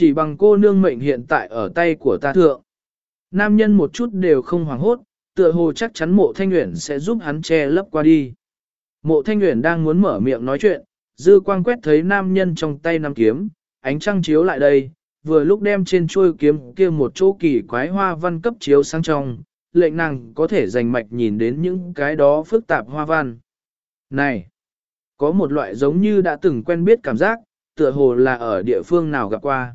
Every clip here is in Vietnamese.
Chỉ bằng cô nương mệnh hiện tại ở tay của ta thượng. Nam nhân một chút đều không hoảng hốt, tựa hồ chắc chắn mộ thanh nguyện sẽ giúp hắn che lấp qua đi. Mộ thanh nguyện đang muốn mở miệng nói chuyện, dư quang quét thấy nam nhân trong tay nắm kiếm, ánh trăng chiếu lại đây, vừa lúc đem trên chuôi kiếm kia một chỗ kỳ quái hoa văn cấp chiếu sang trong, lệnh nàng có thể dành mạch nhìn đến những cái đó phức tạp hoa văn. Này, có một loại giống như đã từng quen biết cảm giác, tựa hồ là ở địa phương nào gặp qua.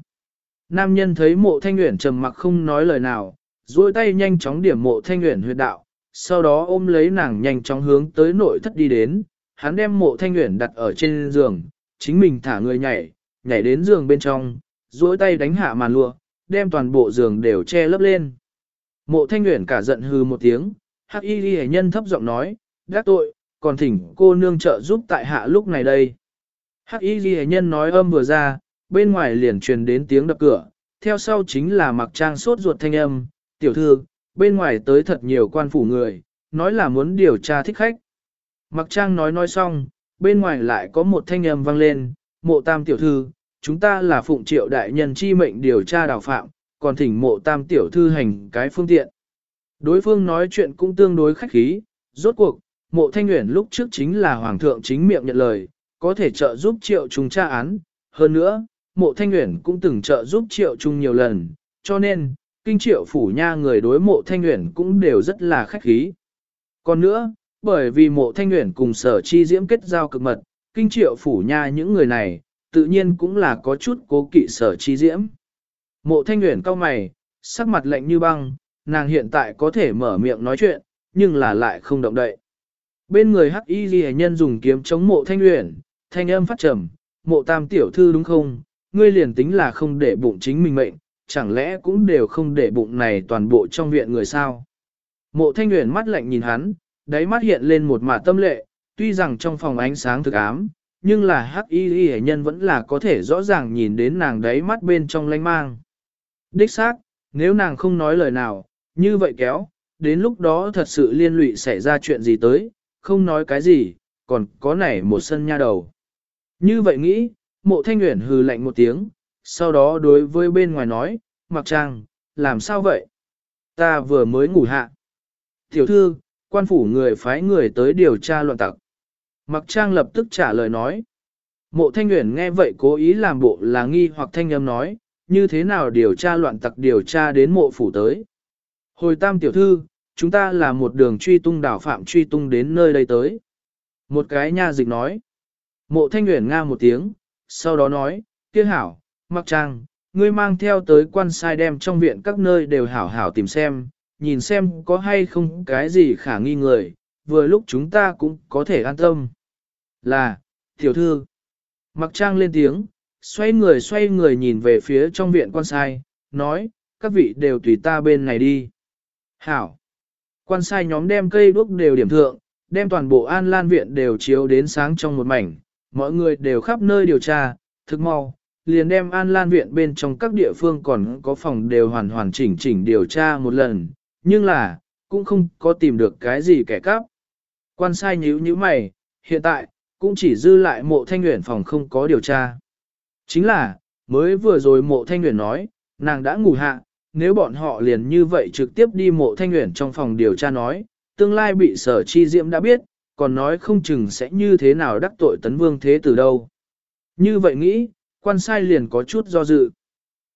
Nam nhân thấy mộ thanh nguyện trầm mặc không nói lời nào, duỗi tay nhanh chóng điểm mộ thanh nguyện huyệt đạo, sau đó ôm lấy nàng nhanh chóng hướng tới nội thất đi đến, hắn đem mộ thanh nguyện đặt ở trên giường, chính mình thả người nhảy, nhảy đến giường bên trong, duỗi tay đánh hạ màn lụa, đem toàn bộ giường đều che lấp lên. Mộ thanh nguyện cả giận hư một tiếng, hắc y ghi nhân thấp giọng nói, gác tội, còn thỉnh cô nương trợ giúp tại hạ lúc này đây. Hắc y ghi nhân nói âm vừa ra, bên ngoài liền truyền đến tiếng đập cửa, theo sau chính là mặc trang sốt ruột thanh âm, tiểu thư, bên ngoài tới thật nhiều quan phủ người, nói là muốn điều tra thích khách. Mặc trang nói nói xong, bên ngoài lại có một thanh âm vang lên, mộ tam tiểu thư, chúng ta là phụng triệu đại nhân chi mệnh điều tra đào phạm, còn thỉnh mộ tam tiểu thư hành cái phương tiện. Đối phương nói chuyện cũng tương đối khách khí, rốt cuộc, mộ thanh nguyện lúc trước chính là hoàng thượng chính miệng nhận lời, có thể trợ giúp triệu trùng tra án. Hơn nữa, mộ thanh Uyển cũng từng trợ giúp triệu trung nhiều lần, cho nên, kinh triệu phủ nha người đối mộ thanh Uyển cũng đều rất là khách khí. Còn nữa, bởi vì mộ thanh Uyển cùng sở chi diễm kết giao cực mật, kinh triệu phủ nha những người này, tự nhiên cũng là có chút cố kỵ sở chi diễm. Mộ thanh Uyển cao mày, sắc mặt lạnh như băng, nàng hiện tại có thể mở miệng nói chuyện, nhưng là lại không động đậy. Bên người hắc y ghi nhân dùng kiếm chống mộ thanh Uyển, thanh âm phát trầm, mộ tam tiểu thư đúng không, ngươi liền tính là không để bụng chính mình mệnh, chẳng lẽ cũng đều không để bụng này toàn bộ trong viện người sao. Mộ thanh nguyện mắt lạnh nhìn hắn, đáy mắt hiện lên một mả tâm lệ, tuy rằng trong phòng ánh sáng thực ám, nhưng là hắc y y nhân vẫn là có thể rõ ràng nhìn đến nàng đáy mắt bên trong lanh mang. Đích xác, nếu nàng không nói lời nào, như vậy kéo, đến lúc đó thật sự liên lụy xảy ra chuyện gì tới, không nói cái gì, còn có nảy một sân nha đầu. Như vậy nghĩ, mộ thanh nguyện hừ lạnh một tiếng, sau đó đối với bên ngoài nói, mặc trang, làm sao vậy? Ta vừa mới ngủ hạ. Tiểu thư, quan phủ người phái người tới điều tra loạn tặc. Mặc trang lập tức trả lời nói. Mộ thanh nguyện nghe vậy cố ý làm bộ là nghi hoặc thanh âm nói, như thế nào điều tra loạn tặc điều tra đến mộ phủ tới. Hồi tam tiểu thư, chúng ta là một đường truy tung đảo phạm truy tung đến nơi đây tới. Một cái nha dịch nói. Mộ thanh nguyện nga một tiếng, sau đó nói, kia hảo, mặc trang, ngươi mang theo tới quan sai đem trong viện các nơi đều hảo hảo tìm xem, nhìn xem có hay không cái gì khả nghi người, vừa lúc chúng ta cũng có thể an tâm. Là, tiểu thư, mặc trang lên tiếng, xoay người xoay người nhìn về phía trong viện quan sai, nói, các vị đều tùy ta bên này đi. Hảo, quan sai nhóm đem cây đuốc đều điểm thượng, đem toàn bộ an lan viện đều chiếu đến sáng trong một mảnh, mọi người đều khắp nơi điều tra, thực mau, liền đem An Lan viện bên trong các địa phương còn có phòng đều hoàn hoàn chỉnh chỉnh điều tra một lần, nhưng là, cũng không có tìm được cái gì kẻ cắp. Quan sai nhíu nhíu mày, hiện tại, cũng chỉ dư lại mộ thanh nguyện phòng không có điều tra. Chính là, mới vừa rồi mộ thanh nguyện nói, nàng đã ngủ hạ, nếu bọn họ liền như vậy trực tiếp đi mộ thanh nguyện trong phòng điều tra nói, tương lai bị sở chi diễm đã biết, còn nói không chừng sẽ như thế nào đắc tội tấn vương thế từ đâu. Như vậy nghĩ, quan sai liền có chút do dự.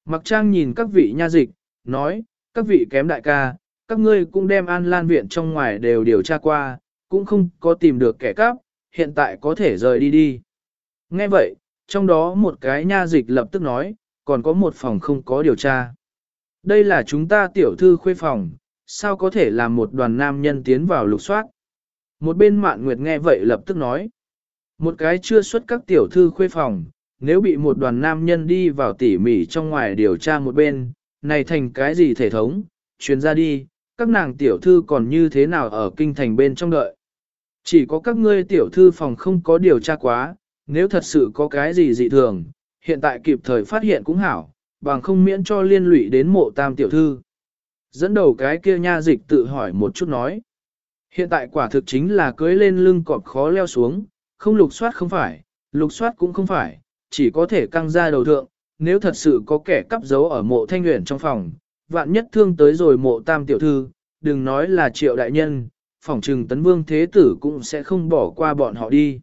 Mặc trang nhìn các vị nha dịch, nói, các vị kém đại ca, các ngươi cũng đem an lan viện trong ngoài đều điều tra qua, cũng không có tìm được kẻ cắp, hiện tại có thể rời đi đi. Nghe vậy, trong đó một cái nha dịch lập tức nói, còn có một phòng không có điều tra. Đây là chúng ta tiểu thư khuê phòng, sao có thể làm một đoàn nam nhân tiến vào lục soát. Một bên mạn nguyệt nghe vậy lập tức nói. Một cái chưa xuất các tiểu thư khuê phòng, nếu bị một đoàn nam nhân đi vào tỉ mỉ trong ngoài điều tra một bên, này thành cái gì thể thống, chuyến ra đi, các nàng tiểu thư còn như thế nào ở kinh thành bên trong đợi. Chỉ có các ngươi tiểu thư phòng không có điều tra quá, nếu thật sự có cái gì dị thường, hiện tại kịp thời phát hiện cũng hảo, bằng không miễn cho liên lụy đến mộ tam tiểu thư. Dẫn đầu cái kia nha dịch tự hỏi một chút nói. Hiện tại quả thực chính là cưới lên lưng cọp khó leo xuống, không lục soát không phải, lục soát cũng không phải, chỉ có thể căng ra đầu thượng, nếu thật sự có kẻ cắp giấu ở mộ thanh nguyện trong phòng, vạn nhất thương tới rồi mộ tam tiểu thư, đừng nói là triệu đại nhân, phòng trừng tấn vương thế tử cũng sẽ không bỏ qua bọn họ đi.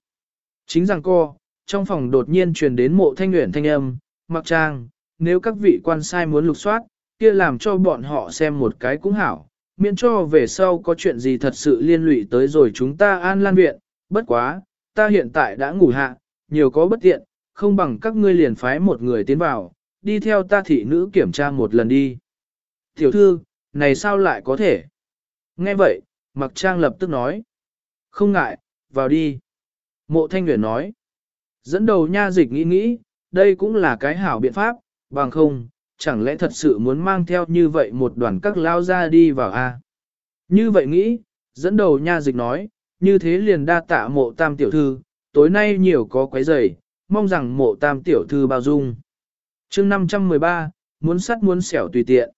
Chính rằng co, trong phòng đột nhiên truyền đến mộ thanh nguyện thanh âm, mặc trang, nếu các vị quan sai muốn lục soát, kia làm cho bọn họ xem một cái cũng hảo, miễn cho về sau có chuyện gì thật sự liên lụy tới rồi chúng ta an lan viện, bất quá, ta hiện tại đã ngủ hạ, nhiều có bất tiện, không bằng các ngươi liền phái một người tiến vào, đi theo ta thị nữ kiểm tra một lần đi. Tiểu thư, này sao lại có thể? Nghe vậy, Mặc Trang lập tức nói. Không ngại, vào đi. Mộ Thanh Nguyễn nói. Dẫn đầu nha dịch nghĩ nghĩ, đây cũng là cái hảo biện pháp, bằng không, chẳng lẽ thật sự muốn mang theo như vậy một đoàn các lao ra đi vào a? Như vậy nghĩ, dẫn đầu nha dịch nói, như thế liền đa tạ mộ tam tiểu thư, tối nay nhiều có quấy rầy, mong rằng mộ tam tiểu thư bao dung. chương 513, muốn sắt muốn xẻo tùy tiện.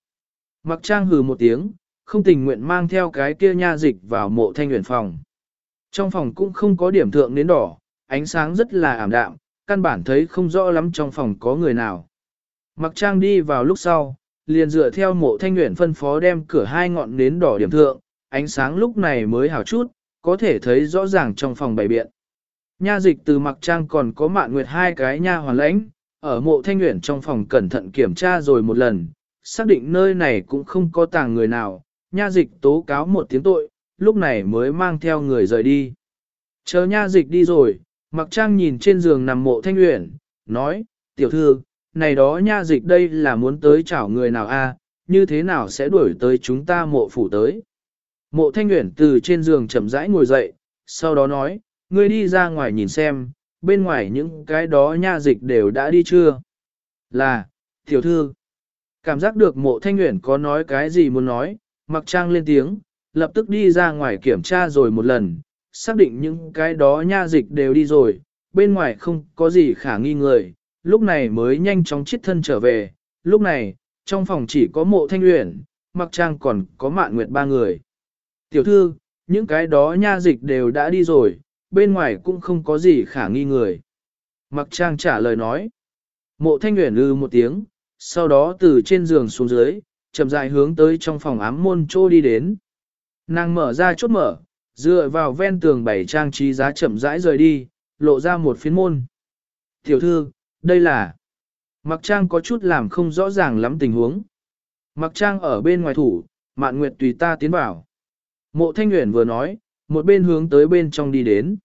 Mặc trang hừ một tiếng, không tình nguyện mang theo cái kia nha dịch vào mộ thanh nguyện phòng. Trong phòng cũng không có điểm thượng đến đỏ, ánh sáng rất là ảm đạm, căn bản thấy không rõ lắm trong phòng có người nào. Mặc trang đi vào lúc sau, liền dựa theo mộ thanh nguyện phân phó đem cửa hai ngọn nến đỏ điểm thượng, ánh sáng lúc này mới hào chút, có thể thấy rõ ràng trong phòng bày biện. Nha dịch từ mặc trang còn có mạn nguyệt hai cái nha hoàn lãnh, ở mộ thanh nguyện trong phòng cẩn thận kiểm tra rồi một lần, xác định nơi này cũng không có tàng người nào, nha dịch tố cáo một tiếng tội, lúc này mới mang theo người rời đi. Chờ nha dịch đi rồi, mặc trang nhìn trên giường nằm mộ thanh nguyện, nói, tiểu thư, này đó nha dịch đây là muốn tới chảo người nào a như thế nào sẽ đuổi tới chúng ta mộ phủ tới. Mộ thanh nguyện từ trên giường chậm rãi ngồi dậy, sau đó nói, ngươi đi ra ngoài nhìn xem, bên ngoài những cái đó nha dịch đều đã đi chưa? Là, tiểu thư, cảm giác được mộ thanh nguyện có nói cái gì muốn nói, mặc trang lên tiếng, lập tức đi ra ngoài kiểm tra rồi một lần, xác định những cái đó nha dịch đều đi rồi, bên ngoài không có gì khả nghi người, lúc này mới nhanh chóng chiết thân trở về, lúc này, trong phòng chỉ có mộ thanh luyện, mặc trang còn có mạn nguyệt ba người. Tiểu thư, những cái đó nha dịch đều đã đi rồi, bên ngoài cũng không có gì khả nghi người. Mặc trang trả lời nói. Mộ thanh luyện ư một tiếng, sau đó từ trên giường xuống dưới, chậm rãi hướng tới trong phòng ám môn trô đi đến. Nàng mở ra chốt mở, dựa vào ven tường bảy trang trí giá chậm rãi rời đi, lộ ra một phiến môn. Tiểu thư, đây là... Mặc trang có chút làm không rõ ràng lắm tình huống. Mặc trang ở bên ngoài thủ, mạn nguyệt tùy ta tiến vào. Mộ thanh nguyện vừa nói, một bên hướng tới bên trong đi đến.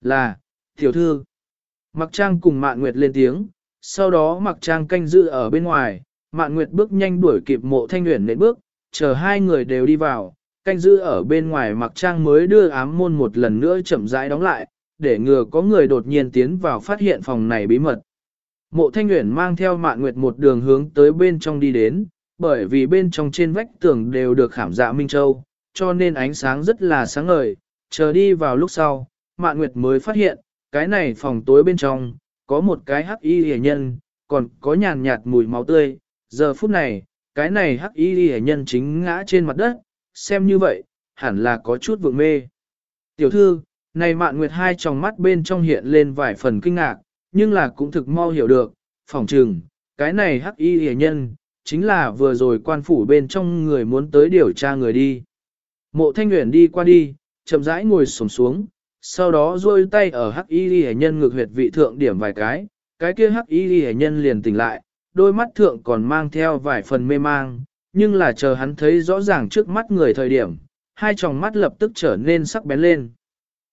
Là, tiểu thư. Mặc trang cùng mạn nguyệt lên tiếng, sau đó mặc trang canh giữ ở bên ngoài, mạn nguyệt bước nhanh đuổi kịp mộ thanh nguyện nệm bước, chờ hai người đều đi vào, canh giữ ở bên ngoài mặc trang mới đưa ám môn một lần nữa chậm rãi đóng lại, để ngừa có người đột nhiên tiến vào phát hiện phòng này bí mật. Mộ thanh nguyện mang theo mạn nguyệt một đường hướng tới bên trong đi đến, bởi vì bên trong trên vách tường đều được khảm dạ Minh Châu, cho nên ánh sáng rất là sáng ngời, chờ đi vào lúc sau, Mạn Nguyệt mới phát hiện, cái này phòng tối bên trong, có một cái hắc y hề nhân, còn có nhàn nhạt mùi máu tươi, giờ phút này, cái này hắc y hề nhân chính ngã trên mặt đất, xem như vậy, hẳn là có chút vượng mê. Tiểu thư, này Mạn Nguyệt hai tròng mắt bên trong hiện lên vài phần kinh ngạc, nhưng là cũng thực mau hiểu được, phòng trừng, cái này hắc y hề nhân, chính là vừa rồi quan phủ bên trong người muốn tới điều tra người đi. Mộ thanh nguyện đi qua đi, chậm rãi ngồi sổm xuống, sau đó duỗi tay ở hắc y hề nhân ngược huyệt vị thượng điểm vài cái, cái kia hắc y hề nhân liền tỉnh lại, đôi mắt thượng còn mang theo vài phần mê mang, nhưng là chờ hắn thấy rõ ràng trước mắt người thời điểm, hai tròng mắt lập tức trở nên sắc bén lên.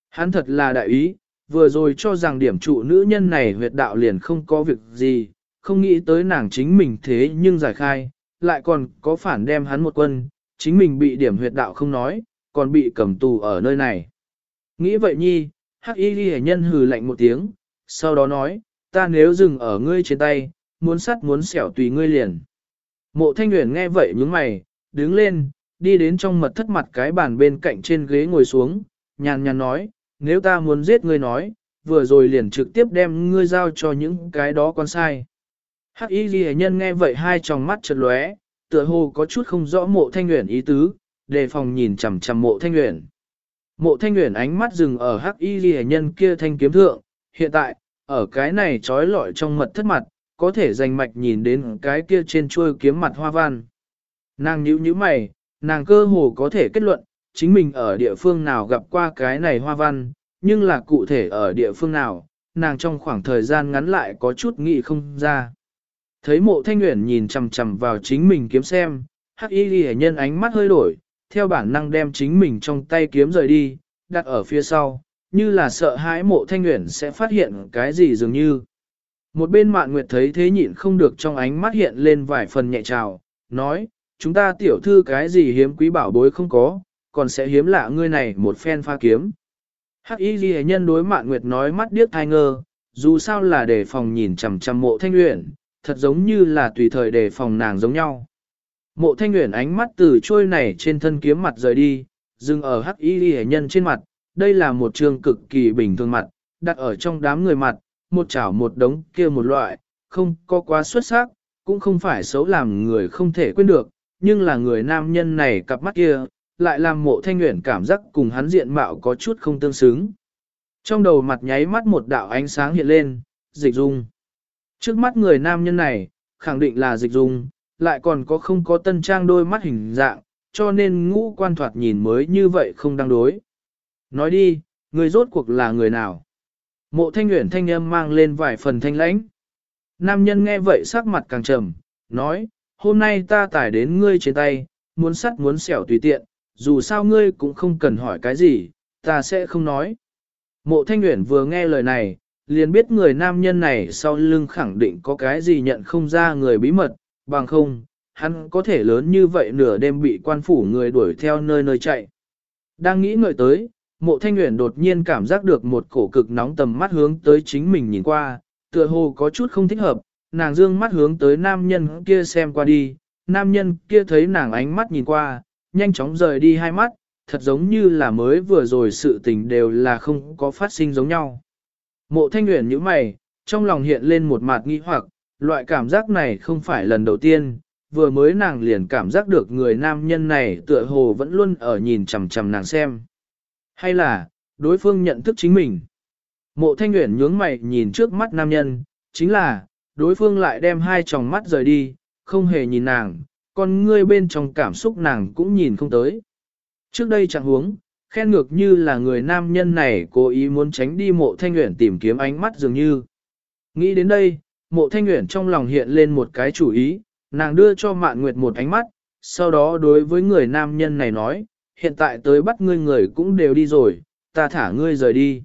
Hắn thật là đại ý, vừa rồi cho rằng điểm trụ nữ nhân này huyệt đạo liền không có việc gì, không nghĩ tới nàng chính mình thế nhưng giải khai, lại còn có phản đem hắn một quân, chính mình bị điểm huyệt đạo không nói, còn bị cầm tù ở nơi này. Nghĩ vậy nhi, hắc y ghi nhân hừ lạnh một tiếng, sau đó nói, ta nếu dừng ở ngươi trên tay, muốn sắt muốn xẻo tùy ngươi liền. Mộ thanh nguyện nghe vậy nhướng mày, đứng lên, đi đến trong mật thất mặt cái bàn bên cạnh trên ghế ngồi xuống, nhàn nhàn nói, nếu ta muốn giết ngươi nói, vừa rồi liền trực tiếp đem ngươi giao cho những cái đó con sai. Hắc y ghi nhân nghe vậy hai tròng mắt chật lóe, tựa hồ có chút không rõ mộ thanh nguyện ý tứ, đề phòng nhìn chằm chằm mộ thanh nguyện. Mộ thanh nguyện ánh mắt dừng ở hắc y ghi nhân kia thanh kiếm thượng, hiện tại, ở cái này trói lọi trong mật thất mặt, có thể dành mạch nhìn đến cái kia trên chuôi kiếm mặt hoa văn. Nàng nhíu nhíu mày, nàng cơ hồ có thể kết luận, chính mình ở địa phương nào gặp qua cái này hoa văn, nhưng là cụ thể ở địa phương nào, nàng trong khoảng thời gian ngắn lại có chút nghĩ không ra. Thấy mộ thanh nguyện nhìn chằm chằm vào chính mình kiếm xem, hắc y ghi nhân ánh mắt hơi đổi, theo bản năng đem chính mình trong tay kiếm rời đi, đặt ở phía sau, như là sợ hãi mộ thanh nguyện sẽ phát hiện cái gì dường như. Một bên mạn nguyệt thấy thế nhịn không được trong ánh mắt hiện lên vài phần nhẹ trào, nói, chúng ta tiểu thư cái gì hiếm quý bảo bối không có, còn sẽ hiếm lạ ngươi này một phen pha kiếm. Hắc y ghi nhân đối mạn nguyệt nói mắt điếc thai ngơ, dù sao là để phòng nhìn chằm chằm mộ thanh luyện thật giống như là tùy thời để phòng nàng giống nhau. Mộ thanh luyện ánh mắt từ trôi này trên thân kiếm mặt rời đi, dừng ở hắc y ghi nhân trên mặt, đây là một trường cực kỳ bình thường mặt, đặt ở trong đám người mặt, một chảo một đống kia một loại, không có quá xuất sắc, cũng không phải xấu làm người không thể quên được, nhưng là người nam nhân này cặp mắt kia, lại làm mộ thanh nguyện cảm giác cùng hắn diện mạo có chút không tương xứng. Trong đầu mặt nháy mắt một đạo ánh sáng hiện lên, dịch dung. Trước mắt người nam nhân này, khẳng định là dịch dung, lại còn có không có tân trang đôi mắt hình dạng, cho nên ngũ quan thoạt nhìn mới như vậy không đăng đối. Nói đi, người rốt cuộc là người nào? Mộ thanh nguyện thanh âm mang lên vài phần thanh lãnh. Nam nhân nghe vậy sắc mặt càng trầm, nói, hôm nay ta tải đến ngươi trên tay, muốn sắt muốn xẻo tùy tiện, dù sao ngươi cũng không cần hỏi cái gì, ta sẽ không nói. Mộ thanh Uyển vừa nghe lời này, liền biết người nam nhân này sau lưng khẳng định có cái gì nhận không ra người bí mật, bằng không, hắn có thể lớn như vậy nửa đêm bị quan phủ người đuổi theo nơi nơi chạy. Đang nghĩ ngợi tới, mộ thanh nguyện đột nhiên cảm giác được một cổ cực nóng tầm mắt hướng tới chính mình nhìn qua, tựa hồ có chút không thích hợp, nàng dương mắt hướng tới nam nhân kia xem qua đi, nam nhân kia thấy nàng ánh mắt nhìn qua, nhanh chóng rời đi hai mắt, thật giống như là mới vừa rồi sự tình đều là không có phát sinh giống nhau. Mộ thanh nguyện như mày, trong lòng hiện lên một mặt nghi hoặc, loại cảm giác này không phải lần đầu tiên, vừa mới nàng liền cảm giác được người nam nhân này tựa hồ vẫn luôn ở nhìn chằm chằm nàng xem. Hay là, đối phương nhận thức chính mình. Mộ thanh nguyện nhướng mày nhìn trước mắt nam nhân, chính là, đối phương lại đem hai tròng mắt rời đi, không hề nhìn nàng, con ngươi bên trong cảm xúc nàng cũng nhìn không tới. Trước đây chẳng huống, khen ngược như là người nam nhân này cố ý muốn tránh đi mộ thanh nguyện tìm kiếm ánh mắt dường như. Nghĩ đến đây, mộ thanh nguyện trong lòng hiện lên một cái chủ ý, nàng đưa cho mạn nguyệt một ánh mắt, sau đó đối với người nam nhân này nói, hiện tại tới bắt ngươi người cũng đều đi rồi, ta thả ngươi rời đi.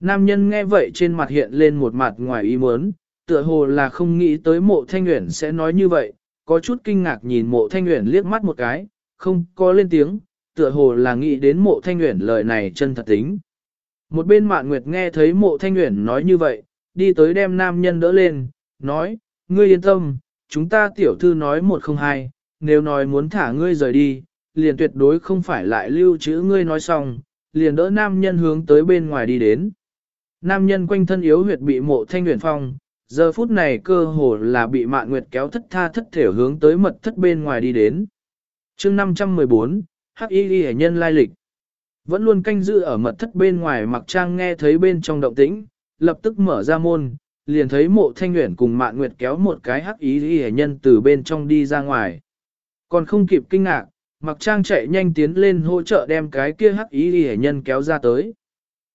Nam nhân nghe vậy trên mặt hiện lên một mặt ngoài ý muốn, tựa hồ là không nghĩ tới mộ thanh nguyện sẽ nói như vậy, có chút kinh ngạc nhìn mộ thanh nguyện liếc mắt một cái, không có lên tiếng, tựa hồ là nghĩ đến mộ thanh nguyện lời này chân thật tính. Một bên mạn nguyệt nghe thấy mộ thanh nguyện nói như vậy, đi tới đem nam nhân đỡ lên, nói, ngươi yên tâm, chúng ta tiểu thư nói một không hai, nếu nói muốn thả ngươi rời đi, liền tuyệt đối không phải lại lưu trữ ngươi nói xong, liền đỡ nam nhân hướng tới bên ngoài đi đến. Nam nhân quanh thân yếu huyệt bị mộ thanh nguyện phong, giờ phút này cơ hồ là bị mạn nguyệt kéo thất tha thất thể hướng tới mật thất bên ngoài đi đến. chương 514, Hắc Y Ghi nhân lai lịch. Vẫn luôn canh giữ ở mật thất bên ngoài mặc trang nghe thấy bên trong động tĩnh, lập tức mở ra môn, liền thấy mộ thanh nguyện cùng mạn nguyệt kéo một cái Hắc Y Ghi nhân từ bên trong đi ra ngoài. Còn không kịp kinh ngạc, mặc trang chạy nhanh tiến lên hỗ trợ đem cái kia Hắc Y Ghi nhân kéo ra tới.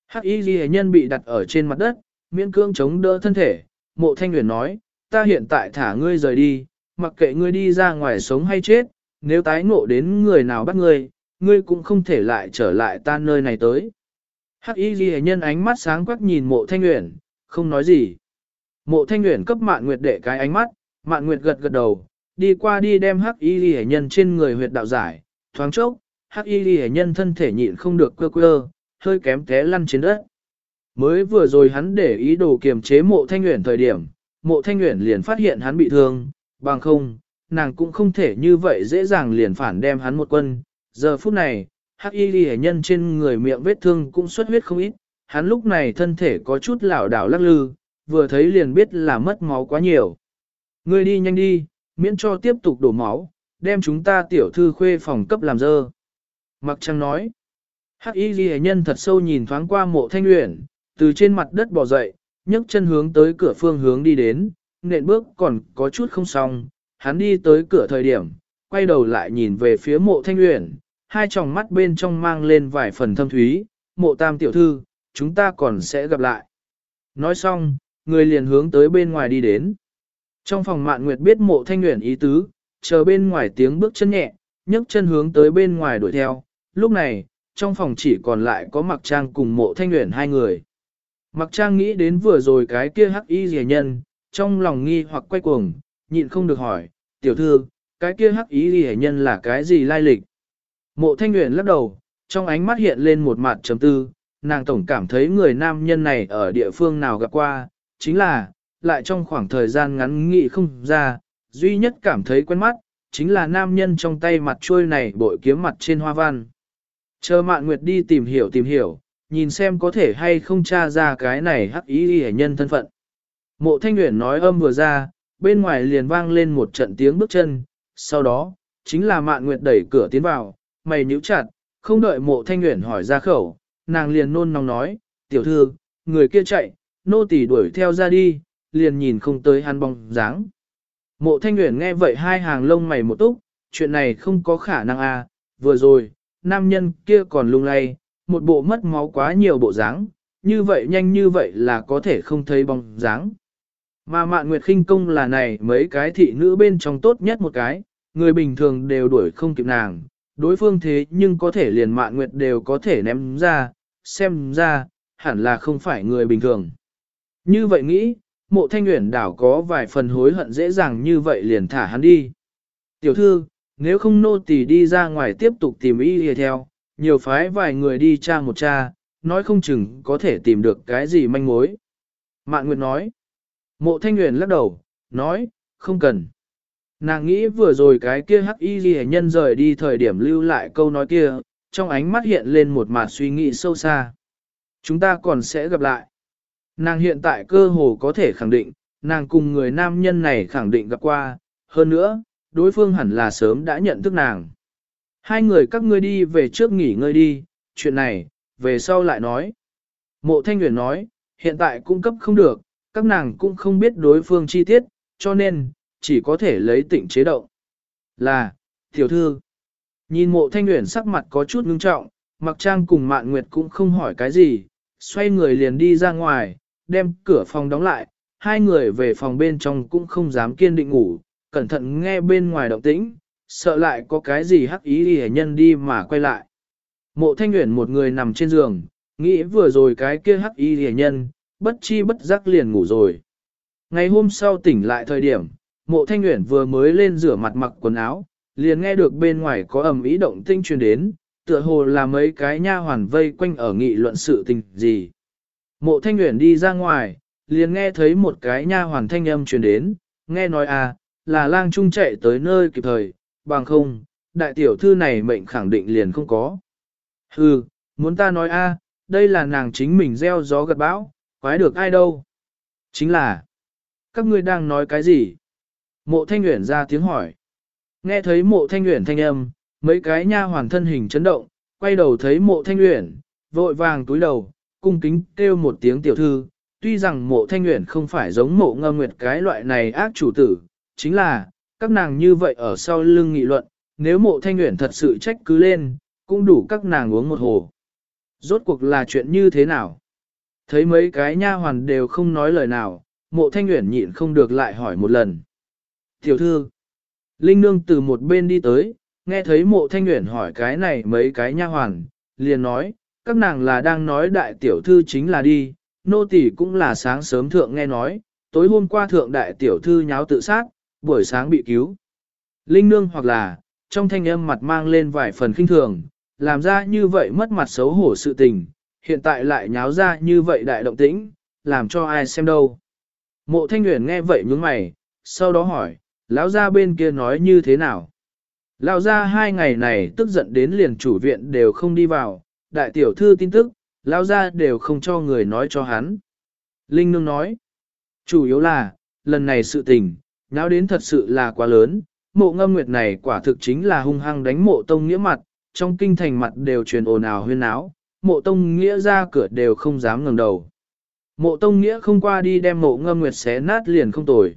Hắc Y Ghi nhân bị đặt ở trên mặt đất, miễn cương chống đỡ thân thể, mộ thanh Uyển nói, ta hiện tại thả ngươi rời đi, mặc kệ ngươi đi ra ngoài sống hay chết, nếu tái ngộ đến người nào bắt ngươi, ngươi cũng không thể lại trở lại ta nơi này tới. Hắc y ghi nhân ánh mắt sáng quắc nhìn mộ thanh Uyển, không nói gì. Mộ thanh Uyển cấp mạn nguyệt đệ cái ánh mắt, mạn nguyệt gật gật đầu, đi qua đi đem hắc y ghi nhân trên người huyệt đạo giải, thoáng chốc, hắc y ghi nhân thân thể nhịn không được quơ quơ, hơi kém té lăn trên đất. Mới vừa rồi hắn để ý đồ kiềm chế mộ thanh nguyện thời điểm, mộ thanh nguyện liền phát hiện hắn bị thương, bằng không, nàng cũng không thể như vậy dễ dàng liền phản đem hắn một quân. Giờ phút này, hắc y ghi nhân trên người miệng vết thương cũng xuất huyết không ít, hắn lúc này thân thể có chút lảo đảo lắc lư, vừa thấy liền biết là mất máu quá nhiều. Ngươi đi nhanh đi, miễn cho tiếp tục đổ máu, đem chúng ta tiểu thư khuê phòng cấp làm dơ. Mặc trăng nói, hắc y ghi nhân thật sâu nhìn thoáng qua mộ thanh luyện, từ trên mặt đất bò dậy, nhấc chân hướng tới cửa phương hướng đi đến, nện bước còn có chút không xong, hắn đi tới cửa thời điểm, quay đầu lại nhìn về phía mộ thanh uyển, hai tròng mắt bên trong mang lên vài phần thâm thúy, mộ tam tiểu thư, chúng ta còn sẽ gặp lại. Nói xong, người liền hướng tới bên ngoài đi đến. Trong phòng mạn nguyệt biết mộ thanh luyện ý tứ, chờ bên ngoài tiếng bước chân nhẹ, nhấc chân hướng tới bên ngoài đuổi theo. Lúc này, trong phòng chỉ còn lại có mặc trang cùng mộ thanh luyện hai người. Mặc trang nghĩ đến vừa rồi cái kia hắc y rẻ nhân, trong lòng nghi hoặc quay cuồng, nhịn không được hỏi, tiểu thư, cái kia hắc y rẻ nhân là cái gì lai lịch? Mộ thanh nguyện lắc đầu, trong ánh mắt hiện lên một mặt chấm tư, nàng tổng cảm thấy người nam nhân này ở địa phương nào gặp qua, chính là, lại trong khoảng thời gian ngắn nghị không ra, duy nhất cảm thấy quen mắt, chính là nam nhân trong tay mặt trôi này bội kiếm mặt trên hoa văn. Chờ mạn nguyệt đi tìm hiểu tìm hiểu, nhìn xem có thể hay không tra ra cái này hắc ý hệ nhân thân phận. Mộ thanh nguyện nói âm vừa ra, bên ngoài liền vang lên một trận tiếng bước chân, sau đó, chính là mạn nguyệt đẩy cửa tiến vào, mày nhíu chặt, không đợi mộ thanh nguyện hỏi ra khẩu, nàng liền nôn nóng nói, tiểu thư, người kia chạy, nô tỳ đuổi theo ra đi, liền nhìn không tới hắn bóng dáng. Mộ thanh nguyện nghe vậy hai hàng lông mày một túc, chuyện này không có khả năng à, vừa rồi, nam nhân kia còn lung lay, một bộ mất máu quá nhiều bộ dáng, như vậy nhanh như vậy là có thể không thấy bóng dáng. Mà mạn nguyệt khinh công là này mấy cái thị nữ bên trong tốt nhất một cái, người bình thường đều đuổi không kịp nàng, đối phương thế nhưng có thể liền mạn nguyệt đều có thể ném ra, xem ra, hẳn là không phải người bình thường. Như vậy nghĩ, mộ thanh nguyện đảo có vài phần hối hận dễ dàng như vậy liền thả hắn đi. Tiểu thư, nếu không nô tỳ đi ra ngoài tiếp tục tìm y lìa theo, nhiều phái vài người đi tra một tra, nói không chừng có thể tìm được cái gì manh mối. Mạn Nguyệt nói. Mộ thanh nguyện lắc đầu, nói, không cần. Nàng nghĩ vừa rồi cái kia hắc y ghi nhân rời đi thời điểm lưu lại câu nói kia, trong ánh mắt hiện lên một mặt suy nghĩ sâu xa. Chúng ta còn sẽ gặp lại. Nàng hiện tại cơ hồ có thể khẳng định, nàng cùng người nam nhân này khẳng định gặp qua, hơn nữa, đối phương hẳn là sớm đã nhận thức nàng. Hai người các ngươi đi về trước nghỉ ngơi đi, chuyện này, về sau lại nói. Mộ Thanh Nguyễn nói, hiện tại cung cấp không được, các nàng cũng không biết đối phương chi tiết, cho nên, chỉ có thể lấy tỉnh chế động. Là, tiểu thư, nhìn mộ thanh Nguyễn sắc mặt có chút ngưng trọng, mặc trang cùng mạn nguyệt cũng không hỏi cái gì, xoay người liền đi ra ngoài, đem cửa phòng đóng lại, hai người về phòng bên trong cũng không dám kiên định ngủ, cẩn thận nghe bên ngoài động tĩnh, sợ lại có cái gì hắc ý hề nhân đi mà quay lại. Mộ thanh nguyện một người nằm trên giường, nghĩ vừa rồi cái kia hắc ý hề nhân, bất chi bất giác liền ngủ rồi. Ngày hôm sau tỉnh lại thời điểm, Mộ Thanh nguyện vừa mới lên rửa mặt mặc quần áo, liền nghe được bên ngoài có ầm ý động tinh truyền đến, tựa hồ là mấy cái nha hoàn vây quanh ở nghị luận sự tình gì. Mộ Thanh nguyện đi ra ngoài, liền nghe thấy một cái nha hoàn thanh âm truyền đến, nghe nói à, là lang trung chạy tới nơi kịp thời, bằng không, đại tiểu thư này mệnh khẳng định liền không có. Hừ, muốn ta nói a, à, đây là nàng chính mình gieo gió gặt bão, quái được ai đâu. Chính là, các ngươi đang nói cái gì? Mộ thanh nguyện ra tiếng hỏi. Nghe thấy mộ thanh nguyện thanh âm, mấy cái nha hoàn thân hình chấn động, quay đầu thấy mộ thanh nguyện, vội vàng túi đầu, cung kính kêu một tiếng tiểu thư. Tuy rằng mộ thanh nguyện không phải giống mộ ngâm nguyệt cái loại này ác chủ tử, chính là, các nàng như vậy ở sau lưng nghị luận, nếu mộ thanh nguyện thật sự trách cứ lên, cũng đủ các nàng uống một hồ. Rốt cuộc là chuyện như thế nào? Thấy mấy cái nha hoàn đều không nói lời nào, mộ thanh nguyện nhịn không được lại hỏi một lần. Tiểu thư, Linh Nương từ một bên đi tới, nghe thấy mộ thanh nguyện hỏi cái này mấy cái nha hoàn, liền nói, các nàng là đang nói đại tiểu thư chính là đi, nô tỳ cũng là sáng sớm thượng nghe nói, tối hôm qua thượng đại tiểu thư nháo tự sát, buổi sáng bị cứu. Linh Nương hoặc là, trong thanh âm mặt mang lên vài phần khinh thường, làm ra như vậy mất mặt xấu hổ sự tình, hiện tại lại nháo ra như vậy đại động tĩnh, làm cho ai xem đâu. Mộ thanh nguyện nghe vậy nhướng mày, sau đó hỏi, lão gia bên kia nói như thế nào? Lão gia hai ngày này tức giận đến liền chủ viện đều không đi vào, đại tiểu thư tin tức, lão gia đều không cho người nói cho hắn. Linh Nương nói, chủ yếu là, lần này sự tình, nháo đến thật sự là quá lớn, mộ ngâm nguyệt này quả thực chính là hung hăng đánh mộ tông nghĩa mặt, trong kinh thành mặt đều truyền ồn ào huyên áo, mộ tông nghĩa ra cửa đều không dám ngẩng đầu. Mộ tông nghĩa không qua đi đem mộ ngâm nguyệt xé nát liền không tồi.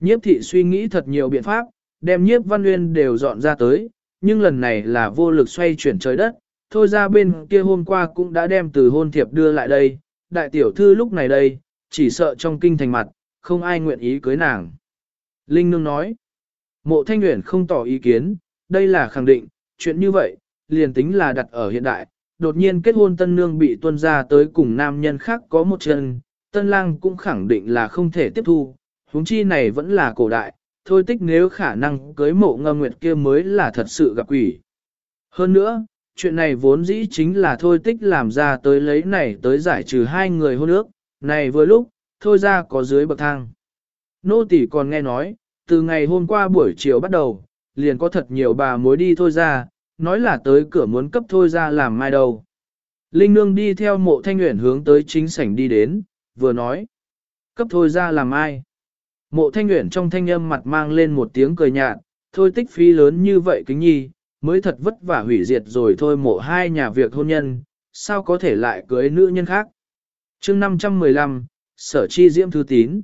Nhiếp thị suy nghĩ thật nhiều biện pháp, đem nhiếp văn nguyên đều dọn ra tới, nhưng lần này là vô lực xoay chuyển trời đất, thôi ra bên kia hôm qua cũng đã đem từ hôn thiệp đưa lại đây, đại tiểu thư lúc này đây, chỉ sợ trong kinh thành mặt, không ai nguyện ý cưới nàng. Linh Nương nói, mộ thanh nguyện không tỏ ý kiến, đây là khẳng định, chuyện như vậy, liền tính là đặt ở hiện đại, đột nhiên kết hôn tân nương bị tuân ra tới cùng nam nhân khác có một chân, tân lang cũng khẳng định là không thể tiếp thu, huống chi này vẫn là cổ đại, thôi tích nếu khả năng cưới mộ ngâm nguyệt kia mới là thật sự gặp quỷ. Hơn nữa, chuyện này vốn dĩ chính là thôi tích làm ra tới lấy này tới giải trừ hai người hôn ước, này vừa lúc, thôi ra có dưới bậc thang. Nô tỷ còn nghe nói, từ ngày hôm qua buổi chiều bắt đầu, liền có thật nhiều bà mối đi thôi ra, nói là tới cửa muốn cấp thôi ra làm mai đâu. Linh nương đi theo mộ thanh nguyện hướng tới chính sảnh đi đến, vừa nói. Cấp thôi ra làm ai? Mộ thanh nguyện trong thanh âm mặt mang lên một tiếng cười nhạt, thôi tích phí lớn như vậy kính nhi, mới thật vất vả hủy diệt rồi thôi mộ hai nhà việc hôn nhân, sao có thể lại cưới nữ nhân khác. chương 515, Sở Chi Diễm Thư Tín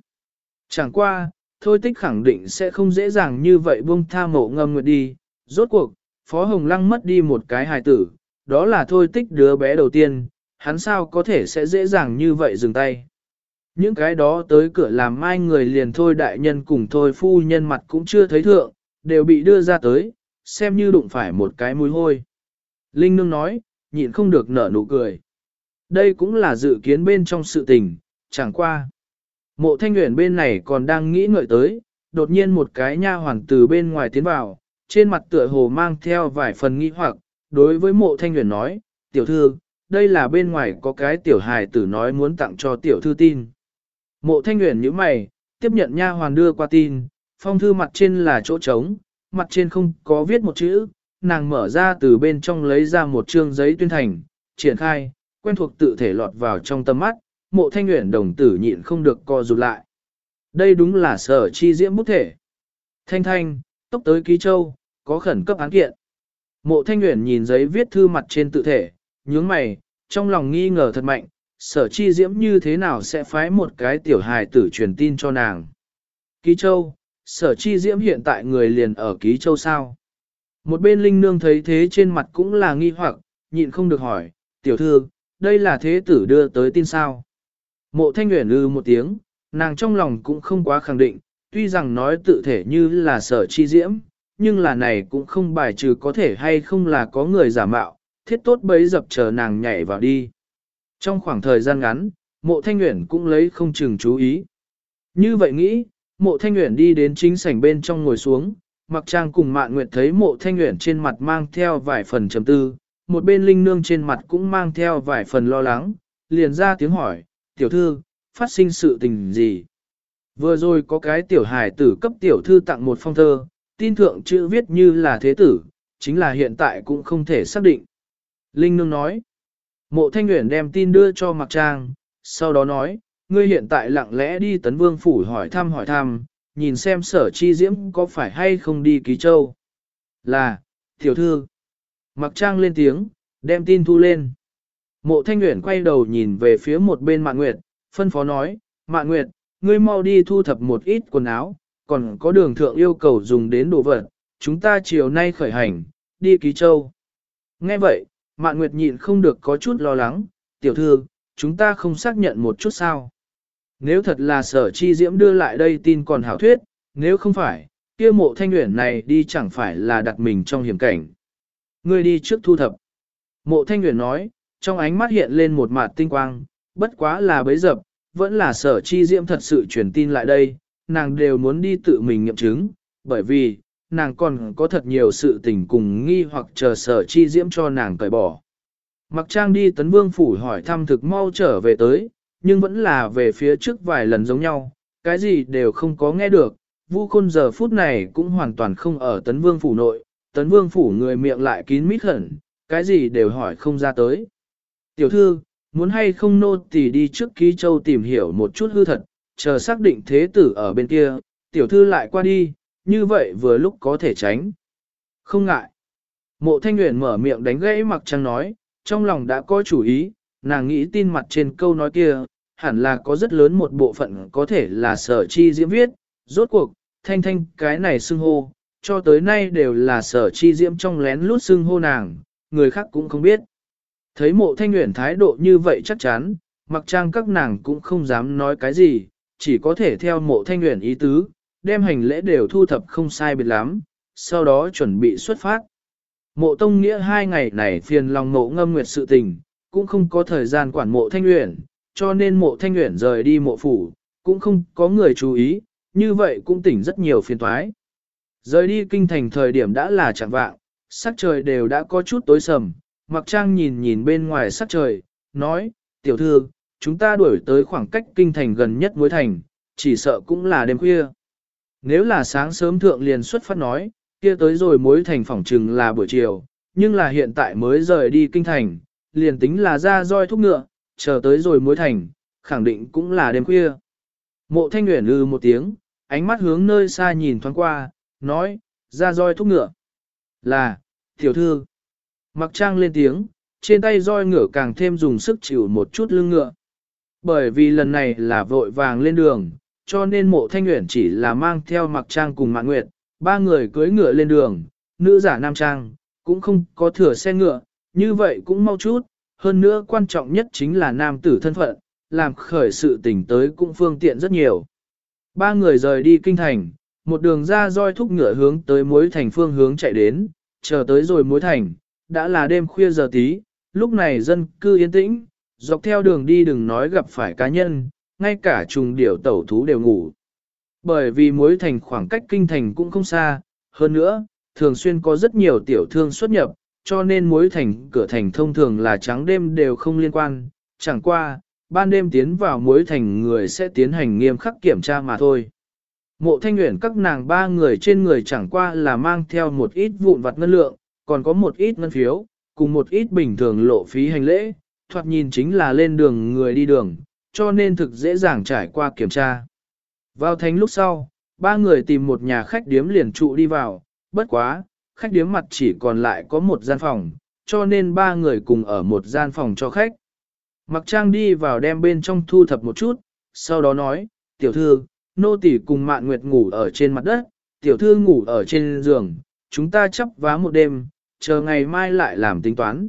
Chẳng qua, thôi tích khẳng định sẽ không dễ dàng như vậy buông tha mộ ngâm nguyệt đi, rốt cuộc, Phó Hồng Lăng mất đi một cái hài tử, đó là thôi tích đứa bé đầu tiên, hắn sao có thể sẽ dễ dàng như vậy dừng tay. Những cái đó tới cửa làm mai người liền thôi đại nhân cùng thôi phu nhân mặt cũng chưa thấy thượng, đều bị đưa ra tới, xem như đụng phải một cái mùi hôi. Linh Nương nói, nhịn không được nở nụ cười. Đây cũng là dự kiến bên trong sự tình, chẳng qua. Mộ thanh nguyện bên này còn đang nghĩ ngợi tới, đột nhiên một cái nha hoàn từ bên ngoài tiến vào, trên mặt tựa hồ mang theo vài phần nghi hoặc, đối với mộ thanh nguyện nói, tiểu thư, đây là bên ngoài có cái tiểu hài tử nói muốn tặng cho tiểu thư tin. Mộ thanh nguyện như mày, tiếp nhận nha hoàn đưa qua tin, phong thư mặt trên là chỗ trống, mặt trên không có viết một chữ, nàng mở ra từ bên trong lấy ra một trương giấy tuyên thành, triển khai, quen thuộc tự thể lọt vào trong tâm mắt, mộ thanh nguyện đồng tử nhịn không được co rụt lại. Đây đúng là sở chi diễm bút thể. Thanh thanh, tốc tới ký châu, có khẩn cấp án kiện. Mộ thanh nguyện nhìn giấy viết thư mặt trên tự thể, nhướng mày, trong lòng nghi ngờ thật mạnh, sở chi diễm như thế nào sẽ phái một cái tiểu hài tử truyền tin cho nàng. Ký châu, sở chi diễm hiện tại người liền ở ký châu sao. Một bên linh nương thấy thế trên mặt cũng là nghi hoặc, nhịn không được hỏi, tiểu thư, đây là thế tử đưa tới tin sao. Mộ thanh nguyện ư một tiếng, nàng trong lòng cũng không quá khẳng định, tuy rằng nói tự thể như là sở chi diễm, nhưng là này cũng không bài trừ có thể hay không là có người giả mạo, thiết tốt bấy dập chờ nàng nhảy vào đi. Trong khoảng thời gian ngắn, mộ thanh nguyện cũng lấy không chừng chú ý. Như vậy nghĩ, mộ thanh nguyện đi đến chính sảnh bên trong ngồi xuống, mặc trang cùng mạn nguyện thấy mộ thanh nguyện trên mặt mang theo vài phần trầm tư, một bên linh nương trên mặt cũng mang theo vài phần lo lắng, liền ra tiếng hỏi, tiểu thư, phát sinh sự tình gì? Vừa rồi có cái tiểu hài tử cấp tiểu thư tặng một phong thơ, tin thượng chữ viết như là thế tử, chính là hiện tại cũng không thể xác định. Linh Nương nói, mộ thanh nguyện đem tin đưa cho Mạc Trang, sau đó nói, ngươi hiện tại lặng lẽ đi tấn vương phủ hỏi thăm hỏi thăm, nhìn xem sở chi diễm có phải hay không đi ký châu. Là, tiểu thư. Mạc Trang lên tiếng, đem tin thu lên. Mộ thanh nguyện quay đầu nhìn về phía một bên Mạn Nguyệt, phân phó nói, Mạn Nguyệt, ngươi mau đi thu thập một ít quần áo, còn có đường thượng yêu cầu dùng đến đồ vật, chúng ta chiều nay khởi hành, đi ký châu. Nghe vậy, Mạn Nguyệt nhịn không được có chút lo lắng, tiểu thư, chúng ta không xác nhận một chút sao. Nếu thật là sở chi diễm đưa lại đây tin còn hảo thuyết, nếu không phải, kia mộ thanh nguyện này đi chẳng phải là đặt mình trong hiểm cảnh. Ngươi đi trước thu thập. Mộ thanh nguyện nói, trong ánh mắt hiện lên một mạt tinh quang, bất quá là bấy dập, vẫn là sở chi diễm thật sự truyền tin lại đây, nàng đều muốn đi tự mình nghiệm chứng, bởi vì, nàng còn có thật nhiều sự tình cùng nghi hoặc chờ sở chi diễm cho nàng cởi bỏ. Mặc trang đi tấn vương phủ hỏi thăm thực mau trở về tới, nhưng vẫn là về phía trước vài lần giống nhau, cái gì đều không có nghe được, vu khôn giờ phút này cũng hoàn toàn không ở tấn vương phủ nội, tấn vương phủ người miệng lại kín mít hẳn, cái gì đều hỏi không ra tới. Tiểu thư, muốn hay không nô tỳ đi trước ký châu tìm hiểu một chút hư thật, chờ xác định thế tử ở bên kia, tiểu thư lại qua đi, như vậy vừa lúc có thể tránh. Không ngại. Mộ thanh nguyện mở miệng đánh gãy mặc trăng nói, trong lòng đã có chủ ý, nàng nghĩ tin mặt trên câu nói kia, hẳn là có rất lớn một bộ phận có thể là sở chi diễm viết, rốt cuộc, thanh thanh cái này xưng hô, cho tới nay đều là sở chi diễm trong lén lút xưng hô nàng, người khác cũng không biết. Thấy mộ thanh nguyện thái độ như vậy chắc chắn, mặc trang các nàng cũng không dám nói cái gì, chỉ có thể theo mộ thanh nguyện ý tứ, đem hành lễ đều thu thập không sai biệt lắm, sau đó chuẩn bị xuất phát. Mộ tông nghĩa hai ngày này phiền lòng mộ ngâm nguyệt sự tình, cũng không có thời gian quản mộ thanh nguyện, cho nên mộ thanh nguyện rời đi mộ phủ, cũng không có người chú ý, như vậy cũng tỉnh rất nhiều phiền toái. Rời đi kinh thành thời điểm đã là chẳng vạng, sắc trời đều đã có chút tối sầm, mặc trang nhìn nhìn bên ngoài sắc trời, nói, tiểu thư, chúng ta đuổi tới khoảng cách kinh thành gần nhất mối thành, chỉ sợ cũng là đêm khuya. Nếu là sáng sớm thượng liền xuất phát nói, kia tới rồi mối thành phỏng trừng là buổi chiều, nhưng là hiện tại mới rời đi kinh thành, liền tính là ra roi thúc ngựa, chờ tới rồi mối thành, khẳng định cũng là đêm khuya. Mộ thanh nguyện lư ừ một tiếng, ánh mắt hướng nơi xa nhìn thoáng qua, nói, ra roi thúc ngựa. Là, tiểu thư. Mặc trang lên tiếng, trên tay roi ngựa càng thêm dùng sức chịu một chút lưng ngựa. Bởi vì lần này là vội vàng lên đường, cho nên mộ thanh nguyện chỉ là mang theo mặc trang cùng mạng nguyệt, ba người cưới ngựa lên đường, nữ giả nam trang, cũng không có thừa xe ngựa, như vậy cũng mau chút, hơn nữa quan trọng nhất chính là nam tử thân phận, làm khởi sự tình tới cũng phương tiện rất nhiều. Ba người rời đi kinh thành, một đường ra roi thúc ngựa hướng tới mối thành phương hướng chạy đến, chờ tới rồi mối thành, đã là đêm khuya giờ tí, lúc này dân cư yên tĩnh, dọc theo đường đi đừng nói gặp phải cá nhân, ngay cả trùng điểu tẩu thú đều ngủ. Bởi vì mối thành khoảng cách kinh thành cũng không xa, hơn nữa, thường xuyên có rất nhiều tiểu thương xuất nhập, cho nên mối thành cửa thành thông thường là trắng đêm đều không liên quan, chẳng qua, ban đêm tiến vào mối thành người sẽ tiến hành nghiêm khắc kiểm tra mà thôi. Mộ thanh nguyện các nàng ba người trên người chẳng qua là mang theo một ít vụn vặt ngân lượng, còn có một ít ngân phiếu, cùng một ít bình thường lộ phí hành lễ, thoạt nhìn chính là lên đường người đi đường, cho nên thực dễ dàng trải qua kiểm tra. Vào thánh lúc sau, ba người tìm một nhà khách điếm liền trụ đi vào, bất quá, khách điếm mặt chỉ còn lại có một gian phòng, cho nên ba người cùng ở một gian phòng cho khách. Mặc trang đi vào đem bên trong thu thập một chút, sau đó nói, tiểu thư, nô tỷ cùng mạn nguyệt ngủ ở trên mặt đất, tiểu thư ngủ ở trên giường, chúng ta chấp vá một đêm, chờ ngày mai lại làm tính toán.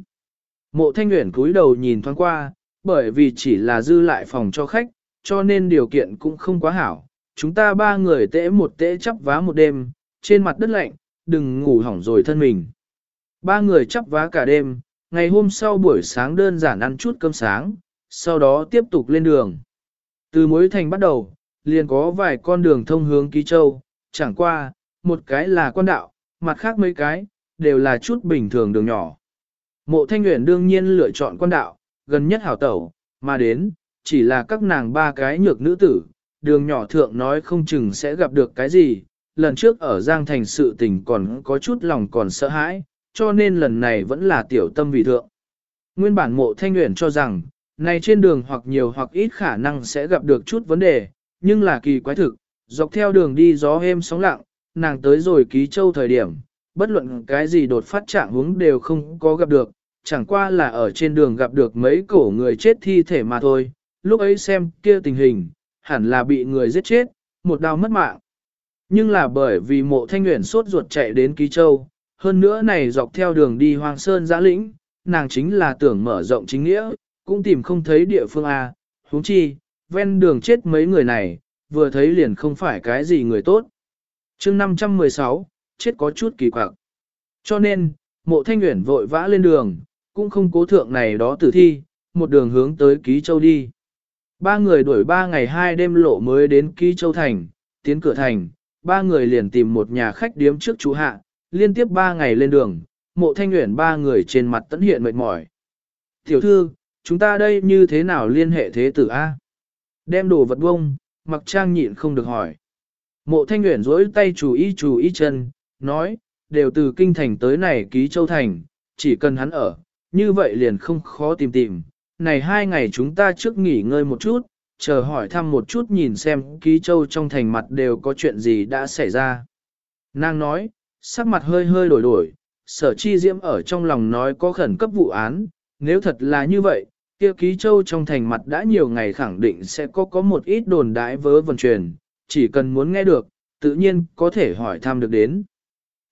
Mộ thanh nguyện cúi đầu nhìn thoáng qua, bởi vì chỉ là dư lại phòng cho khách, cho nên điều kiện cũng không quá hảo. Chúng ta ba người tễ một tễ chắp vá một đêm, trên mặt đất lạnh, đừng ngủ hỏng rồi thân mình. Ba người chắp vá cả đêm, ngày hôm sau buổi sáng đơn giản ăn chút cơm sáng, sau đó tiếp tục lên đường. Từ mối thành bắt đầu, liền có vài con đường thông hướng Ký Châu, chẳng qua, một cái là quan đạo, mặt khác mấy cái, đều là chút bình thường đường nhỏ. Mộ thanh Nguyễn đương nhiên lựa chọn quan đạo, gần nhất hảo tẩu, mà đến, chỉ là các nàng ba cái nhược nữ tử, đường nhỏ thượng nói không chừng sẽ gặp được cái gì, lần trước ở Giang Thành sự tình còn có chút lòng còn sợ hãi, cho nên lần này vẫn là tiểu tâm vì thượng. Nguyên bản mộ thanh nguyện cho rằng, này trên đường hoặc nhiều hoặc ít khả năng sẽ gặp được chút vấn đề, nhưng là kỳ quái thực, dọc theo đường đi gió êm sóng lặng, nàng tới rồi ký châu thời điểm, bất luận cái gì đột phát trạng hướng đều không có gặp được, chẳng qua là ở trên đường gặp được mấy cổ người chết thi thể mà thôi, lúc ấy xem kia tình hình, hẳn là bị người giết chết, một đau mất mạng. Nhưng là bởi vì mộ thanh nguyện sốt ruột chạy đến Ký Châu, hơn nữa này dọc theo đường đi Hoàng Sơn giã lĩnh, nàng chính là tưởng mở rộng chính nghĩa, cũng tìm không thấy địa phương A, huống chi, ven đường chết mấy người này, vừa thấy liền không phải cái gì người tốt. chương 516, chết có chút kỳ quặc. Cho nên, mộ thanh nguyện vội vã lên đường, cũng không cố thượng này đó tử thi, một đường hướng tới Ký Châu đi. Ba người đuổi ba ngày hai đêm lộ mới đến Ký Châu Thành, tiến cửa thành, ba người liền tìm một nhà khách điếm trước chú hạ, liên tiếp ba ngày lên đường, mộ thanh nguyện ba người trên mặt tẫn hiện mệt mỏi. Tiểu thư, chúng ta đây như thế nào liên hệ thế tử A? Đem đồ vật bông, mặc trang nhịn không được hỏi. Mộ thanh nguyện rỗi tay chủ ý chủ ý chân, nói, đều từ kinh thành tới này ký châu thành, chỉ cần hắn ở, như vậy liền không khó tìm tìm. Này hai ngày chúng ta trước nghỉ ngơi một chút, chờ hỏi thăm một chút nhìn xem ký châu trong thành mặt đều có chuyện gì đã xảy ra. Nàng nói, sắc mặt hơi hơi đổi đổi, sở chi diễm ở trong lòng nói có khẩn cấp vụ án, nếu thật là như vậy, kia ký châu trong thành mặt đã nhiều ngày khẳng định sẽ có có một ít đồn đãi vớ vần truyền, chỉ cần muốn nghe được, tự nhiên có thể hỏi thăm được đến.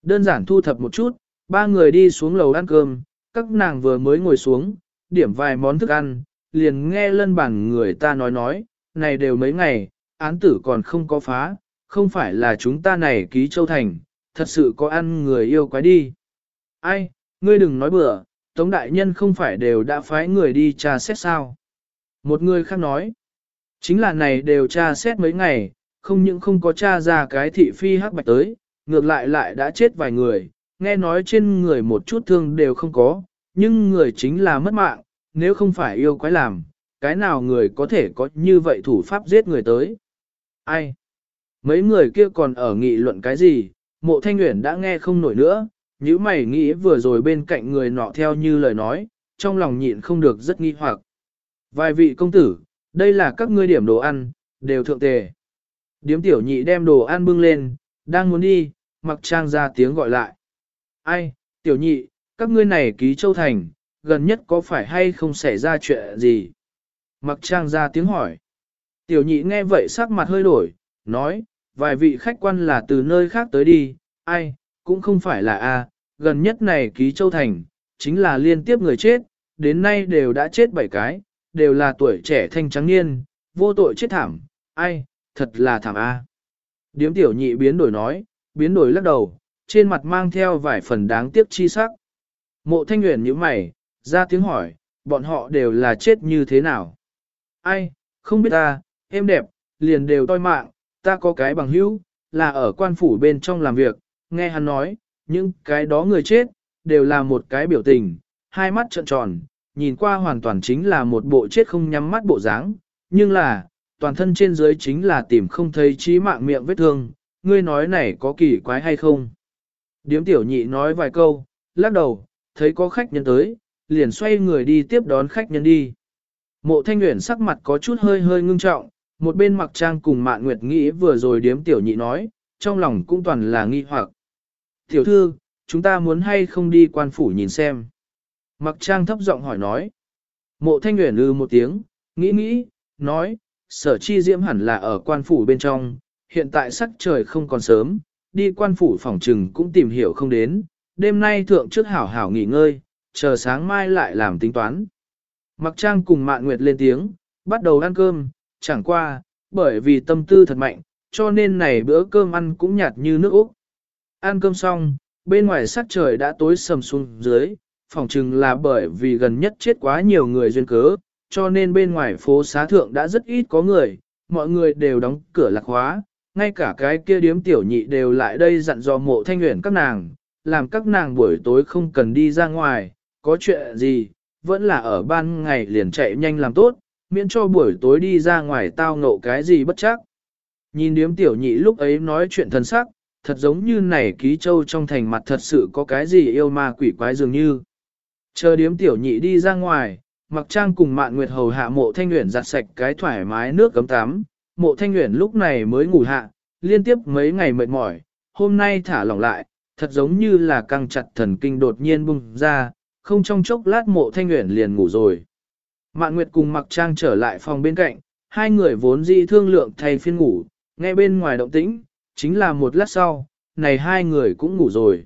Đơn giản thu thập một chút, ba người đi xuống lầu ăn cơm, các nàng vừa mới ngồi xuống, điểm vài món thức ăn, liền nghe lân bản người ta nói nói, này đều mấy ngày, án tử còn không có phá, không phải là chúng ta này ký châu thành, thật sự có ăn người yêu quái đi. Ai, ngươi đừng nói bừa, Tống Đại Nhân không phải đều đã phái người đi tra xét sao. Một người khác nói, chính là này đều tra xét mấy ngày, không những không có tra ra cái thị phi hắc bạch tới, ngược lại lại đã chết vài người, nghe nói trên người một chút thương đều không có, nhưng người chính là mất mạng, nếu không phải yêu quái làm, cái nào người có thể có như vậy thủ pháp giết người tới. Ai? Mấy người kia còn ở nghị luận cái gì, mộ thanh nguyện đã nghe không nổi nữa, nếu mày nghĩ vừa rồi bên cạnh người nọ theo như lời nói, trong lòng nhịn không được rất nghi hoặc. Vài vị công tử, đây là các ngươi điểm đồ ăn, đều thượng tề. Điếm tiểu nhị đem đồ ăn bưng lên, đang muốn đi, mặc trang ra tiếng gọi lại. Ai, tiểu nhị, các ngươi này ký châu thành, gần nhất có phải hay không xảy ra chuyện gì? Mặc trang ra tiếng hỏi. Tiểu nhị nghe vậy sắc mặt hơi đổi, nói, vài vị khách quan là từ nơi khác tới đi, ai, cũng không phải là A, gần nhất này ký châu thành, chính là liên tiếp người chết, đến nay đều đã chết bảy cái, đều là tuổi trẻ thanh trắng niên, vô tội chết thảm, ai, thật là thảm A. Điếm tiểu nhị biến đổi nói, biến đổi lắc đầu, trên mặt mang theo vài phần đáng tiếc chi sắc. Mộ thanh nguyện như mày, ra tiếng hỏi, bọn họ đều là chết như thế nào? Ai, không biết ta, em đẹp, liền đều toi mạng, ta có cái bằng hữu, là ở quan phủ bên trong làm việc, nghe hắn nói, những cái đó người chết, đều là một cái biểu tình, hai mắt trợn tròn, nhìn qua hoàn toàn chính là một bộ chết không nhắm mắt bộ dáng, nhưng là, toàn thân trên dưới chính là tìm không thấy trí mạng miệng vết thương, ngươi nói này có kỳ quái hay không? Điếm tiểu nhị nói vài câu, lắc đầu, thấy có khách nhân tới, liền xoay người đi tiếp đón khách nhân đi. Mộ thanh nguyện sắc mặt có chút hơi hơi ngưng trọng, một bên mặc trang cùng mạn nguyệt nghĩ vừa rồi điếm tiểu nhị nói, trong lòng cũng toàn là nghi hoặc. Tiểu thư, chúng ta muốn hay không đi quan phủ nhìn xem. Mặc trang thấp giọng hỏi nói. Mộ thanh nguyện ư một tiếng, nghĩ nghĩ, nói, sở chi diễm hẳn là ở quan phủ bên trong, hiện tại sắc trời không còn sớm, đi quan phủ phòng trừng cũng tìm hiểu không đến, đêm nay thượng trước hảo hảo nghỉ ngơi, chờ sáng mai lại làm tính toán. Mặc trang cùng mạn nguyệt lên tiếng, bắt đầu ăn cơm, chẳng qua, bởi vì tâm tư thật mạnh, cho nên này bữa cơm ăn cũng nhạt như nước Úc. Ăn cơm xong, bên ngoài sắc trời đã tối sầm xuống dưới, phòng chừng là bởi vì gần nhất chết quá nhiều người duyên cớ, cho nên bên ngoài phố xá thượng đã rất ít có người, mọi người đều đóng cửa lạc hóa, ngay cả cái kia điếm tiểu nhị đều lại đây dặn dò mộ thanh nguyện các nàng, làm các nàng buổi tối không cần đi ra ngoài, có chuyện gì, vẫn là ở ban ngày liền chạy nhanh làm tốt, miễn cho buổi tối đi ra ngoài tao ngộ cái gì bất chắc. Nhìn điếm tiểu nhị lúc ấy nói chuyện thân sắc, thật giống như này ký châu trong thành mặt thật sự có cái gì yêu ma quỷ quái dường như. Chờ điếm tiểu nhị đi ra ngoài, mặc trang cùng mạn nguyệt hầu hạ mộ thanh nguyện giặt sạch cái thoải mái nước cấm tắm, mộ thanh nguyện lúc này mới ngủ hạ, liên tiếp mấy ngày mệt mỏi, hôm nay thả lỏng lại, thật giống như là căng chặt thần kinh đột nhiên bung ra, không trong chốc lát mộ thanh nguyện liền ngủ rồi. Mạn Nguyệt cùng mặc trang trở lại phòng bên cạnh, hai người vốn dĩ thương lượng thay phiên ngủ, nghe bên ngoài động tĩnh, chính là một lát sau, này hai người cũng ngủ rồi.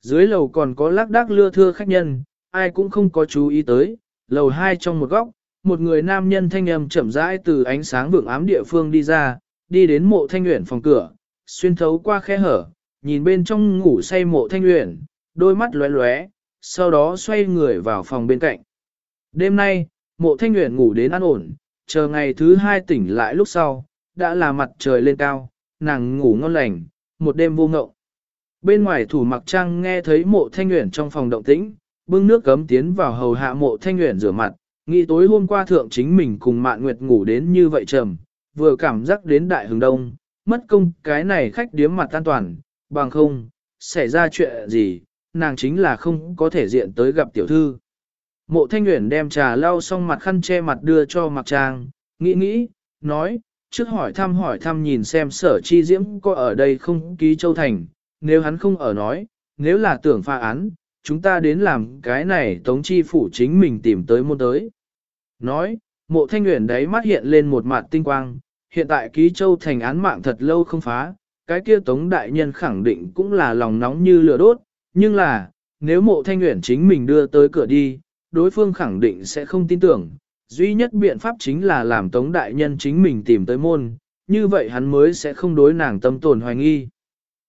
Dưới lầu còn có lác đác lưa thưa khách nhân, ai cũng không có chú ý tới, lầu hai trong một góc, một người nam nhân thanh âm chậm rãi từ ánh sáng vượng ám địa phương đi ra, đi đến mộ thanh nguyện phòng cửa, xuyên thấu qua khe hở, nhìn bên trong ngủ say mộ thanh nguyện, đôi mắt lóe lóe, sau đó xoay người vào phòng bên cạnh. Đêm nay, mộ thanh nguyện ngủ đến an ổn, chờ ngày thứ hai tỉnh lại lúc sau, đã là mặt trời lên cao, nàng ngủ ngon lành, một đêm vô ngộng. Bên ngoài thủ mặc trang nghe thấy mộ thanh nguyện trong phòng động tĩnh, bưng nước cấm tiến vào hầu hạ mộ thanh nguyện rửa mặt, nghĩ tối hôm qua thượng chính mình cùng mạn nguyệt ngủ đến như vậy trầm, vừa cảm giác đến đại hướng đông, mất công cái này khách điếm mặt an toàn, bằng không, xảy ra chuyện gì, nàng chính là không có thể diện tới gặp tiểu thư. Mộ thanh nguyện đem trà lau xong mặt khăn che mặt đưa cho Mạc trang, nghĩ nghĩ, nói, trước hỏi thăm hỏi thăm nhìn xem sở chi diễm có ở đây không ký châu thành, nếu hắn không ở nói, nếu là tưởng pha án, chúng ta đến làm cái này tống chi phủ chính mình tìm tới môn tới. Nói, mộ thanh nguyện đấy mắt hiện lên một mặt tinh quang, hiện tại ký châu thành án mạng thật lâu không phá, cái kia Tống Đại Nhân khẳng định cũng là lòng nóng như lửa đốt, nhưng là, nếu mộ thanh nguyện chính mình đưa tới cửa đi, đối phương khẳng định sẽ không tin tưởng. Duy nhất biện pháp chính là làm Tống Đại Nhân chính mình tìm tới môn, như vậy hắn mới sẽ không đối nàng tâm tồn hoài nghi.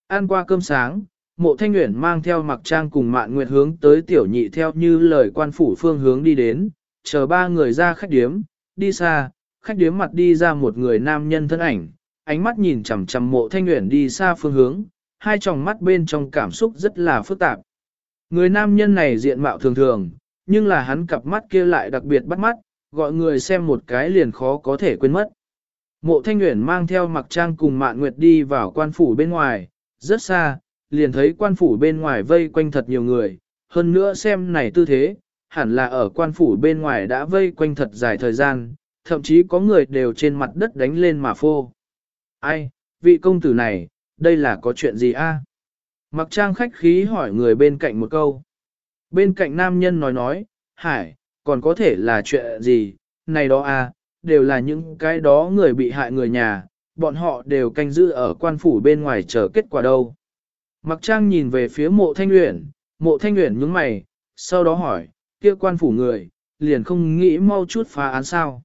Ăn qua cơm sáng, mộ thanh nguyện mang theo mặc trang cùng mạn nguyệt hướng tới tiểu nhị theo như lời quan phủ phương hướng đi đến, chờ ba người ra khách điếm, đi xa, khách điếm mặt đi ra một người nam nhân thân ảnh, ánh mắt nhìn chằm chằm mộ thanh nguyện đi xa phương hướng, hai tròng mắt bên trong cảm xúc rất là phức tạp. Người nam nhân này diện mạo thường thường, nhưng là hắn cặp mắt kia lại đặc biệt bắt mắt, gọi người xem một cái liền khó có thể quên mất. Mộ thanh nguyện mang theo mặc trang cùng mạn nguyệt đi vào quan phủ bên ngoài, rất xa, liền thấy quan phủ bên ngoài vây quanh thật nhiều người, hơn nữa xem này tư thế, hẳn là ở quan phủ bên ngoài đã vây quanh thật dài thời gian, thậm chí có người đều trên mặt đất đánh lên mà phô. Ai, vị công tử này, đây là có chuyện gì a? Mặc trang khách khí hỏi người bên cạnh một câu. Bên cạnh nam nhân nói nói, hải, còn có thể là chuyện gì, này đó a, đều là những cái đó người bị hại người nhà, bọn họ đều canh giữ ở quan phủ bên ngoài chờ kết quả đâu. Mặc trang nhìn về phía mộ thanh luyện, mộ thanh luyện nhướng mày, sau đó hỏi, kia quan phủ người, liền không nghĩ mau chút phá án sao.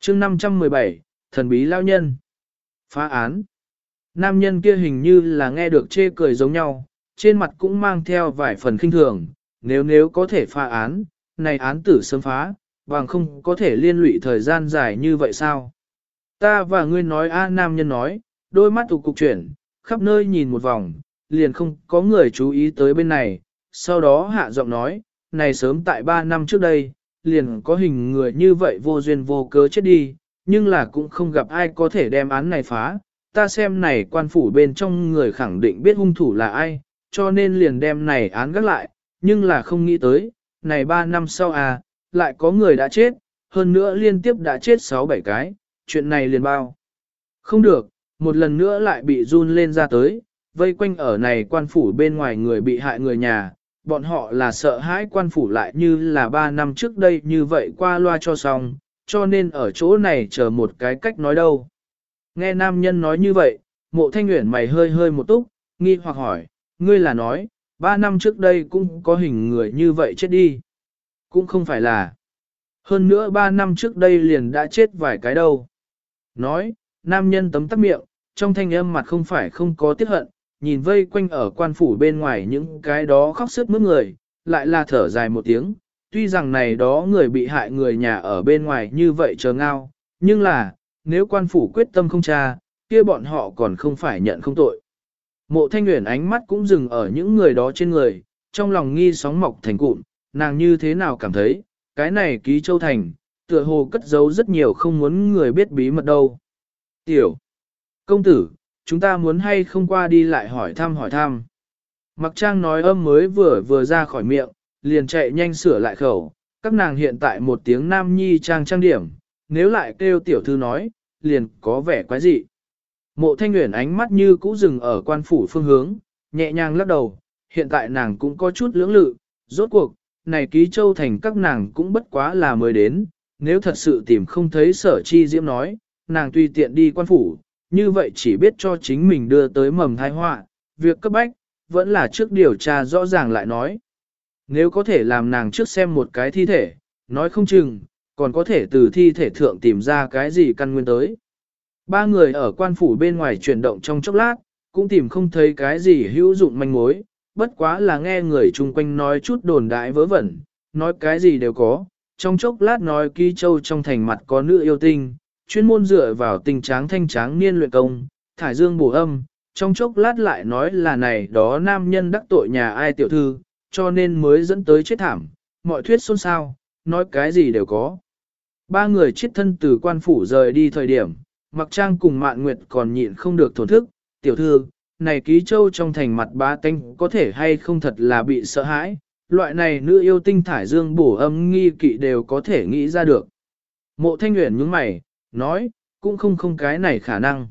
chương 517, thần bí lao nhân. Phá án. Nam nhân kia hình như là nghe được chê cười giống nhau, trên mặt cũng mang theo vài phần kinh thường, nếu nếu có thể phá án, này án tử sớm phá, bằng không có thể liên lụy thời gian dài như vậy sao? Ta và ngươi nói a nam nhân nói, đôi mắt tụ cục chuyển, khắp nơi nhìn một vòng, liền không có người chú ý tới bên này, sau đó hạ giọng nói, này sớm tại ba năm trước đây, liền có hình người như vậy vô duyên vô cớ chết đi, nhưng là cũng không gặp ai có thể đem án này phá, ta xem này quan phủ bên trong người khẳng định biết hung thủ là ai, cho nên liền đem này án gác lại, nhưng là không nghĩ tới, này ba năm sau à, lại có người đã chết, hơn nữa liên tiếp đã chết 6-7 cái, chuyện này liền bao. Không được, một lần nữa lại bị run lên ra tới, vây quanh ở này quan phủ bên ngoài người bị hại người nhà, bọn họ là sợ hãi quan phủ lại như là ba năm trước đây như vậy qua loa cho xong, cho nên ở chỗ này chờ một cái cách nói đâu. Nghe nam nhân nói như vậy, mộ thanh nguyện mày hơi hơi một túc, nghi hoặc hỏi, ngươi là nói, ba năm trước đây cũng có hình người như vậy chết đi. Cũng không phải là. Hơn nữa ba năm trước đây liền đã chết vài cái đâu. Nói, nam nhân tấm tắc miệng, trong thanh âm mặt không phải không có tiếc hận, nhìn vây quanh ở quan phủ bên ngoài những cái đó khóc sức mướt người, lại là thở dài một tiếng. Tuy rằng này đó người bị hại người nhà ở bên ngoài như vậy chờ ngao, nhưng là, nếu quan phủ quyết tâm không tra, kia bọn họ còn không phải nhận không tội. Mộ thanh nguyện ánh mắt cũng dừng ở những người đó trên người, trong lòng nghi sóng mọc thành cụm, nàng như thế nào cảm thấy, cái này ký châu thành, tựa hồ cất giấu rất nhiều không muốn người biết bí mật đâu. Tiểu, công tử, chúng ta muốn hay không qua đi lại hỏi thăm hỏi thăm. Mặc trang nói âm mới vừa vừa ra khỏi miệng, liền chạy nhanh sửa lại khẩu, các nàng hiện tại một tiếng nam nhi trang trang điểm, nếu lại kêu tiểu thư nói, liền có vẻ quái dị. Mộ thanh nguyện ánh mắt như cũ dừng ở quan phủ phương hướng, nhẹ nhàng lắc đầu, hiện tại nàng cũng có chút lưỡng lự, rốt cuộc, này ký châu thành các nàng cũng bất quá là mới đến, nếu thật sự tìm không thấy sở chi diễm nói, nàng tùy tiện đi quan phủ, như vậy chỉ biết cho chính mình đưa tới mầm thai họa, việc cấp bách, vẫn là trước điều tra rõ ràng lại nói. Nếu có thể làm nàng trước xem một cái thi thể, nói không chừng, còn có thể từ thi thể thượng tìm ra cái gì căn nguyên tới. Ba người ở quan phủ bên ngoài chuyển động trong chốc lát, cũng tìm không thấy cái gì hữu dụng manh mối, bất quá là nghe người chung quanh nói chút đồn đại vớ vẩn, nói cái gì đều có, trong chốc lát nói ký châu trong thành mặt có nữ yêu tinh, chuyên môn dựa vào tình tráng thanh tráng niên luyện công, thải dương bổ âm, trong chốc lát lại nói là này đó nam nhân đắc tội nhà ai tiểu thư, cho nên mới dẫn tới chết thảm, mọi thuyết xôn xao, nói cái gì đều có. Ba người chết thân từ quan phủ rời đi thời điểm, mặc trang cùng mạn nguyệt còn nhịn không được thổn thức, tiểu thư, này ký châu trong thành mặt ba tanh có thể hay không thật là bị sợ hãi, loại này nữ yêu tinh thải dương bổ âm nghi kỵ đều có thể nghĩ ra được. Mộ thanh nguyện nhướng mày, nói, cũng không không cái này khả năng.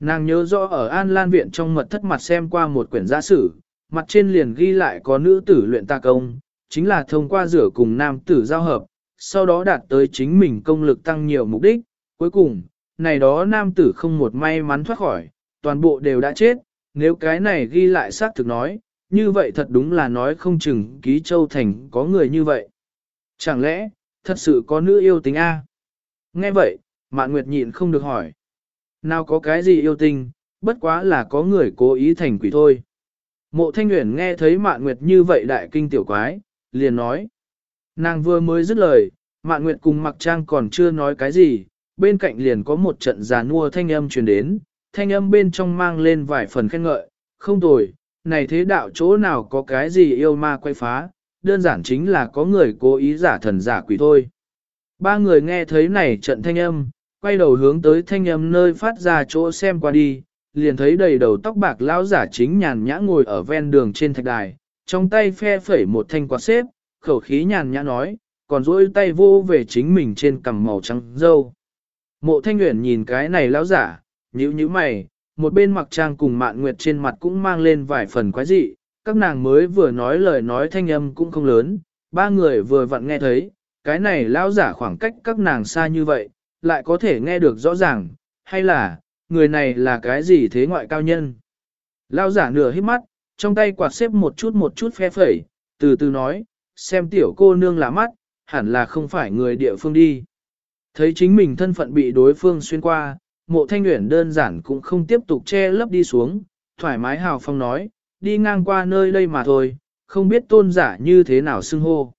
Nàng nhớ rõ ở An Lan Viện trong mật thất mặt xem qua một quyển giả sử, mặt trên liền ghi lại có nữ tử luyện ta công, chính là thông qua rửa cùng nam tử giao hợp, sau đó đạt tới chính mình công lực tăng nhiều mục đích, cuối cùng, này đó nam tử không một may mắn thoát khỏi, toàn bộ đều đã chết, nếu cái này ghi lại xác thực nói, như vậy thật đúng là nói không chừng ký châu thành có người như vậy. Chẳng lẽ, thật sự có nữ yêu tính A? Nghe vậy, Mạn Nguyệt nhịn không được hỏi. Nào có cái gì yêu tình, bất quá là có người cố ý thành quỷ thôi. Mộ Thanh Nguyễn nghe thấy Mạn Nguyệt như vậy đại kinh tiểu quái, liền nói. Nàng vừa mới dứt lời, Mạn Nguyệt cùng Mặc Trang còn chưa nói cái gì, bên cạnh liền có một trận già nua thanh âm truyền đến, thanh âm bên trong mang lên vài phần khen ngợi, không tồi, này thế đạo chỗ nào có cái gì yêu ma quay phá, đơn giản chính là có người cố ý giả thần giả quỷ thôi. Ba người nghe thấy này trận thanh âm, quay đầu hướng tới thanh âm nơi phát ra chỗ xem qua đi, liền thấy đầy đầu tóc bạc lão giả chính nhàn nhã ngồi ở ven đường trên thạch đài, trong tay phe phẩy một thanh quạt xếp, khẩu khí nhàn nhã nói, còn duỗi tay vô về chính mình trên cằm màu trắng dâu. Mộ thanh nguyện nhìn cái này lão giả, nhíu nhíu mày, một bên mặc trang cùng mạn nguyệt trên mặt cũng mang lên vài phần quái dị, các nàng mới vừa nói lời nói thanh âm cũng không lớn, ba người vừa vặn nghe thấy, cái này lão giả khoảng cách các nàng xa như vậy, lại có thể nghe được rõ ràng, hay là, người này là cái gì thế ngoại cao nhân. Lao giả nửa hít mắt, trong tay quạt xếp một chút một chút phe phẩy, từ từ nói, xem tiểu cô nương lạ mắt, hẳn là không phải người địa phương đi. Thấy chính mình thân phận bị đối phương xuyên qua, mộ thanh nguyện đơn giản cũng không tiếp tục che lấp đi xuống, thoải mái hào phong nói, đi ngang qua nơi đây mà thôi, không biết tôn giả như thế nào xưng hô.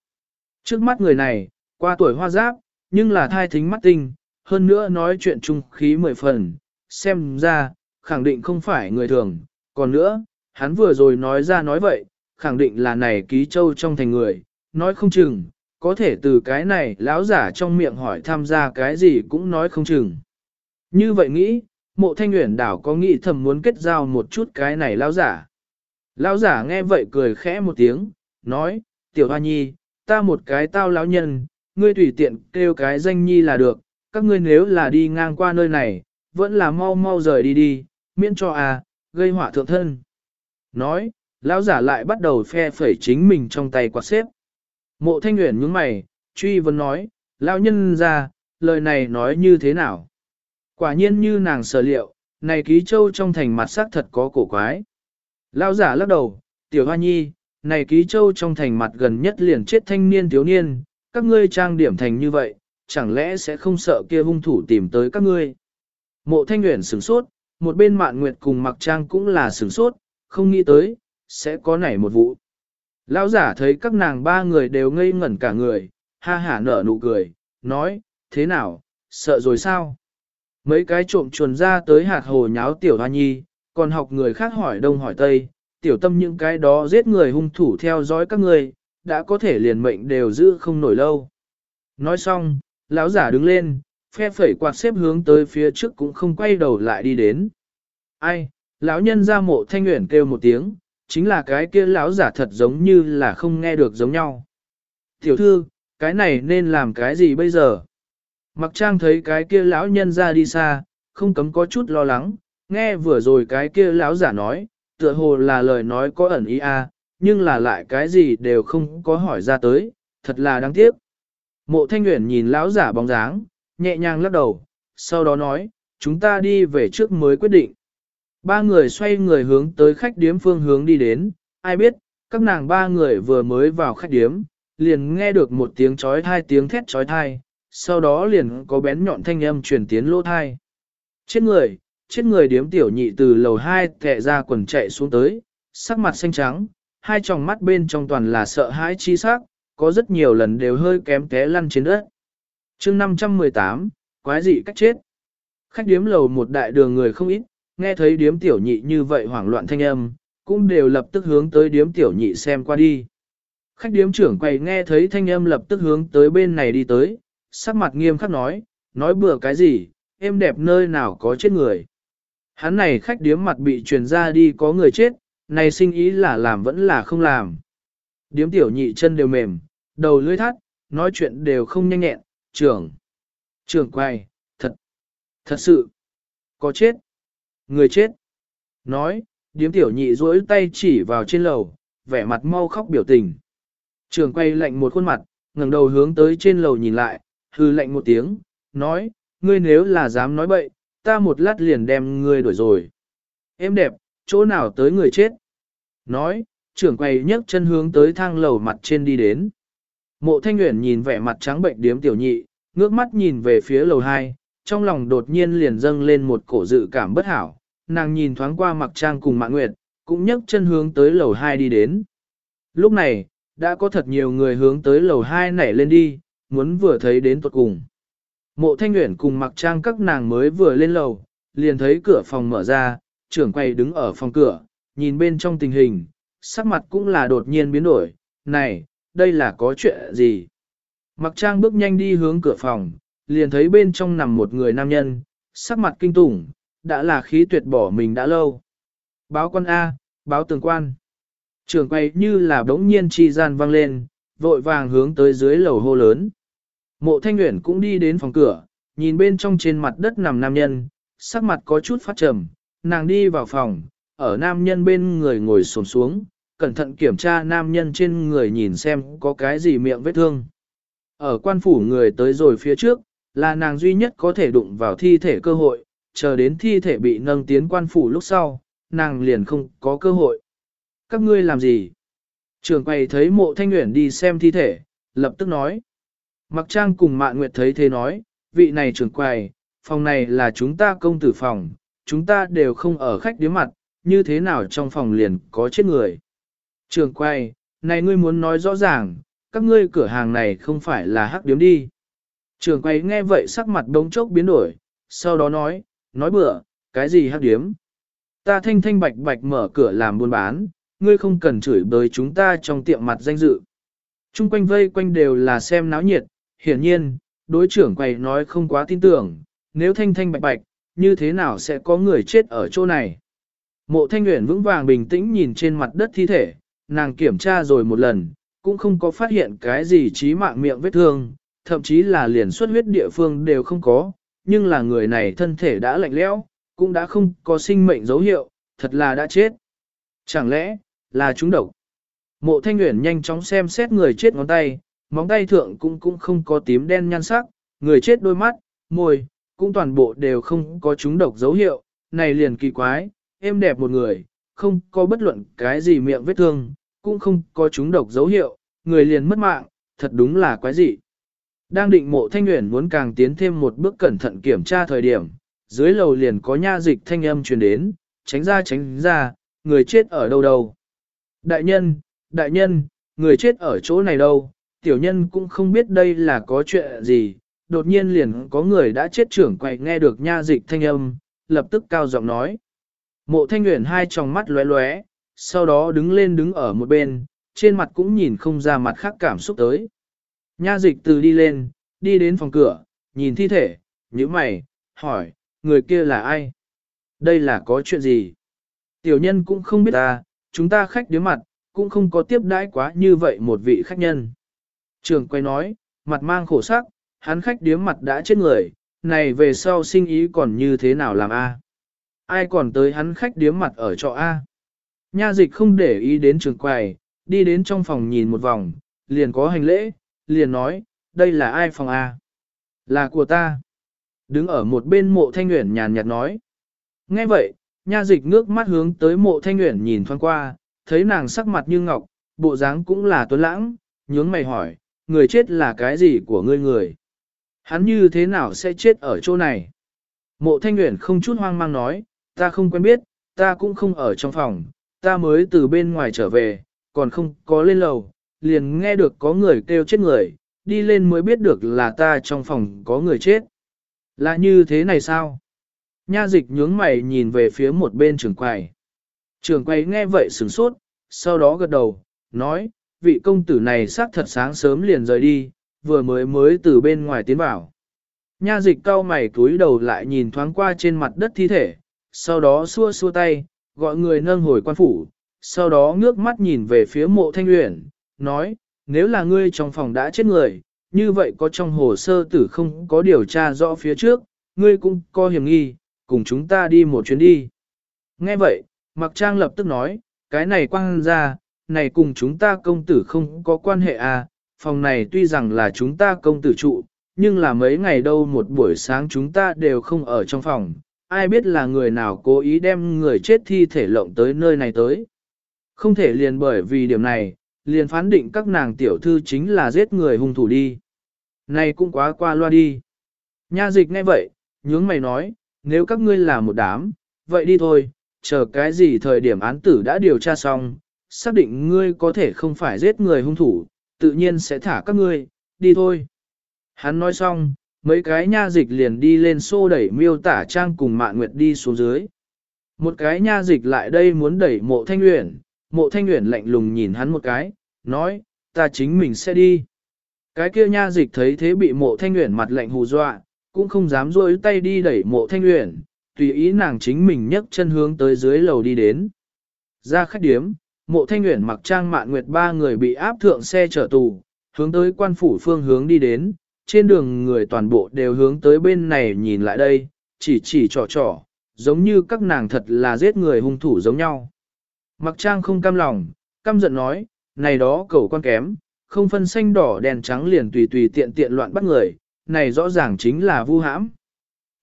Trước mắt người này, qua tuổi hoa giáp, nhưng là thai thính mắt tinh, hơn nữa nói chuyện trung khí mười phần, xem ra, khẳng định không phải người thường, còn nữa, hắn vừa rồi nói ra nói vậy, khẳng định là này ký châu trong thành người, nói không chừng, có thể từ cái này lão giả trong miệng hỏi tham gia cái gì cũng nói không chừng. Như vậy nghĩ, mộ thanh nguyện đảo có nghĩ thầm muốn kết giao một chút cái này lão giả. Lão giả nghe vậy cười khẽ một tiếng, nói, tiểu hoa nhi, ta một cái tao lão nhân, ngươi tùy tiện kêu cái danh nhi là được, các ngươi nếu là đi ngang qua nơi này, vẫn là mau mau rời đi đi, miễn cho à, gây họa thượng thân. Nói, lão giả lại bắt đầu phe phẩy chính mình trong tay quạt xếp. Mộ thanh nguyện nhướng mày, truy vấn nói, lão nhân ra, lời này nói như thế nào? Quả nhiên như nàng sở liệu, này ký châu trong thành mặt sắc thật có cổ quái. Lão giả lắc đầu, tiểu hoa nhi, này ký châu trong thành mặt gần nhất liền chết thanh niên thiếu niên, các ngươi trang điểm thành như vậy, chẳng lẽ sẽ không sợ kia hung thủ tìm tới các ngươi. Mộ thanh nguyện sửng sốt, một bên mạn nguyệt cùng mặc trang cũng là sửng sốt, không nghĩ tới, sẽ có nảy một vụ. Lão giả thấy các nàng ba người đều ngây ngẩn cả người, ha hả nở nụ cười, nói, thế nào, sợ rồi sao? Mấy cái trộm chuồn ra tới hạt hồ nháo tiểu hoa nhi, còn học người khác hỏi đông hỏi tây, tiểu tâm những cái đó giết người hung thủ theo dõi các người, đã có thể liền mệnh đều giữ không nổi lâu. Nói xong, lão giả đứng lên, phe phẩy quạt xếp hướng tới phía trước cũng không quay đầu lại đi đến. Ai, lão nhân ra mộ thanh nguyện kêu một tiếng, chính là cái kia lão giả thật giống như là không nghe được giống nhau. Tiểu thư, cái này nên làm cái gì bây giờ? Mặc trang thấy cái kia lão nhân ra đi xa, không cấm có chút lo lắng, nghe vừa rồi cái kia lão giả nói, tựa hồ là lời nói có ẩn ý a, nhưng là lại cái gì đều không có hỏi ra tới, thật là đáng tiếc. Mộ thanh Uyển nhìn lão giả bóng dáng, nhẹ nhàng lắc đầu, sau đó nói, chúng ta đi về trước mới quyết định. Ba người xoay người hướng tới khách điếm phương hướng đi đến, ai biết, các nàng ba người vừa mới vào khách điếm, liền nghe được một tiếng chói thai tiếng thét chói thai, sau đó liền có bén nhọn thanh âm truyền tiến lỗ thai. Chết người, chết người điếm tiểu nhị từ lầu 2 kẹ ra quần chạy xuống tới, sắc mặt xanh trắng, hai tròng mắt bên trong toàn là sợ hãi chi sắc, có rất nhiều lần đều hơi kém té lăn trên đất. chương 518, quái dị cách chết. Khách điếm lầu một đại đường người không ít, nghe thấy điếm tiểu nhị như vậy hoảng loạn thanh âm, cũng đều lập tức hướng tới điếm tiểu nhị xem qua đi. Khách điếm trưởng quầy nghe thấy thanh âm lập tức hướng tới bên này đi tới, sắc mặt nghiêm khắc nói, nói bừa cái gì, em đẹp nơi nào có chết người. Hắn này khách điếm mặt bị truyền ra đi có người chết, này sinh ý là làm vẫn là không làm. Điếm tiểu nhị chân đều mềm, đầu lưỡi thắt, nói chuyện đều không nhanh nhẹn, trưởng. Trưởng quay, thật, thật sự, có chết, người chết. Nói, điếm tiểu nhị duỗi tay chỉ vào trên lầu, vẻ mặt mau khóc biểu tình. Trưởng quay lạnh một khuôn mặt, ngẩng đầu hướng tới trên lầu nhìn lại, hư lạnh một tiếng, nói, ngươi nếu là dám nói bậy, ta một lát liền đem ngươi đuổi rồi. em đẹp, chỗ nào tới người chết. Nói, trưởng quầy nhấc chân hướng tới thang lầu mặt trên đi đến. Mộ thanh Uyển nhìn vẻ mặt trắng bệnh điếm tiểu nhị, ngước mắt nhìn về phía lầu 2, trong lòng đột nhiên liền dâng lên một cổ dự cảm bất hảo, nàng nhìn thoáng qua mặc trang cùng mạng nguyệt, cũng nhấc chân hướng tới lầu 2 đi đến. Lúc này, đã có thật nhiều người hướng tới lầu 2 nảy lên đi, muốn vừa thấy đến tuột cùng. Mộ thanh Uyển cùng mặc trang các nàng mới vừa lên lầu, liền thấy cửa phòng mở ra, trưởng quầy đứng ở phòng cửa, nhìn bên trong tình hình, sắc mặt cũng là đột nhiên biến đổi, này, đây là có chuyện gì? Mặc trang bước nhanh đi hướng cửa phòng, liền thấy bên trong nằm một người nam nhân, sắc mặt kinh tủng, đã là khí tuyệt bỏ mình đã lâu. Báo quan A, báo tường quan. Trường quay như là đống nhiên chi gian vang lên, vội vàng hướng tới dưới lầu hô lớn. Mộ thanh nguyện cũng đi đến phòng cửa, nhìn bên trong trên mặt đất nằm nam nhân, sắc mặt có chút phát trầm, nàng đi vào phòng, ở nam nhân bên người ngồi xổm xuống, cẩn thận kiểm tra nam nhân trên người nhìn xem có cái gì miệng vết thương. Ở quan phủ người tới rồi phía trước, là nàng duy nhất có thể đụng vào thi thể cơ hội, chờ đến thi thể bị nâng tiến quan phủ lúc sau, nàng liền không có cơ hội. Các ngươi làm gì? Trường quầy thấy mộ thanh nguyện đi xem thi thể, lập tức nói. Mặc trang cùng mạn nguyệt thấy thế nói, vị này trường quầy, phòng này là chúng ta công tử phòng, chúng ta đều không ở khách điếm mặt, như thế nào trong phòng liền có chết người. Trường quay, này ngươi muốn nói rõ ràng, các ngươi cửa hàng này không phải là hắc điếm đi. Trường quay nghe vậy sắc mặt đống chốc biến đổi, sau đó nói, nói bừa, cái gì hắc điếm. Ta thanh thanh bạch bạch mở cửa làm buôn bán, ngươi không cần chửi bới chúng ta trong tiệm mặt danh dự. Trung quanh vây quanh đều là xem náo nhiệt, hiển nhiên, đối trưởng quầy nói không quá tin tưởng, nếu thanh thanh bạch bạch, như thế nào sẽ có người chết ở chỗ này. Mộ thanh nguyện vững vàng bình tĩnh nhìn trên mặt đất thi thể, nàng kiểm tra rồi một lần, cũng không có phát hiện cái gì trí mạng miệng vết thương, thậm chí là liền xuất huyết địa phương đều không có, nhưng là người này thân thể đã lạnh lẽo, cũng đã không có sinh mệnh dấu hiệu, thật là đã chết. Chẳng lẽ, là chúng độc? Mộ thanh nguyện nhanh chóng xem xét người chết ngón tay, móng tay thượng cũng cũng không có tím đen nhan sắc, người chết đôi mắt, môi, cũng toàn bộ đều không có chúng độc dấu hiệu, này liền kỳ quái, êm đẹp một người, không có bất luận cái gì miệng vết thương, cũng không có chúng độc dấu hiệu, người liền mất mạng, thật đúng là quái dị. Đang định mộ thanh nguyện muốn càng tiến thêm một bước cẩn thận kiểm tra thời điểm, dưới lầu liền có nha dịch thanh âm truyền đến, tránh ra tránh ra, người chết ở đâu đâu. Đại nhân, đại nhân, người chết ở chỗ này đâu, tiểu nhân cũng không biết đây là có chuyện gì, đột nhiên liền có người đã chết trưởng quậy nghe được nha dịch thanh âm, lập tức cao giọng nói. Mộ thanh nguyện hai tròng mắt lóe lóe, sau đó đứng lên đứng ở một bên, trên mặt cũng nhìn không ra mặt khác cảm xúc tới. Nha dịch từ đi lên, đi đến phòng cửa, nhìn thi thể, nhíu mày, hỏi, người kia là ai? Đây là có chuyện gì? Tiểu nhân cũng không biết ta, chúng ta khách đứa mặt, cũng không có tiếp đãi quá như vậy một vị khách nhân. Trường quay nói, mặt mang khổ sắc, hắn khách điếm mặt đã chết người, này về sau sinh ý còn như thế nào làm a? Ai còn tới hắn khách điếm mặt ở trọ a? Nha dịch không để ý đến trường quầy, đi đến trong phòng nhìn một vòng, liền có hành lễ, liền nói, đây là ai phòng a? Là của ta. Đứng ở một bên mộ thanh nguyện nhàn nhạt nói. Nghe vậy, nha dịch ngước mắt hướng tới mộ thanh nguyện nhìn thoáng qua, thấy nàng sắc mặt như ngọc, bộ dáng cũng là tuấn lãng, nhướng mày hỏi, người chết là cái gì của ngươi người? Hắn như thế nào sẽ chết ở chỗ này? Mộ thanh nguyện không chút hoang mang nói, ta không quen biết, ta cũng không ở trong phòng, ta mới từ bên ngoài trở về, còn không có lên lầu, liền nghe được có người kêu chết người, đi lên mới biết được là ta trong phòng có người chết. Là như thế này sao? Nha dịch nhướng mày nhìn về phía một bên trường quầy. Trường quầy nghe vậy sửng sốt, sau đó gật đầu, nói, vị công tử này xác thật sáng sớm liền rời đi, vừa mới mới từ bên ngoài tiến vào. Nha dịch cau mày cúi đầu lại nhìn thoáng qua trên mặt đất thi thể, sau đó xua xua tay, gọi người nâng hồi quan phủ, sau đó ngước mắt nhìn về phía mộ thanh luyện, nói, nếu là ngươi trong phòng đã chết người, như vậy có trong hồ sơ tử không có điều tra rõ phía trước, ngươi cũng có hiểm nghi, cùng chúng ta đi một chuyến đi. Nghe vậy, Mặc Trang lập tức nói, cái này quang ra, này cùng chúng ta công tử không có quan hệ à, phòng này tuy rằng là chúng ta công tử trụ, nhưng là mấy ngày đâu một buổi sáng chúng ta đều không ở trong phòng, ai biết là người nào cố ý đem người chết thi thể lộng tới nơi này tới. Không thể liền bởi vì điểm này, liền phán định các nàng tiểu thư chính là giết người hung thủ đi. Này cũng quá qua loa đi. Nha dịch nghe vậy, nhướng mày nói, nếu các ngươi là một đám, vậy đi thôi, chờ cái gì thời điểm án tử đã điều tra xong, xác định ngươi có thể không phải giết người hung thủ, tự nhiên sẽ thả các ngươi, đi thôi. Hắn nói xong, mấy cái nha dịch liền đi lên xô đẩy miêu tả trang cùng mạn nguyệt đi xuống dưới. Một cái nha dịch lại đây muốn đẩy mộ thanh uyển, mộ thanh uyển lạnh lùng nhìn hắn một cái, nói, ta chính mình sẽ đi. Cái kia nha dịch thấy thế bị mộ thanh uyển mặt lạnh hù dọa, cũng không dám rôi tay đi đẩy mộ thanh uyển, tùy ý nàng chính mình nhấc chân hướng tới dưới lầu đi đến. Ra khách điếm, mộ thanh uyển mặc trang mạn nguyệt ba người bị áp thượng xe chở tù, hướng tới quan phủ phương hướng đi đến, trên đường người toàn bộ đều hướng tới bên này nhìn lại đây, chỉ chỉ trò trò, giống như các nàng thật là giết người hung thủ giống nhau. Mặc trang không cam lòng, căm giận nói, này đó cầu quan kém, không phân xanh đỏ đèn trắng liền tùy tùy tiện tiện loạn bắt người, này rõ ràng chính là vu hãm.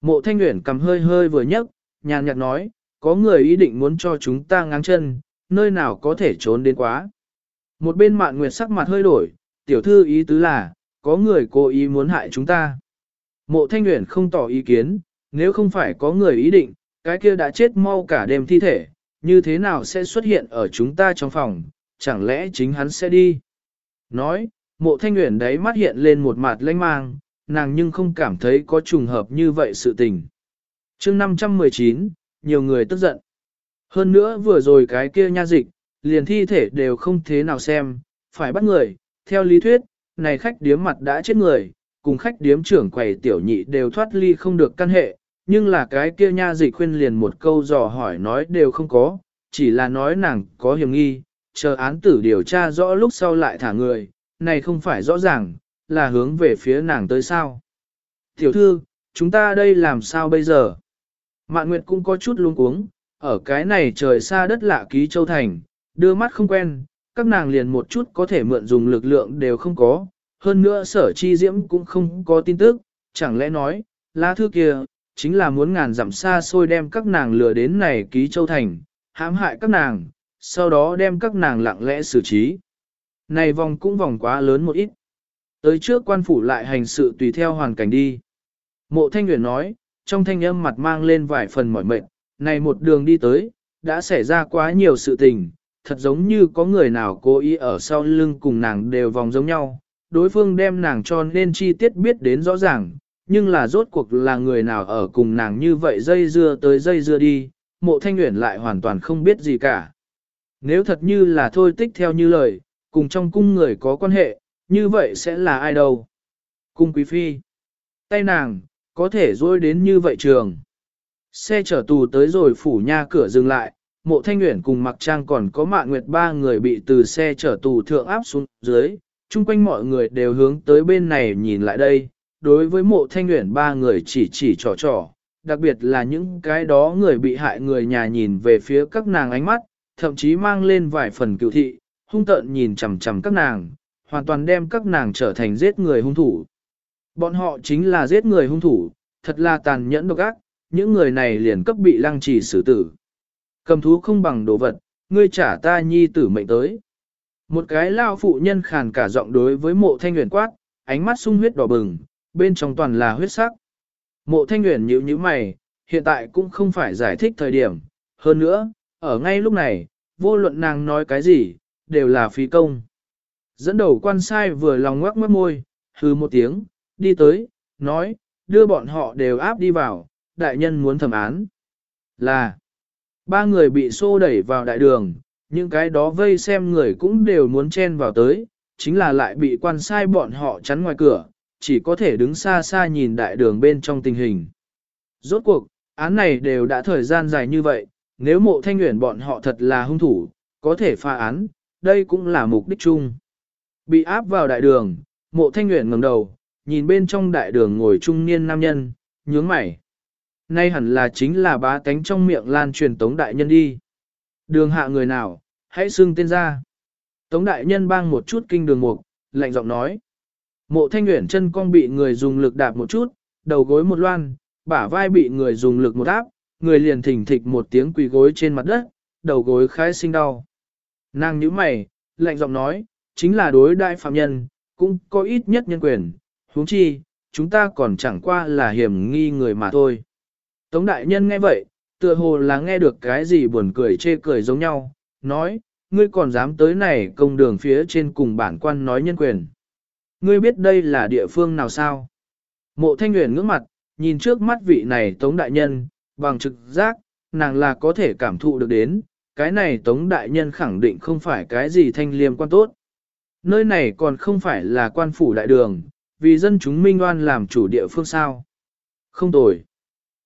Mộ thanh nguyện cầm hơi hơi vừa nhấc, nhàn nhạt nói, có người ý định muốn cho chúng ta ngáng chân, nơi nào có thể trốn đến quá. Một bên mạn nguyệt sắc mặt hơi đổi, tiểu thư ý tứ là, có người cố ý muốn hại chúng ta. Mộ thanh nguyện không tỏ ý kiến, nếu không phải có người ý định, cái kia đã chết mau cả đêm thi thể, như thế nào sẽ xuất hiện ở chúng ta trong phòng, chẳng lẽ chính hắn sẽ đi. Nói, mộ thanh nguyện đấy mắt hiện lên một mặt lanh mang, nàng nhưng không cảm thấy có trùng hợp như vậy sự tình. chương 519, nhiều người tức giận. Hơn nữa vừa rồi cái kia nha dịch, liền thi thể đều không thế nào xem, phải bắt người, theo lý thuyết, này khách điếm mặt đã chết người, cùng khách điếm trưởng quầy tiểu nhị đều thoát ly không được căn hệ, nhưng là cái kia nha dịch khuyên liền một câu dò hỏi nói đều không có, chỉ là nói nàng có hiểm nghi, chờ án tử điều tra rõ lúc sau lại thả người, này không phải rõ ràng, là hướng về phía nàng tới sao. Tiểu thư, chúng ta đây làm sao bây giờ? Mạn Nguyệt cũng có chút luống cuống, ở cái này trời xa đất lạ ký châu thành, đưa mắt không quen, các nàng liền một chút có thể mượn dùng lực lượng đều không có, hơn nữa sở chi diễm cũng không có tin tức, chẳng lẽ nói, lá thư kia, chính là muốn ngàn dặm xa xôi đem các nàng lừa đến này ký châu thành, hãm hại các nàng, sau đó đem các nàng lặng lẽ xử trí. Này vòng cũng vòng quá lớn một ít. Tới trước quan phủ lại hành sự tùy theo hoàn cảnh đi. Mộ thanh nguyện nói, trong thanh âm mặt mang lên vài phần mỏi mệt, này một đường đi tới, đã xảy ra quá nhiều sự tình, thật giống như có người nào cố ý ở sau lưng cùng nàng đều vòng giống nhau. Đối phương đem nàng cho nên chi tiết biết đến rõ ràng, nhưng là rốt cuộc là người nào ở cùng nàng như vậy dây dưa tới dây dưa đi, mộ thanh nguyện lại hoàn toàn không biết gì cả. Nếu thật như là thôi tích theo như lời, cùng trong cung người có quan hệ, như vậy sẽ là ai đâu? Cung quý phi. Tay nàng, có thể dối đến như vậy trường. Xe chở tù tới rồi phủ nha cửa dừng lại, mộ thanh nguyện cùng mặc trang còn có mạng nguyệt ba người bị từ xe chở tù thượng áp xuống dưới, chung quanh mọi người đều hướng tới bên này nhìn lại đây, đối với mộ thanh nguyện ba người chỉ chỉ trò trò, đặc biệt là những cái đó người bị hại người nhà nhìn về phía các nàng ánh mắt, thậm chí mang lên vài phần cựu thị, hung tợn nhìn chằm chằm các nàng, hoàn toàn đem các nàng trở thành giết người hung thủ. Bọn họ chính là giết người hung thủ, thật là tàn nhẫn độc ác, những người này liền cấp bị lăng trì xử tử. Cầm thú không bằng đồ vật, ngươi trả ta nhi tử mệnh tới. Một cái lao phụ nhân khàn cả giọng đối với mộ thanh nguyện quát, ánh mắt sung huyết đỏ bừng, bên trong toàn là huyết sắc. Mộ thanh nguyện nhíu nhíu mày, hiện tại cũng không phải giải thích thời điểm. Hơn nữa, ở ngay lúc này, vô luận nàng nói cái gì, đều là phí công. Dẫn đầu quan sai vừa lòng ngoắc mất môi, hư một tiếng, đi tới, nói, đưa bọn họ đều áp đi vào, đại nhân muốn thẩm án. Là, ba người bị xô đẩy vào đại đường, những cái đó vây xem người cũng đều muốn chen vào tới, chính là lại bị quan sai bọn họ chắn ngoài cửa, chỉ có thể đứng xa xa nhìn đại đường bên trong tình hình. Rốt cuộc, án này đều đã thời gian dài như vậy, nếu mộ thanh nguyện bọn họ thật là hung thủ, có thể pha án, đây cũng là mục đích chung. Bị áp vào đại đường, mộ thanh nguyện ngẩng đầu, nhìn bên trong đại đường ngồi trung niên nam nhân, nhướng mày. Nay hẳn là chính là bá tánh trong miệng lan truyền tống đại nhân đi. Đường hạ người nào, hãy xưng tên ra. Tống đại nhân bang một chút kinh đường mục, lạnh giọng nói. Mộ thanh nguyện chân cong bị người dùng lực đạp một chút, đầu gối một loan, bả vai bị người dùng lực một áp, người liền thỉnh thịch một tiếng quỳ gối trên mặt đất, đầu gối khái sinh đau. Nàng nhíu mày, lạnh giọng nói, chính là đối đại phạm nhân, cũng có ít nhất nhân quyền, huống chi, chúng ta còn chẳng qua là hiểm nghi người mà thôi. Tống đại nhân nghe vậy, tựa hồ là nghe được cái gì buồn cười chê cười giống nhau, nói, ngươi còn dám tới này công đường phía trên cùng bản quan nói nhân quyền. Ngươi biết đây là địa phương nào sao? Mộ thanh nguyện ngước mặt, nhìn trước mắt vị này tống đại nhân, bằng trực giác, nàng là có thể cảm thụ được đến, cái này tống đại nhân khẳng định không phải cái gì thanh liêm quan tốt. Nơi này còn không phải là quan phủ đại đường, vì dân chúng minh oan làm chủ địa phương sao. Không tồi.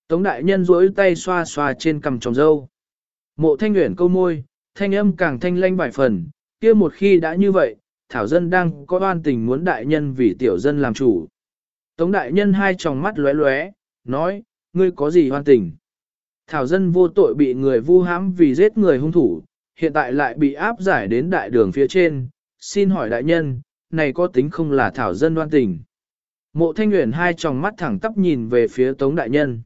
Tống đại nhân duỗi tay xoa xoa trên cằm tròng dâu. Mộ thanh nguyện câu môi, thanh âm càng thanh lanh vài phần, kia một khi đã như vậy, thảo dân đang có oan tình muốn đại nhân vì tiểu dân làm chủ. Tống đại nhân hai tròng mắt lóe lóe, nói, ngươi có gì oan tình? Thảo dân vô tội bị người vu hãm vì giết người hung thủ, hiện tại lại bị áp giải đến đại đường phía trên, xin hỏi đại nhân, này có tính không là thảo dân oan tình? Mộ thanh nguyện hai tròng mắt thẳng tắp nhìn về phía tống đại nhân.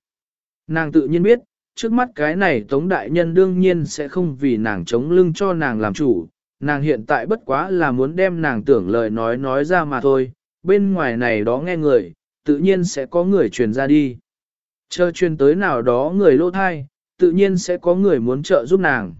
Nàng tự nhiên biết, trước mắt cái này Tống Đại Nhân đương nhiên sẽ không vì nàng chống lưng cho nàng làm chủ, nàng hiện tại bất quá là muốn đem nàng tưởng lời nói nói ra mà thôi, bên ngoài này đó nghe người, tự nhiên sẽ có người truyền ra đi. Chờ truyền tới nào đó người lỗ thai, tự nhiên sẽ có người muốn trợ giúp nàng.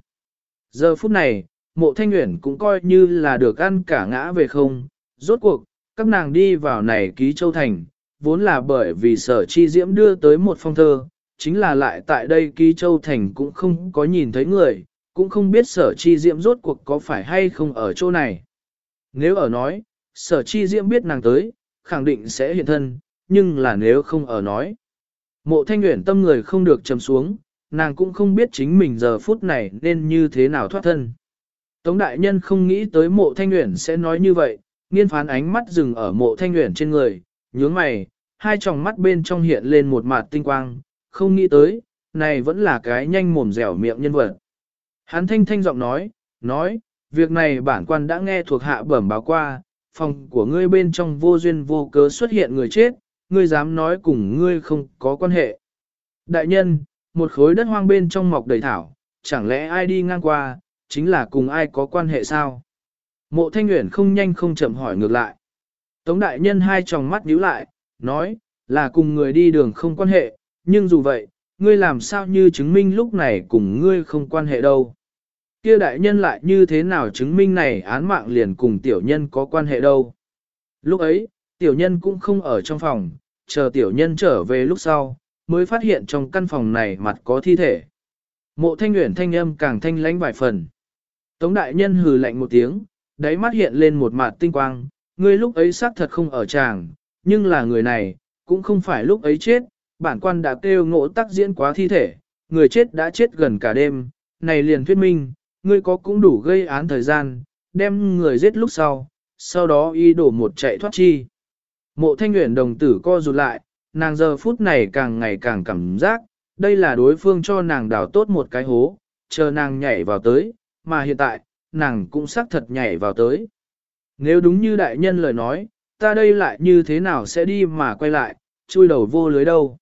Giờ phút này, mộ thanh nguyện cũng coi như là được ăn cả ngã về không, rốt cuộc, các nàng đi vào này ký châu thành, vốn là bởi vì sở chi diễm đưa tới một phong thơ, chính là lại tại đây ký châu thành cũng không có nhìn thấy người, cũng không biết sở chi diễm rốt cuộc có phải hay không ở chỗ này. Nếu ở nói, sở chi diễm biết nàng tới, khẳng định sẽ hiện thân, nhưng là nếu không ở nói. Mộ thanh nguyện tâm người không được chầm xuống, nàng cũng không biết chính mình giờ phút này nên như thế nào thoát thân. Tống đại nhân không nghĩ tới mộ thanh nguyện sẽ nói như vậy, nghiên phán ánh mắt dừng ở mộ thanh nguyện trên người, nhướng mày, hai tròng mắt bên trong hiện lên một mặt tinh quang, không nghĩ tới, này vẫn là cái nhanh mồm dẻo miệng nhân vật. Hắn thanh thanh giọng nói, nói, việc này bản quan đã nghe thuộc hạ bẩm báo qua, phòng của ngươi bên trong vô duyên vô cớ xuất hiện người chết, ngươi dám nói cùng ngươi không có quan hệ. Đại nhân, một khối đất hoang bên trong mọc đầy thảo, chẳng lẽ ai đi ngang qua, chính là cùng ai có quan hệ sao? Mộ thanh nguyện không nhanh không chậm hỏi ngược lại. Tống đại nhân hai tròng mắt nhíu lại, nói, là cùng người đi đường không quan hệ, nhưng dù vậy, ngươi làm sao như chứng minh lúc này cùng ngươi không quan hệ đâu. Kia đại nhân lại như thế nào chứng minh này án mạng liền cùng tiểu nhân có quan hệ đâu. Lúc ấy, tiểu nhân cũng không ở trong phòng, chờ tiểu nhân trở về lúc sau, mới phát hiện trong căn phòng này mặt có thi thể. Mộ thanh nguyện thanh âm càng thanh lánh vài phần. Tống đại nhân hừ lạnh một tiếng, đáy mắt hiện lên một mặt tinh quang, ngươi lúc ấy xác thật không ở tràng, nhưng là người này, cũng không phải lúc ấy chết, bản quan đã kêu ngộ tác diễn quá thi thể, người chết đã chết gần cả đêm, này liền thuyết minh, ngươi có cũng đủ gây án thời gian, đem người giết lúc sau, sau đó y đổ một chạy thoát chi. Mộ thanh nguyện đồng tử co rụt lại, nàng giờ phút này càng ngày càng cảm giác, đây là đối phương cho nàng đào tốt một cái hố, chờ nàng nhảy vào tới, mà hiện tại, nàng cũng xác thật nhảy vào tới. Nếu đúng như đại nhân lời nói, ta đây lại như thế nào sẽ đi mà quay lại, chui đầu vô lưới đâu.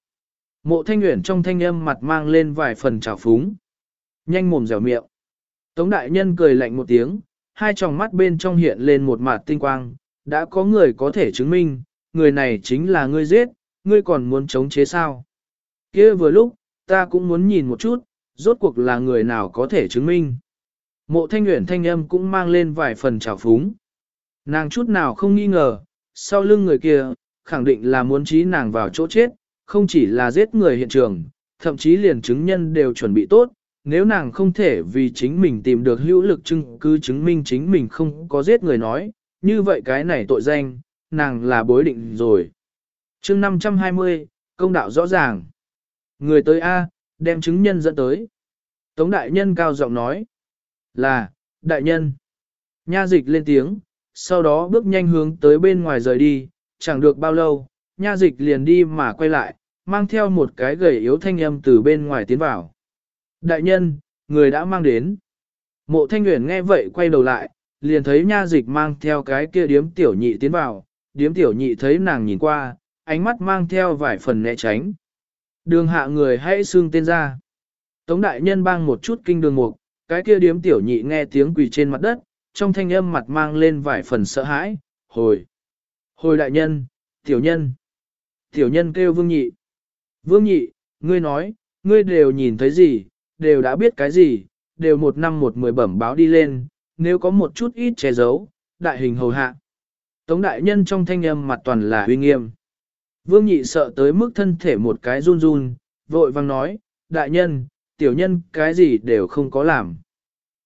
Mộ thanh nguyện trong thanh âm mặt mang lên vài phần trào phúng. Nhanh mồm dẻo miệng. Tống đại nhân cười lạnh một tiếng, hai tròng mắt bên trong hiện lên một mặt tinh quang. Đã có người có thể chứng minh, người này chính là ngươi giết, ngươi còn muốn chống chế sao. kia vừa lúc, ta cũng muốn nhìn một chút, rốt cuộc là người nào có thể chứng minh. Mộ thanh nguyện thanh âm cũng mang lên vài phần trào phúng. Nàng chút nào không nghi ngờ, sau lưng người kia, khẳng định là muốn trí nàng vào chỗ chết, không chỉ là giết người hiện trường, thậm chí liền chứng nhân đều chuẩn bị tốt, nếu nàng không thể vì chính mình tìm được hữu lực chứng cứ chứng minh chính mình không có giết người nói, như vậy cái này tội danh, nàng là bối định rồi. chương 520, công đạo rõ ràng. Người tới A, đem chứng nhân dẫn tới. Tống đại nhân cao giọng nói, là, đại nhân. Nha dịch lên tiếng, sau đó bước nhanh hướng tới bên ngoài rời đi, chẳng được bao lâu, nha dịch liền đi mà quay lại, mang theo một cái gầy yếu thanh âm từ bên ngoài tiến vào. Đại nhân, người đã mang đến. Mộ thanh nguyện nghe vậy quay đầu lại, liền thấy nha dịch mang theo cái kia điếm tiểu nhị tiến vào, điếm tiểu nhị thấy nàng nhìn qua, ánh mắt mang theo vài phần né tránh. Đường hạ người hãy xương tên ra. Tống đại nhân bang một chút kinh đường mục, cái kia điếm tiểu nhị nghe tiếng quỳ trên mặt đất, trong thanh âm mặt mang lên vài phần sợ hãi, hồi. Hồi đại nhân, tiểu nhân. Tiểu nhân kêu vương nhị. Vương nhị, ngươi nói, ngươi đều nhìn thấy gì, đều đã biết cái gì, đều một năm một mười bẩm báo đi lên, nếu có một chút ít che giấu, đại hình hầu hạ. Tống đại nhân trong thanh âm mặt toàn là uy nghiêm. Vương nhị sợ tới mức thân thể một cái run run, vội vang nói, đại nhân, tiểu nhân cái gì đều không có làm.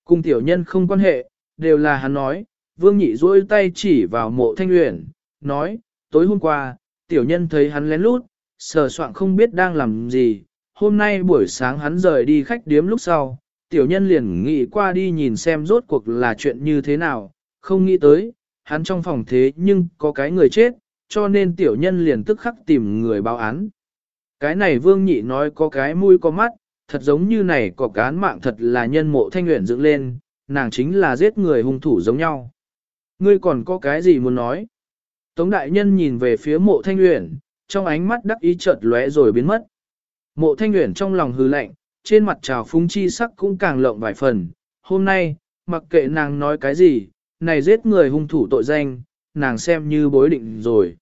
Cùng tiểu nhân không quan hệ, đều là hắn nói, vương nhị duỗi tay chỉ vào mộ thanh uyển, nói, tối hôm qua, tiểu nhân thấy hắn lén lút, sờ soạn không biết đang làm gì, hôm nay buổi sáng hắn rời đi khách điếm lúc sau, tiểu nhân liền nghĩ qua đi nhìn xem rốt cuộc là chuyện như thế nào, không nghĩ tới, hắn trong phòng thế nhưng có cái người chết, cho nên tiểu nhân liền tức khắc tìm người báo án. Cái này vương nhị nói có cái mũi có mắt, thật giống như này có cán mạng thật là nhân mộ thanh nguyện dựng lên, nàng chính là giết người hung thủ giống nhau. Ngươi còn có cái gì muốn nói? Tống đại nhân nhìn về phía mộ thanh nguyện, trong ánh mắt đắc ý chợt lóe rồi biến mất. Mộ thanh nguyện trong lòng hư lạnh, trên mặt trào phúng chi sắc cũng càng lộng vài phần. Hôm nay, mặc kệ nàng nói cái gì, này giết người hung thủ tội danh, nàng xem như bối định rồi.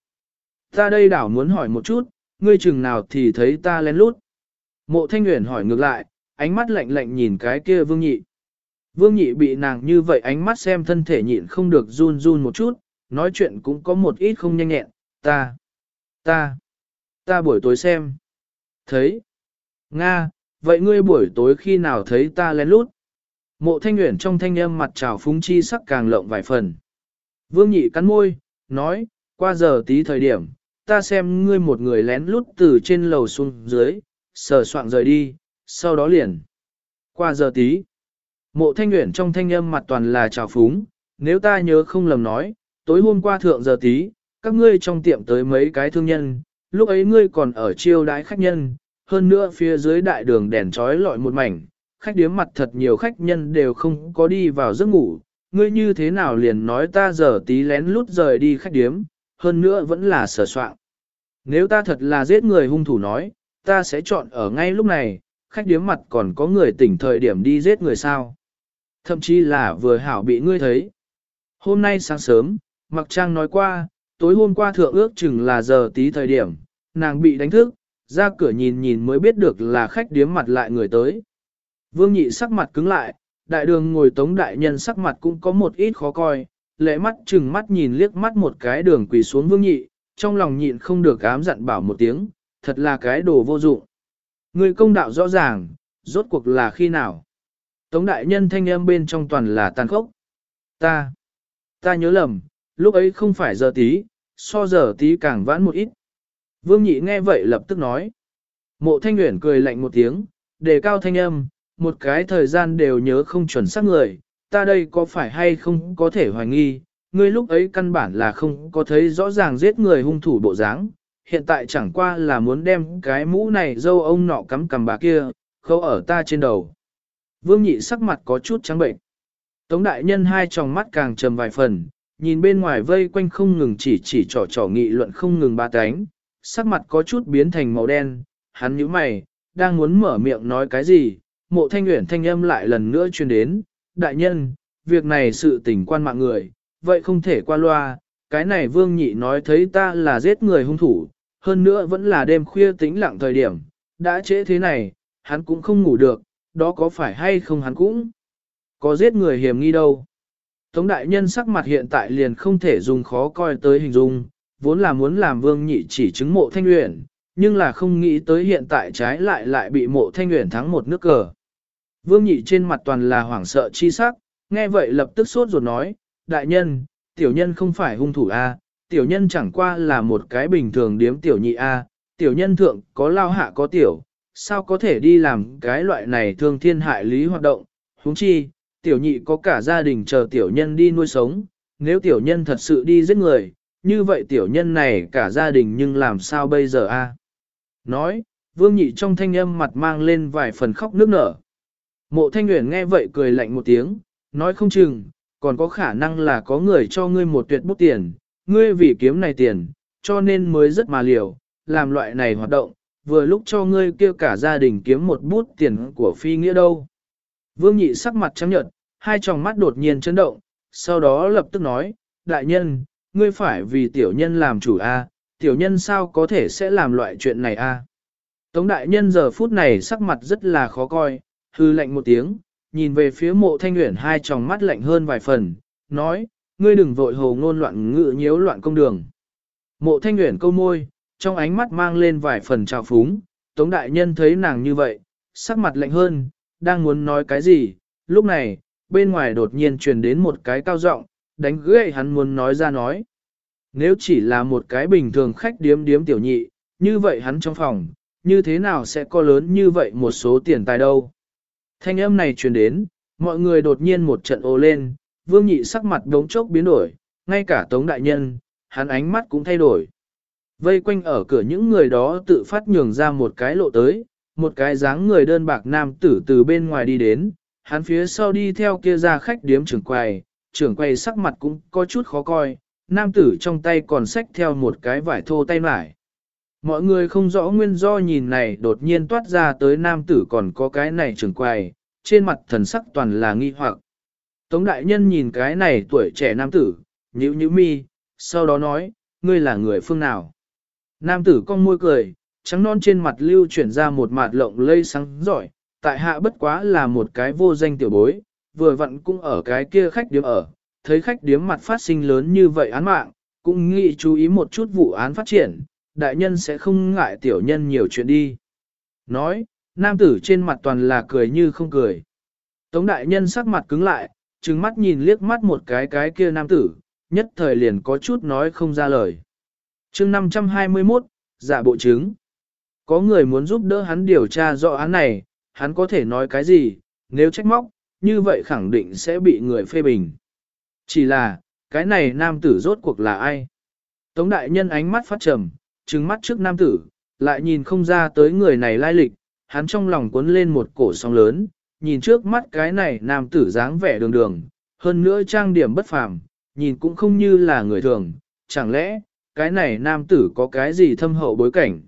Ta đây đảo muốn hỏi một chút, ngươi chừng nào thì thấy ta lén lút. Mộ thanh nguyện hỏi ngược lại, ánh mắt lạnh lạnh nhìn cái kia vương nhị. Vương nhị bị nàng như vậy ánh mắt xem thân thể nhịn không được run run một chút, nói chuyện cũng có một ít không nhanh nhẹn, ta, ta, ta buổi tối xem. Thấy, Nga, vậy ngươi buổi tối khi nào thấy ta lén lút? Mộ thanh nguyện trong thanh âm mặt trào phúng chi sắc càng lộng vài phần. Vương nhị cắn môi, nói, qua giờ tí thời điểm, ta xem ngươi một người lén lút từ trên lầu xuống dưới, sờ soạn rời đi, sau đó liền. Qua giờ tí, mộ thanh nguyện trong thanh âm mặt toàn là trào phúng, nếu ta nhớ không lầm nói, tối hôm qua thượng giờ tí, các ngươi trong tiệm tới mấy cái thương nhân, lúc ấy ngươi còn ở chiêu đái khách nhân, hơn nữa phía dưới đại đường đèn trói lọi một mảnh, khách điếm mặt thật nhiều khách nhân đều không có đi vào giấc ngủ, ngươi như thế nào liền nói ta giờ tí lén lút rời đi khách điếm, hơn nữa vẫn là sở soạn. Nếu ta thật là giết người hung thủ nói, ta sẽ chọn ở ngay lúc này, khách điếm mặt còn có người tỉnh thời điểm đi giết người sao. Thậm chí là vừa hảo bị ngươi thấy. Hôm nay sáng sớm, Mặc Trang nói qua, tối hôm qua thượng ước chừng là giờ tí thời điểm, nàng bị đánh thức, ra cửa nhìn nhìn mới biết được là khách điếm mặt lại người tới. Vương nhị sắc mặt cứng lại, đại đường ngồi tống đại nhân sắc mặt cũng có một ít khó coi, lệ mắt chừng mắt nhìn liếc mắt một cái đường quỳ xuống vương nhị, trong lòng nhịn không được ám giận bảo một tiếng, thật là cái đồ vô dụng. Người công đạo rõ ràng, rốt cuộc là khi nào? Tống đại nhân thanh âm bên trong toàn là tàn khốc. Ta, ta nhớ lầm, lúc ấy không phải giờ tí, so giờ tí càng vãn một ít. Vương nhị nghe vậy lập tức nói. Mộ thanh nguyện cười lạnh một tiếng, đề cao thanh âm, một cái thời gian đều nhớ không chuẩn xác người, ta đây có phải hay không có thể hoài nghi, ngươi lúc ấy căn bản là không có thấy rõ ràng giết người hung thủ bộ dáng, hiện tại chẳng qua là muốn đem cái mũ này dâu ông nọ cắm cầm bà kia, khâu ở ta trên đầu. Vương nhị sắc mặt có chút trắng bệnh. Tống đại nhân hai tròng mắt càng trầm vài phần, nhìn bên ngoài vây quanh không ngừng chỉ chỉ trò trò nghị luận không ngừng ba cánh, sắc mặt có chút biến thành màu đen, hắn nhíu mày, đang muốn mở miệng nói cái gì, mộ thanh nguyện thanh âm lại lần nữa truyền đến, đại nhân, việc này sự tình quan mạng người, vậy không thể qua loa, cái này vương nhị nói thấy ta là giết người hung thủ, hơn nữa vẫn là đêm khuya tĩnh lặng thời điểm, đã trễ thế này, hắn cũng không ngủ được, đó có phải hay không hắn cũng có giết người hiểm nghi đâu. Tống đại nhân sắc mặt hiện tại liền không thể dùng khó coi tới hình dung, vốn là muốn làm vương nhị chỉ chứng mộ thanh luyện, nhưng là không nghĩ tới hiện tại trái lại lại bị mộ thanh luyện thắng một nước cờ. Vương nhị trên mặt toàn là hoảng sợ chi sắc, nghe vậy lập tức sốt ruột nói, đại nhân, tiểu nhân không phải hung thủ A, tiểu nhân chẳng qua là một cái bình thường điếm tiểu nhị A, tiểu nhân thượng có lao hạ có tiểu, sao có thể đi làm cái loại này thương thiên hại lý hoạt động, huống chi, tiểu nhị có cả gia đình chờ tiểu nhân đi nuôi sống, nếu tiểu nhân thật sự đi giết người, như vậy tiểu nhân này cả gia đình nhưng làm sao bây giờ a? Nói, vương nhị trong thanh âm mặt mang lên vài phần khóc nước nở. Mộ thanh nguyện nghe vậy cười lạnh một tiếng, nói không chừng, còn có khả năng là có người cho ngươi một tuyệt bút tiền, ngươi vì kiếm này tiền, cho nên mới rất mà liều, làm loại này hoạt động, vừa lúc cho ngươi kêu cả gia đình kiếm một bút tiền của phi nghĩa đâu. Vương nhị sắc mặt trắng nhợt, hai tròng mắt đột nhiên chấn động, sau đó lập tức nói, đại nhân, ngươi phải vì tiểu nhân làm chủ a, tiểu nhân sao có thể sẽ làm loại chuyện này a? Tống đại nhân giờ phút này sắc mặt rất là khó coi, hư lạnh một tiếng, nhìn về phía mộ thanh nguyện hai tròng mắt lạnh hơn vài phần, nói, ngươi đừng vội hồ ngôn loạn ngự nhiễu loạn công đường. Mộ thanh nguyện câu môi, trong ánh mắt mang lên vài phần trào phúng, tống đại nhân thấy nàng như vậy, sắc mặt lạnh hơn, đang muốn nói cái gì, lúc này, bên ngoài đột nhiên truyền đến một cái cao giọng, đánh gãy hắn muốn nói ra nói. Nếu chỉ là một cái bình thường khách điếm điếm tiểu nhị, như vậy hắn trong phòng, như thế nào sẽ có lớn như vậy một số tiền tài đâu. Thanh âm này truyền đến, mọi người đột nhiên một trận ô lên, vương nhị sắc mặt đống chốc biến đổi, ngay cả tống đại nhân, hắn ánh mắt cũng thay đổi. Vây quanh ở cửa những người đó tự phát nhường ra một cái lộ tới, một cái dáng người đơn bạc nam tử từ bên ngoài đi đến, hắn phía sau đi theo kia ra khách điếm trưởng quầy, trưởng quầy sắc mặt cũng có chút khó coi, nam tử trong tay còn xách theo một cái vải thô tay mải. Mọi người không rõ nguyên do nhìn này đột nhiên toát ra tới nam tử còn có cái này trưởng quầy, trên mặt thần sắc toàn là nghi hoặc. Tống đại nhân nhìn cái này tuổi trẻ nam tử, nhíu nhíu mi, sau đó nói, ngươi là người phương nào? Nam tử con môi cười, trắng non trên mặt lưu chuyển ra một mạt lộng lây sáng giỏi, tại hạ bất quá là một cái vô danh tiểu bối, vừa vặn cũng ở cái kia khách điếm ở, thấy khách điếm mặt phát sinh lớn như vậy án mạng, cũng nghĩ chú ý một chút vụ án phát triển, đại nhân sẽ không ngại tiểu nhân nhiều chuyện đi. Nói, nam tử trên mặt toàn là cười như không cười. Tống đại nhân sắc mặt cứng lại, trừng mắt nhìn liếc mắt một cái cái kia nam tử, nhất thời liền có chút nói không ra lời. chương 521, giả bộ chứng. Có người muốn giúp đỡ hắn điều tra rõ án này, hắn có thể nói cái gì, nếu trách móc, như vậy khẳng định sẽ bị người phê bình. Chỉ là, cái này nam tử rốt cuộc là ai? Tống đại nhân ánh mắt phát trầm, trừng mắt trước nam tử, lại nhìn không ra tới người này lai lịch, hắn trong lòng cuốn lên một cổ sóng lớn, nhìn trước mắt cái này nam tử dáng vẻ đường đường, hơn nữa trang điểm bất phàm, nhìn cũng không như là người thường, chẳng lẽ, cái này nam tử có cái gì thâm hậu bối cảnh.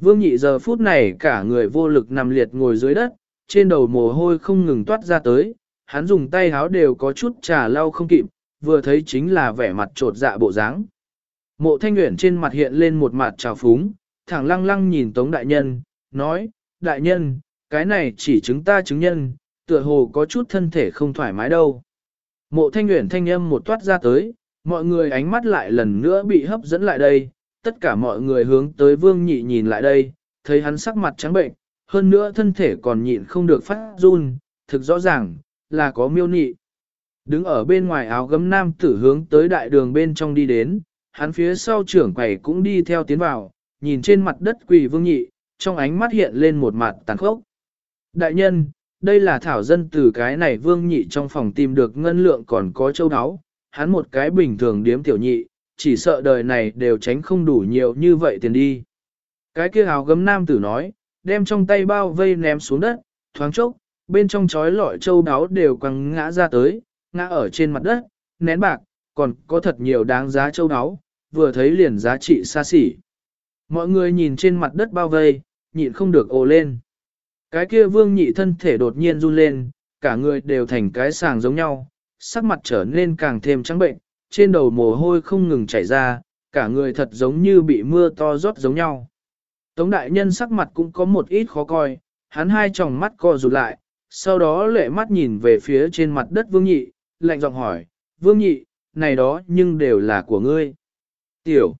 Vương nhị giờ phút này cả người vô lực nằm liệt ngồi dưới đất, trên đầu mồ hôi không ngừng toát ra tới, hắn dùng tay háo đều có chút trà lau không kịp, vừa thấy chính là vẻ mặt trột dạ bộ dáng. Mộ thanh nguyện trên mặt hiện lên một mặt trào phúng, thẳng lăng lăng nhìn Tống Đại Nhân, nói, Đại Nhân, cái này chỉ chứng ta chứng nhân, tựa hồ có chút thân thể không thoải mái đâu. Mộ thanh nguyện thanh âm một toát ra tới, mọi người ánh mắt lại lần nữa bị hấp dẫn lại đây, tất cả mọi người hướng tới vương nhị nhìn lại đây, thấy hắn sắc mặt trắng bệnh, hơn nữa thân thể còn nhịn không được phát run, thực rõ ràng, là có miêu nị. Đứng ở bên ngoài áo gấm nam tử hướng tới đại đường bên trong đi đến, hắn phía sau trưởng quầy cũng đi theo tiến vào, nhìn trên mặt đất quỳ vương nhị, trong ánh mắt hiện lên một mặt tàn khốc. Đại nhân, đây là thảo dân từ cái này vương nhị trong phòng tìm được ngân lượng còn có châu áo, hắn một cái bình thường điếm tiểu nhị, chỉ sợ đời này đều tránh không đủ nhiều như vậy tiền đi. Cái kia áo gấm nam tử nói, đem trong tay bao vây ném xuống đất, thoáng chốc, bên trong chói lọi châu đáo đều quăng ngã ra tới, ngã ở trên mặt đất, nén bạc, còn có thật nhiều đáng giá châu đáo, vừa thấy liền giá trị xa xỉ. Mọi người nhìn trên mặt đất bao vây, nhịn không được ồ lên. Cái kia vương nhị thân thể đột nhiên run lên, cả người đều thành cái sàng giống nhau, sắc mặt trở nên càng thêm trắng bệnh, trên đầu mồ hôi không ngừng chảy ra, cả người thật giống như bị mưa to rót giống nhau. Tống đại nhân sắc mặt cũng có một ít khó coi, hắn hai tròng mắt co rụt lại, sau đó lệ mắt nhìn về phía trên mặt đất vương nhị, lạnh giọng hỏi, vương nhị, này đó nhưng đều là của ngươi. Tiểu,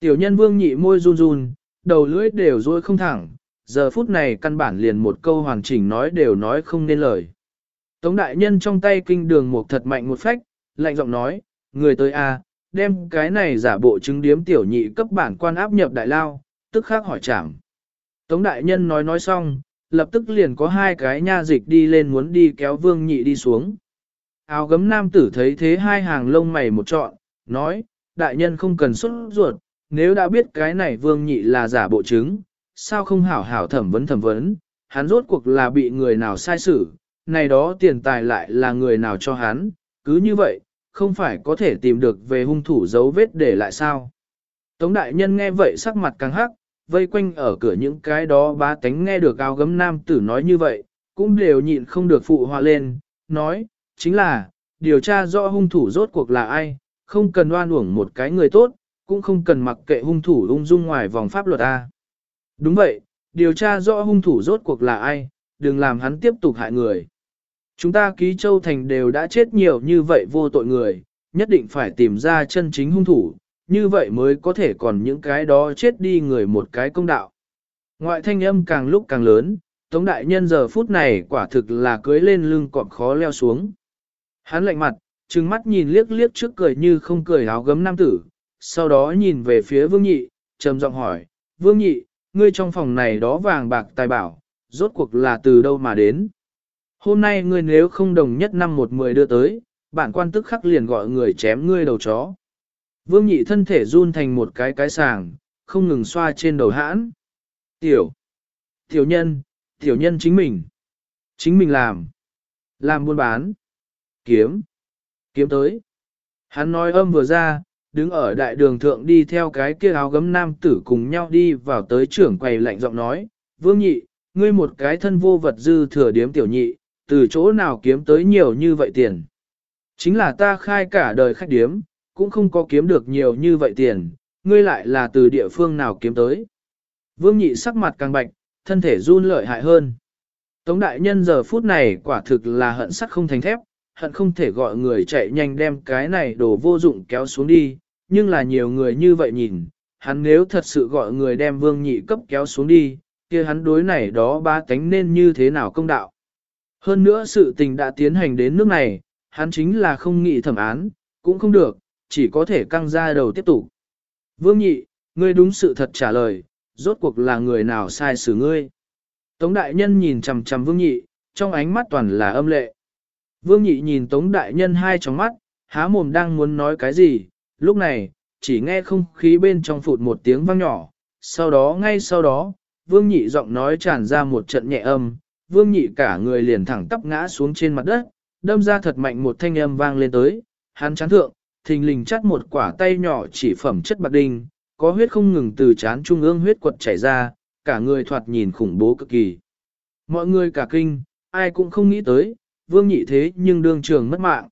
tiểu nhân vương nhị môi run run, đầu lưỡi đều rôi không thẳng, giờ phút này căn bản liền một câu hoàn chỉnh nói đều nói không nên lời. Tống đại nhân trong tay kinh đường một thật mạnh một phách, lạnh giọng nói, người tới a, đem cái này giả bộ chứng điếm tiểu nhị cấp bản quan áp nhập đại lao, tức khắc hỏi chẳng. Tống đại nhân nói nói xong, lập tức liền có hai cái nha dịch đi lên muốn đi kéo vương nhị đi xuống. Áo gấm nam tử thấy thế hai hàng lông mày một trọn, nói, đại nhân không cần xuất ruột, nếu đã biết cái này vương nhị là giả bộ chứng, sao không hảo hảo thẩm vấn thẩm vấn, hắn rốt cuộc là bị người nào sai xử, này đó tiền tài lại là người nào cho hắn, cứ như vậy, không phải có thể tìm được về hung thủ dấu vết để lại sao. Tống đại nhân nghe vậy sắc mặt càng hắc, vây quanh ở cửa những cái đó bá tánh nghe được áo gấm nam tử nói như vậy, cũng đều nhịn không được phụ họa lên, nói, chính là, điều tra rõ hung thủ rốt cuộc là ai, không cần oan uổng một cái người tốt, cũng không cần mặc kệ hung thủ ung dung ngoài vòng pháp luật A. Đúng vậy, điều tra rõ hung thủ rốt cuộc là ai, đừng làm hắn tiếp tục hại người. Chúng ta ký châu thành đều đã chết nhiều như vậy vô tội người, nhất định phải tìm ra chân chính hung thủ, như vậy mới có thể còn những cái đó chết đi người một cái công đạo. Ngoại thanh âm càng lúc càng lớn, Tống Đại Nhân giờ phút này quả thực là cưới lên lưng cọp khó leo xuống. Hắn lạnh mặt, trừng mắt nhìn liếc liếc trước cười như không cười áo gấm nam tử, sau đó nhìn về phía Vương Nhị, trầm giọng hỏi, Vương Nhị, ngươi trong phòng này đó vàng bạc tài bảo, rốt cuộc là từ đâu mà đến? Hôm nay ngươi nếu không đồng nhất năm một mười đưa tới, bản quan tức khắc liền gọi người chém ngươi đầu chó. Vương Nhị thân thể run thành một cái cái sàng, không ngừng xoa trên đầu hãn. Tiểu, tiểu nhân, tiểu nhân chính mình, chính mình làm, làm buôn bán, kiếm, kiếm tới. Hắn nói âm vừa ra, đứng ở đại đường thượng đi theo cái kia áo gấm nam tử cùng nhau đi vào tới trưởng quầy lạnh giọng nói, vương nhị, ngươi một cái thân vô vật dư thừa điếm tiểu nhị, từ chỗ nào kiếm tới nhiều như vậy tiền. Chính là ta khai cả đời khách điếm, cũng không có kiếm được nhiều như vậy tiền, ngươi lại là từ địa phương nào kiếm tới. Vương nhị sắc mặt càng bạch, thân thể run lợi hại hơn. Tống đại nhân giờ phút này quả thực là hận sắc không thành thép, hận không thể gọi người chạy nhanh đem cái này đồ vô dụng kéo xuống đi, nhưng là nhiều người như vậy nhìn, hắn nếu thật sự gọi người đem vương nhị cấp kéo xuống đi, kia hắn đối này đó ba tánh nên như thế nào công đạo. Hơn nữa sự tình đã tiến hành đến nước này, hắn chính là không nghị thẩm án, cũng không được, chỉ có thể căng ra đầu tiếp tục. Vương nhị, ngươi đúng sự thật trả lời, rốt cuộc là người nào sai xử ngươi. Tống đại nhân nhìn chằm chằm vương nhị, trong ánh mắt toàn là âm lệ. Vương nhị nhìn tống đại nhân hai tròng mắt, há mồm đang muốn nói cái gì, lúc này, chỉ nghe không khí bên trong phụt một tiếng vang nhỏ, sau đó ngay sau đó, vương nhị giọng nói tràn ra một trận nhẹ âm, vương nhị cả người liền thẳng tắp ngã xuống trên mặt đất, đâm ra thật mạnh một thanh âm vang lên tới, hắn chán thượng, thình lình chắt một quả tay nhỏ chỉ phẩm chất bạc đinh, có huyết không ngừng từ chán trung ương huyết quật chảy ra, cả người thoạt nhìn khủng bố cực kỳ. Mọi người cả kinh, ai cũng không nghĩ tới, vương nhị thế nhưng đương trường mất mạng.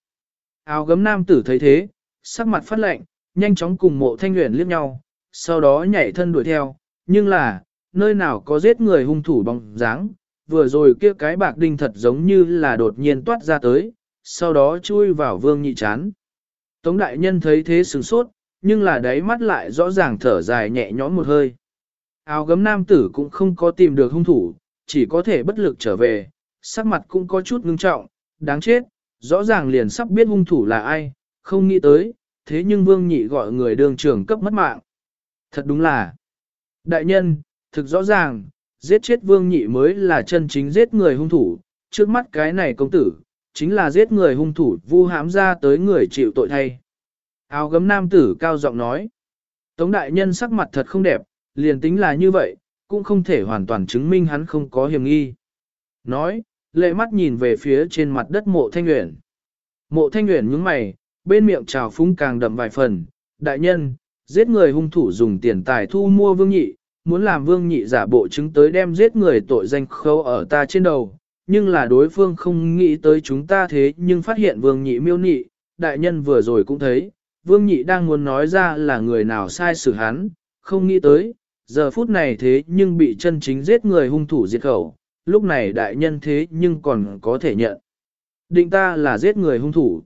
Áo gấm nam tử thấy thế, sắc mặt phát lạnh, nhanh chóng cùng mộ thanh luyện liếc nhau, sau đó nhảy thân đuổi theo, nhưng là, nơi nào có giết người hung thủ bóng dáng, vừa rồi kia cái bạc đinh thật giống như là đột nhiên toát ra tới, sau đó chui vào vương nhị chán. Tống đại nhân thấy thế sửng sốt, nhưng là đáy mắt lại rõ ràng thở dài nhẹ nhõm một hơi. Áo gấm nam tử cũng không có tìm được hung thủ, chỉ có thể bất lực trở về, sắc mặt cũng có chút ngưng trọng, đáng chết, rõ ràng liền sắp biết hung thủ là ai, không nghĩ tới, thế nhưng vương nhị gọi người đường trưởng cấp mất mạng. Thật đúng là, đại nhân, thực rõ ràng, giết chết vương nhị mới là chân chính giết người hung thủ, trước mắt cái này công tử, chính là giết người hung thủ vu hãm ra tới người chịu tội thay. Áo gấm nam tử cao giọng nói, Tống đại nhân sắc mặt thật không đẹp, liền tính là như vậy, cũng không thể hoàn toàn chứng minh hắn không có hiểm nghi. Nói, lệ mắt nhìn về phía trên mặt đất mộ thanh nguyện. Mộ thanh nguyện nhướng mày, bên miệng trào phúng càng đậm vài phần, đại nhân, giết người hung thủ dùng tiền tài thu mua vương nhị, muốn làm vương nhị giả bộ chứng tới đem giết người tội danh khâu ở ta trên đầu, nhưng là đối phương không nghĩ tới chúng ta thế nhưng phát hiện vương nhị miêu nhị, đại nhân vừa rồi cũng thấy, vương nhị đang muốn nói ra là người nào sai xử hắn, không nghĩ tới, giờ phút này thế nhưng bị chân chính giết người hung thủ diệt khẩu, lúc này đại nhân thế nhưng còn có thể nhận. Định ta là giết người hung thủ.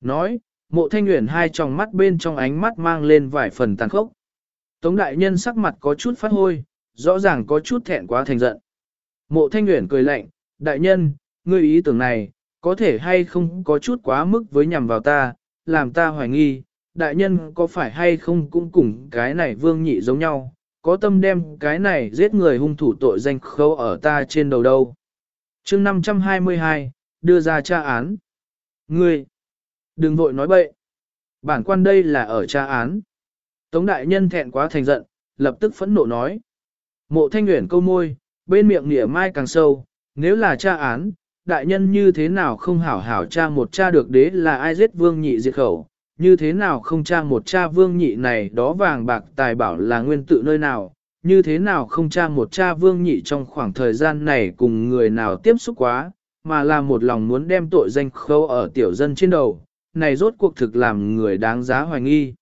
Nói, mộ thanh nguyện hai tròng mắt bên trong ánh mắt mang lên vài phần tàn khốc. Tống đại nhân sắc mặt có chút phát hôi, rõ ràng có chút thẹn quá thành giận. Mộ thanh nguyện cười lạnh, đại nhân, ngươi ý tưởng này, có thể hay không có chút quá mức với nhằm vào ta, làm ta hoài nghi, đại nhân có phải hay không cũng cùng cái này vương nhị giống nhau, có tâm đem cái này giết người hung thủ tội danh khâu ở ta trên đầu đâu. chương 522, đưa ra tra án. Ngươi, đừng vội nói bậy. Bản quan đây là ở tra án. Tống đại nhân thẹn quá thành giận, lập tức phẫn nộ nói. Mộ thanh nguyện câu môi, bên miệng nỉa mai càng sâu, nếu là tra án, đại nhân như thế nào không hảo hảo tra một cha được đế là ai giết vương nhị diệt khẩu, như thế nào không tra một cha vương nhị này đó vàng bạc tài bảo là nguyên tự nơi nào, như thế nào không tra một cha vương nhị trong khoảng thời gian này cùng người nào tiếp xúc quá, mà là một lòng muốn đem tội danh khâu ở tiểu dân trên đầu, này rốt cuộc thực làm người đáng giá hoài nghi.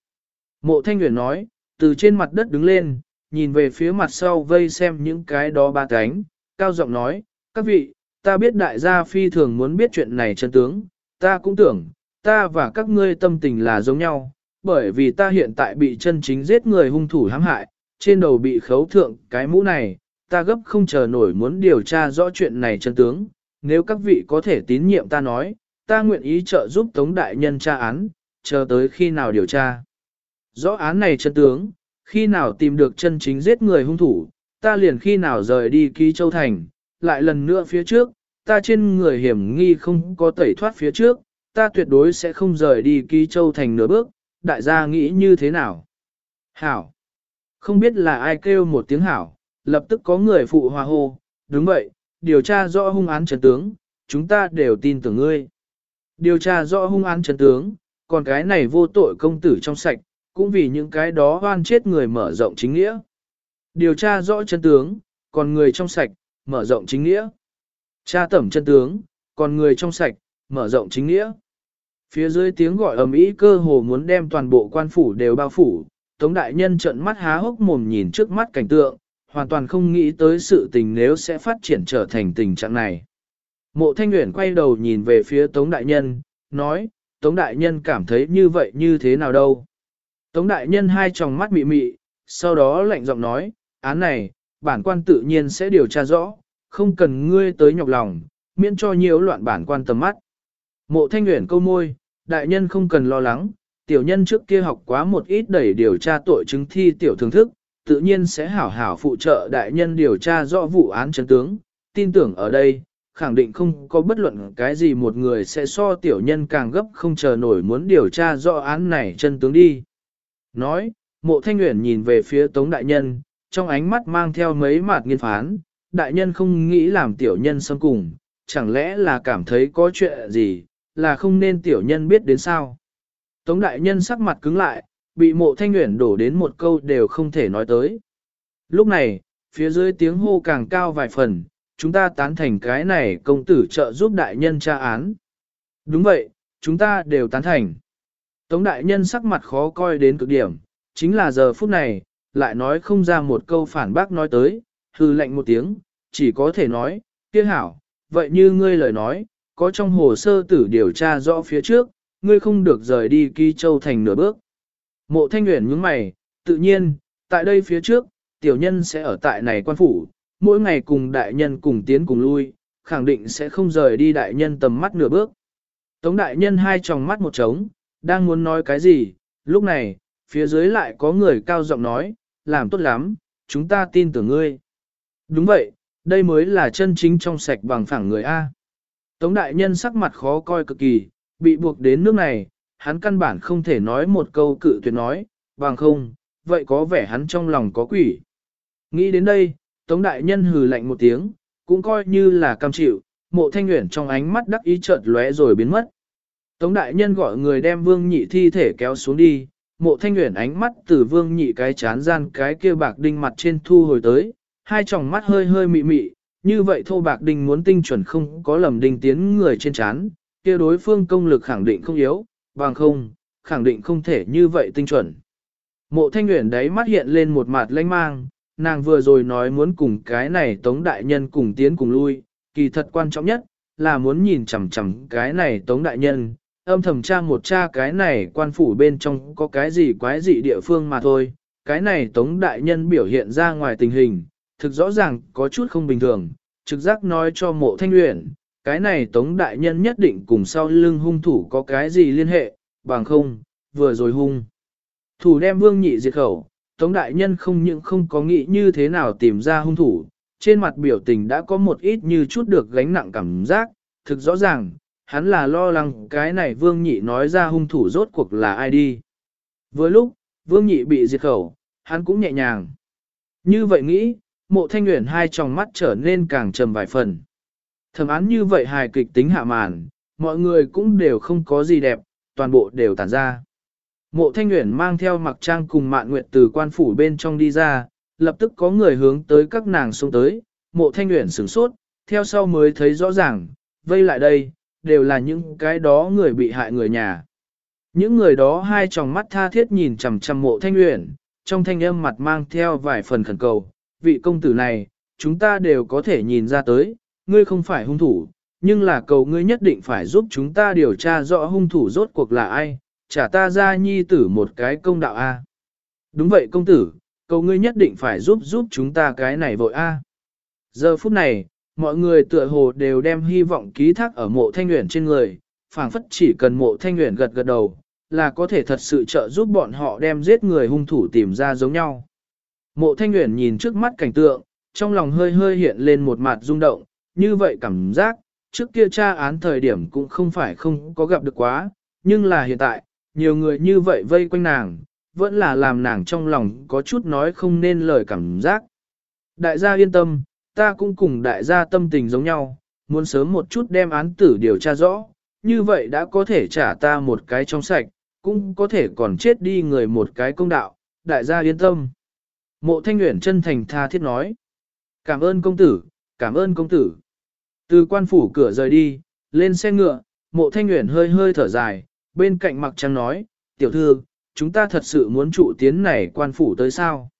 Mộ Thanh Nguyễn nói, từ trên mặt đất đứng lên, nhìn về phía mặt sau vây xem những cái đó ba cánh, cao giọng nói, các vị, ta biết đại gia phi thường muốn biết chuyện này chân tướng, ta cũng tưởng, ta và các ngươi tâm tình là giống nhau, bởi vì ta hiện tại bị chân chính giết người hung thủ hãm hại, trên đầu bị khấu thượng cái mũ này, ta gấp không chờ nổi muốn điều tra rõ chuyện này chân tướng, nếu các vị có thể tín nhiệm ta nói, ta nguyện ý trợ giúp Tống Đại Nhân tra án, chờ tới khi nào điều tra. Rõ án này chân tướng, khi nào tìm được chân chính giết người hung thủ, ta liền khi nào rời đi ký châu thành, lại lần nữa phía trước, ta trên người hiểm nghi không có tẩy thoát phía trước, ta tuyệt đối sẽ không rời đi ký châu thành nửa bước, đại gia nghĩ như thế nào? Hảo! Không biết là ai kêu một tiếng hảo, lập tức có người phụ hòa hô, đúng vậy, điều tra rõ hung án trần tướng, chúng ta đều tin tưởng ngươi. Điều tra rõ hung án trần tướng, còn cái này vô tội công tử trong sạch, cũng vì những cái đó hoan chết người mở rộng chính nghĩa. Điều tra rõ chân tướng, còn người trong sạch, mở rộng chính nghĩa. Tra tẩm chân tướng, còn người trong sạch, mở rộng chính nghĩa. Phía dưới tiếng gọi ầm ĩ cơ hồ muốn đem toàn bộ quan phủ đều bao phủ, Tống đại nhân trợn mắt há hốc mồm nhìn trước mắt cảnh tượng, hoàn toàn không nghĩ tới sự tình nếu sẽ phát triển trở thành tình trạng này. Mộ Thanh Nguyễn quay đầu nhìn về phía Tống đại nhân, nói, Tống đại nhân cảm thấy như vậy như thế nào đâu. Tống đại nhân hai tròng mắt mị mị, sau đó lạnh giọng nói, án này, bản quan tự nhiên sẽ điều tra rõ, không cần ngươi tới nhọc lòng, miễn cho nhiễu loạn bản quan tầm mắt. Mộ thanh nguyện câu môi, đại nhân không cần lo lắng, tiểu nhân trước kia học quá một ít đẩy điều tra tội chứng thi tiểu thường thức, tự nhiên sẽ hảo hảo phụ trợ đại nhân điều tra rõ vụ án chân tướng, tin tưởng ở đây, khẳng định không có bất luận cái gì một người sẽ so tiểu nhân càng gấp không chờ nổi muốn điều tra rõ án này chân tướng đi. Nói, mộ thanh nguyện nhìn về phía tống đại nhân, trong ánh mắt mang theo mấy mạt nghiên phán, đại nhân không nghĩ làm tiểu nhân xâm cùng, chẳng lẽ là cảm thấy có chuyện gì, là không nên tiểu nhân biết đến sao. Tống đại nhân sắc mặt cứng lại, bị mộ thanh nguyện đổ đến một câu đều không thể nói tới. Lúc này, phía dưới tiếng hô càng cao vài phần, chúng ta tán thành cái này công tử trợ giúp đại nhân tra án. Đúng vậy, chúng ta đều tán thành. Tống đại nhân sắc mặt khó coi đến cực điểm, chính là giờ phút này, lại nói không ra một câu phản bác nói tới, hư lệnh một tiếng, chỉ có thể nói, kia hảo, vậy như ngươi lời nói, có trong hồ sơ tử điều tra rõ phía trước, ngươi không được rời đi kỳ châu thành nửa bước. Mộ thanh nguyện nhướng mày, tự nhiên, tại đây phía trước, tiểu nhân sẽ ở tại này quan phủ, mỗi ngày cùng đại nhân cùng tiến cùng lui, khẳng định sẽ không rời đi đại nhân tầm mắt nửa bước. Tống đại nhân hai tròng mắt một trống, đang muốn nói cái gì, lúc này, phía dưới lại có người cao giọng nói, làm tốt lắm, chúng ta tin tưởng ngươi. Đúng vậy, đây mới là chân chính trong sạch bằng phẳng người A. Tống đại nhân sắc mặt khó coi cực kỳ, bị buộc đến nước này, hắn căn bản không thể nói một câu cự tuyệt nói, bằng không, vậy có vẻ hắn trong lòng có quỷ. Nghĩ đến đây, Tống đại nhân hừ lạnh một tiếng, cũng coi như là cam chịu, mộ thanh nguyện trong ánh mắt đắc ý chợt lóe rồi biến mất. Tống đại nhân gọi người đem vương nhị thi thể kéo xuống đi, mộ thanh nguyện ánh mắt từ vương nhị cái chán gian cái kia bạc đinh mặt trên thu hồi tới, hai tròng mắt hơi hơi mị mị, như vậy thô bạc đinh muốn tinh chuẩn không có lầm đinh tiến người trên chán, kia đối phương công lực khẳng định không yếu, bằng không, khẳng định không thể như vậy tinh chuẩn. Mộ thanh nguyện đấy mắt hiện lên một mặt lanh mang, nàng vừa rồi nói muốn cùng cái này tống đại nhân cùng tiến cùng lui, kỳ thật quan trọng nhất, là muốn nhìn chằm chằm cái này tống đại nhân, âm thầm tra một tra cái này quan phủ bên trong có cái gì quái dị địa phương mà thôi, cái này tống đại nhân biểu hiện ra ngoài tình hình, thực rõ ràng có chút không bình thường, trực giác nói cho mộ thanh luyện, cái này tống đại nhân nhất định cùng sau lưng hung thủ có cái gì liên hệ, bằng không, vừa rồi hung. Thủ đem vương nhị diệt khẩu, tống đại nhân không những không có nghĩ như thế nào tìm ra hung thủ, trên mặt biểu tình đã có một ít như chút được gánh nặng cảm giác, thực rõ ràng, hắn là lo lắng cái này vương nhị nói ra hung thủ rốt cuộc là ai đi. với lúc, vương nhị bị diệt khẩu, hắn cũng nhẹ nhàng. Như vậy nghĩ, mộ thanh nguyện hai tròng mắt trở nên càng trầm vài phần. Thẩm án như vậy hài kịch tính hạ màn, mọi người cũng đều không có gì đẹp, toàn bộ đều tản ra. Mộ thanh nguyện mang theo mặc trang cùng mạn nguyện từ quan phủ bên trong đi ra, lập tức có người hướng tới các nàng xuống tới, mộ thanh nguyện sửng sốt, theo sau mới thấy rõ ràng, vây lại đây, đều là những cái đó người bị hại người nhà. Những người đó hai tròng mắt tha thiết nhìn chằm chằm mộ thanh nguyện, trong thanh âm mặt mang theo vài phần khẩn cầu, vị công tử này, chúng ta đều có thể nhìn ra tới, ngươi không phải hung thủ, nhưng là cầu ngươi nhất định phải giúp chúng ta điều tra rõ hung thủ rốt cuộc là ai, trả ta ra nhi tử một cái công đạo A. Đúng vậy công tử, cầu ngươi nhất định phải giúp giúp chúng ta cái này vội A. Giờ phút này, mọi người tựa hồ đều đem hy vọng ký thác ở mộ thanh nguyện trên người, phảng phất chỉ cần mộ thanh nguyện gật gật đầu, là có thể thật sự trợ giúp bọn họ đem giết người hung thủ tìm ra giống nhau. Mộ thanh nguyện nhìn trước mắt cảnh tượng, trong lòng hơi hơi hiện lên một mặt rung động, như vậy cảm giác, trước kia tra án thời điểm cũng không phải không có gặp được quá, nhưng là hiện tại, nhiều người như vậy vây quanh nàng, vẫn là làm nàng trong lòng có chút nói không nên lời cảm giác. Đại gia yên tâm, ta cũng cùng đại gia tâm tình giống nhau, muốn sớm một chút đem án tử điều tra rõ, như vậy đã có thể trả ta một cái trong sạch, cũng có thể còn chết đi người một cái công đạo, đại gia yên tâm. Mộ thanh Nguyễn chân thành tha thiết nói. Cảm ơn công tử, cảm ơn công tử. Từ quan phủ cửa rời đi, lên xe ngựa, mộ thanh Nguyễn hơi hơi thở dài, bên cạnh mặc trăng nói, tiểu thư, chúng ta thật sự muốn trụ tiến này quan phủ tới sao?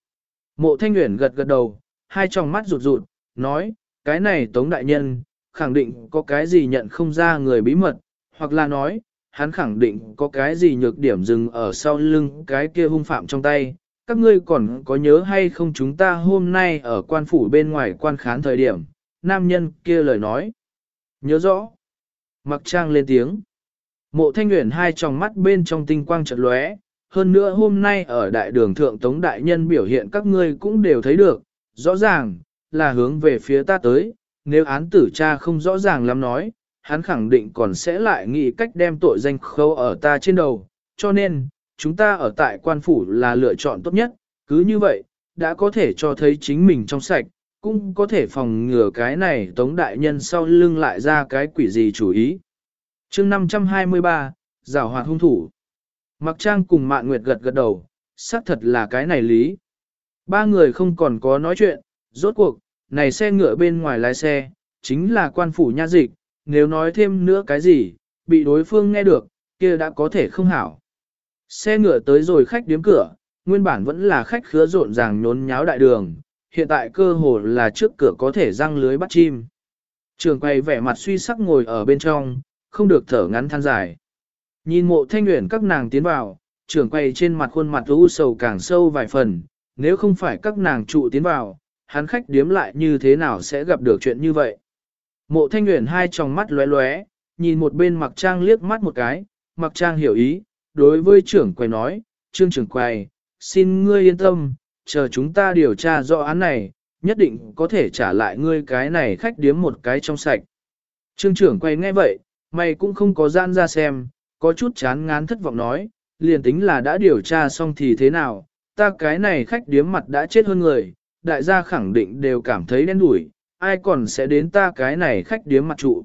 Mộ thanh Nguyễn gật gật đầu, hai tròng mắt rụt rụt, nói, cái này tống đại nhân, khẳng định có cái gì nhận không ra người bí mật, hoặc là nói, hắn khẳng định có cái gì nhược điểm dừng ở sau lưng cái kia hung phạm trong tay. Các ngươi còn có nhớ hay không chúng ta hôm nay ở quan phủ bên ngoài quan khán thời điểm, nam nhân kia lời nói. Nhớ rõ. Mặc trang lên tiếng. Mộ thanh nguyện hai tròng mắt bên trong tinh quang chợt lóe, hơn nữa hôm nay ở đại đường thượng tống đại nhân biểu hiện các ngươi cũng đều thấy được, rõ ràng, là hướng về phía ta tới, nếu án tử cha không rõ ràng lắm nói, hắn khẳng định còn sẽ lại nghĩ cách đem tội danh khâu ở ta trên đầu, cho nên, chúng ta ở tại quan phủ là lựa chọn tốt nhất, cứ như vậy, đã có thể cho thấy chính mình trong sạch, cũng có thể phòng ngừa cái này tống đại nhân sau lưng lại ra cái quỷ gì chủ ý. chương 523, giảo hoạt hung thủ. Mặc trang cùng mạn nguyệt gật gật đầu, xác thật là cái này lý. Ba người không còn có nói chuyện, rốt cuộc, này xe ngựa bên ngoài lái xe, chính là quan phủ nha dịch, nếu nói thêm nữa cái gì, bị đối phương nghe được, kia đã có thể không hảo. Xe ngựa tới rồi khách điếm cửa, nguyên bản vẫn là khách khứa rộn ràng nhốn nháo đại đường, hiện tại cơ hồ là trước cửa có thể răng lưới bắt chim. Trường quay vẻ mặt suy sắc ngồi ở bên trong, không được thở ngắn than dài. Nhìn mộ thanh nguyện các nàng tiến vào, trưởng quay trên mặt khuôn mặt u sầu càng sâu vài phần, nếu không phải các nàng trụ tiến vào, hắn khách điếm lại như thế nào sẽ gặp được chuyện như vậy. Mộ thanh nguyện hai tròng mắt lóe lóe, nhìn một bên mặc trang liếc mắt một cái, mặc trang hiểu ý, đối với trưởng quầy nói, trương trưởng quầy, xin ngươi yên tâm, chờ chúng ta điều tra rõ án này, nhất định có thể trả lại ngươi cái này khách điếm một cái trong sạch. Trương trưởng quay nghe vậy, mày cũng không có gian ra xem, có chút chán ngán thất vọng nói, liền tính là đã điều tra xong thì thế nào, ta cái này khách điếm mặt đã chết hơn người, đại gia khẳng định đều cảm thấy đen đủi, ai còn sẽ đến ta cái này khách điếm mặt trụ.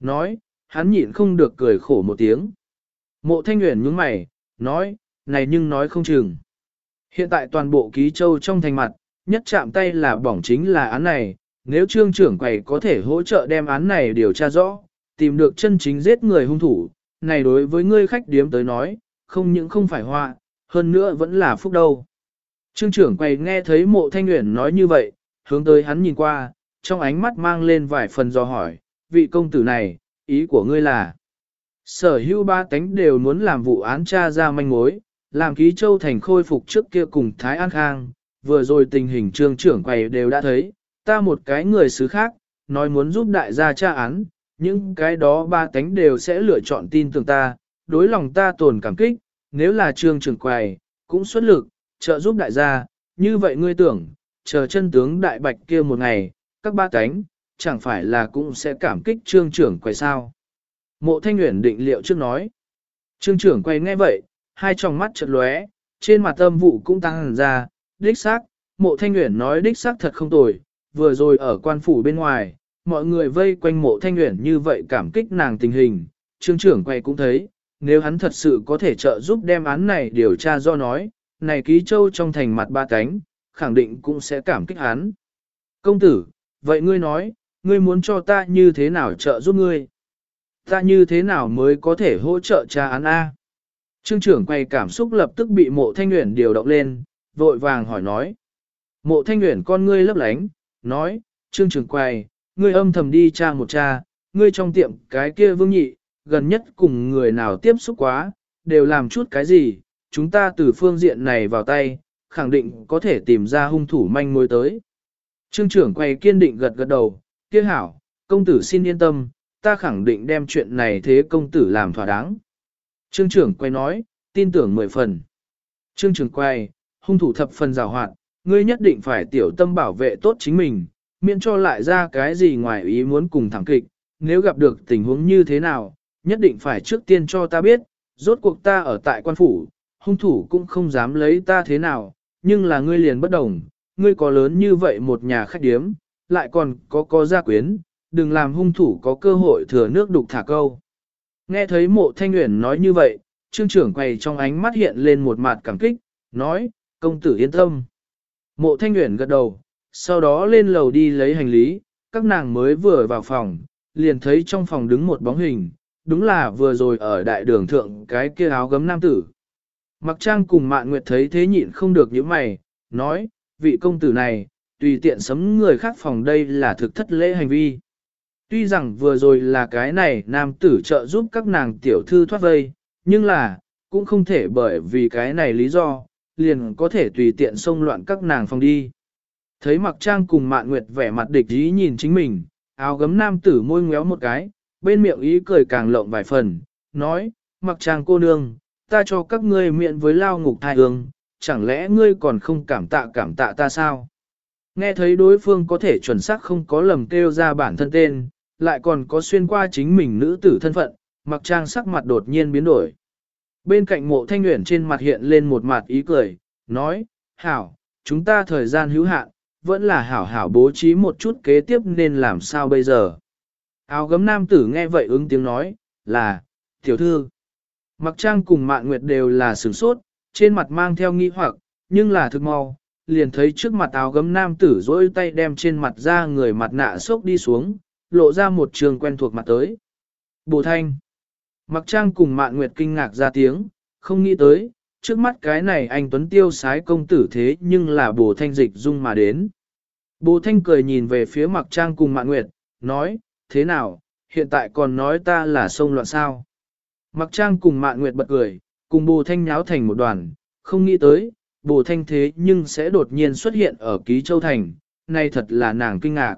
Nói, hắn nhịn không được cười khổ một tiếng. Mộ thanh nguyện nhướng mày, nói, này nhưng nói không chừng. Hiện tại toàn bộ ký châu trong thành mặt, nhất chạm tay là bỏng chính là án này, nếu trương trưởng quầy có thể hỗ trợ đem án này điều tra rõ, tìm được chân chính giết người hung thủ, này đối với ngươi khách điếm tới nói, không những không phải họa, hơn nữa vẫn là phúc đâu. Trương trưởng quầy nghe thấy mộ thanh nguyện nói như vậy, hướng tới hắn nhìn qua, trong ánh mắt mang lên vài phần do hỏi, vị công tử này, ý của ngươi là, sở hữu ba tánh đều muốn làm vụ án tra ra manh mối, làm ký châu thành khôi phục trước kia cùng Thái An Khang, vừa rồi tình hình trương trưởng quầy đều đã thấy, ta một cái người xứ khác, nói muốn giúp đại gia tra án, những cái đó ba tánh đều sẽ lựa chọn tin tưởng ta, đối lòng ta tồn cảm kích, nếu là trương trưởng quầy, cũng xuất lực, trợ giúp đại gia, như vậy ngươi tưởng, chờ chân tướng đại bạch kia một ngày, các ba cánh, chẳng phải là cũng sẽ cảm kích trương trưởng quay sao. Mộ thanh nguyện định liệu trước nói. Trương trưởng quay nghe vậy, hai tròng mắt chợt lóe, trên mặt âm vụ cũng tăng hẳn ra, đích xác, mộ thanh nguyện nói đích xác thật không tồi, vừa rồi ở quan phủ bên ngoài, mọi người vây quanh mộ thanh nguyện như vậy cảm kích nàng tình hình, trương trưởng quay cũng thấy, nếu hắn thật sự có thể trợ giúp đem án này điều tra do nói, này ký châu trong thành mặt ba cánh, khẳng định cũng sẽ cảm kích hắn. Công tử, vậy ngươi nói, ngươi muốn cho ta như thế nào trợ giúp ngươi? Ta như thế nào mới có thể hỗ trợ cha án A? Trương trưởng quay cảm xúc lập tức bị mộ thanh nguyện điều động lên, vội vàng hỏi nói. Mộ thanh nguyện con ngươi lấp lánh, nói, trương trưởng quay, ngươi âm thầm đi cha một cha, ngươi trong tiệm cái kia vương nhị, gần nhất cùng người nào tiếp xúc quá, đều làm chút cái gì, chúng ta từ phương diện này vào tay, khẳng định có thể tìm ra hung thủ manh mối tới. Trương trưởng quay kiên định gật gật đầu, kia hảo, công tử xin yên tâm, ta khẳng định đem chuyện này thế công tử làm thỏa đáng. Trương trưởng quay nói, tin tưởng mười phần. Trương trưởng quay, hung thủ thập phần rào hoạt, ngươi nhất định phải tiểu tâm bảo vệ tốt chính mình, miễn cho lại ra cái gì ngoài ý muốn cùng thẳng kịch, nếu gặp được tình huống như thế nào, nhất định phải trước tiên cho ta biết, rốt cuộc ta ở tại quan phủ, hung thủ cũng không dám lấy ta thế nào, nhưng là ngươi liền bất đồng, ngươi có lớn như vậy một nhà khách điếm, lại còn có có gia quyến, đừng làm hung thủ có cơ hội thừa nước đục thả câu. Nghe thấy mộ thanh nguyện nói như vậy, trương trưởng quay trong ánh mắt hiện lên một mặt cảm kích, nói, công tử yên tâm. Mộ thanh nguyện gật đầu, sau đó lên lầu đi lấy hành lý, các nàng mới vừa vào phòng, liền thấy trong phòng đứng một bóng hình, đúng là vừa rồi ở đại đường thượng cái kia áo gấm nam tử. Mặc trang cùng mạn nguyệt thấy thế nhịn không được những mày, nói, vị công tử này, tùy tiện sấm người khác phòng đây là thực thất lễ hành vi. Tuy rằng vừa rồi là cái này nam tử trợ giúp các nàng tiểu thư thoát vây, nhưng là, cũng không thể bởi vì cái này lý do, liền có thể tùy tiện xông loạn các nàng phòng đi. Thấy mặc trang cùng mạn nguyệt vẻ mặt địch ý nhìn chính mình, áo gấm nam tử môi ngéo một cái, bên miệng ý cười càng lộng vài phần, nói, mặc trang cô nương, ta cho các ngươi miệng với lao ngục thai hương, chẳng lẽ ngươi còn không cảm tạ cảm tạ ta sao? Nghe thấy đối phương có thể chuẩn xác không có lầm kêu ra bản thân tên, lại còn có xuyên qua chính mình nữ tử thân phận, mặc trang sắc mặt đột nhiên biến đổi. Bên cạnh mộ thanh nguyện trên mặt hiện lên một mặt ý cười, nói, hảo, chúng ta thời gian hữu hạn, vẫn là hảo hảo bố trí một chút kế tiếp nên làm sao bây giờ. Áo gấm nam tử nghe vậy ứng tiếng nói, là, tiểu thư. Mặc trang cùng mạn nguyệt đều là sửng sốt, trên mặt mang theo nghi hoặc, nhưng là thực mau, liền thấy trước mặt áo gấm nam tử dỗi tay đem trên mặt ra người mặt nạ xốc đi xuống, lộ ra một trường quen thuộc mặt tới. Bồ thanh. Mặc trang cùng mạn nguyệt kinh ngạc ra tiếng, không nghĩ tới, trước mắt cái này anh Tuấn Tiêu sái công tử thế nhưng là bồ thanh dịch dung mà đến. Bồ thanh cười nhìn về phía mặc trang cùng mạn nguyệt, nói, thế nào, hiện tại còn nói ta là sông loạn sao. Mặc trang cùng mạn nguyệt bật cười, cùng bồ thanh nháo thành một đoàn, không nghĩ tới, bồ thanh thế nhưng sẽ đột nhiên xuất hiện ở ký châu thành, này thật là nàng kinh ngạc.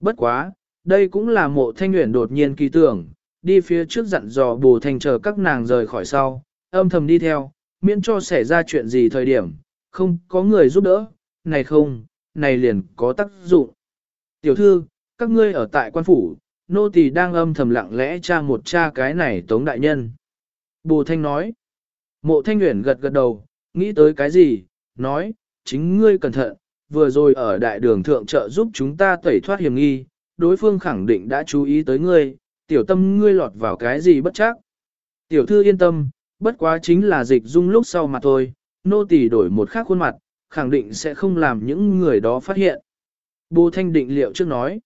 Bất quá, đây cũng là mộ thanh nguyện đột nhiên kỳ tưởng, đi phía trước dặn dò bồ thanh chờ các nàng rời khỏi sau, âm thầm đi theo, miễn cho xảy ra chuyện gì thời điểm, không có người giúp đỡ, này không, này liền có tác dụng. Tiểu thư, các ngươi ở tại quan phủ, nô tỳ đang âm thầm lặng lẽ tra một cha cái này tống đại nhân. Bồ Thanh nói, mộ Thanh Nguyễn gật gật đầu, nghĩ tới cái gì, nói, chính ngươi cẩn thận, vừa rồi ở đại đường thượng trợ giúp chúng ta tẩy thoát hiểm nghi, đối phương khẳng định đã chú ý tới ngươi, tiểu tâm ngươi lọt vào cái gì bất chắc. Tiểu thư yên tâm, bất quá chính là dịch dung lúc sau mà thôi, nô tỳ đổi một khác khuôn mặt, khẳng định sẽ không làm những người đó phát hiện. Bồ Thanh định liệu trước nói,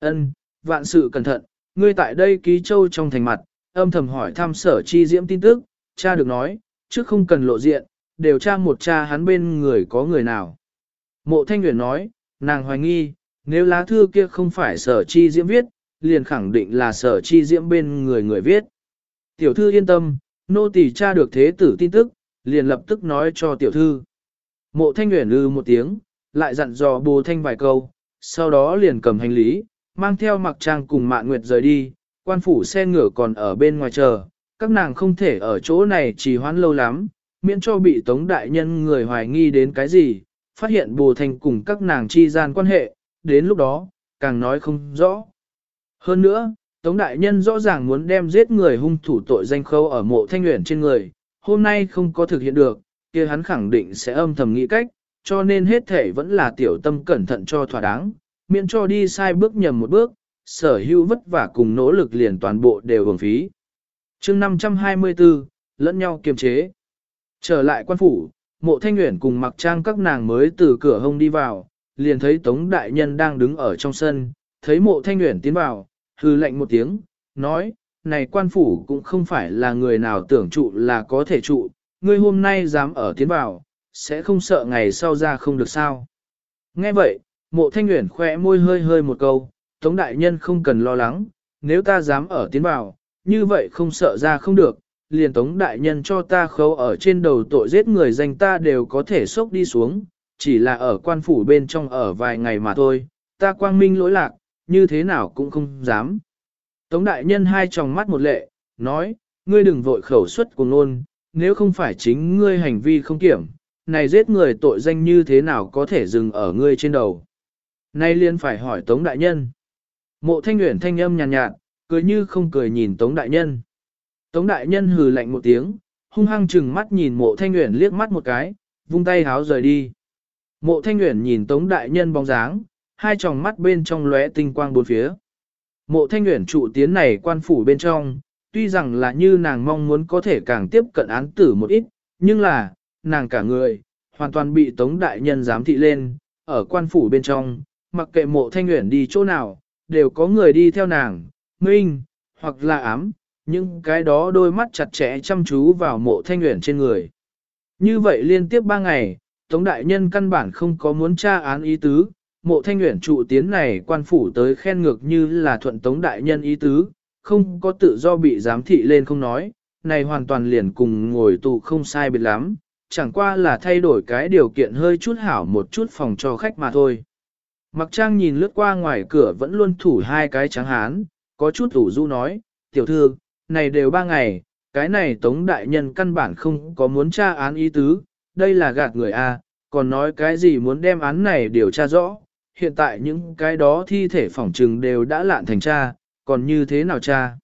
ân, vạn sự cẩn thận, ngươi tại đây ký châu trong thành mặt, âm thầm hỏi thăm sở chi diễm tin tức, cha được nói, trước không cần lộ diện, đều tra một cha hắn bên người có người nào. Mộ Thanh Nguyễn nói, nàng hoài nghi, nếu lá thư kia không phải sở chi diễm viết, liền khẳng định là sở chi diễm bên người người viết. Tiểu thư yên tâm, nô tỳ tra được thế tử tin tức, liền lập tức nói cho tiểu thư. Mộ Thanh Nguyễn lư một tiếng, lại dặn dò bồ thanh vài câu, sau đó liền cầm hành lý, mang theo mặc trang cùng mạn nguyệt rời đi, quan phủ xe ngựa còn ở bên ngoài chờ, các nàng không thể ở chỗ này trì hoãn lâu lắm, miễn cho bị tống đại nhân người hoài nghi đến cái gì, phát hiện bồ thành cùng các nàng chi gian quan hệ, đến lúc đó, càng nói không rõ. Hơn nữa, tống đại nhân rõ ràng muốn đem giết người hung thủ tội danh khâu ở mộ thanh nguyện trên người, hôm nay không có thực hiện được, kia hắn khẳng định sẽ âm thầm nghĩ cách, cho nên hết thể vẫn là tiểu tâm cẩn thận cho thỏa đáng, miễn cho đi sai bước nhầm một bước, sở hữu vất vả cùng nỗ lực liền toàn bộ đều hưởng phí. chương 524, lẫn nhau kiềm chế. Trở lại quan phủ, mộ thanh nguyện cùng mặc trang các nàng mới từ cửa hông đi vào, liền thấy Tống Đại Nhân đang đứng ở trong sân, thấy mộ thanh nguyện tiến vào, hư lệnh một tiếng, nói, này quan phủ cũng không phải là người nào tưởng trụ là có thể trụ, ngươi hôm nay dám ở tiến vào, sẽ không sợ ngày sau ra không được sao. Nghe vậy, mộ thanh nguyện khỏe môi hơi hơi một câu, Tống Đại Nhân không cần lo lắng, nếu ta dám ở tiến vào, như vậy không sợ ra không được, liền Tống Đại Nhân cho ta khấu ở trên đầu tội giết người danh ta đều có thể xốc đi xuống, chỉ là ở quan phủ bên trong ở vài ngày mà thôi, ta quang minh lỗi lạc, như thế nào cũng không dám. Tống Đại Nhân hai tròng mắt một lệ, nói, ngươi đừng vội khẩu suất của ngôn, nếu không phải chính ngươi hành vi không kiểm, này giết người tội danh như thế nào có thể dừng ở ngươi trên đầu. Nay liên phải hỏi Tống Đại Nhân. Mộ thanh nguyện thanh âm nhàn nhạt, nhạt, cười như không cười nhìn Tống Đại Nhân. Tống Đại Nhân hừ lạnh một tiếng, hung hăng chừng mắt nhìn mộ thanh nguyện liếc mắt một cái, vung tay háo rời đi. Mộ thanh nguyện nhìn Tống Đại Nhân bóng dáng, hai tròng mắt bên trong lóe tinh quang bốn phía. Mộ thanh nguyện trụ tiến này quan phủ bên trong, tuy rằng là như nàng mong muốn có thể càng tiếp cận án tử một ít, nhưng là, nàng cả người, hoàn toàn bị Tống Đại Nhân giám thị lên, ở quan phủ bên trong, mặc kệ mộ thanh nguyện đi chỗ nào, đều có người đi theo nàng, minh, hoặc là ám, những cái đó đôi mắt chặt chẽ chăm chú vào mộ thanh nguyện trên người. Như vậy liên tiếp ba ngày, Tống Đại Nhân căn bản không có muốn tra án ý tứ, mộ thanh nguyện trụ tiến này quan phủ tới khen ngược như là thuận Tống Đại Nhân ý tứ, không có tự do bị giám thị lên không nói, này hoàn toàn liền cùng ngồi tù không sai biệt lắm, chẳng qua là thay đổi cái điều kiện hơi chút hảo một chút phòng cho khách mà thôi. Mặc trang nhìn lướt qua ngoài cửa vẫn luôn thủ hai cái trắng hán, có chút ủ du nói, tiểu thư, này đều ba ngày, cái này tống đại nhân căn bản không có muốn tra án ý tứ, đây là gạt người A, còn nói cái gì muốn đem án này điều tra rõ, hiện tại những cái đó thi thể phỏng trừng đều đã lạn thành cha, còn như thế nào cha?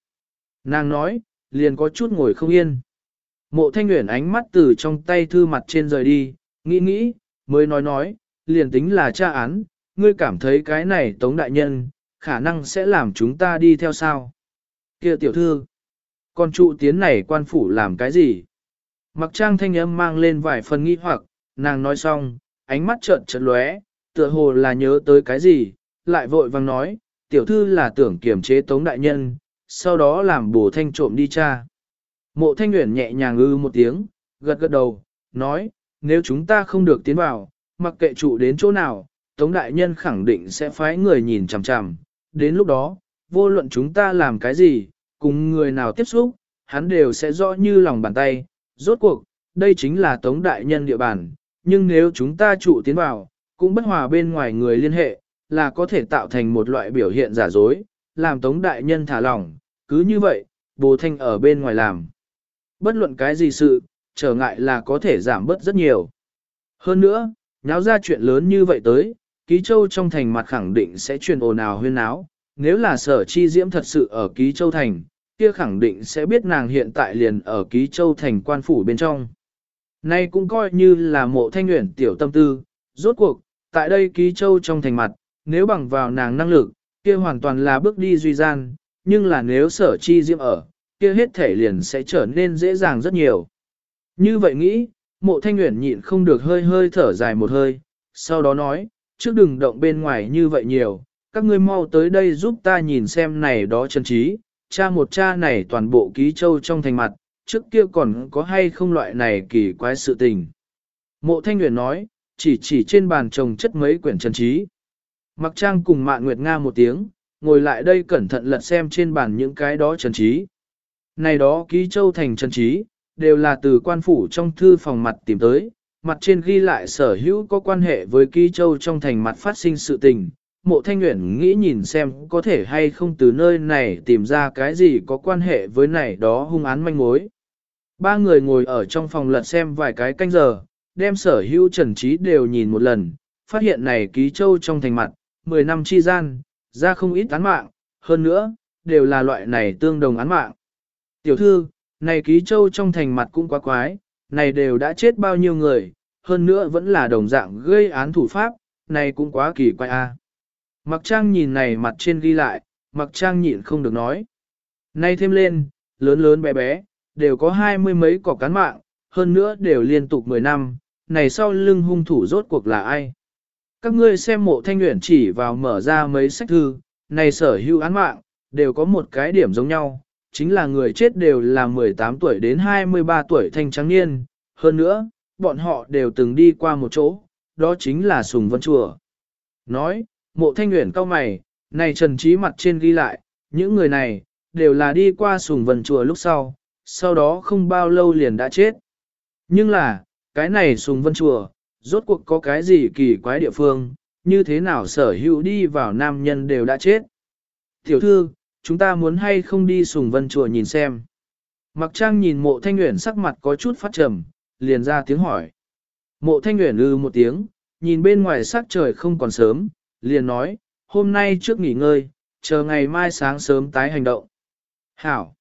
Nàng nói, liền có chút ngồi không yên. Mộ thanh nguyện ánh mắt từ trong tay thư mặt trên rời đi, nghĩ nghĩ, mới nói nói, liền tính là cha án, ngươi cảm thấy cái này tống đại nhân, khả năng sẽ làm chúng ta đi theo sao? kia tiểu thư, con trụ tiến này quan phủ làm cái gì? Mặc trang thanh âm mang lên vài phần nghi hoặc, nàng nói xong, ánh mắt trợn trợn lóe, tựa hồ là nhớ tới cái gì, lại vội vàng nói, tiểu thư là tưởng kiểm chế tống đại nhân, sau đó làm bổ thanh trộm đi cha. Mộ thanh nguyện nhẹ nhàng ư một tiếng, gật gật đầu, nói, nếu chúng ta không được tiến vào, mặc kệ trụ đến chỗ nào, tống đại nhân khẳng định sẽ phái người nhìn chằm chằm, đến lúc đó, vô luận chúng ta làm cái gì, cùng người nào tiếp xúc, hắn đều sẽ rõ như lòng bàn tay, rốt cuộc, đây chính là tống đại nhân địa bàn, nhưng nếu chúng ta trụ tiến vào, cũng bất hòa bên ngoài người liên hệ, là có thể tạo thành một loại biểu hiện giả dối, làm tống đại nhân thả lỏng, cứ như vậy, bồ thanh ở bên ngoài làm. Bất luận cái gì sự, trở ngại là có thể giảm bớt rất nhiều. Hơn nữa, nháo ra chuyện lớn như vậy tới, ký châu trong thành mặt khẳng định sẽ truyền ồn ào huyên náo, nếu là sở chi diễm thật sự ở ký châu thành, kia khẳng định sẽ biết nàng hiện tại liền ở ký châu thành quan phủ bên trong. Nay cũng coi như là mộ thanh nguyện tiểu tâm tư, rốt cuộc, tại đây ký châu trong thành mặt, nếu bằng vào nàng năng lực, kia hoàn toàn là bước đi duy gian, nhưng là nếu sở chi diễm ở, kia hết thể liền sẽ trở nên dễ dàng rất nhiều. Như vậy nghĩ, mộ thanh nguyện nhịn không được hơi hơi thở dài một hơi, sau đó nói, trước đừng động bên ngoài như vậy nhiều, các ngươi mau tới đây giúp ta nhìn xem này đó chân trí, cha một cha này toàn bộ ký châu trong thành mặt, trước kia còn có hay không loại này kỳ quái sự tình. Mộ Thanh Nguyễn nói, chỉ chỉ trên bàn trồng chất mấy quyển chân trí. Mặc trang cùng Mạn Nguyệt Nga một tiếng, ngồi lại đây cẩn thận lật xem trên bàn những cái đó chân trí. Này đó ký châu thành chân trí, đều là từ quan phủ trong thư phòng mặt tìm tới, mặt trên ghi lại sở hữu có quan hệ với ký châu trong thành mặt phát sinh sự tình. Mộ Thanh Nguyễn nghĩ nhìn xem có thể hay không từ nơi này tìm ra cái gì có quan hệ với này đó hung án manh mối. Ba người ngồi ở trong phòng lật xem vài cái canh giờ, đem sở hữu trần trí đều nhìn một lần, phát hiện này ký châu trong thành mặt, 10 năm chi gian, ra không ít án mạng, hơn nữa, đều là loại này tương đồng án mạng. Tiểu thư, này ký châu trong thành mặt cũng quá quái, này đều đã chết bao nhiêu người, hơn nữa vẫn là đồng dạng gây án thủ pháp, này cũng quá kỳ quái a. Mặc trang nhìn này mặt trên ghi lại, mặc trang nhịn không được nói. Nay thêm lên, lớn lớn bé bé, đều có hai mươi mấy cọc cán mạng, hơn nữa đều liên tục 10 năm, này sau lưng hung thủ rốt cuộc là ai. Các ngươi xem mộ thanh nguyện chỉ vào mở ra mấy sách thư, này sở hữu án mạng, đều có một cái điểm giống nhau, chính là người chết đều là 18 tuổi đến 23 tuổi thanh trắng niên, hơn nữa, bọn họ đều từng đi qua một chỗ, đó chính là Sùng Vân Chùa. Nói, mộ thanh nguyện cao mày, này trần trí mặt trên ghi lại, những người này, đều là đi qua Sùng Vân Chùa lúc sau, sau đó không bao lâu liền đã chết. Nhưng là, cái này Sùng Vân Chùa, rốt cuộc có cái gì kỳ quái địa phương, như thế nào sở hữu đi vào nam nhân đều đã chết. Tiểu thư, chúng ta muốn hay không đi Sùng Vân Chùa nhìn xem. Mặc trang nhìn mộ thanh nguyện sắc mặt có chút phát trầm, liền ra tiếng hỏi. Mộ thanh nguyện ư ừ một tiếng, nhìn bên ngoài sắc trời không còn sớm, liền nói, hôm nay trước nghỉ ngơi, chờ ngày mai sáng sớm tái hành động. Hảo!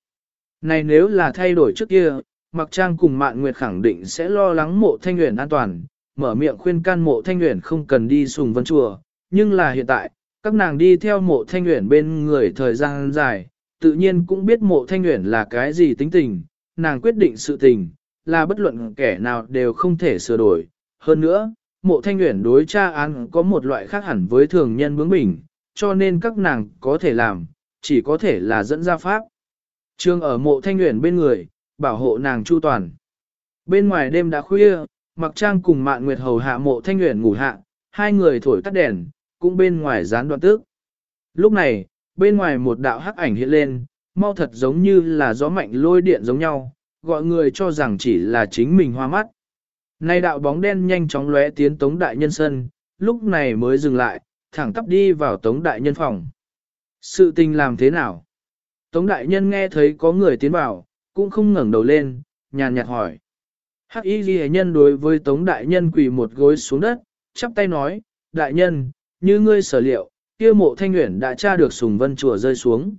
Này nếu là thay đổi trước kia, Mặc Trang cùng Mạn Nguyệt khẳng định sẽ lo lắng mộ thanh nguyện an toàn, mở miệng khuyên can mộ thanh nguyện không cần đi sùng vân chùa, nhưng là hiện tại, các nàng đi theo mộ thanh nguyện bên người thời gian dài, tự nhiên cũng biết mộ thanh nguyện là cái gì tính tình, nàng quyết định sự tình, là bất luận kẻ nào đều không thể sửa đổi. Hơn nữa, mộ thanh nguyện đối tra án có một loại khác hẳn với thường nhân bướng bỉnh, cho nên các nàng có thể làm, chỉ có thể là dẫn ra pháp. Trương ở mộ thanh nguyện bên người, bảo hộ nàng chu toàn. Bên ngoài đêm đã khuya, mặc trang cùng mạn nguyệt hầu hạ mộ thanh nguyện ngủ hạ, hai người thổi tắt đèn, cũng bên ngoài gián đoạn tức. Lúc này, bên ngoài một đạo hắc ảnh hiện lên, mau thật giống như là gió mạnh lôi điện giống nhau, gọi người cho rằng chỉ là chính mình hoa mắt. Nay đạo bóng đen nhanh chóng lóe tiến tống đại nhân sân, lúc này mới dừng lại, thẳng tắp đi vào tống đại nhân phòng. Sự tình làm thế nào? Tống đại nhân nghe thấy có người tiến vào, cũng không ngẩng đầu lên, nhàn nhạt hỏi. Hắc y ghi nhân đối với tống đại nhân quỳ một gối xuống đất, chắp tay nói, đại nhân, như ngươi sở liệu, kia mộ thanh nguyện đã tra được sùng vân chùa rơi xuống.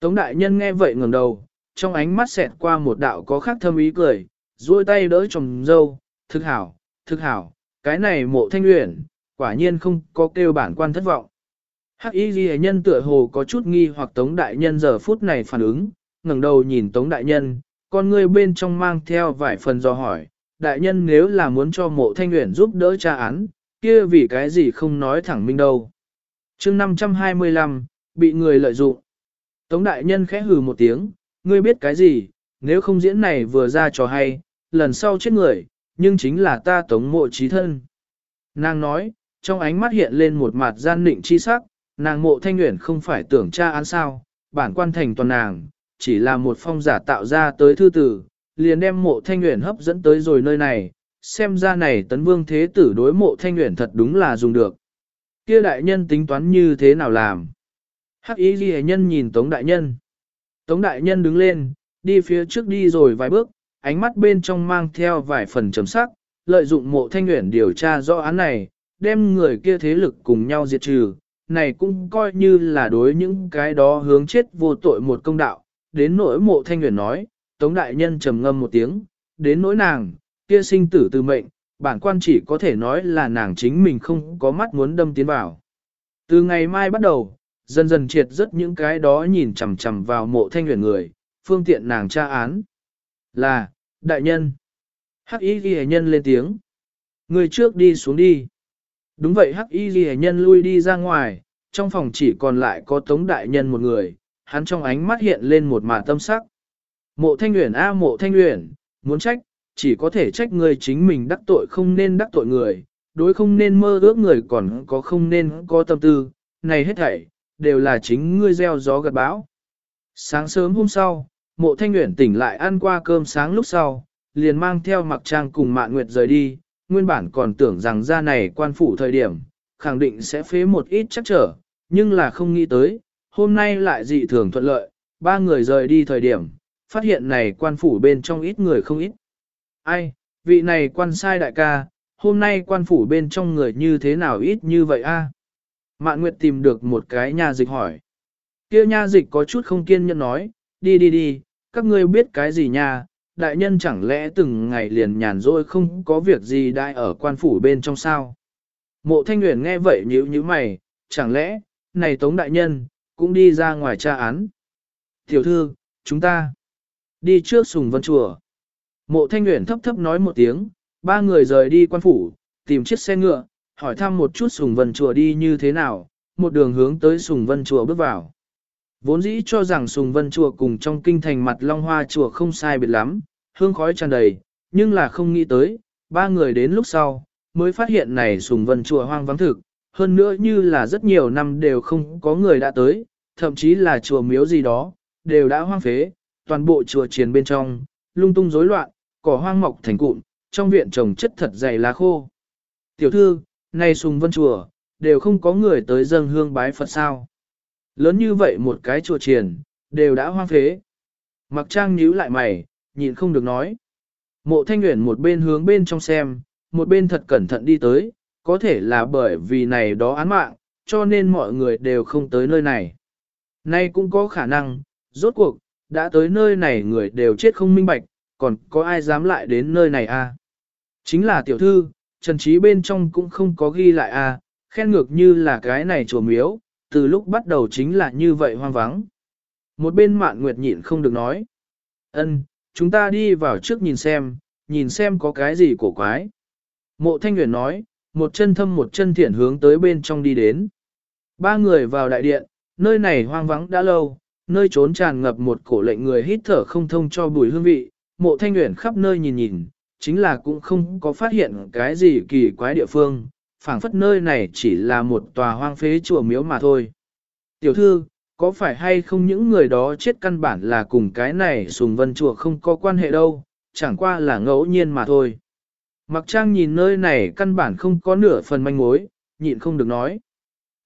Tống đại nhân nghe vậy ngẩng đầu, trong ánh mắt xẹt qua một đạo có khác thâm ý cười, duỗi tay đỡ chồng dâu, thực hảo, thực hảo, cái này mộ thanh nguyện, quả nhiên không có kêu bản quan thất vọng. Hắc y ghi nhân tựa hồ có chút nghi hoặc tống đại nhân giờ phút này phản ứng, ngẩng đầu nhìn tống đại nhân, con ngươi bên trong mang theo vài phần do hỏi, đại nhân nếu là muốn cho mộ thanh nguyện giúp đỡ tra án, kia vì cái gì không nói thẳng minh đâu. chương 525, bị người lợi dụng. Tống đại nhân khẽ hừ một tiếng, ngươi biết cái gì, nếu không diễn này vừa ra trò hay, lần sau chết người, nhưng chính là ta tống mộ trí thân. Nàng nói, trong ánh mắt hiện lên một mặt gian nịnh chi sắc, nàng mộ thanh nguyện không phải tưởng tra án sao, bản quan thành toàn nàng, chỉ là một phong giả tạo ra tới thư tử, liền đem mộ thanh nguyện hấp dẫn tới rồi nơi này, xem ra này tấn vương thế tử đối mộ thanh nguyện thật đúng là dùng được. Kia đại nhân tính toán như thế nào làm? Hắc ý ghi nhân nhìn Tống đại nhân. Tống đại nhân đứng lên, đi phía trước đi rồi vài bước, ánh mắt bên trong mang theo vài phần chấm sắc, lợi dụng mộ thanh nguyện điều tra rõ án này, đem người kia thế lực cùng nhau diệt trừ, này cũng coi như là đối những cái đó hướng chết vô tội một công đạo. Đến nỗi mộ thanh nguyện nói, Tống Đại Nhân trầm ngâm một tiếng, đến nỗi nàng, kia sinh tử từ mệnh, bản quan chỉ có thể nói là nàng chính mình không có mắt muốn đâm tiến vào. Từ ngày mai bắt đầu, dần dần triệt rất những cái đó nhìn chằm chằm vào mộ thanh nguyện người, phương tiện nàng tra án. Là, đại nhân. Hắc y ghi nhân lên tiếng. Người trước đi xuống đi. Đúng vậy hắc y ghi nhân lui đi ra ngoài, trong phòng chỉ còn lại có tống đại nhân một người, hắn trong ánh mắt hiện lên một màn tâm sắc. Mộ thanh nguyện a mộ thanh nguyện, muốn trách, chỉ có thể trách người chính mình đắc tội không nên đắc tội người, đối không nên mơ ước người còn có không nên có tâm tư, này hết thảy, đều là chính ngươi gieo gió gặt bão. Sáng sớm hôm sau, mộ thanh nguyện tỉnh lại ăn qua cơm sáng lúc sau, liền mang theo mặc trang cùng mạn nguyệt rời đi, nguyên bản còn tưởng rằng ra này quan phủ thời điểm, khẳng định sẽ phế một ít chắc trở, nhưng là không nghĩ tới, hôm nay lại dị thường thuận lợi, ba người rời đi thời điểm, phát hiện này quan phủ bên trong ít người không ít. Ai, vị này quan sai đại ca, hôm nay quan phủ bên trong người như thế nào ít như vậy a? Mạn Nguyệt tìm được một cái nha dịch hỏi. Kia nha dịch có chút không kiên nhẫn nói, đi đi đi, các ngươi biết cái gì nha, đại nhân chẳng lẽ từng ngày liền nhàn rỗi không có việc gì đại ở quan phủ bên trong sao. Mộ thanh Uyển nghe vậy nhíu nhíu mày, chẳng lẽ, này tống đại nhân, cũng đi ra ngoài tra án. Tiểu thư, chúng ta, đi trước sùng vân chùa. Mộ thanh nguyện thấp thấp nói một tiếng, ba người rời đi quan phủ, tìm chiếc xe ngựa, hỏi thăm một chút sùng vân chùa đi như thế nào, một đường hướng tới sùng vân chùa bước vào. Vốn dĩ cho rằng sùng vân chùa cùng trong kinh thành mặt long hoa chùa không sai biệt lắm, hương khói tràn đầy, nhưng là không nghĩ tới, ba người đến lúc sau, mới phát hiện này sùng vân chùa hoang vắng thực, hơn nữa như là rất nhiều năm đều không có người đã tới, thậm chí là chùa miếu gì đó, đều đã hoang phế, toàn bộ chùa triền bên trong, lung tung rối loạn, cỏ hoang mọc thành cụm, trong viện trồng chất thật dày lá khô. Tiểu thư, nay sùng vân chùa, đều không có người tới dâng hương bái Phật sao. Lớn như vậy một cái chùa triền, đều đã hoang phế. Mặc trang nhíu lại mày, nhịn không được nói. Mộ thanh nguyện một bên hướng bên trong xem, một bên thật cẩn thận đi tới, có thể là bởi vì này đó án mạng, cho nên mọi người đều không tới nơi này. Nay cũng có khả năng, rốt cuộc, đã tới nơi này người đều chết không minh bạch, còn có ai dám lại đến nơi này à? Chính là tiểu thư, trần trí bên trong cũng không có ghi lại à, khen ngược như là cái này chùa miếu, từ lúc bắt đầu chính là như vậy hoang vắng. Một bên mạn nguyệt nhịn không được nói. ân chúng ta đi vào trước nhìn xem, nhìn xem có cái gì cổ quái. Mộ thanh nguyện nói, một chân thâm một chân thiện hướng tới bên trong đi đến. Ba người vào đại điện, nơi này hoang vắng đã lâu, nơi trốn tràn ngập một cổ lệnh người hít thở không thông cho bùi hương vị, mộ thanh nguyện khắp nơi nhìn nhìn, chính là cũng không có phát hiện cái gì kỳ quái địa phương, phảng phất nơi này chỉ là một tòa hoang phế chùa miếu mà thôi. Tiểu thư, có phải hay không những người đó chết căn bản là cùng cái này sùng vân chùa không có quan hệ đâu, chẳng qua là ngẫu nhiên mà thôi. Mặc trang nhìn nơi này căn bản không có nửa phần manh mối, nhịn không được nói.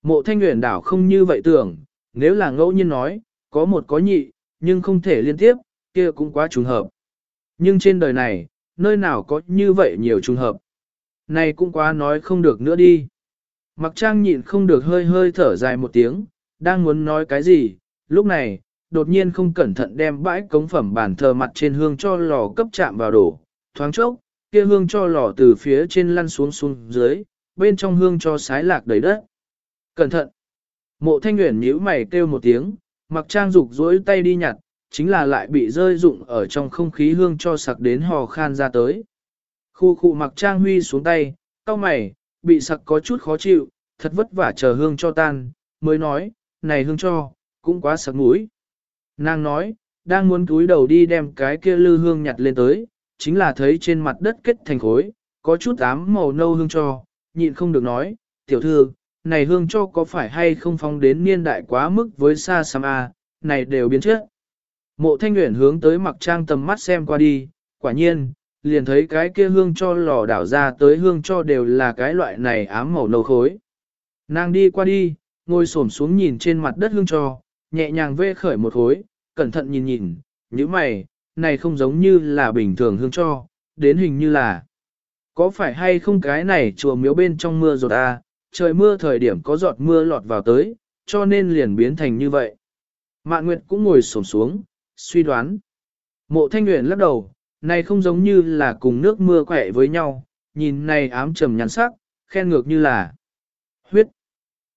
Mộ thanh nguyện đảo không như vậy tưởng, nếu là ngẫu nhiên nói, có một có nhị, nhưng không thể liên tiếp, kia cũng quá trùng hợp. Nhưng trên đời này, nơi nào có như vậy nhiều trùng hợp. Này cũng quá nói không được nữa đi. Mặc trang nhịn không được hơi hơi thở dài một tiếng, đang muốn nói cái gì, lúc này, đột nhiên không cẩn thận đem bãi cống phẩm bản thờ mặt trên hương cho lò cấp chạm vào đổ, thoáng chốc, kia hương cho lò từ phía trên lăn xuống xuống dưới, bên trong hương cho sái lạc đầy đất. Cẩn thận! Mộ thanh nguyện nhíu mày kêu một tiếng, mặc trang dục dối tay đi nhặt, chính là lại bị rơi rụng ở trong không khí hương cho sặc đến hò khan ra tới. Khu khu mặc trang huy xuống tay, cao mày, bị sặc có chút khó chịu, thật vất vả chờ hương cho tan, mới nói, này hương cho, cũng quá sặc mũi. Nàng nói, đang muốn cúi đầu đi đem cái kia lư hương nhặt lên tới, chính là thấy trên mặt đất kết thành khối, có chút ám màu nâu hương cho, nhịn không được nói, tiểu thư, này hương cho có phải hay không phong đến niên đại quá mức với xa xăm a, này đều biến chất. Mộ thanh nguyện hướng tới mặc trang tầm mắt xem qua đi, quả nhiên, liền thấy cái kia hương cho lò đảo ra tới hương cho đều là cái loại này ám màu nâu khối. Nàng đi qua đi, ngồi xổm xuống nhìn trên mặt đất hương cho, nhẹ nhàng vê khởi một khối, cẩn thận nhìn nhìn, như mày, này không giống như là bình thường hương cho, đến hình như là. Có phải hay không cái này chùa miếu bên trong mưa rồi à, trời mưa thời điểm có giọt mưa lọt vào tới, cho nên liền biến thành như vậy. Mạn Nguyệt cũng ngồi xổm xuống, suy đoán. Mộ Thanh nguyện lắc đầu, này không giống như là cùng nước mưa quẹ với nhau, nhìn này ám trầm nhắn sắc, khen ngược như là huyết.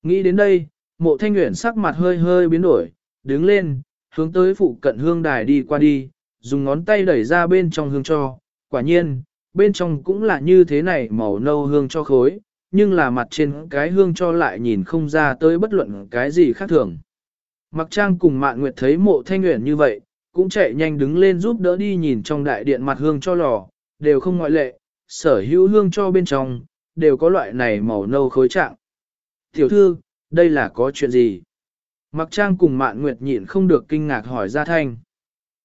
Nghĩ đến đây, mộ Thanh nguyện sắc mặt hơi hơi biến đổi, đứng lên, hướng tới phụ cận hương đài đi qua đi, dùng ngón tay đẩy ra bên trong hương cho, quả nhiên, bên trong cũng là như thế này màu nâu hương cho khối, nhưng là mặt trên cái hương cho lại nhìn không ra tới bất luận cái gì khác thường. Mặc trang cùng mạn nguyệt thấy mộ thanh nguyện như vậy, cũng chạy nhanh đứng lên giúp đỡ đi nhìn trong đại điện mặt hương cho lò, đều không ngoại lệ, sở hữu hương cho bên trong, đều có loại này màu nâu khối trạng. Tiểu thư, đây là có chuyện gì? Mặc trang cùng mạn nguyệt nhịn không được kinh ngạc hỏi ra thanh.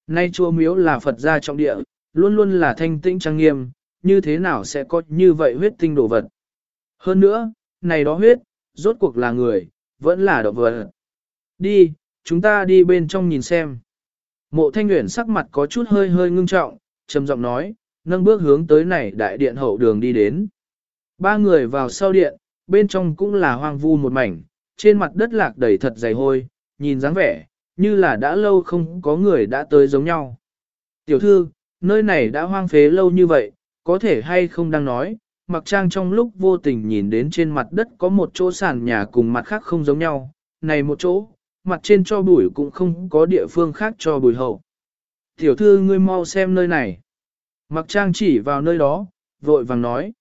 Nay chùa miếu là Phật gia trọng địa, luôn luôn là thanh tĩnh trang nghiêm, như thế nào sẽ có như vậy huyết tinh đồ vật? Hơn nữa, này đó huyết, rốt cuộc là người, vẫn là động vật. Đi, chúng ta đi bên trong nhìn xem. Mộ thanh nguyện sắc mặt có chút hơi hơi ngưng trọng, trầm giọng nói, nâng bước hướng tới này đại điện hậu đường đi đến. Ba người vào sau điện, bên trong cũng là hoang vu một mảnh, trên mặt đất lạc đầy thật dày hôi, nhìn dáng vẻ, như là đã lâu không có người đã tới giống nhau. Tiểu thư, nơi này đã hoang phế lâu như vậy, có thể hay không đang nói, mặc trang trong lúc vô tình nhìn đến trên mặt đất có một chỗ sàn nhà cùng mặt khác không giống nhau, này một chỗ, mặt trên cho bùi cũng không có địa phương khác cho bùi hậu. Tiểu thư ngươi mau xem nơi này. Mặc trang chỉ vào nơi đó, vội vàng nói.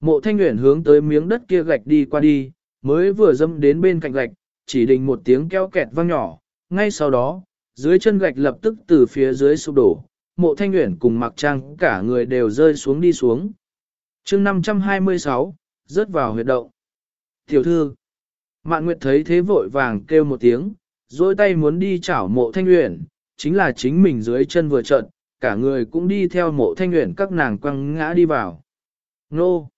Mộ thanh nguyện hướng tới miếng đất kia gạch đi qua đi, mới vừa dâm đến bên cạnh gạch, chỉ đình một tiếng keo kẹt vang nhỏ, ngay sau đó, dưới chân gạch lập tức từ phía dưới sụp đổ, mộ thanh nguyện cùng mặc trang cả người đều rơi xuống đi xuống. chương 526, rớt vào huyệt động. Tiểu thư, Mạn Nguyệt thấy thế vội vàng kêu một tiếng, dôi tay muốn đi chảo mộ thanh nguyện, chính là chính mình dưới chân vừa trận, cả người cũng đi theo mộ thanh nguyện các nàng quăng ngã đi vào. Nô!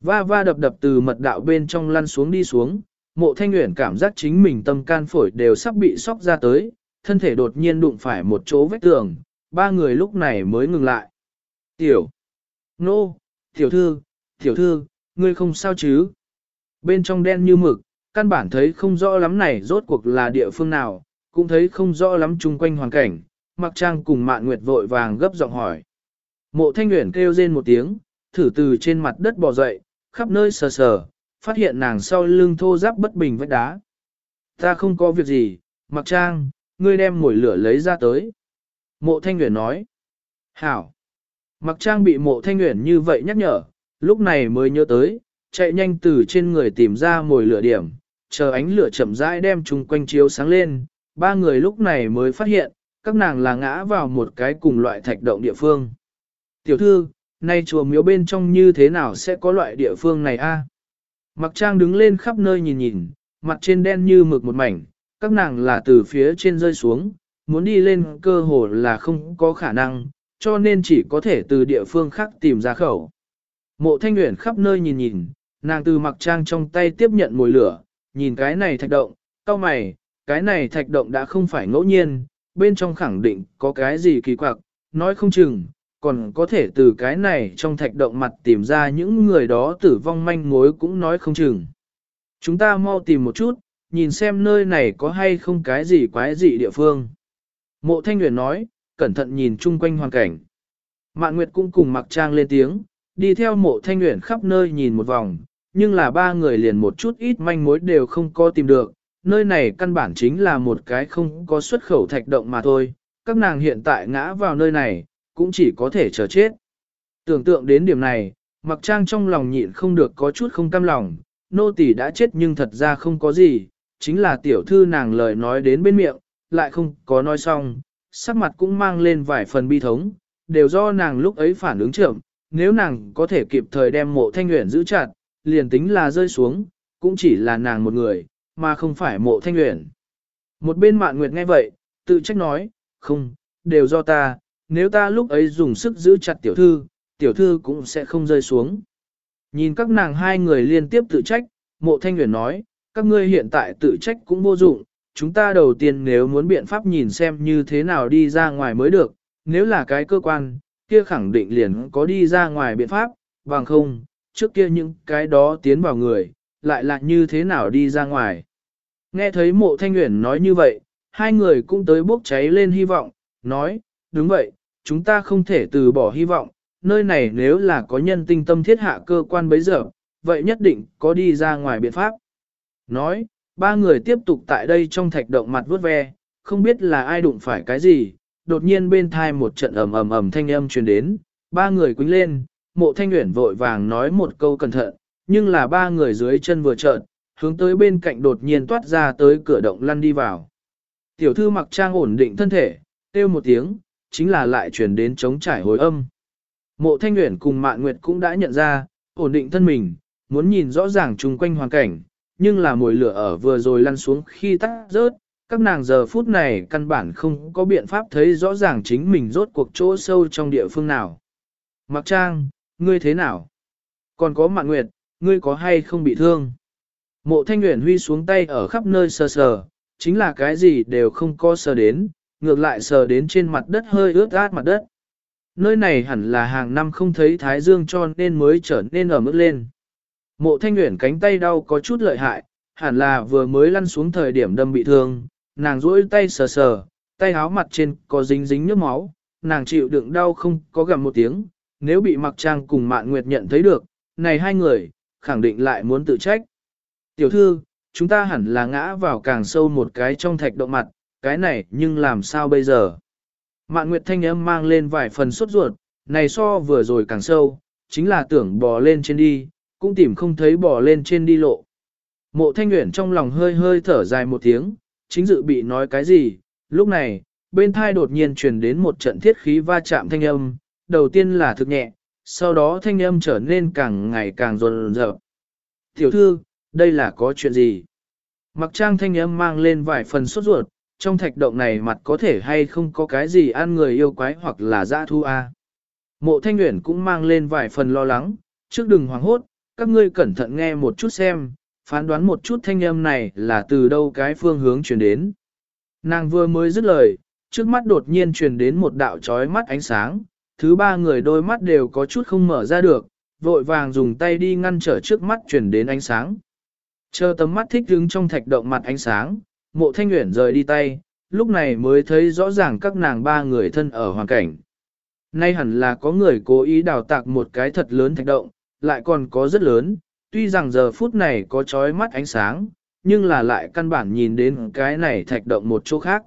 Va va đập đập từ mật đạo bên trong lăn xuống đi xuống, mộ thanh nguyện cảm giác chính mình tâm can phổi đều sắp bị sóc ra tới, thân thể đột nhiên đụng phải một chỗ vách tường, ba người lúc này mới ngừng lại. Tiểu! Nô! Tiểu thư! Tiểu thư! Ngươi không sao chứ? Bên trong đen như mực, căn bản thấy không rõ lắm này rốt cuộc là địa phương nào, cũng thấy không rõ lắm chung quanh hoàn cảnh, mặc trang cùng mạn nguyệt vội vàng gấp giọng hỏi. Mộ thanh nguyện kêu rên một tiếng, thử từ trên mặt đất bò dậy, khắp nơi sờ sờ, phát hiện nàng sau lưng thô giáp bất bình vách đá. Ta không có việc gì, mặc trang, ngươi đem mồi lửa lấy ra tới. Mộ thanh nguyện nói. Hảo. Mặc trang bị mộ thanh nguyện như vậy nhắc nhở, lúc này mới nhớ tới, chạy nhanh từ trên người tìm ra mồi lửa điểm, chờ ánh lửa chậm rãi đem chung quanh chiếu sáng lên, ba người lúc này mới phát hiện, các nàng là ngã vào một cái cùng loại thạch động địa phương. Tiểu thư, nay chùa miếu bên trong như thế nào sẽ có loại địa phương này a? Mặc trang đứng lên khắp nơi nhìn nhìn, mặt trên đen như mực một mảnh, các nàng là từ phía trên rơi xuống, muốn đi lên cơ hồ là không có khả năng, cho nên chỉ có thể từ địa phương khác tìm ra khẩu. Mộ thanh nguyện khắp nơi nhìn nhìn, nàng từ mặc trang trong tay tiếp nhận mồi lửa, nhìn cái này thạch động, cao mày, cái này thạch động đã không phải ngẫu nhiên, bên trong khẳng định có cái gì kỳ quặc, nói không chừng, còn có thể từ cái này trong thạch động mặt tìm ra những người đó tử vong manh mối cũng nói không chừng. Chúng ta mau tìm một chút, nhìn xem nơi này có hay không cái gì quái dị địa phương. Mộ Thanh Nguyễn nói, cẩn thận nhìn chung quanh hoàn cảnh. Mạn Nguyệt cũng cùng mặc trang lên tiếng, đi theo mộ Thanh Nguyễn khắp nơi nhìn một vòng, nhưng là ba người liền một chút ít manh mối đều không có tìm được, nơi này căn bản chính là một cái không có xuất khẩu thạch động mà thôi, các nàng hiện tại ngã vào nơi này, cũng chỉ có thể chờ chết. Tưởng tượng đến điểm này, mặc trang trong lòng nhịn không được có chút không cam lòng, nô tỳ đã chết nhưng thật ra không có gì, chính là tiểu thư nàng lời nói đến bên miệng, lại không có nói xong, sắc mặt cũng mang lên vài phần bi thống, đều do nàng lúc ấy phản ứng chậm, nếu nàng có thể kịp thời đem mộ thanh nguyện giữ chặt, liền tính là rơi xuống, cũng chỉ là nàng một người, mà không phải mộ thanh nguyện. Một bên mạn nguyệt nghe vậy, tự trách nói, không, đều do ta, nếu ta lúc ấy dùng sức giữ chặt tiểu thư, tiểu thư cũng sẽ không rơi xuống. Nhìn các nàng hai người liên tiếp tự trách, mộ thanh nguyện nói, các ngươi hiện tại tự trách cũng vô dụng, chúng ta đầu tiên nếu muốn biện pháp nhìn xem như thế nào đi ra ngoài mới được, nếu là cái cơ quan, kia khẳng định liền có đi ra ngoài biện pháp, bằng không, trước kia những cái đó tiến vào người, lại là như thế nào đi ra ngoài. Nghe thấy mộ thanh nguyện nói như vậy, hai người cũng tới bốc cháy lên hy vọng, nói, đúng vậy, chúng ta không thể từ bỏ hy vọng, nơi này nếu là có nhân tinh tâm thiết hạ cơ quan bấy giờ, vậy nhất định có đi ra ngoài biện pháp. Nói, ba người tiếp tục tại đây trong thạch động mặt vuốt ve, không biết là ai đụng phải cái gì, đột nhiên bên thai một trận ầm ầm ầm thanh âm truyền đến, ba người quýnh lên, mộ thanh uyển vội vàng nói một câu cẩn thận, nhưng là ba người dưới chân vừa trợn, hướng tới bên cạnh đột nhiên toát ra tới cửa động lăn đi vào. Tiểu thư mặc trang ổn định thân thể, kêu một tiếng, chính là lại chuyển đến chống trải hồi âm. Mộ thanh uyển cùng mạn nguyệt cũng đã nhận ra, ổn định thân mình, muốn nhìn rõ ràng chung quanh hoàn cảnh, nhưng là mồi lửa ở vừa rồi lăn xuống khi tắt rớt, các nàng giờ phút này căn bản không có biện pháp thấy rõ ràng chính mình rốt cuộc chỗ sâu trong địa phương nào. Mặc trang, ngươi thế nào? Còn có mạn nguyệt, ngươi có hay không bị thương? Mộ thanh nguyện huy xuống tay ở khắp nơi sờ sờ, chính là cái gì đều không có sờ đến, ngược lại sờ đến trên mặt đất hơi ướt át mặt đất. Nơi này hẳn là hàng năm không thấy thái dương cho nên mới trở nên ở mức lên. Mộ thanh nguyện cánh tay đau có chút lợi hại, hẳn là vừa mới lăn xuống thời điểm đâm bị thương, nàng duỗi tay sờ sờ, tay háo mặt trên có dính dính nước máu, nàng chịu đựng đau không có gầm một tiếng, nếu bị mặc trang cùng mạn nguyệt nhận thấy được, này hai người, khẳng định lại muốn tự trách. Tiểu thư, chúng ta hẳn là ngã vào càng sâu một cái trong thạch động mặt, cái này nhưng làm sao bây giờ? Mạn Nguyệt thanh âm mang lên vài phần sốt ruột, này so vừa rồi càng sâu, chính là tưởng bò lên trên đi, cũng tìm không thấy bò lên trên đi lộ. Mộ thanh nguyện trong lòng hơi hơi thở dài một tiếng, chính dự bị nói cái gì, lúc này, bên thai đột nhiên truyền đến một trận thiết khí va chạm thanh âm, đầu tiên là thực nhẹ, sau đó thanh âm trở nên càng ngày càng rồn rợp. Tiểu thư, đây là có chuyện gì? Mặc trang thanh âm mang lên vài phần sốt ruột, trong thạch động này mặt có thể hay không có cái gì ăn người yêu quái hoặc là dã thu a. Mộ thanh nguyện cũng mang lên vài phần lo lắng, trước đừng hoảng hốt, các ngươi cẩn thận nghe một chút xem, phán đoán một chút thanh âm này là từ đâu cái phương hướng truyền đến. Nàng vừa mới dứt lời, trước mắt đột nhiên truyền đến một đạo trói mắt ánh sáng, thứ ba người đôi mắt đều có chút không mở ra được, vội vàng dùng tay đi ngăn trở trước mắt truyền đến ánh sáng. Chờ tấm mắt thích đứng trong thạch động mặt ánh sáng, mộ thanh nguyện rời đi tay, lúc này mới thấy rõ ràng các nàng ba người thân ở hoàn cảnh. Nay hẳn là có người cố ý đào tạc một cái thật lớn thạch động, lại còn có rất lớn, tuy rằng giờ phút này có chói mắt ánh sáng, nhưng là lại căn bản nhìn đến cái này thạch động một chỗ khác.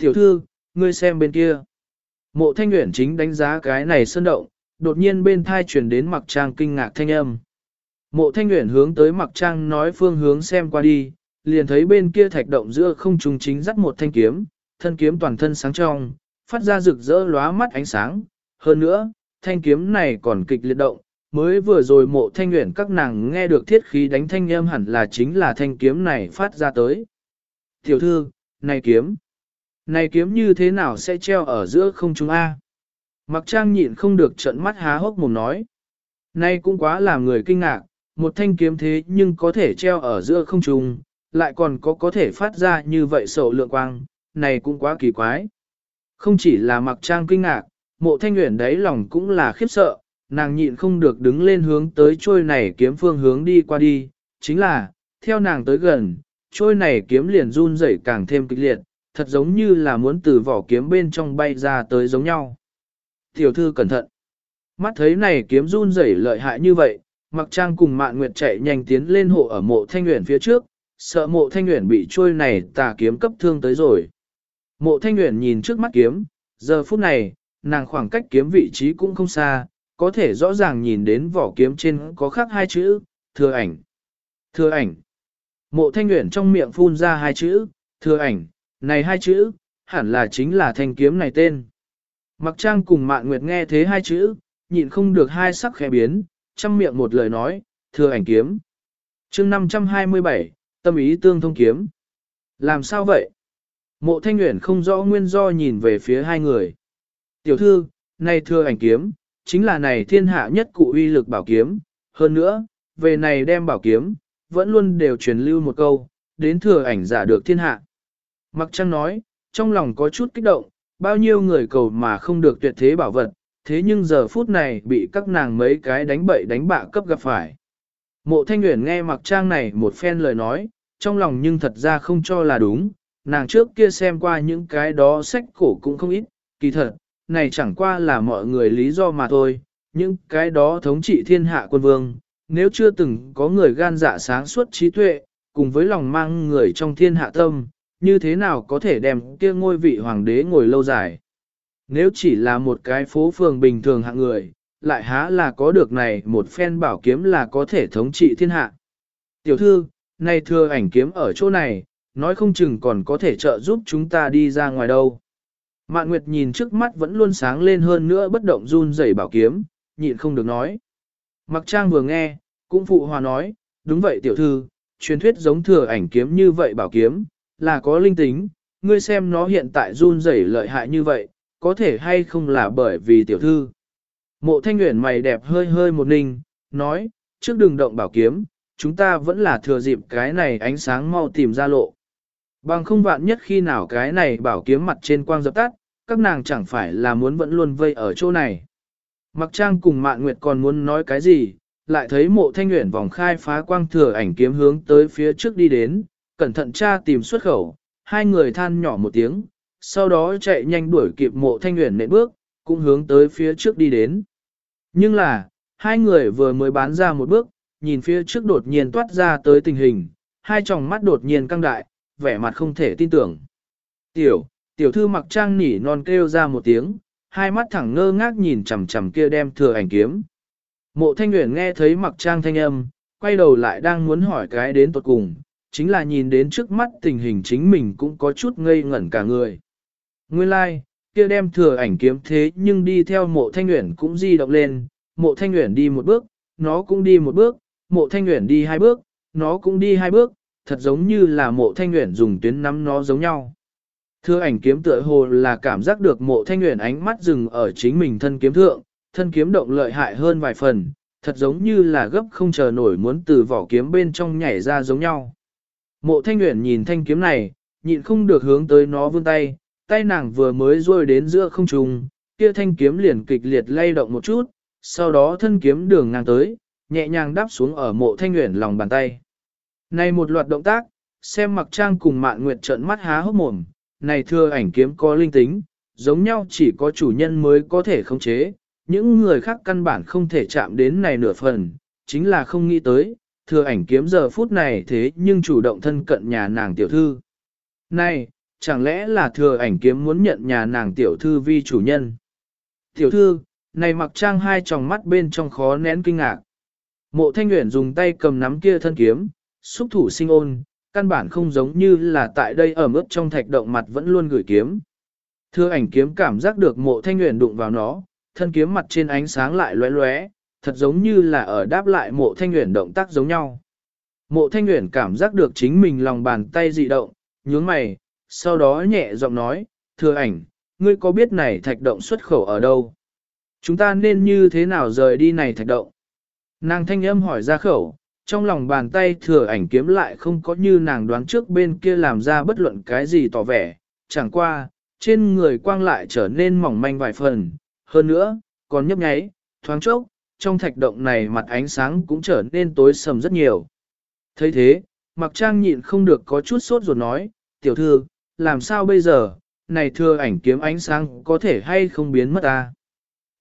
Tiểu thư, ngươi xem bên kia. Mộ thanh nguyện chính đánh giá cái này sơn động, đột nhiên bên thai chuyển đến mặc trang kinh ngạc thanh âm. Mộ thanh nguyện hướng tới mặc trang nói phương hướng xem qua đi, liền thấy bên kia thạch động giữa không trùng chính dắt một thanh kiếm, thân kiếm toàn thân sáng trong, phát ra rực rỡ lóa mắt ánh sáng. Hơn nữa, thanh kiếm này còn kịch liệt động, mới vừa rồi mộ thanh nguyện các nàng nghe được thiết khí đánh thanh âm hẳn là chính là thanh kiếm này phát ra tới. Tiểu thư, này kiếm, này kiếm như thế nào sẽ treo ở giữa không trung A? Mặc trang nhịn không được trận mắt há hốc mồm nói. Này cũng quá làm người kinh ngạc, một thanh kiếm thế nhưng có thể treo ở giữa không trung, lại còn có có thể phát ra như vậy sổ lượng quang, này cũng quá kỳ quái. Không chỉ là mặc trang kinh ngạc, mộ thanh nguyện đấy lòng cũng là khiếp sợ, nàng nhịn không được đứng lên hướng tới trôi này kiếm phương hướng đi qua đi, chính là, theo nàng tới gần, trôi này kiếm liền run rẩy càng thêm kịch liệt, thật giống như là muốn từ vỏ kiếm bên trong bay ra tới giống nhau. Tiểu thư cẩn thận. Mắt thấy này kiếm run rẩy lợi hại như vậy, mặc trang cùng mạn nguyệt chạy nhanh tiến lên hộ ở mộ thanh nguyện phía trước, sợ mộ thanh nguyện bị trôi này tà kiếm cấp thương tới rồi. Mộ thanh nguyện nhìn trước mắt kiếm, giờ phút này, nàng khoảng cách kiếm vị trí cũng không xa, có thể rõ ràng nhìn đến vỏ kiếm trên có khắc hai chữ, thừa ảnh. Thừa ảnh. Mộ thanh nguyện trong miệng phun ra hai chữ, thừa ảnh, này hai chữ, hẳn là chính là thanh kiếm này tên. Mặc trang cùng mạn nguyệt nghe thế hai chữ, nhịn không được hai sắc khẽ biến, chăm miệng một lời nói, thừa ảnh kiếm. chương 527, tâm ý tương thông kiếm. Làm sao vậy? Mộ thanh nguyện không rõ nguyên do nhìn về phía hai người. Tiểu thư, này thừa ảnh kiếm, chính là này thiên hạ nhất cụ uy lực bảo kiếm. Hơn nữa, về này đem bảo kiếm, vẫn luôn đều truyền lưu một câu, đến thừa ảnh giả được thiên hạ. Mặc trăng nói, trong lòng có chút kích động, bao nhiêu người cầu mà không được tuyệt thế bảo vật, thế nhưng giờ phút này bị các nàng mấy cái đánh bậy đánh bạ cấp gặp phải. Mộ thanh nguyện nghe mặc trang này một phen lời nói, trong lòng nhưng thật ra không cho là đúng, nàng trước kia xem qua những cái đó sách cổ cũng không ít, kỳ thật, này chẳng qua là mọi người lý do mà thôi, những cái đó thống trị thiên hạ quân vương, nếu chưa từng có người gan dạ sáng suốt trí tuệ, cùng với lòng mang người trong thiên hạ tâm, như thế nào có thể đem kia ngôi vị hoàng đế ngồi lâu dài. Nếu chỉ là một cái phố phường bình thường hạng người, lại há là có được này một phen bảo kiếm là có thể thống trị thiên hạ. Tiểu thư, này thưa ảnh kiếm ở chỗ này, nói không chừng còn có thể trợ giúp chúng ta đi ra ngoài đâu. Mạn Nguyệt nhìn trước mắt vẫn luôn sáng lên hơn nữa bất động run rẩy bảo kiếm, nhịn không được nói. Mặc trang vừa nghe, cũng phụ hòa nói, đúng vậy tiểu thư, truyền thuyết giống thừa ảnh kiếm như vậy bảo kiếm, là có linh tính, ngươi xem nó hiện tại run rẩy lợi hại như vậy, có thể hay không là bởi vì tiểu thư. Mộ thanh nguyện mày đẹp hơi hơi một ninh, nói, trước đừng động bảo kiếm, chúng ta vẫn là thừa dịp cái này ánh sáng mau tìm ra lộ. Bằng không vạn nhất khi nào cái này bảo kiếm mặt trên quang dập tắt, các nàng chẳng phải là muốn vẫn luôn vây ở chỗ này. Mặc trang cùng mạn nguyệt còn muốn nói cái gì, lại thấy mộ thanh nguyện vòng khai phá quang thừa ảnh kiếm hướng tới phía trước đi đến, cẩn thận tra tìm xuất khẩu, hai người than nhỏ một tiếng, sau đó chạy nhanh đuổi kịp mộ thanh nguyện nệm bước, cũng hướng tới phía trước đi đến. Nhưng là, hai người vừa mới bán ra một bước, nhìn phía trước đột nhiên toát ra tới tình hình, hai tròng mắt đột nhiên căng đại, vẻ mặt không thể tin tưởng. Tiểu, tiểu thư mặc trang nỉ non kêu ra một tiếng, hai mắt thẳng ngơ ngác nhìn chằm chằm kia đem thừa ảnh kiếm. Mộ thanh nguyện nghe thấy mặc trang thanh âm, quay đầu lại đang muốn hỏi cái đến tuột cùng, chính là nhìn đến trước mắt tình hình chính mình cũng có chút ngây ngẩn cả người. Nguyên lai, like, kia đem thừa ảnh kiếm thế nhưng đi theo mộ thanh nguyện cũng di động lên, mộ thanh nguyện đi một bước, nó cũng đi một bước, mộ thanh nguyện đi hai bước, nó cũng đi hai bước, thật giống như là mộ thanh nguyện dùng tuyến nắm nó giống nhau. Thưa ảnh kiếm tựa hồ là cảm giác được mộ thanh nguyện ánh mắt dừng ở chính mình thân kiếm thượng, thân kiếm động lợi hại hơn vài phần, thật giống như là gấp không chờ nổi muốn từ vỏ kiếm bên trong nhảy ra giống nhau. Mộ thanh nguyện nhìn thanh kiếm này, nhịn không được hướng tới nó vươn tay, tay nàng vừa mới rôi đến giữa không trùng, kia thanh kiếm liền kịch liệt lay động một chút, sau đó thân kiếm đường ngang tới, nhẹ nhàng đáp xuống ở mộ thanh nguyện lòng bàn tay. Này một loạt động tác, xem mặc trang cùng mạn nguyệt trợn mắt há hốc mồm, này thưa ảnh kiếm có linh tính, giống nhau chỉ có chủ nhân mới có thể khống chế, những người khác căn bản không thể chạm đến này nửa phần, chính là không nghĩ tới, thừa ảnh kiếm giờ phút này thế nhưng chủ động thân cận nhà nàng tiểu thư. Này, chẳng lẽ là thừa ảnh kiếm muốn nhận nhà nàng tiểu thư vi chủ nhân? Tiểu thư, này mặc trang hai tròng mắt bên trong khó nén kinh ngạc. Mộ thanh nguyện dùng tay cầm nắm kia thân kiếm, xúc thủ sinh ôn, căn bản không giống như là tại đây ở mức trong thạch động mặt vẫn luôn gửi kiếm. Thưa ảnh kiếm cảm giác được mộ thanh nguyện đụng vào nó, thân kiếm mặt trên ánh sáng lại lóe lóe, thật giống như là ở đáp lại mộ thanh nguyện động tác giống nhau. Mộ thanh nguyện cảm giác được chính mình lòng bàn tay dị động, nhướng mày, sau đó nhẹ giọng nói, thưa ảnh, ngươi có biết này thạch động xuất khẩu ở đâu? Chúng ta nên như thế nào rời đi này thạch động? Nàng thanh âm hỏi ra khẩu, trong lòng bàn tay thừa ảnh kiếm lại không có như nàng đoán trước bên kia làm ra bất luận cái gì tỏ vẻ, chẳng qua, trên người quang lại trở nên mỏng manh vài phần, hơn nữa, còn nhấp nháy, thoáng chốc, trong thạch động này mặt ánh sáng cũng trở nên tối sầm rất nhiều. thấy thế, mặc trang nhịn không được có chút sốt ruột nói, tiểu thư, làm sao bây giờ, này thưa ảnh kiếm ánh sáng có thể hay không biến mất ta.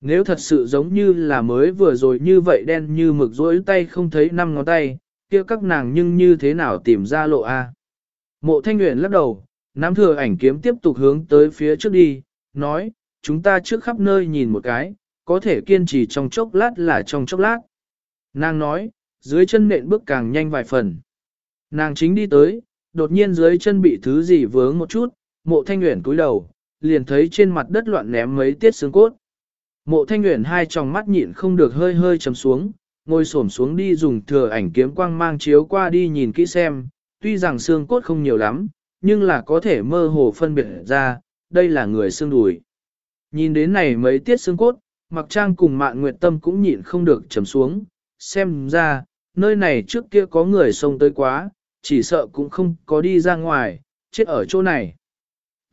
Nếu thật sự giống như là mới vừa rồi như vậy đen như mực rối tay không thấy năm ngón tay, kia các nàng nhưng như thế nào tìm ra lộ A. Mộ thanh nguyện lắc đầu, nắm thừa ảnh kiếm tiếp tục hướng tới phía trước đi, nói, chúng ta trước khắp nơi nhìn một cái, có thể kiên trì trong chốc lát là trong chốc lát. Nàng nói, dưới chân nện bước càng nhanh vài phần. Nàng chính đi tới, đột nhiên dưới chân bị thứ gì vướng một chút, mộ thanh nguyện cúi đầu, liền thấy trên mặt đất loạn ném mấy tiết xương cốt. Mộ thanh nguyện hai tròng mắt nhịn không được hơi hơi chấm xuống, ngồi xổm xuống đi dùng thừa ảnh kiếm quang mang chiếu qua đi nhìn kỹ xem, tuy rằng xương cốt không nhiều lắm, nhưng là có thể mơ hồ phân biệt ra, đây là người xương đùi. Nhìn đến này mấy tiết xương cốt, mặc trang cùng mạn nguyệt tâm cũng nhịn không được chấm xuống, xem ra, nơi này trước kia có người xông tới quá, chỉ sợ cũng không có đi ra ngoài, chết ở chỗ này.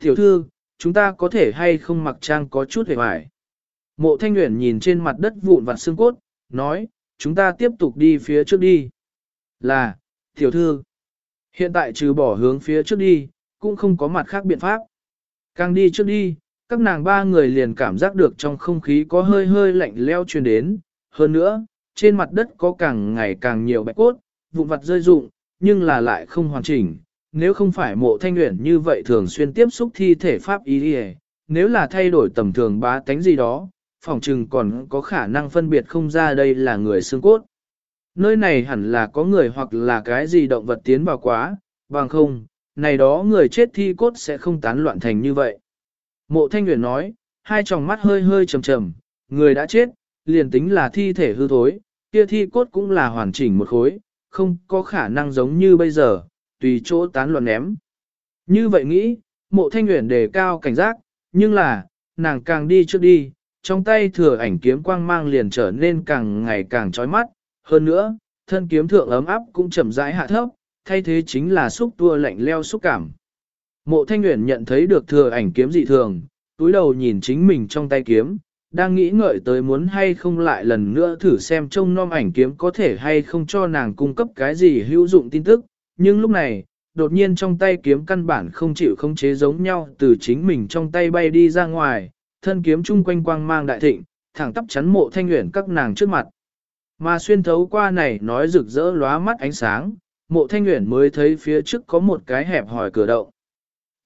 Tiểu thư, chúng ta có thể hay không mặc trang có chút hề hoài. Mộ thanh nguyện nhìn trên mặt đất vụn vặt xương cốt, nói, chúng ta tiếp tục đi phía trước đi. Là, tiểu thư, hiện tại trừ bỏ hướng phía trước đi, cũng không có mặt khác biện pháp. Càng đi trước đi, các nàng ba người liền cảm giác được trong không khí có hơi hơi lạnh leo truyền đến. Hơn nữa, trên mặt đất có càng ngày càng nhiều bạch cốt, vụn vặt rơi rụng, nhưng là lại không hoàn chỉnh. Nếu không phải mộ thanh nguyện như vậy thường xuyên tiếp xúc thi thể pháp ý đi nếu là thay đổi tầm thường bá tánh gì đó, phòng trừng còn có khả năng phân biệt không ra đây là người xương cốt. Nơi này hẳn là có người hoặc là cái gì động vật tiến vào quá, bằng không, này đó người chết thi cốt sẽ không tán loạn thành như vậy. Mộ thanh nguyện nói, hai tròng mắt hơi hơi trầm trầm, người đã chết, liền tính là thi thể hư thối, kia thi cốt cũng là hoàn chỉnh một khối, không có khả năng giống như bây giờ, tùy chỗ tán loạn ném. Như vậy nghĩ, mộ thanh nguyện đề cao cảnh giác, nhưng là, nàng càng đi trước đi, trong tay thừa ảnh kiếm quang mang liền trở nên càng ngày càng chói mắt, hơn nữa, thân kiếm thượng ấm áp cũng chậm rãi hạ thấp, thay thế chính là xúc tua lạnh leo xúc cảm. Mộ Thanh Uyển nhận thấy được thừa ảnh kiếm dị thường, túi đầu nhìn chính mình trong tay kiếm, đang nghĩ ngợi tới muốn hay không lại lần nữa thử xem trông nom ảnh kiếm có thể hay không cho nàng cung cấp cái gì hữu dụng tin tức, nhưng lúc này, đột nhiên trong tay kiếm căn bản không chịu khống chế giống nhau từ chính mình trong tay bay đi ra ngoài, thân kiếm chung quanh quang mang đại thịnh, thẳng tắp chắn mộ thanh nguyện các nàng trước mặt. Mà xuyên thấu qua này nói rực rỡ lóa mắt ánh sáng, mộ thanh nguyện mới thấy phía trước có một cái hẹp hỏi cửa động.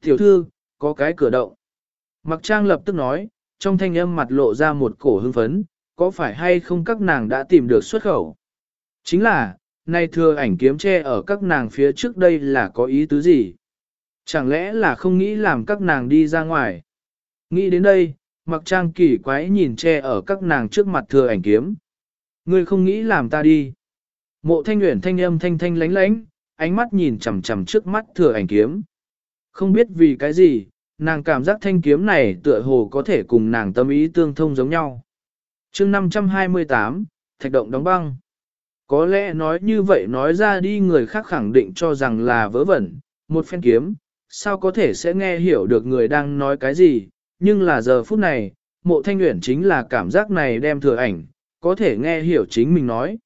Tiểu thư, có cái cửa động. Mặc trang lập tức nói, trong thanh âm mặt lộ ra một cổ hưng phấn, có phải hay không các nàng đã tìm được xuất khẩu? Chính là, nay thừa ảnh kiếm che ở các nàng phía trước đây là có ý tứ gì? Chẳng lẽ là không nghĩ làm các nàng đi ra ngoài? Nghĩ đến đây, mặc trang kỳ quái nhìn che ở các nàng trước mặt thừa ảnh kiếm. Ngươi không nghĩ làm ta đi. Mộ thanh nguyện thanh âm thanh thanh lánh lánh, ánh mắt nhìn chằm chằm trước mắt thừa ảnh kiếm. Không biết vì cái gì, nàng cảm giác thanh kiếm này tựa hồ có thể cùng nàng tâm ý tương thông giống nhau. chương 528, Thạch động đóng băng. Có lẽ nói như vậy nói ra đi người khác khẳng định cho rằng là vớ vẩn, một phen kiếm, sao có thể sẽ nghe hiểu được người đang nói cái gì, nhưng là giờ phút này, mộ thanh nguyện chính là cảm giác này đem thừa ảnh, có thể nghe hiểu chính mình nói.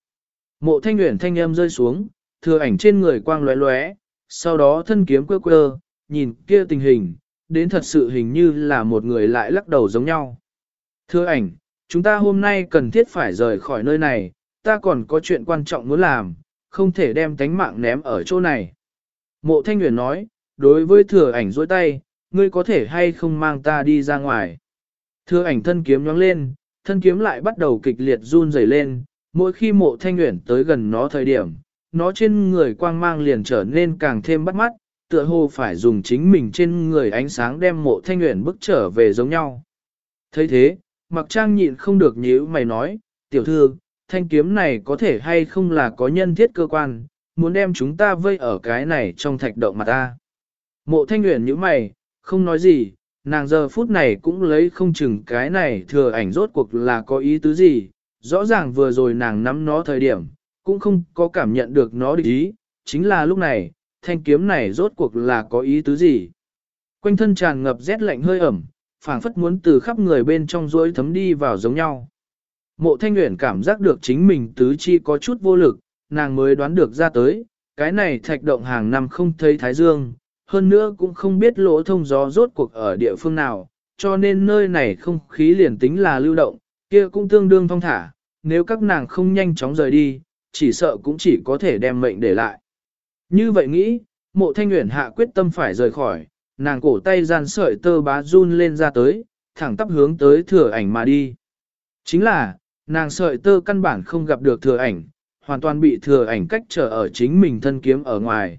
Mộ thanh nguyện thanh âm rơi xuống, thừa ảnh trên người quang lóe lóe, sau đó thân kiếm quơ quơ, nhìn kia tình hình, đến thật sự hình như là một người lại lắc đầu giống nhau. Thưa ảnh, chúng ta hôm nay cần thiết phải rời khỏi nơi này, ta còn có chuyện quan trọng muốn làm, không thể đem tánh mạng ném ở chỗ này. Mộ Thanh Nguyễn nói, đối với thừa ảnh dối tay, ngươi có thể hay không mang ta đi ra ngoài. Thừa ảnh thân kiếm nhóng lên, thân kiếm lại bắt đầu kịch liệt run rẩy lên, mỗi khi mộ Thanh Nguyễn tới gần nó thời điểm, nó trên người quang mang liền trở nên càng thêm bắt mắt, tựa hồ phải dùng chính mình trên người ánh sáng đem mộ thanh nguyện bức trở về giống nhau. thấy thế, mặc trang nhịn không được nhíu mày nói, tiểu thư, thanh kiếm này có thể hay không là có nhân thiết cơ quan, muốn đem chúng ta vây ở cái này trong thạch động mà ta. Mộ thanh nguyện nhíu mày, không nói gì, nàng giờ phút này cũng lấy không chừng cái này thừa ảnh rốt cuộc là có ý tứ gì, rõ ràng vừa rồi nàng nắm nó thời điểm, cũng không có cảm nhận được nó địch ý, chính là lúc này, thanh kiếm này rốt cuộc là có ý tứ gì. Quanh thân tràn ngập rét lạnh hơi ẩm, phảng phất muốn từ khắp người bên trong rối thấm đi vào giống nhau. Mộ thanh nguyện cảm giác được chính mình tứ chi có chút vô lực, nàng mới đoán được ra tới, cái này thạch động hàng năm không thấy thái dương, hơn nữa cũng không biết lỗ thông gió rốt cuộc ở địa phương nào, cho nên nơi này không khí liền tính là lưu động, kia cũng tương đương thong thả, nếu các nàng không nhanh chóng rời đi, chỉ sợ cũng chỉ có thể đem mệnh để lại. Như vậy nghĩ, mộ thanh nguyện hạ quyết tâm phải rời khỏi, nàng cổ tay gian sợi tơ bá run lên ra tới, thẳng tắp hướng tới thừa ảnh mà đi. Chính là, nàng sợi tơ căn bản không gặp được thừa ảnh, hoàn toàn bị thừa ảnh cách trở ở chính mình thân kiếm ở ngoài.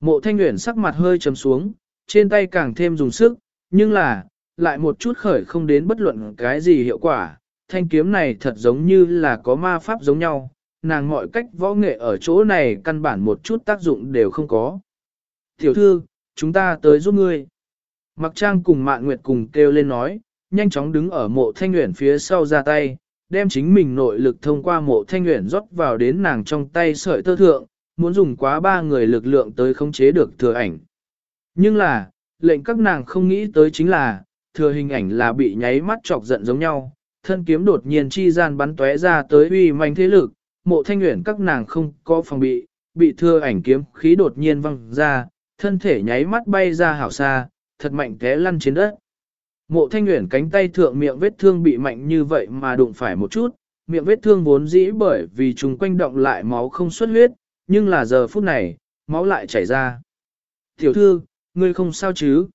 Mộ thanh nguyện sắc mặt hơi chấm xuống, trên tay càng thêm dùng sức, nhưng là, lại một chút khởi không đến bất luận cái gì hiệu quả, thanh kiếm này thật giống như là có ma pháp giống nhau, nàng mọi cách võ nghệ ở chỗ này căn bản một chút tác dụng đều không có. Tiểu thư, chúng ta tới giúp ngươi. Mặc trang cùng mạn nguyệt cùng kêu lên nói, nhanh chóng đứng ở mộ thanh nguyện phía sau ra tay, đem chính mình nội lực thông qua mộ thanh nguyện rót vào đến nàng trong tay sợi tơ thượng, muốn dùng quá ba người lực lượng tới khống chế được thừa ảnh. Nhưng là, lệnh các nàng không nghĩ tới chính là, thừa hình ảnh là bị nháy mắt chọc giận giống nhau, thân kiếm đột nhiên chi gian bắn tóe ra tới uy manh thế lực, mộ thanh nguyện các nàng không có phòng bị, bị thưa ảnh kiếm khí đột nhiên văng ra, thân thể nháy mắt bay ra hảo xa, thật mạnh té lăn trên đất. Mộ thanh nguyện cánh tay thượng miệng vết thương bị mạnh như vậy mà đụng phải một chút, miệng vết thương vốn dĩ bởi vì chúng quanh động lại máu không xuất huyết, nhưng là giờ phút này, máu lại chảy ra. Tiểu thư, ngươi không sao chứ?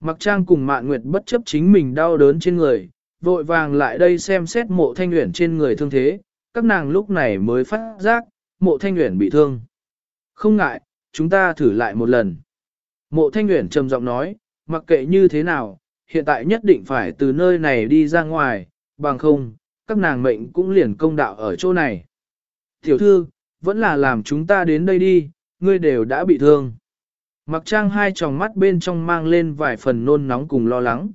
Mặc trang cùng mạn nguyệt bất chấp chính mình đau đớn trên người, vội vàng lại đây xem xét mộ thanh nguyện trên người thương thế, các nàng lúc này mới phát giác, mộ thanh nguyện bị thương. Không ngại, chúng ta thử lại một lần. Mộ thanh nguyện trầm giọng nói, mặc kệ như thế nào, hiện tại nhất định phải từ nơi này đi ra ngoài, bằng không, các nàng mệnh cũng liền công đạo ở chỗ này. Tiểu thư, vẫn là làm chúng ta đến đây đi, ngươi đều đã bị thương. Mặc trang hai tròng mắt bên trong mang lên vài phần nôn nóng cùng lo lắng.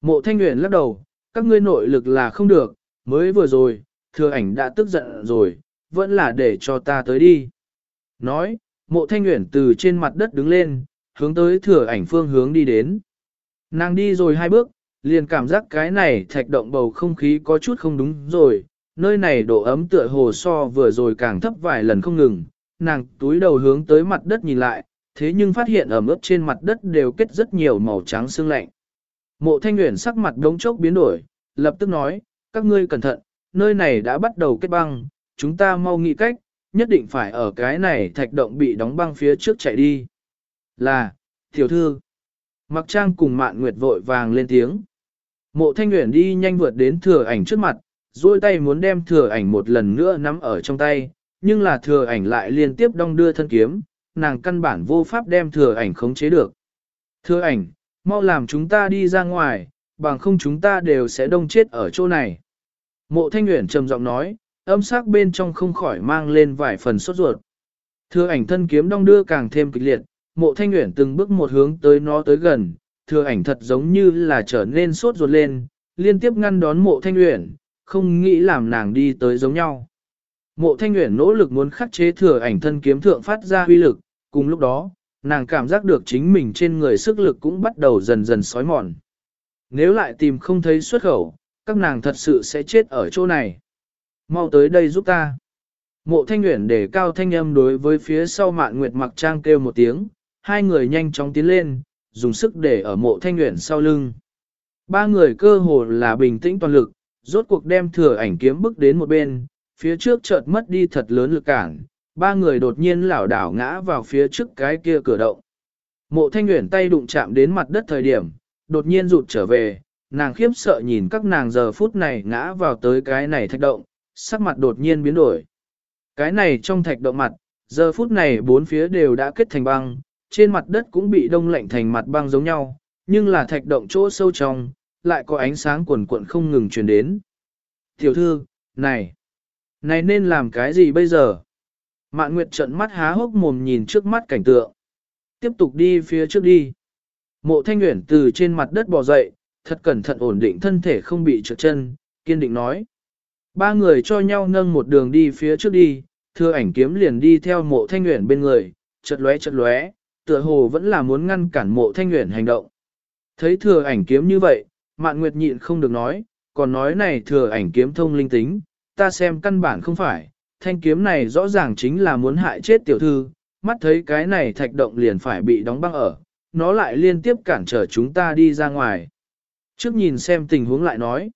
Mộ thanh nguyện lắc đầu, các ngươi nội lực là không được, mới vừa rồi, thừa ảnh đã tức giận rồi, vẫn là để cho ta tới đi. Nói, mộ thanh nguyện từ trên mặt đất đứng lên, hướng tới thừa ảnh phương hướng đi đến. Nàng đi rồi hai bước, liền cảm giác cái này thạch động bầu không khí có chút không đúng rồi, nơi này độ ấm tựa hồ so vừa rồi càng thấp vài lần không ngừng, nàng túi đầu hướng tới mặt đất nhìn lại, thế nhưng phát hiện ẩm ướt trên mặt đất đều kết rất nhiều màu trắng sương lạnh. Mộ thanh nguyện sắc mặt đống chốc biến đổi, lập tức nói, các ngươi cẩn thận, nơi này đã bắt đầu kết băng, chúng ta mau nghĩ cách, nhất định phải ở cái này thạch động bị đóng băng phía trước chạy đi. Là, tiểu thư, mặc trang cùng mạn nguyệt vội vàng lên tiếng. Mộ thanh nguyện đi nhanh vượt đến thừa ảnh trước mặt, duỗi tay muốn đem thừa ảnh một lần nữa nắm ở trong tay, nhưng là thừa ảnh lại liên tiếp đong đưa thân kiếm, nàng căn bản vô pháp đem thừa ảnh khống chế được. Thừa ảnh, mau làm chúng ta đi ra ngoài, bằng không chúng ta đều sẽ đông chết ở chỗ này. Mộ thanh Uyển trầm giọng nói, âm sắc bên trong không khỏi mang lên vài phần sốt ruột. Thừa ảnh thân kiếm đong đưa càng thêm kịch liệt, mộ thanh nguyện từng bước một hướng tới nó tới gần, thừa ảnh thật giống như là trở nên sốt ruột lên, liên tiếp ngăn đón mộ thanh nguyện, không nghĩ làm nàng đi tới giống nhau. Mộ thanh nguyện nỗ lực muốn khắc chế thừa ảnh thân kiếm thượng phát ra huy lực, cùng lúc đó, nàng cảm giác được chính mình trên người sức lực cũng bắt đầu dần dần sói mòn. Nếu lại tìm không thấy xuất khẩu, các nàng thật sự sẽ chết ở chỗ này. Mau tới đây giúp ta. Mộ thanh nguyện để cao thanh âm đối với phía sau mạn nguyệt mặc trang kêu một tiếng, hai người nhanh chóng tiến lên, dùng sức để ở mộ thanh nguyện sau lưng. Ba người cơ hồ là bình tĩnh toàn lực, rốt cuộc đem thừa ảnh kiếm bước đến một bên, phía trước chợt mất đi thật lớn lực cản, ba người đột nhiên lảo đảo ngã vào phía trước cái kia cửa động. Mộ thanh nguyện tay đụng chạm đến mặt đất thời điểm, đột nhiên rụt trở về, nàng khiếp sợ nhìn các nàng giờ phút này ngã vào tới cái này thạch động, sắc mặt đột nhiên biến đổi. Cái này trong thạch động mặt, giờ phút này bốn phía đều đã kết thành băng, trên mặt đất cũng bị đông lạnh thành mặt băng giống nhau, nhưng là thạch động chỗ sâu trong, lại có ánh sáng cuồn cuộn không ngừng truyền đến. Tiểu thư, này, này nên làm cái gì bây giờ? Mạn Nguyệt trợn mắt há hốc mồm nhìn trước mắt cảnh tượng. Tiếp tục đi phía trước đi. Mộ Thanh Nguyễn từ trên mặt đất bò dậy, thật cẩn thận ổn định thân thể không bị trượt chân, kiên định nói. Ba người cho nhau nâng một đường đi phía trước đi, thưa ảnh kiếm liền đi theo mộ Thanh Nguyễn bên người, chật lóe chật lóe, tựa hồ vẫn là muốn ngăn cản mộ Thanh Nguyễn hành động. Thấy thừa ảnh kiếm như vậy, Mạn Nguyệt nhịn không được nói, còn nói này thừa ảnh kiếm thông linh tính, ta xem căn bản không phải, thanh kiếm này rõ ràng chính là muốn hại chết tiểu thư, mắt thấy cái này thạch động liền phải bị đóng băng ở, nó lại liên tiếp cản trở chúng ta đi ra ngoài. Trước nhìn xem tình huống lại nói.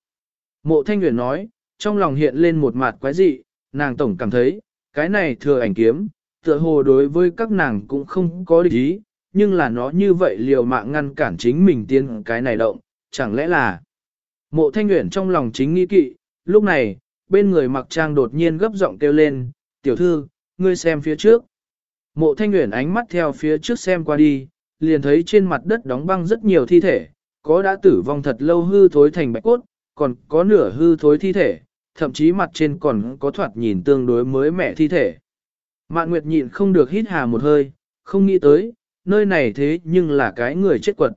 Mộ thanh nguyện nói, trong lòng hiện lên một mặt quái dị, nàng tổng cảm thấy, cái này thừa ảnh kiếm, tựa hồ đối với các nàng cũng không có địch ý, nhưng là nó như vậy liều mạng ngăn cản chính mình tiến cái này động, chẳng lẽ là... Mộ thanh nguyện trong lòng chính nghĩ kỵ, lúc này, bên người mặc trang đột nhiên gấp giọng kêu lên, tiểu thư, ngươi xem phía trước. Mộ thanh nguyện ánh mắt theo phía trước xem qua đi, liền thấy trên mặt đất đóng băng rất nhiều thi thể, có đã tử vong thật lâu hư thối thành bạch cốt, còn có nửa hư thối thi thể, thậm chí mặt trên còn có thoạt nhìn tương đối mới mẻ thi thể. Mạn Nguyệt nhịn không được hít hà một hơi, không nghĩ tới, nơi này thế nhưng là cái người chết quật.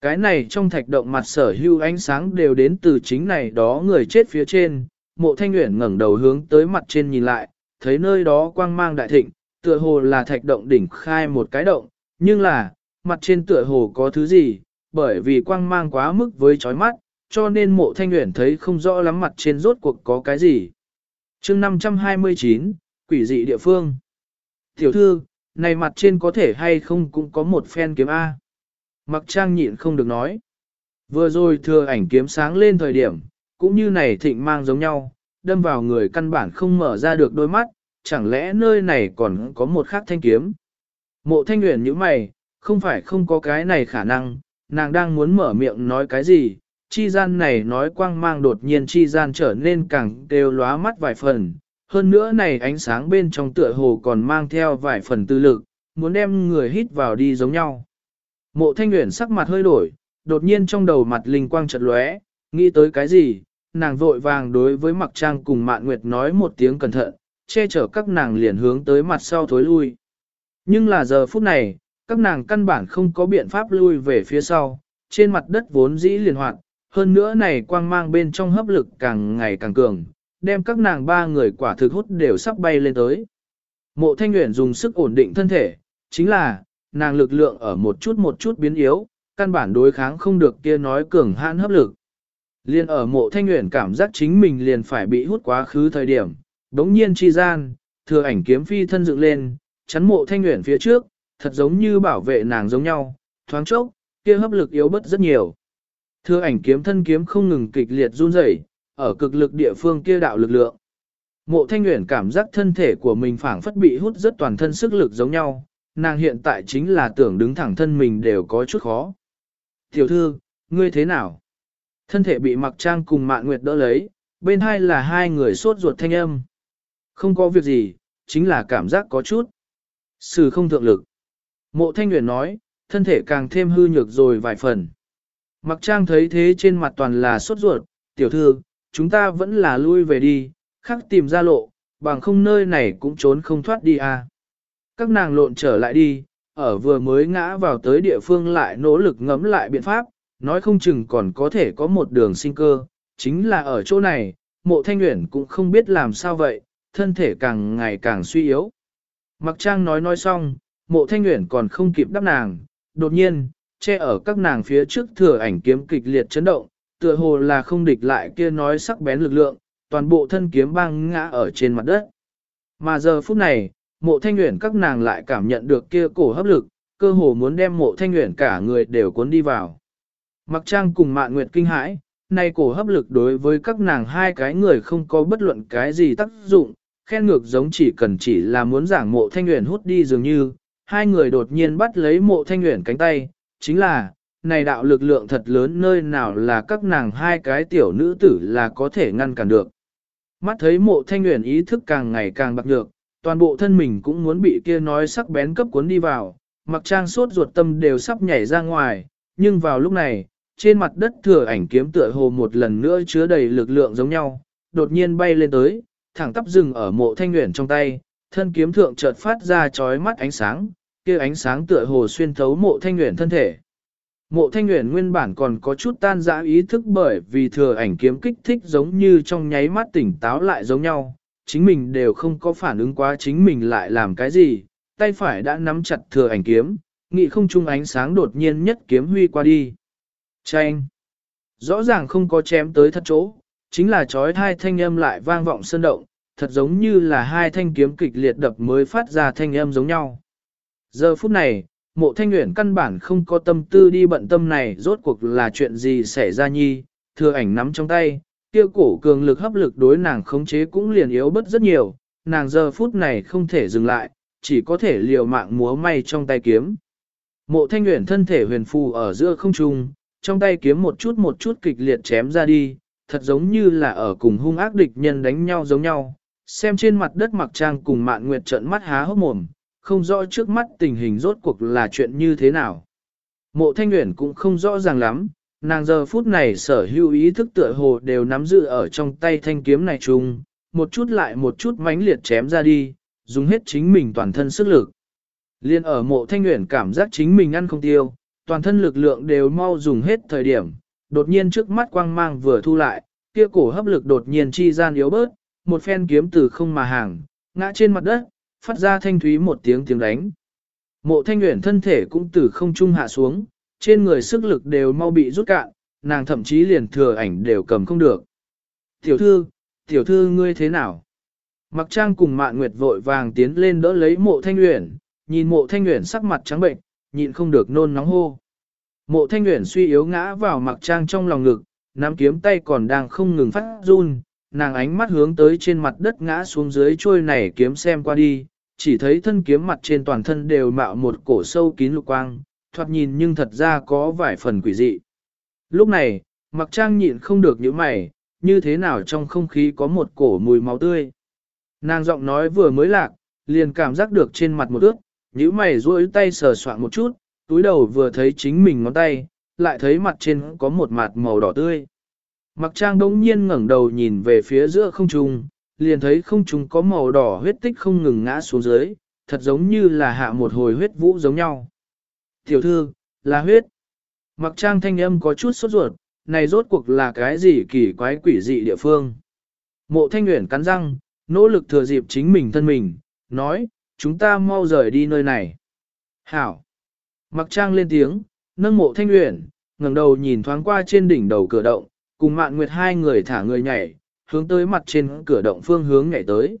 Cái này trong thạch động mặt sở hưu ánh sáng đều đến từ chính này đó người chết phía trên, mộ thanh nguyện ngẩng đầu hướng tới mặt trên nhìn lại, thấy nơi đó quang mang đại thịnh, tựa hồ là thạch động đỉnh khai một cái động, nhưng là, mặt trên tựa hồ có thứ gì, bởi vì quang mang quá mức với chói mắt, cho nên mộ thanh nguyện thấy không rõ lắm mặt trên rốt cuộc có cái gì. chương 529, quỷ dị địa phương. Tiểu thư, này mặt trên có thể hay không cũng có một phen kiếm A. Mặc trang nhịn không được nói. Vừa rồi thừa ảnh kiếm sáng lên thời điểm, cũng như này thịnh mang giống nhau, đâm vào người căn bản không mở ra được đôi mắt, chẳng lẽ nơi này còn có một khác thanh kiếm. Mộ thanh nguyện như mày, không phải không có cái này khả năng, nàng đang muốn mở miệng nói cái gì, chi gian này nói quang mang đột nhiên chi gian trở nên càng đều lóa mắt vài phần, hơn nữa này ánh sáng bên trong tựa hồ còn mang theo vài phần tư lực, muốn đem người hít vào đi giống nhau. Mộ thanh nguyện sắc mặt hơi đổi, đột nhiên trong đầu mặt linh quang chợt lóe, nghĩ tới cái gì, nàng vội vàng đối với mặc trang cùng mạn nguyệt nói một tiếng cẩn thận, che chở các nàng liền hướng tới mặt sau thối lui. Nhưng là giờ phút này, các nàng căn bản không có biện pháp lui về phía sau, trên mặt đất vốn dĩ liền hoạt, hơn nữa này quang mang bên trong hấp lực càng ngày càng cường, đem các nàng ba người quả thực hút đều sắp bay lên tới. Mộ thanh uyển dùng sức ổn định thân thể, chính là, nàng lực lượng ở một chút một chút biến yếu, căn bản đối kháng không được kia nói cường hãn hấp lực. Liên ở mộ thanh uyển cảm giác chính mình liền phải bị hút quá khứ thời điểm, đống nhiên chi gian, thừa ảnh kiếm phi thân dựng lên, chắn mộ thanh uyển phía trước, thật giống như bảo vệ nàng giống nhau, thoáng chốc, kia hấp lực yếu bất rất nhiều. thưa ảnh kiếm thân kiếm không ngừng kịch liệt run rẩy, ở cực lực địa phương kia đạo lực lượng. Mộ thanh Uyển cảm giác thân thể của mình phảng phất bị hút rất toàn thân sức lực giống nhau, nàng hiện tại chính là tưởng đứng thẳng thân mình đều có chút khó. Tiểu thư, ngươi thế nào? Thân thể bị mặc trang cùng mạn nguyệt đỡ lấy, bên hai là hai người sốt ruột thanh âm. Không có việc gì, chính là cảm giác có chút. Sự không thượng lực. Mộ thanh nguyện nói, thân thể càng thêm hư nhược rồi vài phần. Mặc trang thấy thế trên mặt toàn là sốt ruột, tiểu thư, chúng ta vẫn là lui về đi, khắc tìm ra lộ, bằng không nơi này cũng trốn không thoát đi à. Các nàng lộn trở lại đi, ở vừa mới ngã vào tới địa phương lại nỗ lực ngẫm lại biện pháp, nói không chừng còn có thể có một đường sinh cơ, chính là ở chỗ này, mộ thanh nguyện cũng không biết làm sao vậy, thân thể càng ngày càng suy yếu. Mặc trang nói nói xong, mộ thanh nguyện còn không kịp đáp nàng, đột nhiên, che ở các nàng phía trước thừa ảnh kiếm kịch liệt chấn động, tựa hồ là không địch lại kia nói sắc bén lực lượng, toàn bộ thân kiếm băng ngã ở trên mặt đất. Mà giờ phút này, mộ thanh nguyện các nàng lại cảm nhận được kia cổ hấp lực, cơ hồ muốn đem mộ thanh nguyện cả người đều cuốn đi vào. Mặc trang cùng mạn nguyệt kinh hãi, nay cổ hấp lực đối với các nàng hai cái người không có bất luận cái gì tác dụng, khen ngược giống chỉ cần chỉ là muốn giảng mộ thanh nguyện hút đi dường như, hai người đột nhiên bắt lấy mộ thanh nguyện cánh tay, chính là, này đạo lực lượng thật lớn nơi nào là các nàng hai cái tiểu nữ tử là có thể ngăn cản được. Mắt thấy mộ thanh nguyện ý thức càng ngày càng bạc nhược, toàn bộ thân mình cũng muốn bị kia nói sắc bén cấp cuốn đi vào, mặc trang sốt ruột tâm đều sắp nhảy ra ngoài, nhưng vào lúc này, trên mặt đất thừa ảnh kiếm tựa hồ một lần nữa chứa đầy lực lượng giống nhau, đột nhiên bay lên tới, thẳng tắp dừng ở mộ thanh nguyện trong tay, thân kiếm thượng chợt phát ra chói mắt ánh sáng, kia ánh sáng tựa hồ xuyên thấu mộ thanh nguyện thân thể. Mộ thanh nguyện nguyên bản còn có chút tan dã ý thức bởi vì thừa ảnh kiếm kích thích giống như trong nháy mắt tỉnh táo lại giống nhau, chính mình đều không có phản ứng quá chính mình lại làm cái gì, tay phải đã nắm chặt thừa ảnh kiếm, nghị không chung ánh sáng đột nhiên nhất kiếm huy qua đi. Chanh! Rõ ràng không có chém tới thật chỗ, chính là chói hai thanh âm lại vang vọng sơn động, thật giống như là hai thanh kiếm kịch liệt đập mới phát ra thanh âm giống nhau. Giờ phút này, mộ thanh nguyện căn bản không có tâm tư đi bận tâm này rốt cuộc là chuyện gì xảy ra nhi, thừa ảnh nắm trong tay, kia cổ cường lực hấp lực đối nàng khống chế cũng liền yếu bất rất nhiều, nàng giờ phút này không thể dừng lại, chỉ có thể liều mạng múa may trong tay kiếm. Mộ thanh nguyện thân thể huyền phù ở giữa không trung, trong tay kiếm một chút một chút kịch liệt chém ra đi, thật giống như là ở cùng hung ác địch nhân đánh nhau giống nhau. Xem trên mặt đất mặc trang cùng mạn nguyệt trận mắt há hốc mồm, không rõ trước mắt tình hình rốt cuộc là chuyện như thế nào. Mộ thanh nguyện cũng không rõ ràng lắm, nàng giờ phút này sở hữu ý thức tựa hồ đều nắm giữ ở trong tay thanh kiếm này chung, một chút lại một chút mãnh liệt chém ra đi, dùng hết chính mình toàn thân sức lực. Liên ở mộ thanh nguyện cảm giác chính mình ăn không tiêu, toàn thân lực lượng đều mau dùng hết thời điểm, đột nhiên trước mắt quang mang vừa thu lại, kia cổ hấp lực đột nhiên chi gian yếu bớt, một phen kiếm từ không mà hàng, ngã trên mặt đất, phát ra thanh thúy một tiếng tiếng đánh. Mộ thanh nguyện thân thể cũng từ không trung hạ xuống, trên người sức lực đều mau bị rút cạn, nàng thậm chí liền thừa ảnh đều cầm không được. Tiểu thư, tiểu thư ngươi thế nào? Mặc trang cùng mạn nguyệt vội vàng tiến lên đỡ lấy mộ thanh nguyện, nhìn mộ thanh nguyện sắc mặt trắng bệnh, nhịn không được nôn nóng hô. Mộ thanh nguyện suy yếu ngã vào mặc trang trong lòng ngực, nắm kiếm tay còn đang không ngừng phát run, nàng ánh mắt hướng tới trên mặt đất ngã xuống dưới trôi này kiếm xem qua đi, chỉ thấy thân kiếm mặt trên toàn thân đều mạo một cổ sâu kín lục quang, thoạt nhìn nhưng thật ra có vài phần quỷ dị. Lúc này, mặc trang nhịn không được những mày, như thế nào trong không khí có một cổ mùi máu tươi. Nàng giọng nói vừa mới lạc, liền cảm giác được trên mặt một ước, nhíu mày duỗi tay sờ soạn một chút, túi đầu vừa thấy chính mình ngón tay, lại thấy mặt trên có một mặt màu đỏ tươi. Mặc trang đống nhiên ngẩng đầu nhìn về phía giữa không trung, liền thấy không trung có màu đỏ huyết tích không ngừng ngã xuống dưới, thật giống như là hạ một hồi huyết vũ giống nhau. Tiểu thư, là huyết. Mặc trang thanh âm có chút sốt ruột, này rốt cuộc là cái gì kỳ quái quỷ dị địa phương. Mộ thanh nguyện cắn răng, nỗ lực thừa dịp chính mình thân mình, nói, chúng ta mau rời đi nơi này. Hảo. Mặc trang lên tiếng, nâng mộ thanh nguyện, ngẩng đầu nhìn thoáng qua trên đỉnh đầu cửa động, cùng mạn nguyệt hai người thả người nhảy, hướng tới mặt trên cửa động phương hướng nhảy tới.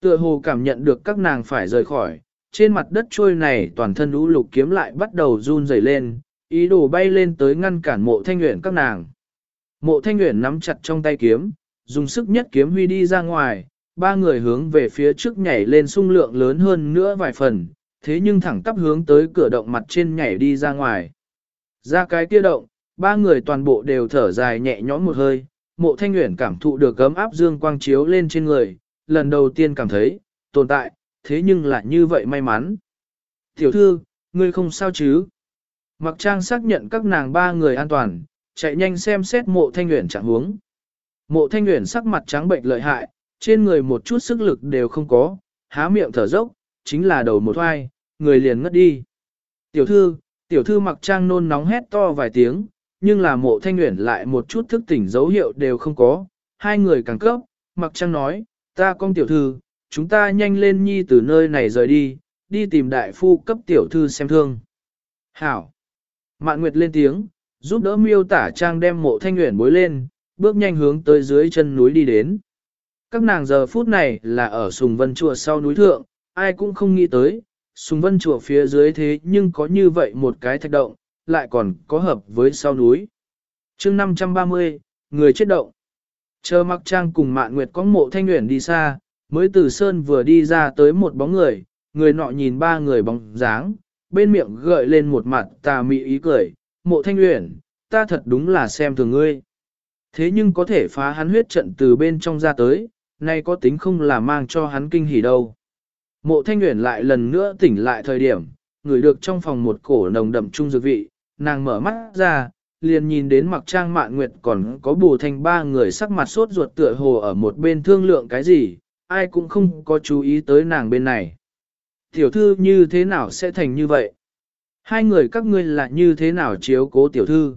Tựa hồ cảm nhận được các nàng phải rời khỏi, trên mặt đất trôi này toàn thân lũ lục kiếm lại bắt đầu run rẩy lên, ý đồ bay lên tới ngăn cản mộ thanh nguyện các nàng. Mộ thanh nguyện nắm chặt trong tay kiếm, dùng sức nhất kiếm huy đi ra ngoài, ba người hướng về phía trước nhảy lên sung lượng lớn hơn nữa vài phần, thế nhưng thẳng tắp hướng tới cửa động mặt trên nhảy đi ra ngoài. Ra cái kia động, ba người toàn bộ đều thở dài nhẹ nhõm một hơi, mộ thanh nguyện cảm thụ được gấm áp dương quang chiếu lên trên người, lần đầu tiên cảm thấy, tồn tại, thế nhưng lại như vậy may mắn. Tiểu thư, ngươi không sao chứ? Mặc trang xác nhận các nàng ba người an toàn, chạy nhanh xem xét mộ thanh nguyện trạng huống. Mộ thanh nguyện sắc mặt trắng bệnh lợi hại, trên người một chút sức lực đều không có, há miệng thở dốc, chính là đầu một thoai, người liền ngất đi. Tiểu thư, tiểu thư mặc trang nôn nóng hét to vài tiếng, nhưng là mộ thanh nguyện lại một chút thức tỉnh dấu hiệu đều không có, hai người càng cấp, mặc trang nói, ta con tiểu thư, chúng ta nhanh lên nhi từ nơi này rời đi, đi tìm đại phu cấp tiểu thư xem thương. Hảo! Mạn Nguyệt lên tiếng, giúp đỡ miêu tả trang đem mộ thanh nguyện bối lên, bước nhanh hướng tới dưới chân núi đi đến. Các nàng giờ phút này là ở Sùng Vân Chùa sau núi thượng, ai cũng không nghĩ tới, Sùng Vân Chùa phía dưới thế nhưng có như vậy một cái thạch động, lại còn có hợp với sau núi. chương 530, người chết động. Chờ mặc trang cùng mạn nguyệt có mộ thanh nguyện đi xa, mới từ sơn vừa đi ra tới một bóng người, người nọ nhìn ba người bóng dáng, bên miệng gợi lên một mặt tà mị ý cười, mộ thanh nguyện, ta thật đúng là xem thường ngươi. Thế nhưng có thể phá hắn huyết trận từ bên trong ra tới, nay có tính không là mang cho hắn kinh hỉ đâu. Mộ thanh nguyện lại lần nữa tỉnh lại thời điểm, người được trong phòng một cổ nồng đậm trung dược vị, nàng mở mắt ra, liền nhìn đến mặc trang mạn nguyệt còn có bù thành ba người sắc mặt sốt ruột tựa hồ ở một bên thương lượng cái gì, ai cũng không có chú ý tới nàng bên này. Tiểu thư như thế nào sẽ thành như vậy? Hai người các ngươi là như thế nào chiếu cố tiểu thư?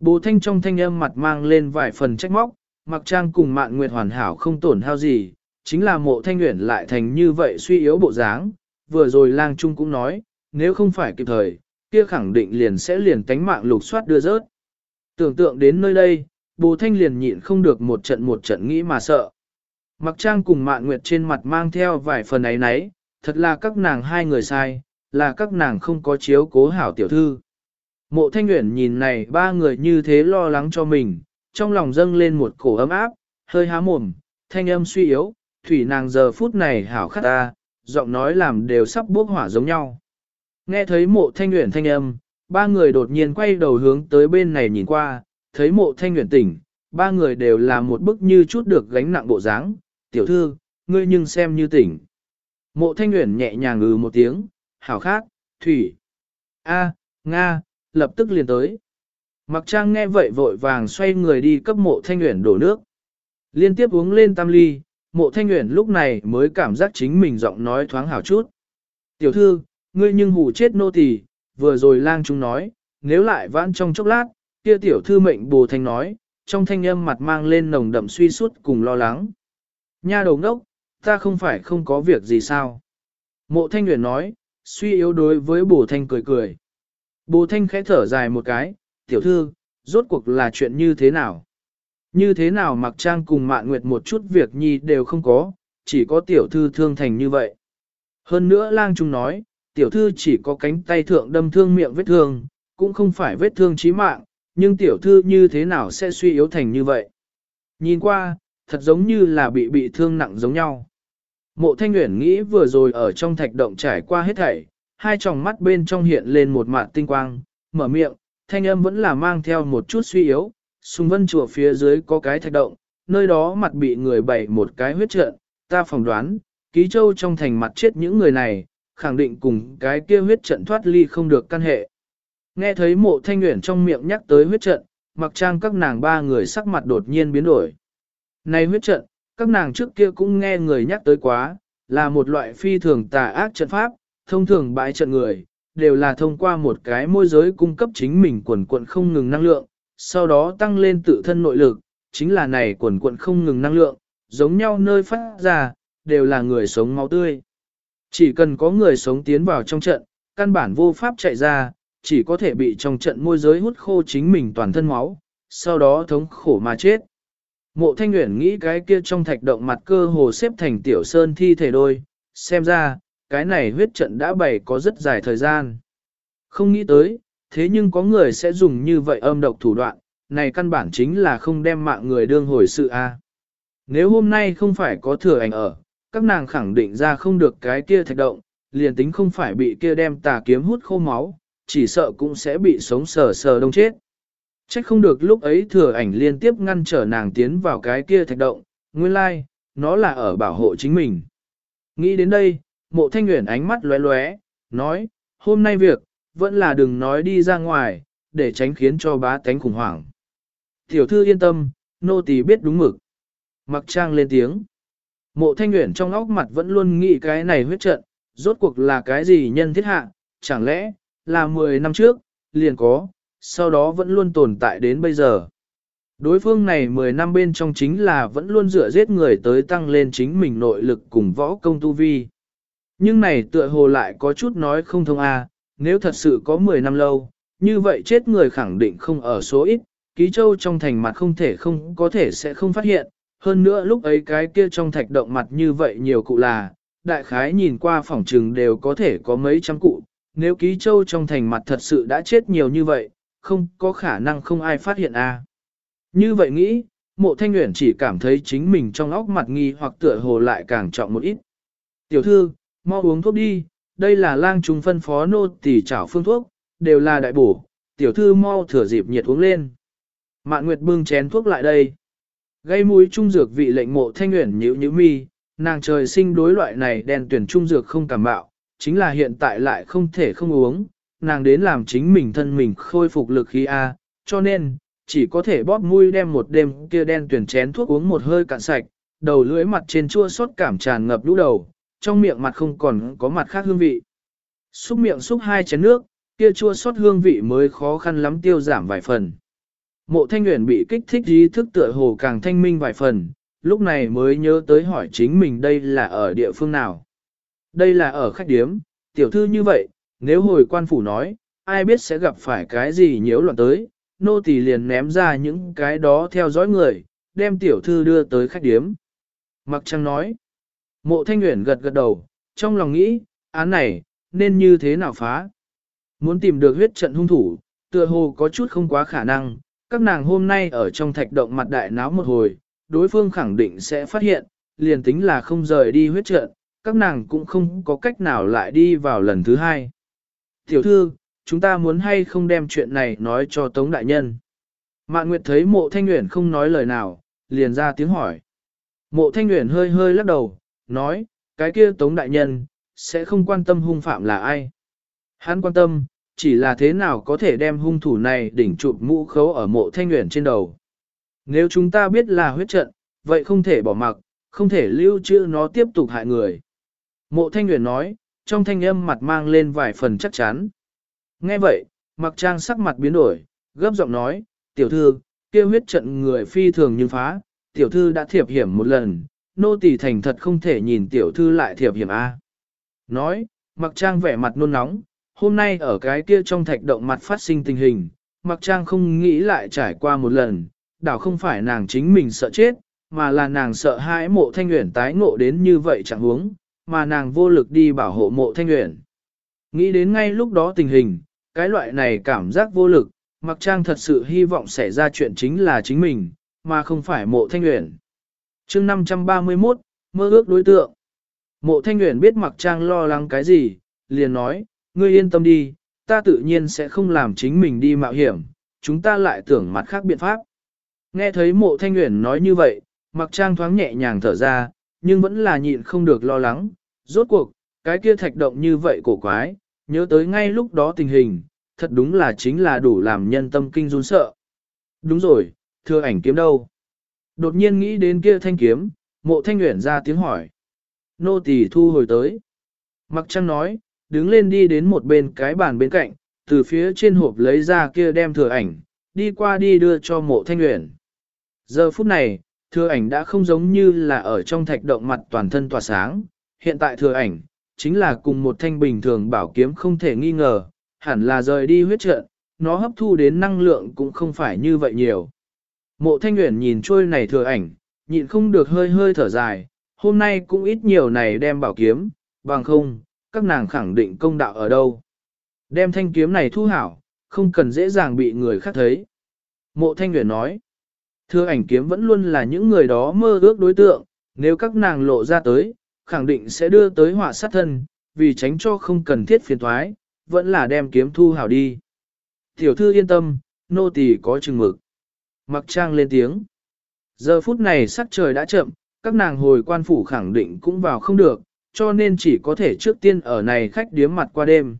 Bù thanh trong thanh âm mặt mang lên vài phần trách móc, mặc trang cùng mạn nguyệt hoàn hảo không tổn hao gì, chính là mộ thanh nguyện lại thành như vậy suy yếu bộ dáng. Vừa rồi lang trung cũng nói, nếu không phải kịp thời, kia khẳng định liền sẽ liền tánh mạng lục soát đưa rớt. Tưởng tượng đến nơi đây, bồ thanh liền nhịn không được một trận một trận nghĩ mà sợ. Mặc trang cùng mạng nguyệt trên mặt mang theo vài phần ấy nấy, thật là các nàng hai người sai, là các nàng không có chiếu cố hảo tiểu thư. Mộ thanh nguyện nhìn này ba người như thế lo lắng cho mình, trong lòng dâng lên một cổ ấm áp, hơi há mồm, thanh âm suy yếu, thủy nàng giờ phút này hảo khát ta, giọng nói làm đều sắp bốc hỏa giống nhau. Nghe thấy mộ thanh nguyện thanh âm, ba người đột nhiên quay đầu hướng tới bên này nhìn qua, thấy mộ thanh nguyện tỉnh, ba người đều làm một bức như chút được gánh nặng bộ dáng. tiểu thư, ngươi nhưng xem như tỉnh. Mộ thanh nguyện nhẹ nhàng ngừ một tiếng, hảo khát, thủy. A, Nga, lập tức liền tới. Mặc trang nghe vậy vội vàng xoay người đi cấp mộ thanh nguyện đổ nước. Liên tiếp uống lên tam ly, mộ thanh nguyện lúc này mới cảm giác chính mình giọng nói thoáng hảo chút. Tiểu thư, ngươi nhưng hù chết nô tỳ, vừa rồi lang chúng nói, nếu lại vãn trong chốc lát, kia tiểu thư mệnh bồ thanh nói, trong thanh âm mặt mang lên nồng đậm suy suốt cùng lo lắng. Nha đầu ngốc, ta không phải không có việc gì sao. Mộ thanh nguyện nói, suy yếu đối với bồ thanh cười cười. Bồ thanh khẽ thở dài một cái, tiểu thư, rốt cuộc là chuyện như thế nào? Như thế nào mặc trang cùng mạn nguyệt một chút việc nhi đều không có, chỉ có tiểu thư thương thành như vậy. Hơn nữa lang trung nói, tiểu thư chỉ có cánh tay thượng đâm thương miệng vết thương, cũng không phải vết thương chí mạng, nhưng tiểu thư như thế nào sẽ suy yếu thành như vậy. Nhìn qua, thật giống như là bị bị thương nặng giống nhau. Mộ thanh nguyện nghĩ vừa rồi ở trong thạch động trải qua hết thảy, hai tròng mắt bên trong hiện lên một mạt tinh quang, mở miệng, thanh âm vẫn là mang theo một chút suy yếu, xung vân chùa phía dưới có cái thạch động, nơi đó mặt bị người bày một cái huyết trận, ta phỏng đoán, ký châu trong thành mặt chết những người này, khẳng định cùng cái kia huyết trận thoát ly không được căn hệ. Nghe thấy mộ thanh nguyện trong miệng nhắc tới huyết trận, mặc trang các nàng ba người sắc mặt đột nhiên biến đổi. Này huyết trận, các nàng trước kia cũng nghe người nhắc tới quá, là một loại phi thường tà ác trận pháp, thông thường bãi trận người, đều là thông qua một cái môi giới cung cấp chính mình quần quận không ngừng năng lượng, sau đó tăng lên tự thân nội lực, chính là này quần quận không ngừng năng lượng, giống nhau nơi phát ra, đều là người sống máu tươi. Chỉ cần có người sống tiến vào trong trận, căn bản vô pháp chạy ra, chỉ có thể bị trong trận môi giới hút khô chính mình toàn thân máu, sau đó thống khổ mà chết. Mộ thanh nguyện nghĩ cái kia trong thạch động mặt cơ hồ xếp thành tiểu sơn thi thể đôi, xem ra, cái này huyết trận đã bày có rất dài thời gian. Không nghĩ tới, thế nhưng có người sẽ dùng như vậy âm độc thủ đoạn, này căn bản chính là không đem mạng người đương hồi sự a. Nếu hôm nay không phải có thừa ảnh ở, các nàng khẳng định ra không được cái kia thạch động, liền tính không phải bị kia đem tà kiếm hút khô máu, chỉ sợ cũng sẽ bị sống sờ sờ đông chết. Trách không được lúc ấy thừa ảnh liên tiếp ngăn trở nàng tiến vào cái kia thạch động, nguyên lai, like, nó là ở bảo hộ chính mình. Nghĩ đến đây, mộ thanh nguyện ánh mắt lóe lóe, nói, hôm nay việc, vẫn là đừng nói đi ra ngoài, để tránh khiến cho bá tánh khủng hoảng. Tiểu thư yên tâm, nô tỳ biết đúng mực. Mặc trang lên tiếng. Mộ thanh nguyện trong óc mặt vẫn luôn nghĩ cái này huyết trận, rốt cuộc là cái gì nhân thiết hạ, chẳng lẽ, là 10 năm trước, liền có, sau đó vẫn luôn tồn tại đến bây giờ. Đối phương này 10 năm bên trong chính là vẫn luôn dựa giết người tới tăng lên chính mình nội lực cùng võ công tu vi. Nhưng này tựa hồ lại có chút nói không thông a à, nếu thật sự có 10 năm lâu, như vậy chết người khẳng định không ở số ít, ký châu trong thành mặt không thể không có thể sẽ không phát hiện, hơn nữa lúc ấy cái kia trong thạch động mặt như vậy nhiều cụ là, đại khái nhìn qua phòng trừng đều có thể có mấy trăm cụ, nếu ký châu trong thành mặt thật sự đã chết nhiều như vậy, không có khả năng không ai phát hiện a. À. Như vậy nghĩ, mộ thanh nguyện chỉ cảm thấy chính mình trong óc mặt nghi hoặc tựa hồ lại càng trọng một ít. Tiểu thư, mau uống thuốc đi, đây là lang trùng phân phó nô tỷ chảo phương thuốc, đều là đại bổ, tiểu thư mau thừa dịp nhiệt uống lên. Mạn Nguyệt bưng chén thuốc lại đây. Gây mũi trung dược vị lệnh mộ thanh nguyện nhữ nhữ mi, nàng trời sinh đối loại này đen tuyển trung dược không cảm bạo, chính là hiện tại lại không thể không uống, nàng đến làm chính mình thân mình khôi phục lực khí A, cho nên, chỉ có thể bóp mũi đem một đêm kia đen tuyển chén thuốc uống một hơi cạn sạch, đầu lưỡi mặt trên chua xót cảm tràn ngập lũ đầu, trong miệng mặt không còn có mặt khác hương vị. Xúc miệng xúc hai chén nước, kia chua xót hương vị mới khó khăn lắm tiêu giảm vài phần. Mộ thanh nguyện bị kích thích ý thức tựa hồ càng thanh minh vài phần, lúc này mới nhớ tới hỏi chính mình đây là ở địa phương nào. Đây là ở khách điếm, tiểu thư như vậy, nếu hồi quan phủ nói, ai biết sẽ gặp phải cái gì nhiễu loạn tới, nô tỳ liền ném ra những cái đó theo dõi người, đem tiểu thư đưa tới khách điếm. Mặc trăng nói, mộ thanh nguyện gật gật đầu, trong lòng nghĩ, án này, nên như thế nào phá. Muốn tìm được huyết trận hung thủ, tựa hồ có chút không quá khả năng, các nàng hôm nay ở trong thạch động mặt đại náo một hồi, đối phương khẳng định sẽ phát hiện, liền tính là không rời đi huyết trận, các nàng cũng không có cách nào lại đi vào lần thứ hai. Tiểu thư, chúng ta muốn hay không đem chuyện này nói cho Tống Đại Nhân. Mạn Nguyệt thấy mộ thanh nguyện không nói lời nào, liền ra tiếng hỏi. Mộ thanh nguyện hơi hơi lắc đầu, nói, cái kia Tống Đại Nhân, sẽ không quan tâm hung phạm là ai. Hắn quan tâm, chỉ là thế nào có thể đem hung thủ này đỉnh chụp mũ khấu ở mộ thanh nguyện trên đầu. Nếu chúng ta biết là huyết trận, vậy không thể bỏ mặc, không thể lưu trữ nó tiếp tục hại người. Mộ thanh nguyện nói, trong thanh âm mặt mang lên vài phần chắc chắn. Nghe vậy, mặc trang sắc mặt biến đổi, gấp giọng nói, tiểu thư, kêu huyết trận người phi thường nhưng phá, tiểu thư đã thiệp hiểm một lần, nô tỳ thành thật không thể nhìn tiểu thư lại thiệp hiểm A. Nói, mặc trang vẻ mặt nôn nóng, hôm nay ở cái kia trong thạch động mặt phát sinh tình hình, mặc trang không nghĩ lại trải qua một lần, đảo không phải nàng chính mình sợ chết, mà là nàng sợ hãi mộ thanh nguyện tái ngộ đến như vậy chẳng huống, mà nàng vô lực đi bảo hộ mộ thanh nguyện. Nghĩ đến ngay lúc đó tình hình, cái loại này cảm giác vô lực, mặc trang thật sự hy vọng xảy ra chuyện chính là chính mình, mà không phải mộ thanh nguyện. chương 531, mơ ước đối tượng. Mộ thanh nguyện biết mặc trang lo lắng cái gì, liền nói, ngươi yên tâm đi, ta tự nhiên sẽ không làm chính mình đi mạo hiểm, chúng ta lại tưởng mặt khác biện pháp. Nghe thấy mộ thanh nguyện nói như vậy, mặc trang thoáng nhẹ nhàng thở ra, nhưng vẫn là nhịn không được lo lắng, rốt cuộc, cái kia thạch động như vậy cổ quái, nhớ tới ngay lúc đó tình hình, thật đúng là chính là đủ làm nhân tâm kinh run sợ. Đúng rồi, thưa ảnh kiếm đâu? Đột nhiên nghĩ đến kia thanh kiếm, mộ thanh nguyện ra tiếng hỏi. Nô tỳ thu hồi tới. Mặc trăng nói, đứng lên đi đến một bên cái bàn bên cạnh, từ phía trên hộp lấy ra kia đem thừa ảnh, đi qua đi đưa cho mộ thanh nguyện. Giờ phút này, thừa ảnh đã không giống như là ở trong thạch động mặt toàn thân tỏa sáng, hiện tại thừa ảnh, chính là cùng một thanh bình thường bảo kiếm không thể nghi ngờ, hẳn là rời đi huyết trận, nó hấp thu đến năng lượng cũng không phải như vậy nhiều. Mộ thanh nguyện nhìn trôi này thừa ảnh, nhịn không được hơi hơi thở dài, hôm nay cũng ít nhiều này đem bảo kiếm, bằng không, các nàng khẳng định công đạo ở đâu. Đem thanh kiếm này thu hảo, không cần dễ dàng bị người khác thấy. Mộ thanh nguyện nói, thưa ảnh kiếm vẫn luôn là những người đó mơ ước đối tượng, nếu các nàng lộ ra tới, khẳng định sẽ đưa tới họa sát thân, vì tránh cho không cần thiết phiền thoái, vẫn là đem kiếm thu hảo đi. Tiểu thư yên tâm, nô tỳ có chừng mực. Mặc trang lên tiếng. Giờ phút này sắc trời đã chậm, các nàng hồi quan phủ khẳng định cũng vào không được, cho nên chỉ có thể trước tiên ở này khách điếm mặt qua đêm.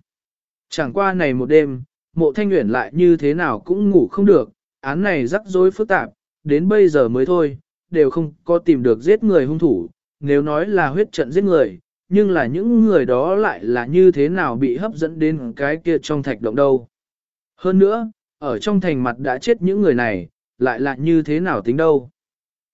Chẳng qua này một đêm, mộ thanh nguyện lại như thế nào cũng ngủ không được, án này rắc rối phức tạp, đến bây giờ mới thôi, đều không có tìm được giết người hung thủ, nếu nói là huyết trận giết người, nhưng là những người đó lại là như thế nào bị hấp dẫn đến cái kia trong thạch động đâu. Hơn nữa, ở trong thành mặt đã chết những người này, lại là như thế nào tính đâu.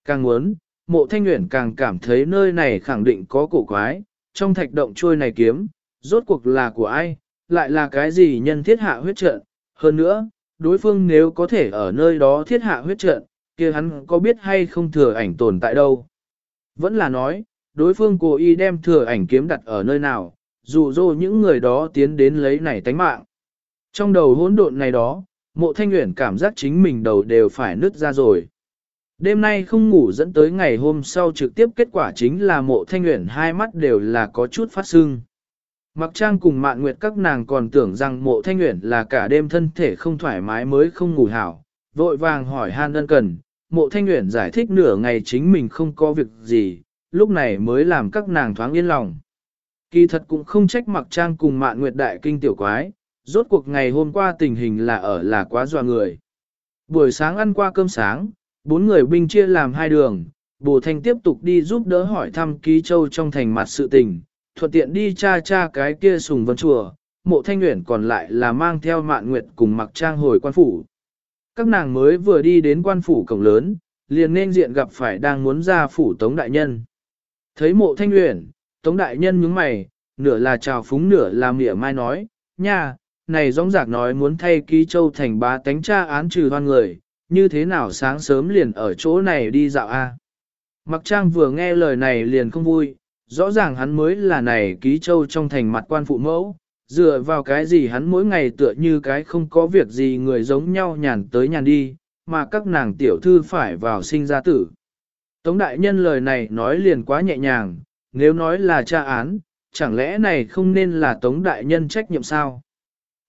Càng muốn, mộ thanh nguyện càng cảm thấy nơi này khẳng định có cổ quái, trong thạch động trôi này kiếm, rốt cuộc là của ai, lại là cái gì nhân thiết hạ huyết trận. Hơn nữa, đối phương nếu có thể ở nơi đó thiết hạ huyết trận, kia hắn có biết hay không thừa ảnh tồn tại đâu. Vẫn là nói, đối phương cố ý đem thừa ảnh kiếm đặt ở nơi nào, dụ dỗ những người đó tiến đến lấy này tánh mạng. Trong đầu hỗn độn này đó, mộ thanh nguyện cảm giác chính mình đầu đều phải nứt ra rồi. Đêm nay không ngủ dẫn tới ngày hôm sau trực tiếp kết quả chính là mộ thanh nguyện hai mắt đều là có chút phát sưng. Mặc trang cùng mạn nguyệt các nàng còn tưởng rằng mộ thanh nguyện là cả đêm thân thể không thoải mái mới không ngủ hảo, vội vàng hỏi han ân cần, mộ thanh nguyện giải thích nửa ngày chính mình không có việc gì, lúc này mới làm các nàng thoáng yên lòng. Kỳ thật cũng không trách mặc trang cùng mạn nguyệt đại kinh tiểu quái, rốt cuộc ngày hôm qua tình hình là ở là quá dọa người. Buổi sáng ăn qua cơm sáng, bốn người binh chia làm hai đường, Bồ Thanh tiếp tục đi giúp đỡ hỏi thăm ký châu trong thành mặt sự tình, thuận tiện đi cha cha cái kia sùng vân chùa, mộ thanh nguyện còn lại là mang theo mạn nguyệt cùng mặc trang hồi quan phủ. Các nàng mới vừa đi đến quan phủ cổng lớn, liền nên diện gặp phải đang muốn ra phủ Tống Đại Nhân. Thấy mộ thanh nguyện, Tống Đại Nhân nhướng mày, nửa là chào phúng nửa là mỉa mai nói, nha, này rong rạc nói muốn thay ký châu thành ba tánh tra án trừ hoan người, như thế nào sáng sớm liền ở chỗ này đi dạo a? Mặc trang vừa nghe lời này liền không vui, rõ ràng hắn mới là này ký châu trong thành mặt quan phụ mẫu, dựa vào cái gì hắn mỗi ngày tựa như cái không có việc gì người giống nhau nhàn tới nhàn đi, mà các nàng tiểu thư phải vào sinh ra tử. Tống đại nhân lời này nói liền quá nhẹ nhàng, nếu nói là tra án, chẳng lẽ này không nên là tống đại nhân trách nhiệm sao?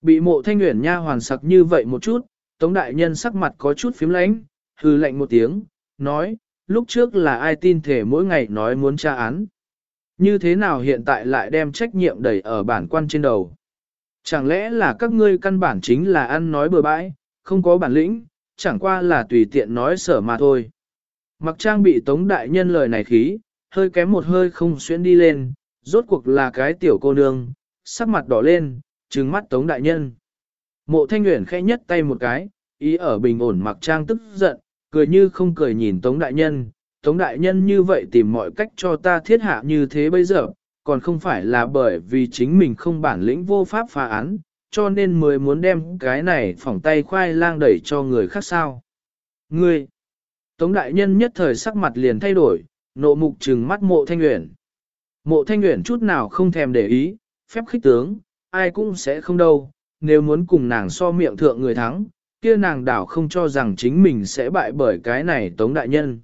Bị mộ thanh nguyện nha hoàn sặc như vậy một chút, tống đại nhân sắc mặt có chút phím lánh, hư lạnh một tiếng, nói, lúc trước là ai tin thể mỗi ngày nói muốn tra án. Như thế nào hiện tại lại đem trách nhiệm đẩy ở bản quan trên đầu? Chẳng lẽ là các ngươi căn bản chính là ăn nói bừa bãi, không có bản lĩnh, chẳng qua là tùy tiện nói sở mà thôi. Mặc trang bị tống đại nhân lời này khí, hơi kém một hơi không xuyên đi lên, rốt cuộc là cái tiểu cô nương, sắc mặt đỏ lên, trừng mắt tống đại nhân. Mộ thanh nguyện khẽ nhất tay một cái, ý ở bình ổn mặc trang tức giận, cười như không cười nhìn tống đại nhân, Tống đại nhân như vậy tìm mọi cách cho ta thiết hạ như thế bây giờ, còn không phải là bởi vì chính mình không bản lĩnh vô pháp phá án, cho nên mới muốn đem cái này phỏng tay khoai lang đẩy cho người khác sao. Ngươi! Tống đại nhân nhất thời sắc mặt liền thay đổi, nộ mục trừng mắt mộ thanh nguyện. Mộ thanh nguyện chút nào không thèm để ý, phép khích tướng, ai cũng sẽ không đâu, nếu muốn cùng nàng so miệng thượng người thắng, kia nàng đảo không cho rằng chính mình sẽ bại bởi cái này tống đại nhân.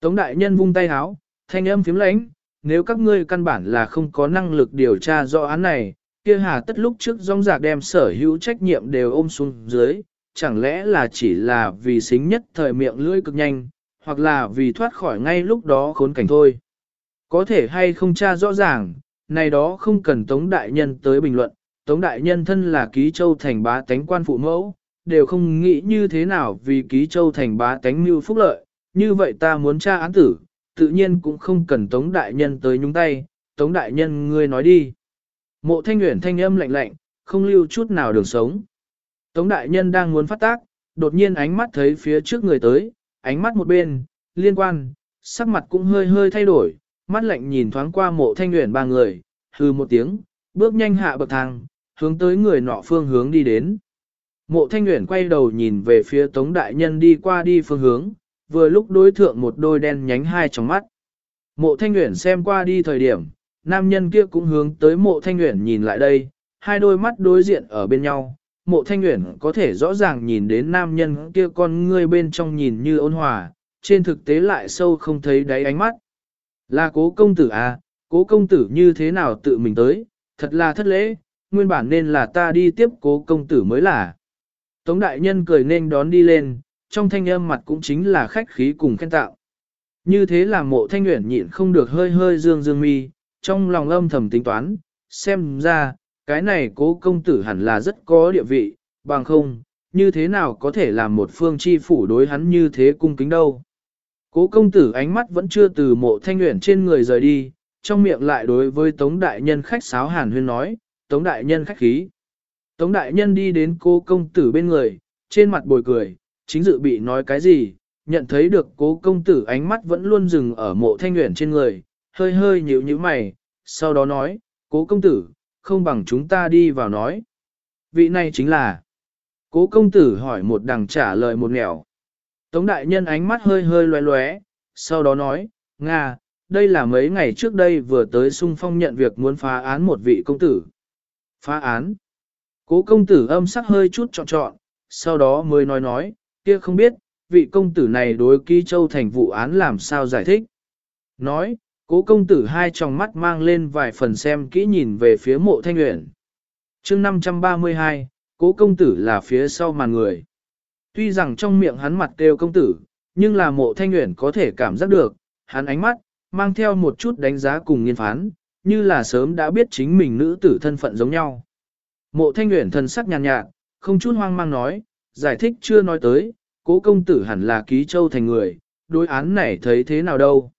Tống đại nhân vung tay háo, thanh âm phím lãnh, nếu các ngươi căn bản là không có năng lực điều tra rõ án này, kia hà tất lúc trước rong rạc đem sở hữu trách nhiệm đều ôm xuống dưới, chẳng lẽ là chỉ là vì xính nhất thời miệng lưỡi cực nhanh, hoặc là vì thoát khỏi ngay lúc đó khốn cảnh thôi. Có thể hay không tra rõ ràng, này đó không cần Tống Đại Nhân tới bình luận, Tống Đại Nhân thân là ký châu thành bá tánh quan phụ mẫu, đều không nghĩ như thế nào vì ký châu thành bá tánh mưu phúc lợi, như vậy ta muốn tra án tử, tự nhiên cũng không cần Tống Đại Nhân tới nhúng tay, Tống Đại Nhân ngươi nói đi. Mộ thanh nguyện thanh âm lạnh lạnh, không lưu chút nào đường sống. Tống Đại Nhân đang muốn phát tác, đột nhiên ánh mắt thấy phía trước người tới, ánh mắt một bên, liên quan, sắc mặt cũng hơi hơi thay đổi, mắt lạnh nhìn thoáng qua mộ thanh nguyện ba người, hừ một tiếng, bước nhanh hạ bậc thang, hướng tới người nọ phương hướng đi đến. Mộ thanh Uyển quay đầu nhìn về phía Tống Đại Nhân đi qua đi phương hướng, vừa lúc đối thượng một đôi đen nhánh hai trong mắt. Mộ thanh Uyển xem qua đi thời điểm, nam nhân kia cũng hướng tới mộ thanh Uyển nhìn lại đây, hai đôi mắt đối diện ở bên nhau. Mộ thanh Uyển có thể rõ ràng nhìn đến nam nhân kia con ngươi bên trong nhìn như ôn hòa, trên thực tế lại sâu không thấy đáy ánh mắt. Là cố công tử à, cố công tử như thế nào tự mình tới, thật là thất lễ, nguyên bản nên là ta đi tiếp cố công tử mới là. Tống đại nhân cười nên đón đi lên, trong thanh âm mặt cũng chính là khách khí cùng khen tạo. Như thế là mộ thanh nguyện nhịn không được hơi hơi dương dương mi, trong lòng âm thầm tính toán, xem ra, cái này cố công tử hẳn là rất có địa vị, bằng không, như thế nào có thể làm một phương chi phủ đối hắn như thế cung kính đâu. Cố công tử ánh mắt vẫn chưa từ mộ thanh nguyện trên người rời đi, trong miệng lại đối với Tống Đại Nhân khách sáo hàn huyên nói, Tống Đại Nhân khách khí. Tống Đại Nhân đi đến cô công tử bên người, trên mặt bồi cười, chính dự bị nói cái gì, nhận thấy được cố công tử ánh mắt vẫn luôn dừng ở mộ thanh nguyện trên người, hơi hơi nhíu nhíu mày, sau đó nói, cố công tử, không bằng chúng ta đi vào nói. Vị này chính là, cố công tử hỏi một đằng trả lời một nẻo. Tống đại nhân ánh mắt hơi hơi loé loé, sau đó nói, Nga, đây là mấy ngày trước đây vừa tới sung phong nhận việc muốn phá án một vị công tử. Phá án. Cố công tử âm sắc hơi chút trọn trọn, sau đó mới nói nói, kia không biết, vị công tử này đối ký châu thành vụ án làm sao giải thích. Nói, cố công tử hai tròng mắt mang lên vài phần xem kỹ nhìn về phía mộ thanh nguyện. chương 532, cố công tử là phía sau màn người. Tuy rằng trong miệng hắn mặt kêu công tử, nhưng là mộ thanh nguyện có thể cảm giác được, hắn ánh mắt, mang theo một chút đánh giá cùng nghiên phán, như là sớm đã biết chính mình nữ tử thân phận giống nhau. Mộ thanh nguyện thần sắc nhàn nhạt, không chút hoang mang nói, giải thích chưa nói tới, cố công tử hẳn là ký châu thành người, đối án này thấy thế nào đâu.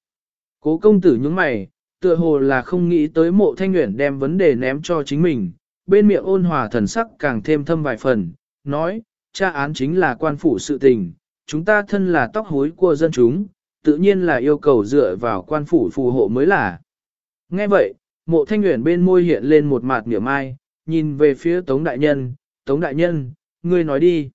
Cố công tử những mày, tựa hồ là không nghĩ tới mộ thanh nguyện đem vấn đề ném cho chính mình, bên miệng ôn hòa thần sắc càng thêm thâm vài phần, nói, tra án chính là quan phủ sự tình, chúng ta thân là tóc hối của dân chúng, tự nhiên là yêu cầu dựa vào quan phủ phù hộ mới là. Nghe vậy, mộ thanh nguyện bên môi hiện lên một mặt niệm mai, nhìn về phía Tống Đại Nhân, Tống Đại Nhân, ngươi nói đi.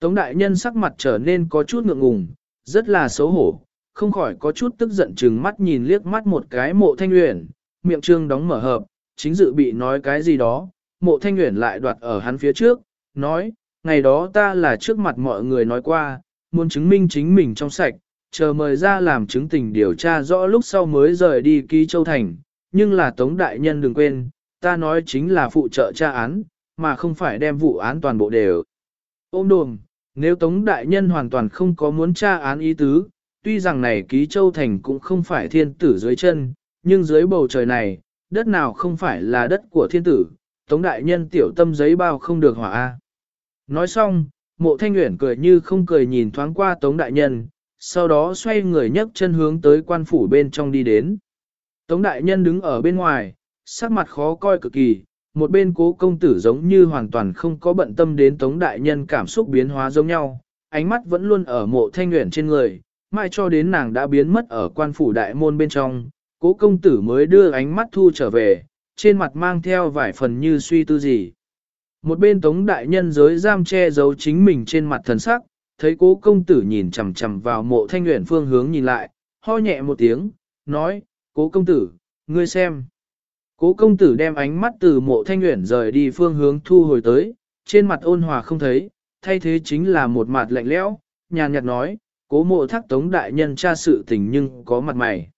Tống Đại Nhân sắc mặt trở nên có chút ngượng ngùng, rất là xấu hổ, không khỏi có chút tức giận chừng mắt nhìn liếc mắt một cái mộ thanh nguyện, miệng trương đóng mở hợp, chính dự bị nói cái gì đó, mộ thanh nguyện lại đoạt ở hắn phía trước, nói, ngày đó ta là trước mặt mọi người nói qua, muốn chứng minh chính mình trong sạch, chờ mời ra làm chứng tình điều tra rõ lúc sau mới rời đi ký châu thành, nhưng là Tống Đại Nhân đừng quên, ta nói chính là phụ trợ tra án, mà không phải đem vụ án toàn bộ đều. Ôm đồm, nếu Tống Đại Nhân hoàn toàn không có muốn tra án ý tứ, tuy rằng này ký châu thành cũng không phải thiên tử dưới chân, nhưng dưới bầu trời này, đất nào không phải là đất của thiên tử, Tống Đại Nhân tiểu tâm giấy bao không được hỏa A. Nói xong, mộ thanh nguyện cười như không cười nhìn thoáng qua Tống Đại Nhân, sau đó xoay người nhấc chân hướng tới quan phủ bên trong đi đến. Tống Đại Nhân đứng ở bên ngoài, sắc mặt khó coi cực kỳ, một bên cố công tử giống như hoàn toàn không có bận tâm đến Tống Đại Nhân cảm xúc biến hóa giống nhau, ánh mắt vẫn luôn ở mộ thanh nguyện trên người, mai cho đến nàng đã biến mất ở quan phủ đại môn bên trong, cố công tử mới đưa ánh mắt thu trở về, trên mặt mang theo vài phần như suy tư gì. Một bên Tống Đại Nhân giới giam che giấu chính mình trên mặt thần sắc, thấy cố công tử nhìn chằm chằm vào mộ thanh nguyện phương hướng nhìn lại, ho nhẹ một tiếng, nói, cố công tử, ngươi xem. Cố công tử đem ánh mắt từ mộ thanh nguyện rời đi phương hướng thu hồi tới, trên mặt ôn hòa không thấy, thay thế chính là một mặt lạnh lẽo, nhàn nhạt nói, cố mộ thác tống đại nhân tra sự tình nhưng có mặt mày.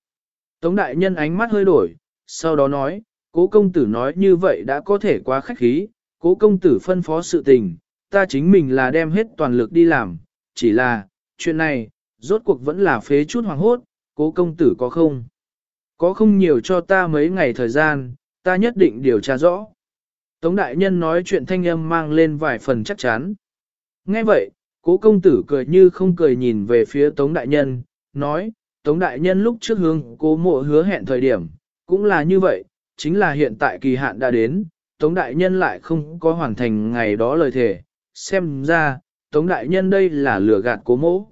Tống đại nhân ánh mắt hơi đổi, sau đó nói, cố công tử nói như vậy đã có thể quá khách khí, cố công tử phân phó sự tình, ta chính mình là đem hết toàn lực đi làm, chỉ là, chuyện này, rốt cuộc vẫn là phế chút hoàng hốt, cố công tử có không? Có không nhiều cho ta mấy ngày thời gian, ta nhất định điều tra rõ. Tống đại nhân nói chuyện thanh âm mang lên vài phần chắc chắn. Nghe vậy, cố công tử cười như không cười nhìn về phía Tống đại nhân, nói, Tống đại nhân lúc trước hướng cố mộ hứa hẹn thời điểm, cũng là như vậy, chính là hiện tại kỳ hạn đã đến, Tống đại nhân lại không có hoàn thành ngày đó lời thề, xem ra, Tống đại nhân đây là lừa gạt cố mỗ.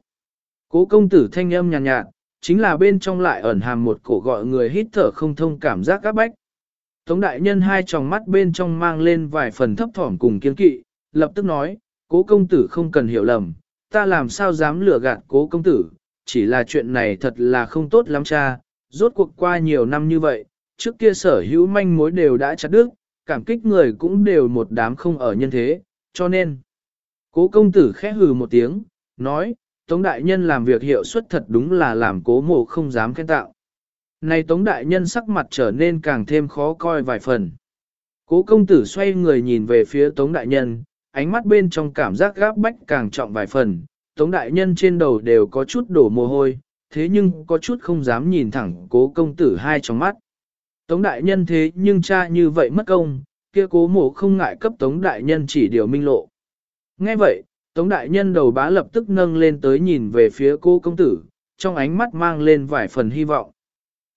Cố công tử thanh âm nhàn nhạt, nhạt, chính là bên trong lại ẩn hàm một cổ gọi người hít thở không thông cảm giác các bách. Tống đại nhân hai tròng mắt bên trong mang lên vài phần thấp thỏm cùng kiên kỵ, lập tức nói, cố công tử không cần hiểu lầm, ta làm sao dám lừa gạt cố công tử, chỉ là chuyện này thật là không tốt lắm cha, rốt cuộc qua nhiều năm như vậy, trước kia sở hữu manh mối đều đã chặt đứt, cảm kích người cũng đều một đám không ở nhân thế, cho nên, cố công tử khẽ hừ một tiếng, nói, Tống Đại Nhân làm việc hiệu suất thật đúng là làm cố mộ không dám khen tạo. Này Tống Đại Nhân sắc mặt trở nên càng thêm khó coi vài phần. Cố công tử xoay người nhìn về phía Tống Đại Nhân, ánh mắt bên trong cảm giác gáp bách càng trọng vài phần, Tống Đại Nhân trên đầu đều có chút đổ mồ hôi, thế nhưng có chút không dám nhìn thẳng cố công tử hai trong mắt. Tống Đại Nhân thế nhưng cha như vậy mất công, kia cố mộ không ngại cấp Tống Đại Nhân chỉ điều minh lộ. Nghe vậy, Tống Đại Nhân đầu bá lập tức nâng lên tới nhìn về phía cô công tử, trong ánh mắt mang lên vài phần hy vọng.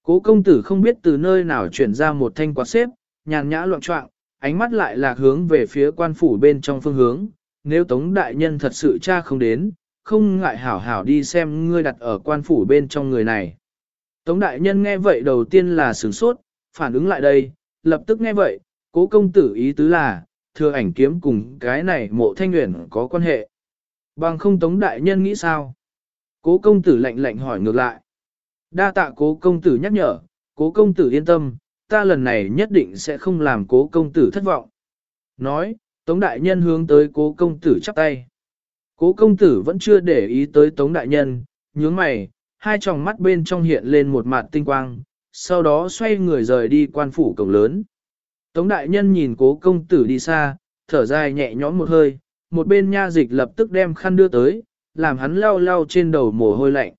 Cố công tử không biết từ nơi nào chuyển ra một thanh quạt xếp, nhàn nhã loạn trọng, ánh mắt lại lạc hướng về phía quan phủ bên trong phương hướng. Nếu Tống Đại Nhân thật sự cha không đến, không ngại hảo hảo đi xem ngươi đặt ở quan phủ bên trong người này. Tống Đại Nhân nghe vậy đầu tiên là sửng sốt, phản ứng lại đây, lập tức nghe vậy, cố công tử ý tứ là, thừa ảnh kiếm cùng cái này mộ thanh nguyện có quan hệ. Bằng không Tống Đại Nhân nghĩ sao? Cố công tử lạnh lạnh hỏi ngược lại. Đa tạ cố công tử nhắc nhở, cố công tử yên tâm, ta lần này nhất định sẽ không làm cố công tử thất vọng. Nói, Tống Đại Nhân hướng tới cố công tử chắp tay. Cố công tử vẫn chưa để ý tới Tống Đại Nhân, nhướng mày, hai tròng mắt bên trong hiện lên một mặt tinh quang, sau đó xoay người rời đi quan phủ cổng lớn. Tống Đại Nhân nhìn cố công tử đi xa, thở dài nhẹ nhõm một hơi, một bên nha dịch lập tức đem khăn đưa tới, làm hắn lau lau trên đầu mồ hôi lạnh.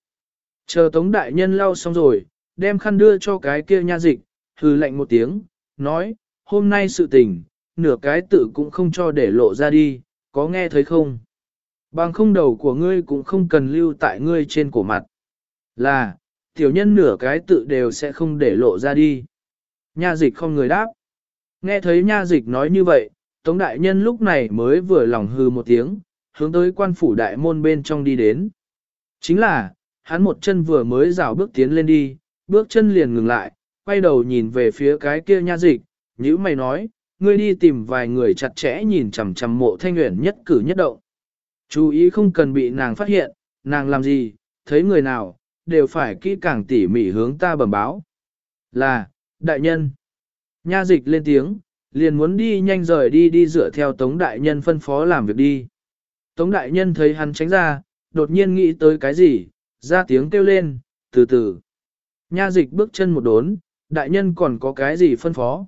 Chờ Tống Đại Nhân lau xong rồi, đem khăn đưa cho cái kia nha dịch, hừ lạnh một tiếng, nói, hôm nay sự tình, nửa cái tự cũng không cho để lộ ra đi, có nghe thấy không? Bằng không đầu của ngươi cũng không cần lưu tại ngươi trên cổ mặt. Là, tiểu nhân nửa cái tự đều sẽ không để lộ ra đi. Nha dịch không người đáp. Nghe thấy nha dịch nói như vậy, Tống Đại Nhân lúc này mới vừa lòng hư một tiếng, hướng tới quan phủ đại môn bên trong đi đến. Chính là, hắn một chân vừa mới rào bước tiến lên đi, bước chân liền ngừng lại, quay đầu nhìn về phía cái kia nha dịch, như mày nói, ngươi đi tìm vài người chặt chẽ nhìn chằm chằm mộ thanh nguyện nhất cử nhất động. Chú ý không cần bị nàng phát hiện, nàng làm gì, thấy người nào, đều phải kỹ càng tỉ mỉ hướng ta bẩm báo. Là, đại nhân. Nha dịch lên tiếng, liền muốn đi nhanh rời đi đi dựa theo Tống Đại Nhân phân phó làm việc đi. Tống Đại Nhân thấy hắn tránh ra, đột nhiên nghĩ tới cái gì, ra tiếng kêu lên, từ từ. Nha dịch bước chân một đốn, Đại Nhân còn có cái gì phân phó.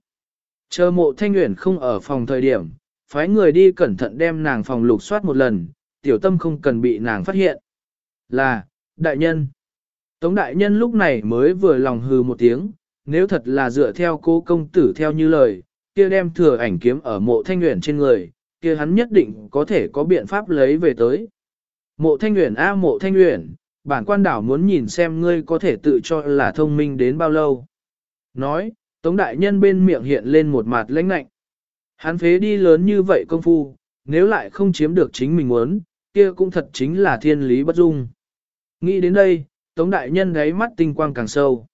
Chờ mộ thanh nguyện không ở phòng thời điểm, phái người đi cẩn thận đem nàng phòng lục soát một lần, tiểu tâm không cần bị nàng phát hiện. Là, Đại Nhân. Tống Đại Nhân lúc này mới vừa lòng hừ một tiếng, nếu thật là dựa theo cố công tử theo như lời, kia đem thừa ảnh kiếm ở mộ thanh nguyện trên người, kia hắn nhất định có thể có biện pháp lấy về tới. Mộ thanh nguyện a mộ thanh nguyện, bản quan đảo muốn nhìn xem ngươi có thể tự cho là thông minh đến bao lâu. Nói, Tống Đại Nhân bên miệng hiện lên một mặt lãnh lạnh. Hắn phế đi lớn như vậy công phu, nếu lại không chiếm được chính mình muốn, kia cũng thật chính là thiên lý bất dung. Nghĩ đến đây, Tống Đại Nhân gáy mắt tinh quang càng sâu.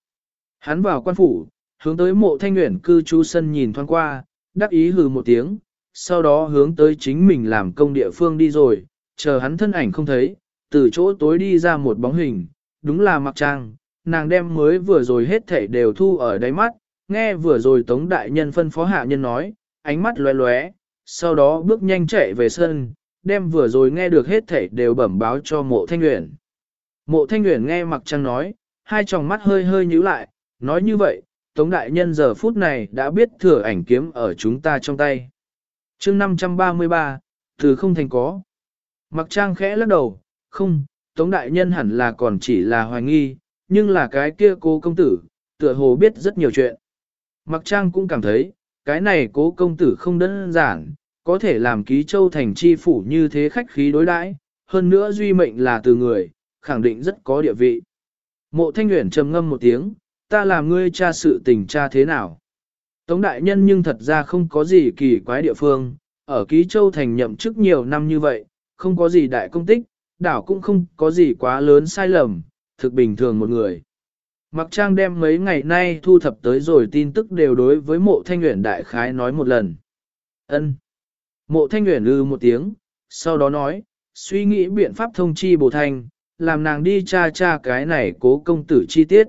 Hắn vào quan phủ, hướng tới mộ thanh nguyện cư trú sân nhìn thoáng qua, đắc ý hừ một tiếng, sau đó hướng tới chính mình làm công địa phương đi rồi, chờ hắn thân ảnh không thấy, từ chỗ tối đi ra một bóng hình, đúng là mặc trang, nàng đem mới vừa rồi hết thảy đều thu ở đáy mắt, nghe vừa rồi tống đại nhân phân phó hạ nhân nói, ánh mắt lóe lóe, sau đó bước nhanh chạy về sân, đem vừa rồi nghe được hết thảy đều bẩm báo cho mộ thanh nguyện. Mộ thanh nguyện nghe mặc trang nói, hai tròng mắt hơi hơi nhíu lại, nói như vậy, Tống Đại Nhân giờ phút này đã biết thừa ảnh kiếm ở chúng ta trong tay. chương 533, từ không thành có. Mặc trang khẽ lắc đầu, không, Tống Đại Nhân hẳn là còn chỉ là hoài nghi, nhưng là cái kia cố công tử, tựa hồ biết rất nhiều chuyện. Mặc trang cũng cảm thấy, cái này cố công tử không đơn giản, có thể làm ký châu thành chi phủ như thế khách khí đối đãi, hơn nữa duy mệnh là từ người, khẳng định rất có địa vị. Mộ thanh nguyện trầm ngâm một tiếng, ta làm ngươi cha sự tình cha thế nào. Tống đại nhân nhưng thật ra không có gì kỳ quái địa phương, ở ký châu thành nhậm chức nhiều năm như vậy, không có gì đại công tích, đảo cũng không có gì quá lớn sai lầm, thực bình thường một người. Mặc trang đem mấy ngày nay thu thập tới rồi tin tức đều đối với mộ thanh nguyện đại khái nói một lần. ân Mộ thanh nguyện lư một tiếng, sau đó nói, suy nghĩ biện pháp thông chi bồ thanh, làm nàng đi tra tra cái này cố công tử chi tiết.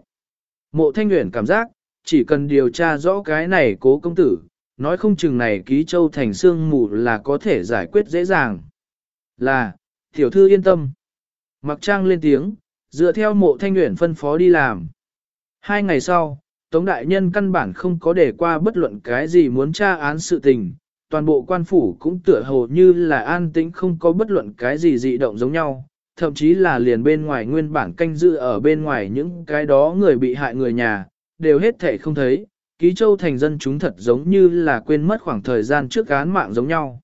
Mộ thanh nguyện cảm giác, chỉ cần điều tra rõ cái này cố công tử, nói không chừng này ký châu thành xương mù là có thể giải quyết dễ dàng. Là, tiểu thư yên tâm. Mặc trang lên tiếng, dựa theo mộ thanh nguyện phân phó đi làm. Hai ngày sau, Tống Đại Nhân căn bản không có để qua bất luận cái gì muốn tra án sự tình, toàn bộ quan phủ cũng tựa hồ như là an tĩnh không có bất luận cái gì dị động giống nhau, thậm chí là liền bên ngoài nguyên bản canh giữ ở bên ngoài những cái đó người bị hại người nhà, đều hết thể không thấy, ký châu thành dân chúng thật giống như là quên mất khoảng thời gian trước án mạng giống nhau.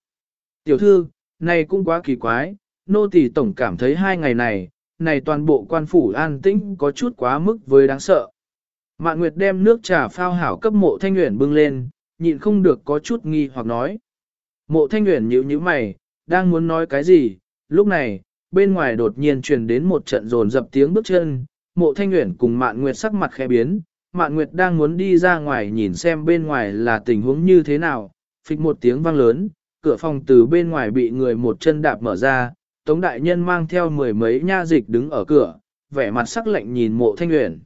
Tiểu thư, này cũng quá kỳ quái, nô tỳ tổng cảm thấy hai ngày này, này toàn bộ quan phủ an tĩnh có chút quá mức với đáng sợ. Mạn Nguyệt đem nước trà phao hảo cấp mộ thanh nguyện bưng lên, nhịn không được có chút nghi hoặc nói. Mộ thanh nguyện nhíu nhíu mày, đang muốn nói cái gì, lúc này, bên ngoài đột nhiên truyền đến một trận rồn dập tiếng bước chân, mộ thanh nguyện cùng Mạn Nguyệt sắc mặt khẽ biến, Mạn Nguyệt đang muốn đi ra ngoài nhìn xem bên ngoài là tình huống như thế nào, phịch một tiếng vang lớn, cửa phòng từ bên ngoài bị người một chân đạp mở ra, Tống Đại Nhân mang theo mười mấy nha dịch đứng ở cửa, vẻ mặt sắc lạnh nhìn mộ thanh nguyện.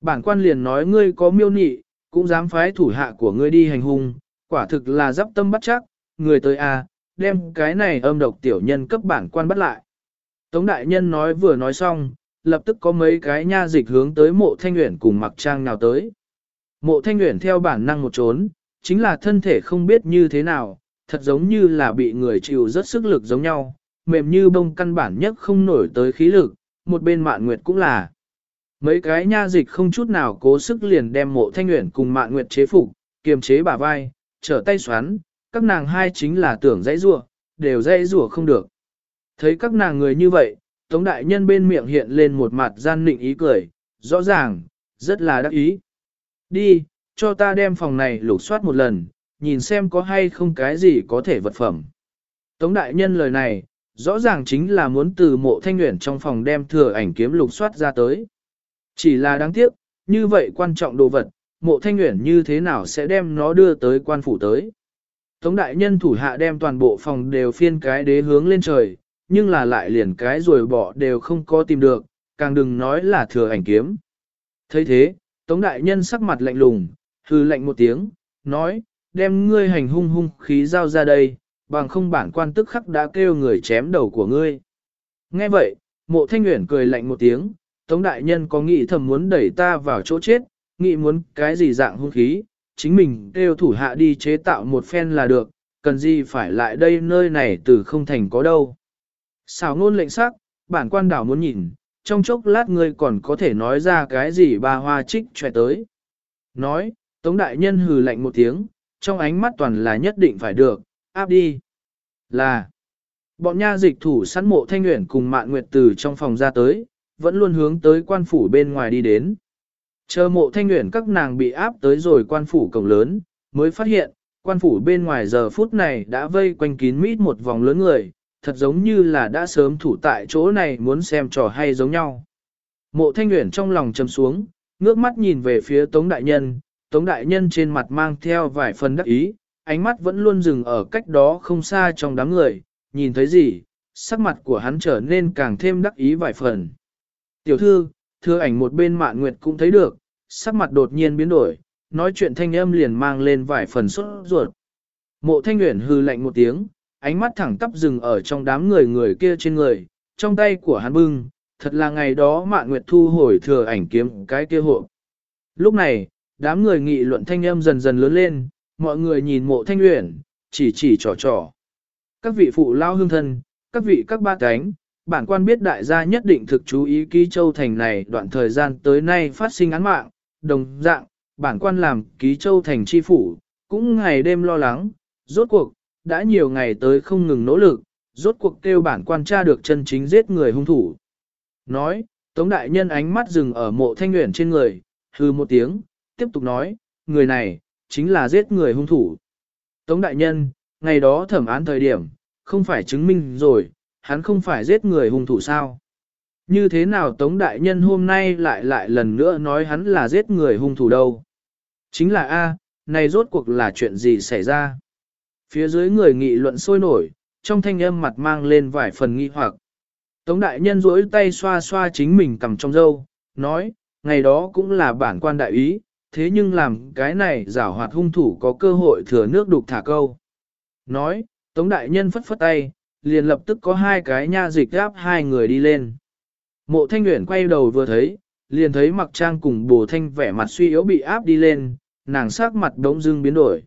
Bản quan liền nói ngươi có miêu nị, cũng dám phái thủ hạ của ngươi đi hành hung, quả thực là giáp tâm bắt chắc, người tới a, à, đem cái này âm độc tiểu nhân cấp bản quan bắt lại. Tống đại nhân nói vừa nói xong, lập tức có mấy cái nha dịch hướng tới mộ thanh nguyện cùng mặc trang nào tới. Mộ thanh nguyện theo bản năng một trốn, chính là thân thể không biết như thế nào, thật giống như là bị người chịu rất sức lực giống nhau, mềm như bông căn bản nhất không nổi tới khí lực, một bên mạn nguyệt cũng là. Mấy cái nha dịch không chút nào cố sức liền đem mộ thanh nguyện cùng mạn nguyệt chế phục, kiềm chế bả vai, trở tay xoắn, các nàng hai chính là tưởng dãy rủa đều dãy rủa không được. Thấy các nàng người như vậy, Tống Đại Nhân bên miệng hiện lên một mặt gian nịnh ý cười, rõ ràng, rất là đắc ý. Đi, cho ta đem phòng này lục soát một lần, nhìn xem có hay không cái gì có thể vật phẩm. Tống Đại Nhân lời này, rõ ràng chính là muốn từ mộ thanh nguyện trong phòng đem thừa ảnh kiếm lục soát ra tới. Chỉ là đáng tiếc, như vậy quan trọng đồ vật, mộ thanh nguyện như thế nào sẽ đem nó đưa tới quan phủ tới. Tống đại nhân thủ hạ đem toàn bộ phòng đều phiên cái đế hướng lên trời, nhưng là lại liền cái rồi bỏ đều không có tìm được, càng đừng nói là thừa ảnh kiếm. thấy thế, Tống đại nhân sắc mặt lạnh lùng, hư lạnh một tiếng, nói, đem ngươi hành hung hung khí giao ra đây, bằng không bản quan tức khắc đã kêu người chém đầu của ngươi. Nghe vậy, mộ thanh nguyện cười lạnh một tiếng, Tống đại nhân có nghĩ thầm muốn đẩy ta vào chỗ chết, nghĩ muốn cái gì dạng hung khí, chính mình kêu thủ hạ đi chế tạo một phen là được, cần gì phải lại đây nơi này từ không thành có đâu. Xào ngôn lệnh sắc, bản quan đảo muốn nhìn, trong chốc lát ngươi còn có thể nói ra cái gì ba hoa trích trẻ tới. Nói, Tống đại nhân hừ lạnh một tiếng, trong ánh mắt toàn là nhất định phải được, áp đi. Là, bọn nha dịch thủ sẵn mộ thanh nguyện cùng mạng nguyệt từ trong phòng ra tới, vẫn luôn hướng tới quan phủ bên ngoài đi đến. Chờ mộ thanh nguyện các nàng bị áp tới rồi quan phủ cổng lớn, mới phát hiện, quan phủ bên ngoài giờ phút này đã vây quanh kín mít một vòng lớn người, thật giống như là đã sớm thủ tại chỗ này muốn xem trò hay giống nhau. Mộ thanh nguyện trong lòng chầm xuống, ngước mắt nhìn về phía Tống Đại Nhân, Tống Đại Nhân trên mặt mang theo vài phần đắc ý, ánh mắt vẫn luôn dừng ở cách đó không xa trong đám người, nhìn thấy gì, sắc mặt của hắn trở nên càng thêm đắc ý vài phần. Tiểu thư, thưa ảnh một bên mạn nguyệt cũng thấy được, sắc mặt đột nhiên biến đổi, nói chuyện thanh âm liền mang lên vài phần sốt ruột. Mộ thanh nguyện hư lạnh một tiếng, ánh mắt thẳng tắp dừng ở trong đám người người kia trên người, trong tay của hắn bưng, thật là ngày đó mạn nguyệt thu hồi thừa ảnh kiếm cái kia hộ. Lúc này, đám người nghị luận thanh âm dần dần lớn lên, mọi người nhìn mộ thanh uyển, chỉ chỉ trò trò. Các vị phụ lao hương thân, các vị các ba cánh, bản quan biết đại gia nhất định thực chú ý ký châu thành này đoạn thời gian tới nay phát sinh án mạng, đồng dạng, bản quan làm ký châu thành chi phủ, cũng ngày đêm lo lắng, rốt cuộc, đã nhiều ngày tới không ngừng nỗ lực, rốt cuộc kêu bản quan tra được chân chính giết người hung thủ. Nói, Tống Đại Nhân ánh mắt dừng ở mộ thanh nguyện trên người, hư một tiếng, tiếp tục nói, người này, chính là giết người hung thủ. Tống Đại Nhân, ngày đó thẩm án thời điểm, không phải chứng minh rồi, hắn không phải giết người hung thủ sao? Như thế nào Tống Đại Nhân hôm nay lại lại lần nữa nói hắn là giết người hung thủ đâu? Chính là A, này rốt cuộc là chuyện gì xảy ra? Phía dưới người nghị luận sôi nổi, trong thanh âm mặt mang lên vài phần nghi hoặc. Tống Đại Nhân duỗi tay xoa xoa chính mình cầm trong râu nói, ngày đó cũng là bản quan đại ý, thế nhưng làm cái này giảo hoạt hung thủ có cơ hội thừa nước đục thả câu. Nói, Tống Đại Nhân phất phất tay, liền lập tức có hai cái nha dịch áp hai người đi lên. Mộ thanh nguyện quay đầu vừa thấy, liền thấy mặc trang cùng bồ thanh vẻ mặt suy yếu bị áp đi lên, nàng sắc mặt đống dưng biến đổi.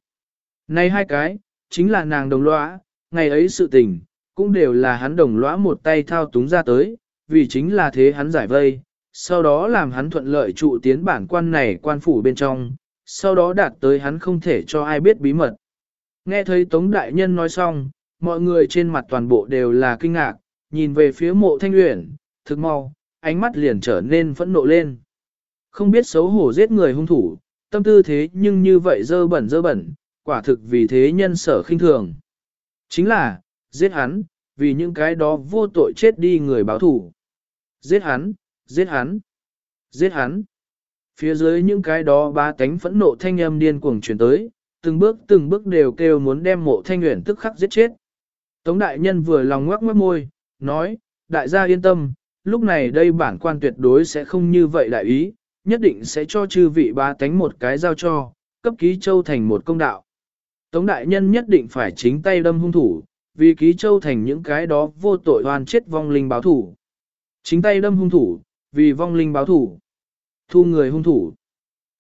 Này hai cái, chính là nàng đồng lõa, ngày ấy sự tình, cũng đều là hắn đồng lõa một tay thao túng ra tới, vì chính là thế hắn giải vây, sau đó làm hắn thuận lợi trụ tiến bản quan này quan phủ bên trong, sau đó đạt tới hắn không thể cho ai biết bí mật. Nghe thấy Tống Đại Nhân nói xong, mọi người trên mặt toàn bộ đều là kinh ngạc, nhìn về phía mộ thanh uyển, thực mau, ánh mắt liền trở nên phẫn nộ lên. Không biết xấu hổ giết người hung thủ, tâm tư thế nhưng như vậy dơ bẩn dơ bẩn, quả thực vì thế nhân sở khinh thường. Chính là, giết hắn, vì những cái đó vô tội chết đi người báo thủ. Giết hắn, giết hắn, giết hắn. Phía dưới những cái đó ba cánh phẫn nộ thanh âm điên cuồng chuyển tới, từng bước từng bước đều kêu muốn đem mộ thanh nguyện tức khắc giết chết. Tống đại nhân vừa lòng ngoác mất môi, nói, đại gia yên tâm, lúc này đây bản quan tuyệt đối sẽ không như vậy đại ý, nhất định sẽ cho chư vị ba tánh một cái giao cho, cấp ký châu thành một công đạo. Tống đại nhân nhất định phải chính tay đâm hung thủ, vì ký châu thành những cái đó vô tội hoàn chết vong linh báo thủ. Chính tay đâm hung thủ, vì vong linh báo thủ. Thu người hung thủ.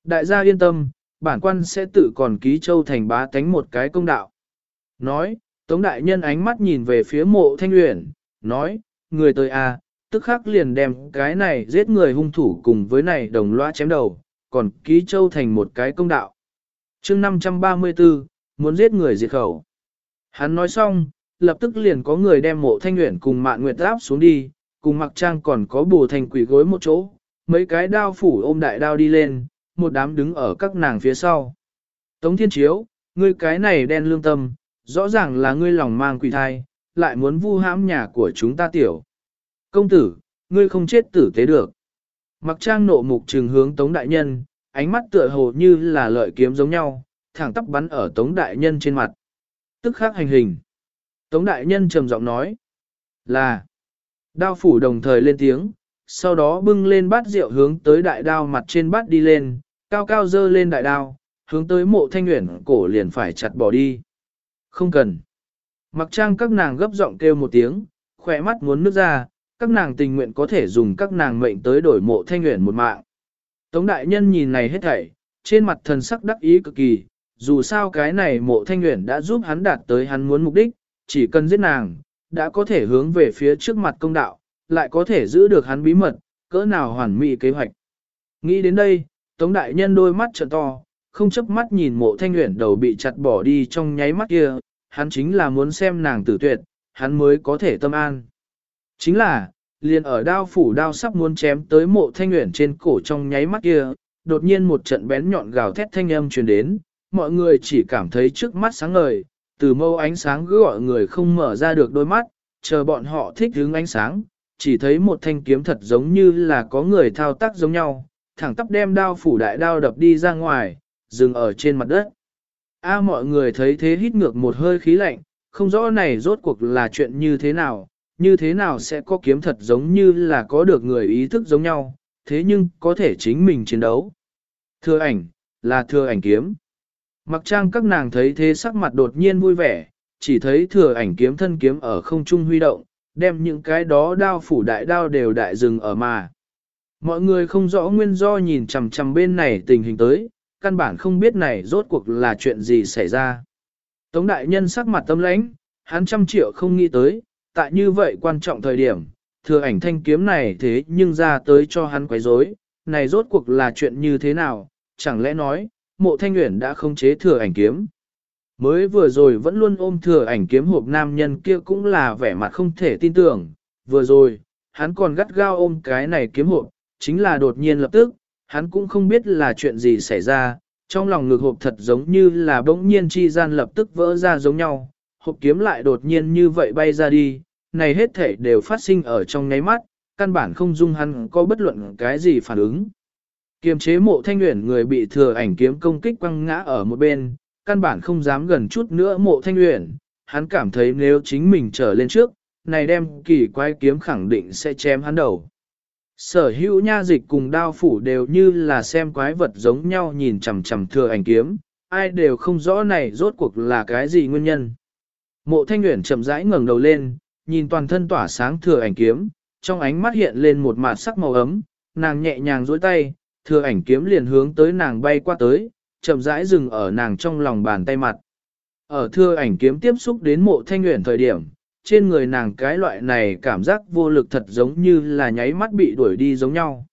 Đại gia yên tâm, bản quan sẽ tự còn ký châu thành bá tánh một cái công đạo. Nói, Tống đại nhân ánh mắt nhìn về phía mộ thanh uyển, nói, người tới à, tức khắc liền đem cái này giết người hung thủ cùng với này đồng loa chém đầu, còn ký châu thành một cái công đạo. chương 534, muốn giết người diệt khẩu. Hắn nói xong, lập tức liền có người đem mộ thanh nguyện cùng mạng nguyệt áp xuống đi, cùng mặc trang còn có bù thành quỷ gối một chỗ, mấy cái đao phủ ôm đại đao đi lên, một đám đứng ở các nàng phía sau. Tống thiên chiếu, ngươi cái này đen lương tâm, rõ ràng là ngươi lòng mang quỷ thai, lại muốn vu hãm nhà của chúng ta tiểu. Công tử, ngươi không chết tử tế được. Mặc trang nộ mục trừng hướng Tống Đại Nhân, ánh mắt tựa hồ như là lợi kiếm giống nhau, thẳng tắp bắn ở Tống Đại Nhân trên mặt. Tức khắc hành hình. Tống Đại Nhân trầm giọng nói. Là. Đao phủ đồng thời lên tiếng, sau đó bưng lên bát rượu hướng tới đại đao mặt trên bát đi lên, cao cao dơ lên đại đao, hướng tới mộ thanh nguyện cổ liền phải chặt bỏ đi. Không cần. Mặc trang các nàng gấp giọng kêu một tiếng, khỏe mắt muốn nước ra, các nàng tình nguyện có thể dùng các nàng mệnh tới đổi mộ thanh nguyện một mạng. Tống đại nhân nhìn này hết thảy, trên mặt thần sắc đắc ý cực kỳ, dù sao cái này mộ thanh nguyện đã giúp hắn đạt tới hắn muốn mục đích, chỉ cần giết nàng, đã có thể hướng về phía trước mặt công đạo, lại có thể giữ được hắn bí mật, cỡ nào hoàn mỹ kế hoạch. Nghĩ đến đây, Tống đại nhân đôi mắt trợ to, không chấp mắt nhìn mộ thanh nguyện đầu bị chặt bỏ đi trong nháy mắt kia, hắn chính là muốn xem nàng tử tuyệt, hắn mới có thể tâm an. Chính là, liền ở đao phủ đao sắp muốn chém tới mộ thanh nguyện trên cổ trong nháy mắt kia, đột nhiên một trận bén nhọn gào thét thanh âm truyền đến, mọi người chỉ cảm thấy trước mắt sáng ngời, từ mâu ánh sáng cứ gọi người không mở ra được đôi mắt, chờ bọn họ thích hướng ánh sáng, chỉ thấy một thanh kiếm thật giống như là có người thao tác giống nhau, thẳng tắp đem đao phủ đại đao đập đi ra ngoài, dừng ở trên mặt đất. A mọi người thấy thế hít ngược một hơi khí lạnh, không rõ này rốt cuộc là chuyện như thế nào, như thế nào sẽ có kiếm thật giống như là có được người ý thức giống nhau, thế nhưng có thể chính mình chiến đấu. Thừa ảnh, là thừa ảnh kiếm. Mặc trang các nàng thấy thế sắc mặt đột nhiên vui vẻ, chỉ thấy thừa ảnh kiếm thân kiếm ở không trung huy động, đem những cái đó đao phủ đại đao đều đại dừng ở mà. Mọi người không rõ nguyên do nhìn chằm chằm bên này tình hình tới, căn bản không biết này rốt cuộc là chuyện gì xảy ra. Tống đại nhân sắc mặt tâm lãnh, hắn trăm triệu không nghĩ tới, tại như vậy quan trọng thời điểm, thừa ảnh thanh kiếm này thế nhưng ra tới cho hắn quấy rối, này rốt cuộc là chuyện như thế nào, chẳng lẽ nói, mộ thanh nguyện đã không chế thừa ảnh kiếm. Mới vừa rồi vẫn luôn ôm thừa ảnh kiếm hộp nam nhân kia cũng là vẻ mặt không thể tin tưởng, vừa rồi, hắn còn gắt gao ôm cái này kiếm hộp, chính là đột nhiên lập tức, hắn cũng không biết là chuyện gì xảy ra, trong lòng ngực hộp thật giống như là bỗng nhiên chi gian lập tức vỡ ra giống nhau, hộp kiếm lại đột nhiên như vậy bay ra đi, này hết thể đều phát sinh ở trong nháy mắt, căn bản không dung hắn có bất luận cái gì phản ứng. Kiềm chế mộ thanh nguyện người bị thừa ảnh kiếm công kích quăng ngã ở một bên, căn bản không dám gần chút nữa mộ thanh nguyện, hắn cảm thấy nếu chính mình trở lên trước, này đem kỳ quái kiếm khẳng định sẽ chém hắn đầu. Sở hữu nha dịch cùng đao phủ đều như là xem quái vật giống nhau nhìn chằm chằm thừa ảnh kiếm, ai đều không rõ này rốt cuộc là cái gì nguyên nhân. Mộ thanh nguyện chậm rãi ngẩng đầu lên, nhìn toàn thân tỏa sáng thừa ảnh kiếm, trong ánh mắt hiện lên một mạt sắc màu ấm, nàng nhẹ nhàng duỗi tay, thừa ảnh kiếm liền hướng tới nàng bay qua tới, chậm rãi dừng ở nàng trong lòng bàn tay mặt. Ở Thừa ảnh kiếm tiếp xúc đến mộ thanh nguyện thời điểm, trên người nàng cái loại này cảm giác vô lực thật giống như là nháy mắt bị đuổi đi giống nhau.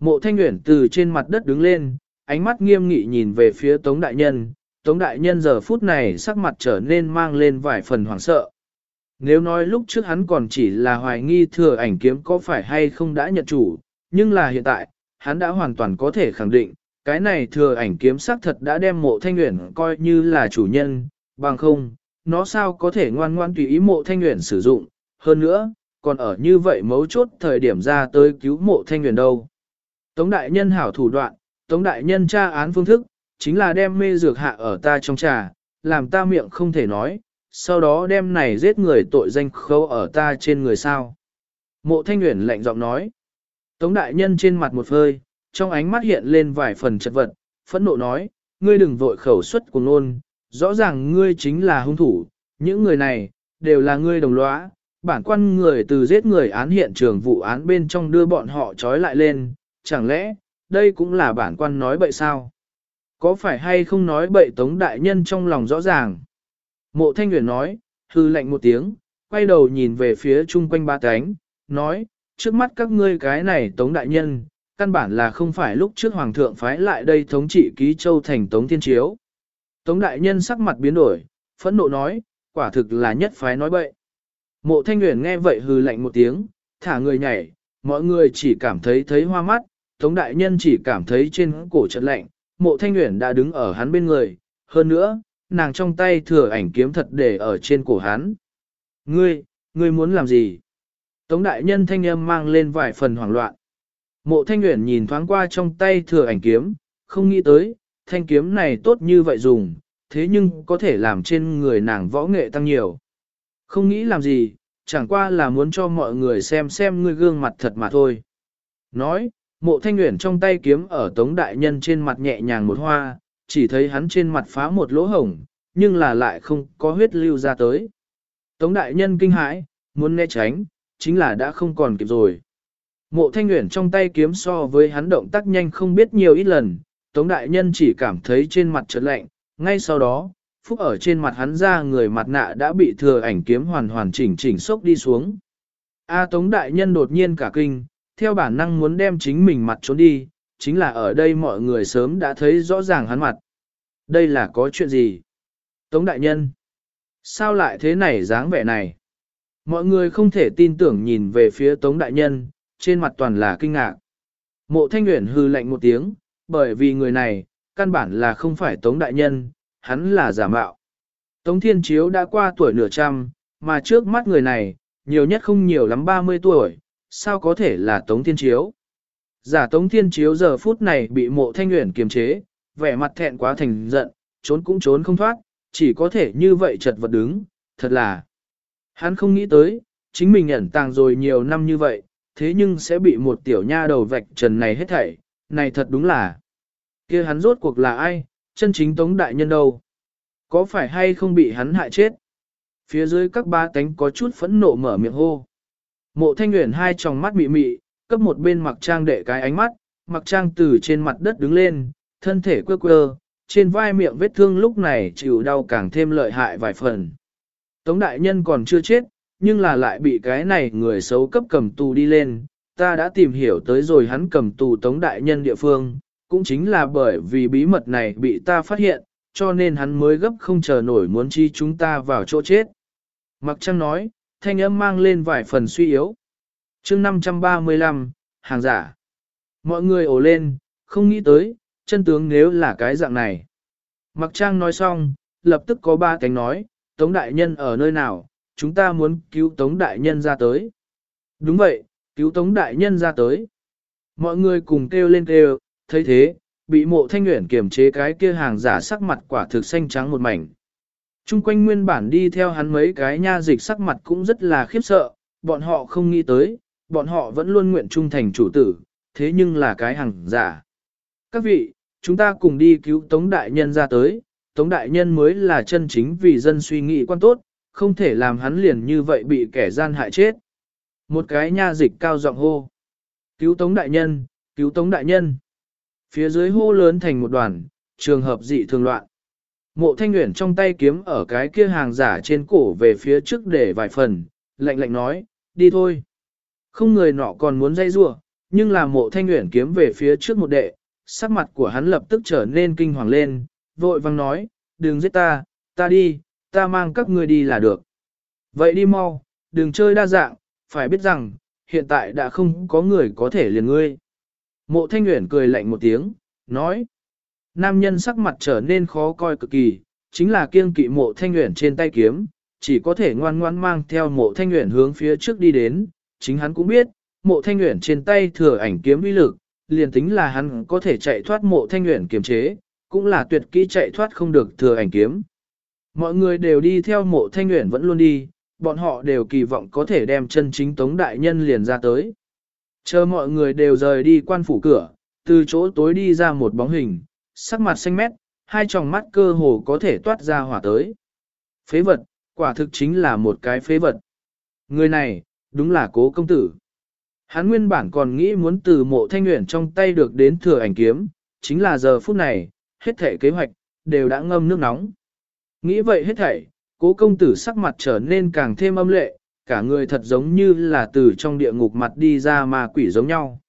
Mộ thanh nguyện từ trên mặt đất đứng lên, ánh mắt nghiêm nghị nhìn về phía Tống Đại Nhân, Tống Đại Nhân giờ phút này sắc mặt trở nên mang lên vài phần hoảng sợ. Nếu nói lúc trước hắn còn chỉ là hoài nghi thừa ảnh kiếm có phải hay không đã nhận chủ, nhưng là hiện tại, hắn đã hoàn toàn có thể khẳng định, cái này thừa ảnh kiếm sắc thật đã đem mộ thanh nguyện coi như là chủ nhân, bằng không, nó sao có thể ngoan ngoan tùy ý mộ thanh nguyện sử dụng, hơn nữa, còn ở như vậy mấu chốt thời điểm ra tới cứu mộ thanh nguyện đâu. Tống đại nhân hảo thủ đoạn, tống đại nhân tra án phương thức, chính là đem mê dược hạ ở ta trong trà, làm ta miệng không thể nói, sau đó đem này giết người tội danh khâu ở ta trên người sao. Mộ thanh nguyện lạnh giọng nói. Tống đại nhân trên mặt một phơi, trong ánh mắt hiện lên vài phần chật vật, phẫn nộ nói, ngươi đừng vội khẩu xuất của nôn, rõ ràng ngươi chính là hung thủ, những người này, đều là ngươi đồng lõa, bản quan người từ giết người án hiện trường vụ án bên trong đưa bọn họ trói lại lên, chẳng lẽ, đây cũng là bản quan nói bậy sao? Có phải hay không nói bậy tống đại nhân trong lòng rõ ràng? Mộ thanh nguyện nói, hư lạnh một tiếng, quay đầu nhìn về phía chung quanh ba cánh, nói, trước mắt các ngươi cái này tống đại nhân, căn bản là không phải lúc trước hoàng thượng phái lại đây thống trị ký châu thành tống thiên chiếu. Tống đại nhân sắc mặt biến đổi, phẫn nộ nói, quả thực là nhất phái nói bậy. Mộ thanh nguyện nghe vậy hừ lạnh một tiếng, thả người nhảy, mọi người chỉ cảm thấy thấy hoa mắt, tống đại nhân chỉ cảm thấy trên cổ chật lạnh, mộ thanh nguyện đã đứng ở hắn bên người, hơn nữa, nàng trong tay thừa ảnh kiếm thật để ở trên cổ hắn. Ngươi, ngươi muốn làm gì? Tống đại nhân thanh âm mang lên vài phần hoảng loạn. Mộ thanh nguyện nhìn thoáng qua trong tay thừa ảnh kiếm, không nghĩ tới, thanh kiếm này tốt như vậy dùng, thế nhưng có thể làm trên người nàng võ nghệ tăng nhiều. Không nghĩ làm gì, chẳng qua là muốn cho mọi người xem xem ngươi gương mặt thật mà thôi. Nói, mộ thanh nguyện trong tay kiếm ở tống đại nhân trên mặt nhẹ nhàng một hoa, chỉ thấy hắn trên mặt phá một lỗ hổng, nhưng là lại không có huyết lưu ra tới. Tống đại nhân kinh hãi, muốn né tránh, chính là đã không còn kịp rồi. Mộ thanh nguyện trong tay kiếm so với hắn động tác nhanh không biết nhiều ít lần, Tống đại nhân chỉ cảm thấy trên mặt trật lạnh, ngay sau đó, phúc ở trên mặt hắn ra người mặt nạ đã bị thừa ảnh kiếm hoàn hoàn chỉnh chỉnh sốc đi xuống. A à, Tống đại nhân đột nhiên cả kinh, theo bản năng muốn đem chính mình mặt trốn đi, chính là ở đây mọi người sớm đã thấy rõ ràng hắn mặt. Đây là có chuyện gì? Tống đại nhân, sao lại thế này dáng vẻ này? Mọi người không thể tin tưởng nhìn về phía Tống đại nhân, trên mặt toàn là kinh ngạc. Mộ thanh Nguyễn hư lạnh một tiếng, bởi vì người này, căn bản là không phải Tống Đại Nhân, hắn là giả mạo. Tống Thiên Chiếu đã qua tuổi nửa trăm, mà trước mắt người này, nhiều nhất không nhiều lắm 30 tuổi, sao có thể là Tống Thiên Chiếu. Giả Tống Thiên Chiếu giờ phút này bị mộ thanh Nguyễn kiềm chế, vẻ mặt thẹn quá thành giận, trốn cũng trốn không thoát, chỉ có thể như vậy chật vật đứng, thật là. Hắn không nghĩ tới, chính mình ẩn tàng rồi nhiều năm như vậy, thế nhưng sẽ bị một tiểu nha đầu vạch trần này hết thảy, này thật đúng là. kia hắn rốt cuộc là ai, chân chính tống đại nhân đâu? Có phải hay không bị hắn hại chết? Phía dưới các ba cánh có chút phẫn nộ mở miệng hô. Mộ thanh nguyện hai tròng mắt mị mị, cấp một bên mặc trang đệ cái ánh mắt, mặc trang từ trên mặt đất đứng lên, thân thể quơ quơ, trên vai miệng vết thương lúc này chịu đau càng thêm lợi hại vài phần. Tống đại nhân còn chưa chết, nhưng là lại bị cái này người xấu cấp cầm tù đi lên, ta đã tìm hiểu tới rồi hắn cầm tù tống đại nhân địa phương, cũng chính là bởi vì bí mật này bị ta phát hiện, cho nên hắn mới gấp không chờ nổi muốn chi chúng ta vào chỗ chết. Mặc trăng nói, thanh âm mang lên vài phần suy yếu. chương 535, hàng giả. Mọi người ổ lên, không nghĩ tới, chân tướng nếu là cái dạng này. Mặc trang nói xong, lập tức có ba cánh nói, Tống Đại Nhân ở nơi nào, chúng ta muốn cứu Tống Đại Nhân ra tới. Đúng vậy, cứu tống đại nhân ra tới. Mọi người cùng kêu lên kêu, thấy thế, bị mộ thanh nguyện kiềm chế cái kia hàng giả sắc mặt quả thực xanh trắng một mảnh. Trung quanh nguyên bản đi theo hắn mấy cái nha dịch sắc mặt cũng rất là khiếp sợ, bọn họ không nghĩ tới, bọn họ vẫn luôn nguyện trung thành chủ tử, thế nhưng là cái hàng giả. Các vị, chúng ta cùng đi cứu Tống Đại Nhân ra tới, Tống Đại Nhân mới là chân chính vì dân suy nghĩ quan tốt, không thể làm hắn liền như vậy bị kẻ gian hại chết. Một cái nha dịch cao giọng hô. Cứu tống đại nhân, cứu tống đại nhân. Phía dưới hô lớn thành một đoàn, trường hợp dị thường loạn. Mộ thanh nguyện trong tay kiếm ở cái kia hàng giả trên cổ về phía trước để vài phần, lạnh lạnh nói, đi thôi. Không người nọ còn muốn dây rua, nhưng là mộ thanh nguyện kiếm về phía trước một đệ, sắc mặt của hắn lập tức trở nên kinh hoàng lên, vội vang nói, đừng giết ta, ta đi, ta mang các ngươi đi là được. Vậy đi mau, đừng chơi đa dạng, phải biết rằng, hiện tại đã không có người có thể liền ngươi. Mộ thanh nguyện cười lạnh một tiếng, nói. Nam nhân sắc mặt trở nên khó coi cực kỳ, chính là kiêng kỵ mộ thanh nguyện trên tay kiếm, chỉ có thể ngoan ngoan mang theo mộ thanh nguyện hướng phía trước đi đến. Chính hắn cũng biết, mộ thanh nguyện trên tay thừa ảnh kiếm uy lực, liền tính là hắn có thể chạy thoát mộ thanh nguyện kiềm chế, cũng là tuyệt kỹ chạy thoát không được thừa ảnh kiếm. Mọi người đều đi theo mộ thanh nguyện vẫn luôn đi, bọn họ đều kỳ vọng có thể đem chân chính tống đại nhân liền ra tới. Chờ mọi người đều rời đi quan phủ cửa, từ chỗ tối đi ra một bóng hình, sắc mặt xanh mét, hai tròng mắt cơ hồ có thể toát ra hỏa tới. Phế vật, quả thực chính là một cái phế vật. Người này, đúng là cố công tử. Hắn nguyên bản còn nghĩ muốn từ mộ thanh nguyện trong tay được đến thừa ảnh kiếm, chính là giờ phút này, hết thể kế hoạch, đều đã ngâm nước nóng. Nghĩ vậy hết thảy, cố công tử sắc mặt trở nên càng thêm âm lệ, cả người thật giống như là từ trong địa ngục mặt đi ra mà quỷ giống nhau.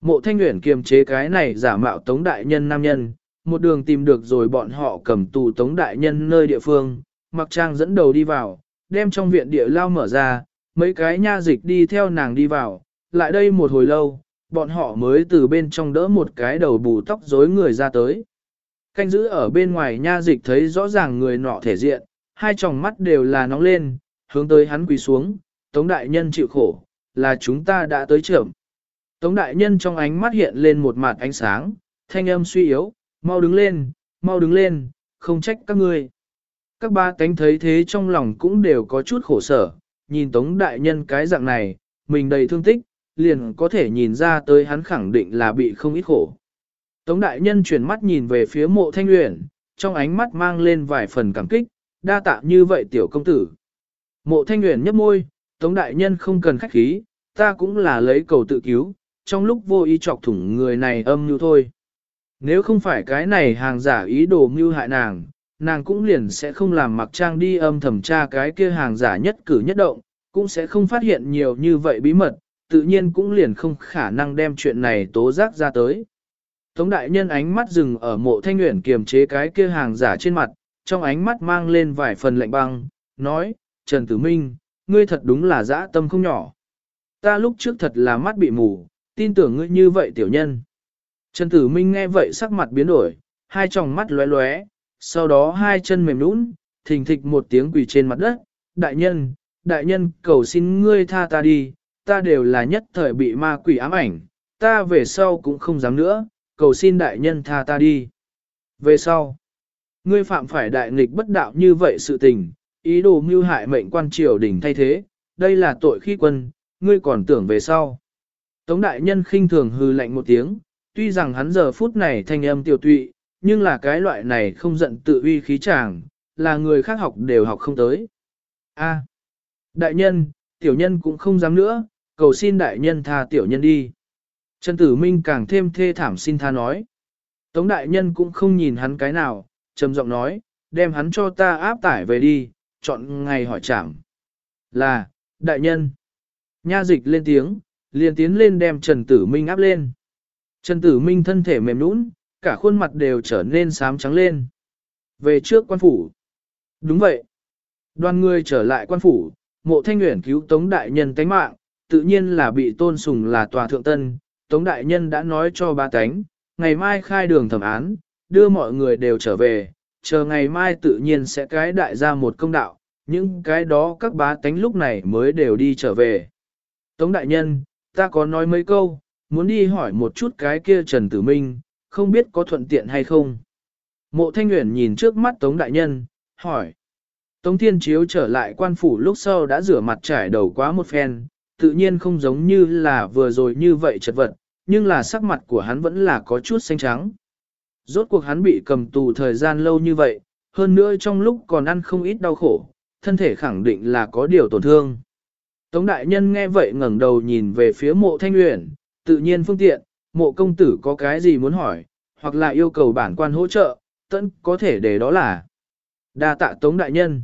Mộ thanh nguyện kiềm chế cái này giả mạo tống đại nhân nam nhân, một đường tìm được rồi bọn họ cầm tù tống đại nhân nơi địa phương, mặc trang dẫn đầu đi vào, đem trong viện địa lao mở ra, mấy cái nha dịch đi theo nàng đi vào, lại đây một hồi lâu, bọn họ mới từ bên trong đỡ một cái đầu bù tóc rối người ra tới. Canh giữ ở bên ngoài nha dịch thấy rõ ràng người nọ thể diện, hai tròng mắt đều là nóng lên, hướng tới hắn quỳ xuống, Tống Đại Nhân chịu khổ, là chúng ta đã tới trưởng. Tống Đại Nhân trong ánh mắt hiện lên một mặt ánh sáng, thanh âm suy yếu, mau đứng lên, mau đứng lên, không trách các ngươi. Các ba tánh thấy thế trong lòng cũng đều có chút khổ sở, nhìn Tống Đại Nhân cái dạng này, mình đầy thương tích, liền có thể nhìn ra tới hắn khẳng định là bị không ít khổ. Tống Đại Nhân chuyển mắt nhìn về phía mộ thanh uyển, trong ánh mắt mang lên vài phần cảm kích, đa tạ như vậy tiểu công tử. Mộ thanh uyển nhấp môi, Tống Đại Nhân không cần khách khí, ta cũng là lấy cầu tự cứu, trong lúc vô ý chọc thủng người này âm như thôi. Nếu không phải cái này hàng giả ý đồ mưu hại nàng, nàng cũng liền sẽ không làm mặc trang đi âm thẩm tra cái kia hàng giả nhất cử nhất động, cũng sẽ không phát hiện nhiều như vậy bí mật, tự nhiên cũng liền không khả năng đem chuyện này tố giác ra tới. Tống đại nhân ánh mắt dừng ở mộ thanh nguyện kiềm chế cái kia hàng giả trên mặt, trong ánh mắt mang lên vài phần lạnh băng, nói, Trần Tử Minh, ngươi thật đúng là dã tâm không nhỏ. Ta lúc trước thật là mắt bị mù, tin tưởng ngươi như vậy tiểu nhân. Trần Tử Minh nghe vậy sắc mặt biến đổi, hai tròng mắt lóe lóe, sau đó hai chân mềm nũng, thình thịch một tiếng quỳ trên mặt đất, đại nhân, đại nhân cầu xin ngươi tha ta đi, ta đều là nhất thời bị ma quỷ ám ảnh, ta về sau cũng không dám nữa, cầu xin đại nhân tha ta đi. Về sau, ngươi phạm phải đại nghịch bất đạo như vậy sự tình, ý đồ mưu hại mệnh quan triều đình thay thế, đây là tội khi quân, ngươi còn tưởng về sau. Tống đại nhân khinh thường hư lạnh một tiếng, tuy rằng hắn giờ phút này thanh âm tiểu tụy, nhưng là cái loại này không giận tự uy khí chàng, là người khác học đều học không tới. A, đại nhân, tiểu nhân cũng không dám nữa, cầu xin đại nhân tha tiểu nhân đi. Trần Tử Minh càng thêm thê thảm xin tha nói. Tống đại nhân cũng không nhìn hắn cái nào, trầm giọng nói, đem hắn cho ta áp tải về đi, chọn ngày hỏi trảm. Là, đại nhân. Nha dịch lên tiếng, liền tiến lên đem Trần Tử Minh áp lên. Trần Tử Minh thân thể mềm nũng, cả khuôn mặt đều trở nên xám trắng lên. Về trước quan phủ. Đúng vậy. Đoàn người trở lại quan phủ, mộ thanh nguyện cứu Tống Đại Nhân tánh mạng, tự nhiên là bị tôn sùng là tòa thượng tân. Tống Đại Nhân đã nói cho ba cánh, ngày mai khai đường thẩm án, đưa mọi người đều trở về, chờ ngày mai tự nhiên sẽ cái đại ra một công đạo, những cái đó các bá tánh lúc này mới đều đi trở về. Tống đại nhân, ta có nói mấy câu, muốn đi hỏi một chút cái kia Trần Tử Minh, không biết có thuận tiện hay không. Mộ Thanh Nguyễn nhìn trước mắt Tống đại nhân, hỏi. Tống Thiên Chiếu trở lại quan phủ lúc sau đã rửa mặt trải đầu quá một phen, tự nhiên không giống như là vừa rồi như vậy chật vật, nhưng là sắc mặt của hắn vẫn là có chút xanh trắng. Rốt cuộc hắn bị cầm tù thời gian lâu như vậy, hơn nữa trong lúc còn ăn không ít đau khổ, thân thể khẳng định là có điều tổn thương. Tống đại nhân nghe vậy ngẩng đầu nhìn về phía mộ thanh uyển, tự nhiên phương tiện, mộ công tử có cái gì muốn hỏi, hoặc là yêu cầu bản quan hỗ trợ, tận có thể để đó là. Đa tạ Tống Đại Nhân.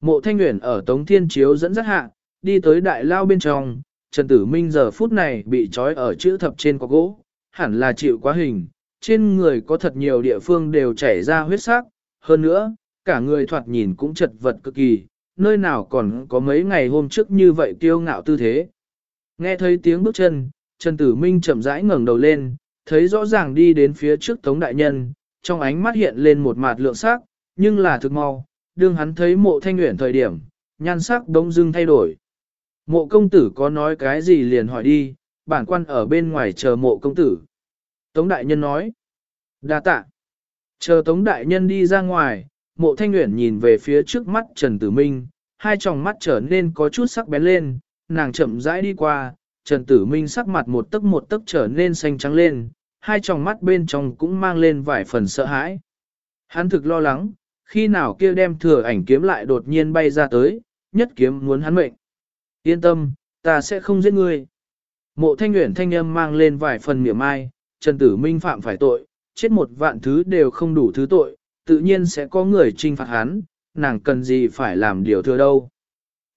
Mộ Thanh uyển ở Tống Thiên Chiếu dẫn dắt hạ, đi tới đại lao bên trong, Trần Tử Minh giờ phút này bị trói ở chữ thập trên có gỗ, hẳn là chịu quá hình, trên người có thật nhiều địa phương đều chảy ra huyết sắc, hơn nữa, cả người thoạt nhìn cũng chật vật cực kỳ, nơi nào còn có mấy ngày hôm trước như vậy kiêu ngạo tư thế. Nghe thấy tiếng bước chân, Trần Tử Minh chậm rãi ngẩng đầu lên, thấy rõ ràng đi đến phía trước Tống Đại Nhân, trong ánh mắt hiện lên một mạt lượng sắc, nhưng là thực mau, đương hắn thấy mộ thanh nguyện thời điểm, nhan sắc đông dưng thay đổi. Mộ công tử có nói cái gì liền hỏi đi, bản quan ở bên ngoài chờ mộ công tử. Tống Đại Nhân nói, đa tạ. Chờ Tống Đại Nhân đi ra ngoài, mộ thanh nguyện nhìn về phía trước mắt Trần Tử Minh, hai tròng mắt trở nên có chút sắc bén lên, nàng chậm rãi đi qua, Trần Tử Minh sắc mặt một tấc một tấc trở nên xanh trắng lên, hai tròng mắt bên trong cũng mang lên vài phần sợ hãi. Hắn thực lo lắng, khi nào kia đem thừa ảnh kiếm lại đột nhiên bay ra tới, nhất kiếm muốn hắn mệnh. Yên tâm, ta sẽ không giết ngươi. Mộ thanh nguyện thanh âm mang lên vài phần miệng mai, Trần Tử Minh phạm phải tội, chết một vạn thứ đều không đủ thứ tội, tự nhiên sẽ có người trinh phạt hắn, nàng cần gì phải làm điều thừa đâu.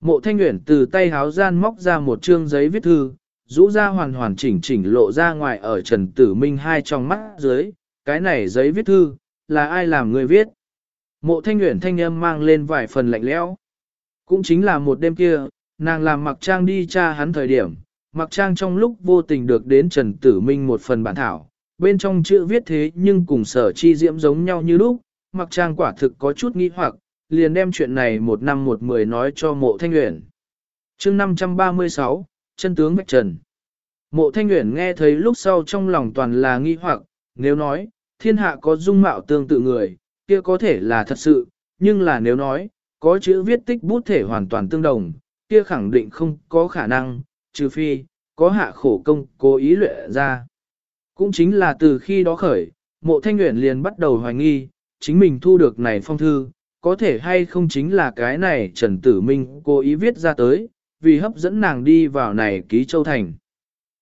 Mộ thanh nguyện từ tay háo gian móc ra một chương giấy viết thư, rũ ra hoàn hoàn chỉnh chỉnh lộ ra ngoài ở Trần Tử Minh hai trong mắt dưới, cái này giấy viết thư, là ai làm người viết. Mộ thanh nguyện thanh âm mang lên vài phần lạnh lẽo. Cũng chính là một đêm kia, nàng làm mặc trang đi tra hắn thời điểm, mặc trang trong lúc vô tình được đến Trần Tử Minh một phần bản thảo, bên trong chữ viết thế nhưng cùng sở chi diễm giống nhau như lúc, mặc trang quả thực có chút nghi hoặc, liền đem chuyện này một năm một mười nói cho mộ thanh nguyện. chương 536, chân tướng Bạch Trần. Mộ thanh nguyện nghe thấy lúc sau trong lòng toàn là nghi hoặc, nếu nói, thiên hạ có dung mạo tương tự người, kia có thể là thật sự, nhưng là nếu nói, có chữ viết tích bút thể hoàn toàn tương đồng, kia khẳng định không có khả năng, trừ phi, có hạ khổ công cố ý luyện ra. Cũng chính là từ khi đó khởi, mộ thanh nguyện liền bắt đầu hoài nghi, chính mình thu được này phong thư, có thể hay không chính là cái này Trần Tử Minh cố ý viết ra tới, vì hấp dẫn nàng đi vào này ký châu thành.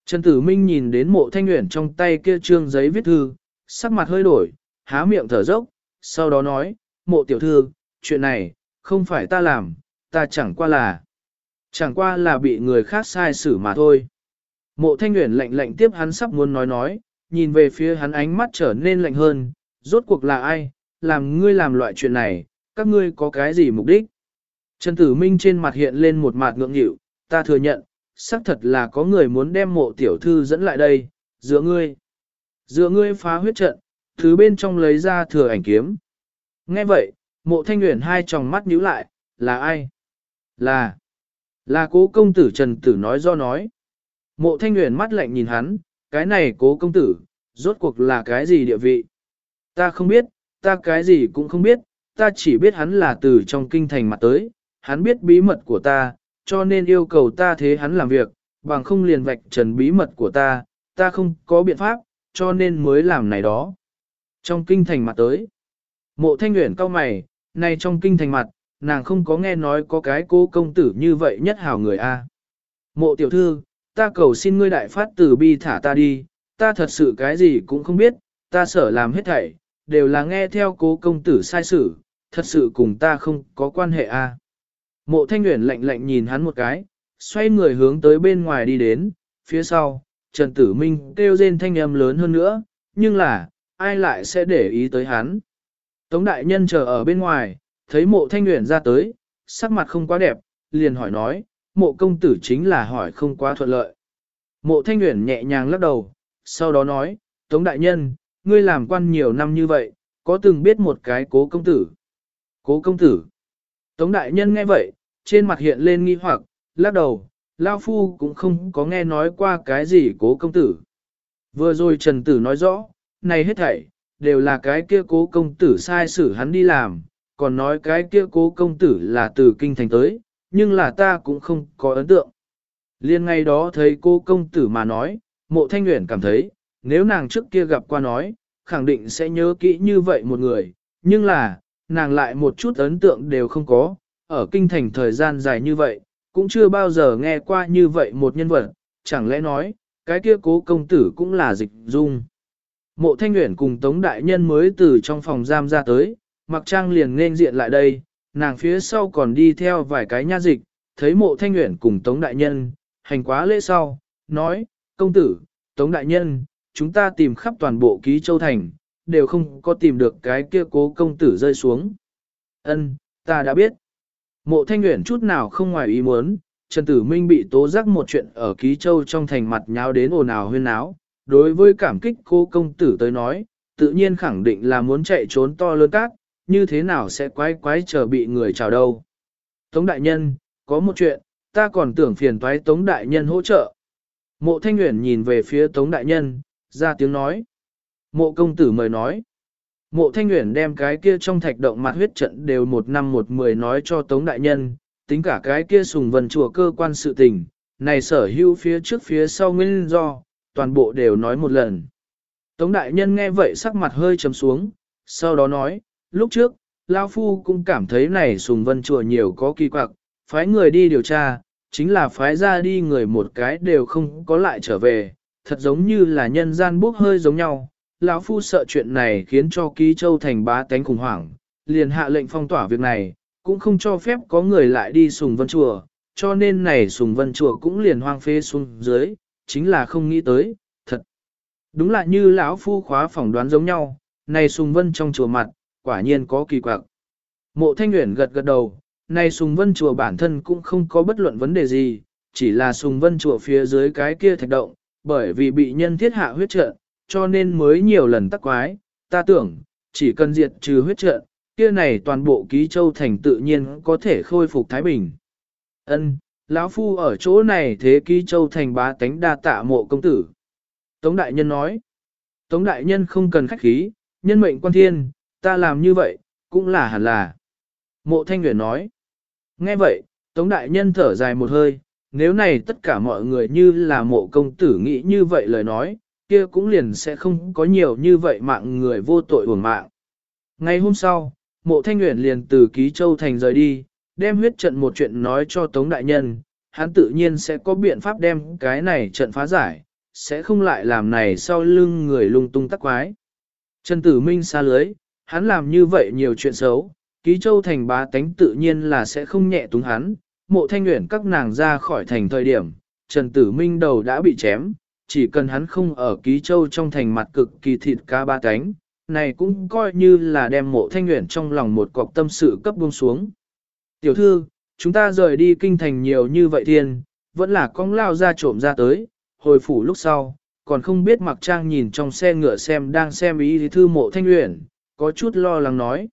Trần Tử Minh nhìn đến mộ thanh nguyện trong tay kia trương giấy viết thư, sắc mặt hơi đổi, há miệng thở dốc, sau đó nói, mộ tiểu thư, chuyện này, không phải ta làm, ta chẳng qua là, chẳng qua là bị người khác sai xử mà thôi. Mộ thanh nguyện lạnh lạnh tiếp hắn sắp muốn nói nói, nhìn về phía hắn ánh mắt trở nên lạnh hơn, rốt cuộc là ai, làm ngươi làm loại chuyện này, các ngươi có cái gì mục đích? Trần Tử Minh trên mặt hiện lên một mặt ngượng nghịu, ta thừa nhận, xác thật là có người muốn đem mộ tiểu thư dẫn lại đây, giữa ngươi. Giữa ngươi phá huyết trận, thứ bên trong lấy ra thừa ảnh kiếm. Nghe vậy, mộ thanh nguyện hai tròng mắt nhíu lại, là ai? Là, là cố công tử Trần Tử nói do nói. Mộ thanh nguyện mắt lạnh nhìn hắn, cái này cố công tử, rốt cuộc là cái gì địa vị? Ta không biết, ta cái gì cũng không biết, ta chỉ biết hắn là từ trong kinh thành mặt tới, hắn biết bí mật của ta, cho nên yêu cầu ta thế hắn làm việc, bằng không liền vạch trần bí mật của ta, ta không có biện pháp, cho nên mới làm này đó. Trong kinh thành mặt tới, mộ thanh nguyện cao mày, này trong kinh thành mặt, nàng không có nghe nói có cái cô công tử như vậy nhất hảo người a. Mộ tiểu thư, ta cầu xin ngươi đại phát từ bi thả ta đi, ta thật sự cái gì cũng không biết, ta sở làm hết thảy, đều là nghe theo cố công tử sai sử, thật sự cùng ta không có quan hệ a. Mộ thanh nguyện lạnh lạnh nhìn hắn một cái, xoay người hướng tới bên ngoài đi đến, phía sau, Trần Tử Minh kêu rên thanh âm lớn hơn nữa, nhưng là, ai lại sẽ để ý tới hắn. Tống đại nhân chờ ở bên ngoài, thấy mộ thanh nguyện ra tới, sắc mặt không quá đẹp, liền hỏi nói, mộ công tử chính là hỏi không quá thuận lợi. Mộ thanh nguyện nhẹ nhàng lắc đầu, sau đó nói, Tống đại nhân, ngươi làm quan nhiều năm như vậy, có từng biết một cái cố công tử. Cố công tử. Tống đại nhân nghe vậy, trên mặt hiện lên nghi hoặc, lắc đầu, Lao Phu cũng không có nghe nói qua cái gì cố công tử. Vừa rồi Trần Tử nói rõ, này hết thảy, đều là cái kia cố công tử sai xử hắn đi làm, còn nói cái kia cố công tử là từ kinh thành tới, nhưng là ta cũng không có ấn tượng. Liên ngay đó thấy cô công tử mà nói, mộ thanh nguyện cảm thấy, nếu nàng trước kia gặp qua nói, khẳng định sẽ nhớ kỹ như vậy một người, nhưng là, nàng lại một chút ấn tượng đều không có, ở kinh thành thời gian dài như vậy, cũng chưa bao giờ nghe qua như vậy một nhân vật, chẳng lẽ nói, cái kia cố công tử cũng là dịch dung. Mộ Thanh nguyện cùng Tống Đại Nhân mới từ trong phòng giam ra tới, mặc trang liền nên diện lại đây, nàng phía sau còn đi theo vài cái nha dịch, thấy mộ thanh nguyện cùng Tống Đại Nhân, hành quá lễ sau, nói, công tử, Tống Đại Nhân, chúng ta tìm khắp toàn bộ ký châu thành, đều không có tìm được cái kia cố công tử rơi xuống. Ân, ta đã biết. Mộ thanh nguyện chút nào không ngoài ý muốn, Trần Tử Minh bị tố giác một chuyện ở ký châu trong thành mặt nháo đến ồn ào huyên náo. Đối với cảm kích cô công tử tới nói, tự nhiên khẳng định là muốn chạy trốn to lớn cát, như thế nào sẽ quái quái chờ bị người chào đâu. Tống đại nhân, có một chuyện, ta còn tưởng phiền toái Tống đại nhân hỗ trợ. Mộ Thanh Uyển nhìn về phía Tống đại nhân, ra tiếng nói. Mộ công tử mời nói. Mộ Thanh Uyển đem cái kia trong thạch động mặt huyết trận đều một năm một mười nói cho Tống đại nhân, tính cả cái kia sùng vần chùa cơ quan sự tình, này sở hữu phía trước phía sau nguyên do, toàn bộ đều nói một lần. Tống đại nhân nghe vậy sắc mặt hơi trầm xuống, sau đó nói, lúc trước, Lao Phu cũng cảm thấy này sùng vân chùa nhiều có kỳ quặc, phái người đi điều tra, chính là phái ra đi người một cái đều không có lại trở về, thật giống như là nhân gian bốc hơi giống nhau. Lão Phu sợ chuyện này khiến cho ký châu thành bá tánh khủng hoảng, liền hạ lệnh phong tỏa việc này, cũng không cho phép có người lại đi sùng vân chùa, cho nên này sùng vân chùa cũng liền hoang phê xuống dưới, chính là không nghĩ tới, thật. Đúng là như lão phu khóa phỏng đoán giống nhau, này sùng vân trong chùa mặt, quả nhiên có kỳ quặc. Mộ thanh Uyển gật gật đầu, Nay sùng vân chùa bản thân cũng không có bất luận vấn đề gì, chỉ là sùng vân chùa phía dưới cái kia thạch động, bởi vì bị nhân thiết hạ huyết trận, cho nên mới nhiều lần tắc quái, ta tưởng, chỉ cần diệt trừ huyết trận, kia này toàn bộ ký châu thành tự nhiên có thể khôi phục Thái Bình. Ân, lão phu ở chỗ này thế ký châu thành bá tánh đa tạ mộ công tử. Tống đại nhân nói, Tống đại nhân không cần khách khí, nhân mệnh quan thiên, ta làm như vậy, cũng là hẳn là. Mộ thanh nguyện nói, nghe vậy, Tống đại nhân thở dài một hơi, nếu này tất cả mọi người như là mộ công tử nghĩ như vậy lời nói, kia cũng liền sẽ không có nhiều như vậy mạng người vô tội uổng mạng. Ngày hôm sau, mộ thanh nguyện liền từ ký châu thành rời đi, đem huyết trận một chuyện nói cho Tống Đại Nhân, hắn tự nhiên sẽ có biện pháp đem cái này trận phá giải, sẽ không lại làm này sau lưng người lung tung tắc quái. Trần Tử Minh xa lưới, hắn làm như vậy nhiều chuyện xấu, ký châu thành bá tánh tự nhiên là sẽ không nhẹ túng hắn, mộ thanh nguyện các nàng ra khỏi thành thời điểm, Trần Tử Minh đầu đã bị chém, chỉ cần hắn không ở ký châu trong thành mặt cực kỳ thịt ca ba cánh, này cũng coi như là đem mộ thanh nguyện trong lòng một cọc tâm sự cấp buông xuống. Tiểu thư, chúng ta rời đi kinh thành nhiều như vậy thiên, vẫn là con lao ra trộm ra tới, hồi phủ lúc sau, còn không biết mặc trang nhìn trong xe ngựa xem đang xem ý thư mộ thanh nguyện, có chút lo lắng nói.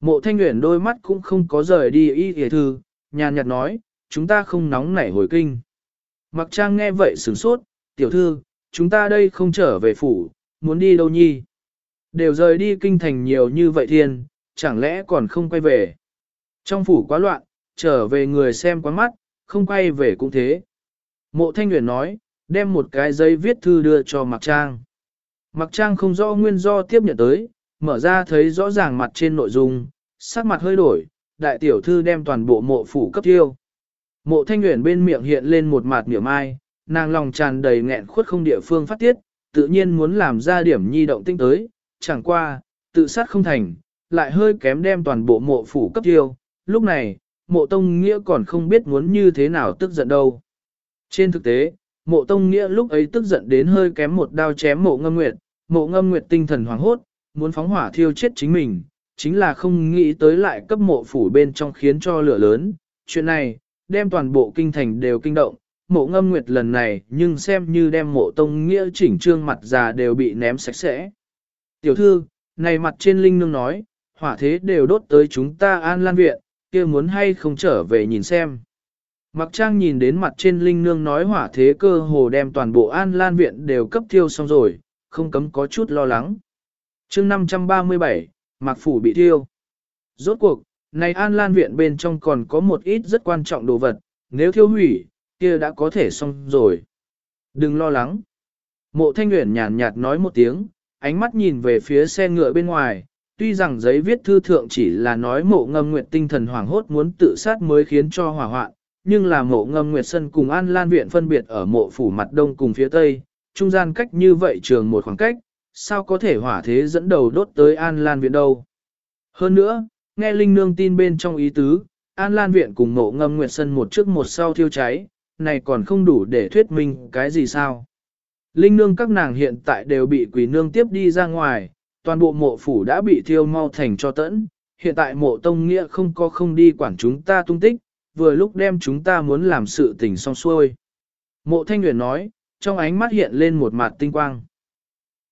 Mộ thanh nguyện đôi mắt cũng không có rời đi y hề thư, nhàn nhạt nói, chúng ta không nóng nảy hồi kinh. Mặc trang nghe vậy sửng sốt, tiểu thư, chúng ta đây không trở về phủ, muốn đi đâu nhi. Đều rời đi kinh thành nhiều như vậy thiên, chẳng lẽ còn không quay về. Trong phủ quá loạn, trở về người xem quá mắt, không quay về cũng thế. Mộ Thanh nguyện nói, đem một cái giấy viết thư đưa cho Mạc Trang. Mạc Trang không rõ nguyên do tiếp nhận tới, mở ra thấy rõ ràng mặt trên nội dung, sắc mặt hơi đổi, đại tiểu thư đem toàn bộ mộ phủ cấp tiêu. Mộ Thanh nguyện bên miệng hiện lên một mặt niệm ai, nàng lòng tràn đầy nghẹn khuất không địa phương phát tiết, tự nhiên muốn làm ra điểm nhi động tinh tới, chẳng qua, tự sát không thành, lại hơi kém đem toàn bộ mộ phủ cấp tiêu. Lúc này, mộ tông nghĩa còn không biết muốn như thế nào tức giận đâu. Trên thực tế, mộ tông nghĩa lúc ấy tức giận đến hơi kém một đao chém mộ ngâm nguyệt, mộ ngâm nguyệt tinh thần hoảng hốt, muốn phóng hỏa thiêu chết chính mình, chính là không nghĩ tới lại cấp mộ phủ bên trong khiến cho lửa lớn. Chuyện này, đem toàn bộ kinh thành đều kinh động, mộ ngâm nguyệt lần này nhưng xem như đem mộ tông nghĩa chỉnh trương mặt già đều bị ném sạch sẽ. Tiểu thư, này mặt trên linh nương nói, hỏa thế đều đốt tới chúng ta an lan viện, kia muốn hay không trở về nhìn xem. Mặc trang nhìn đến mặt trên linh nương nói hỏa thế cơ hồ đem toàn bộ an lan viện đều cấp thiêu xong rồi, không cấm có chút lo lắng chương 537, Mạc Phủ bị thiêu. Rốt cuộc, này an lan viện bên trong còn có một ít rất quan trọng đồ vật, nếu thiêu hủy, kia đã có thể xong rồi. Đừng lo lắng. Mộ thanh Nguyễn nhàn nhạt nói một tiếng, ánh mắt nhìn về phía xe ngựa bên ngoài, tuy rằng giấy viết thư thượng chỉ là nói mộ ngâm nguyệt tinh thần hoảng hốt muốn tự sát mới khiến cho hỏa hoạn, nhưng là mộ ngâm nguyệt sân cùng an lan viện phân biệt ở mộ phủ mặt đông cùng phía tây, trung gian cách như vậy trường một khoảng cách, sao có thể hỏa thế dẫn đầu đốt tới an lan viện đâu. Hơn nữa, nghe Linh Nương tin bên trong ý tứ, An Lan Viện cùng ngộ ngâm nguyệt sân một trước một sau thiêu cháy, này còn không đủ để thuyết minh cái gì sao. Linh Nương các nàng hiện tại đều bị quỷ nương tiếp đi ra ngoài, toàn bộ mộ phủ đã bị thiêu mau thành cho tẫn, hiện tại mộ tông nghĩa không có không đi quản chúng ta tung tích, vừa lúc đem chúng ta muốn làm sự tình xong xuôi. Mộ Thanh Nguyễn nói, trong ánh mắt hiện lên một mặt tinh quang.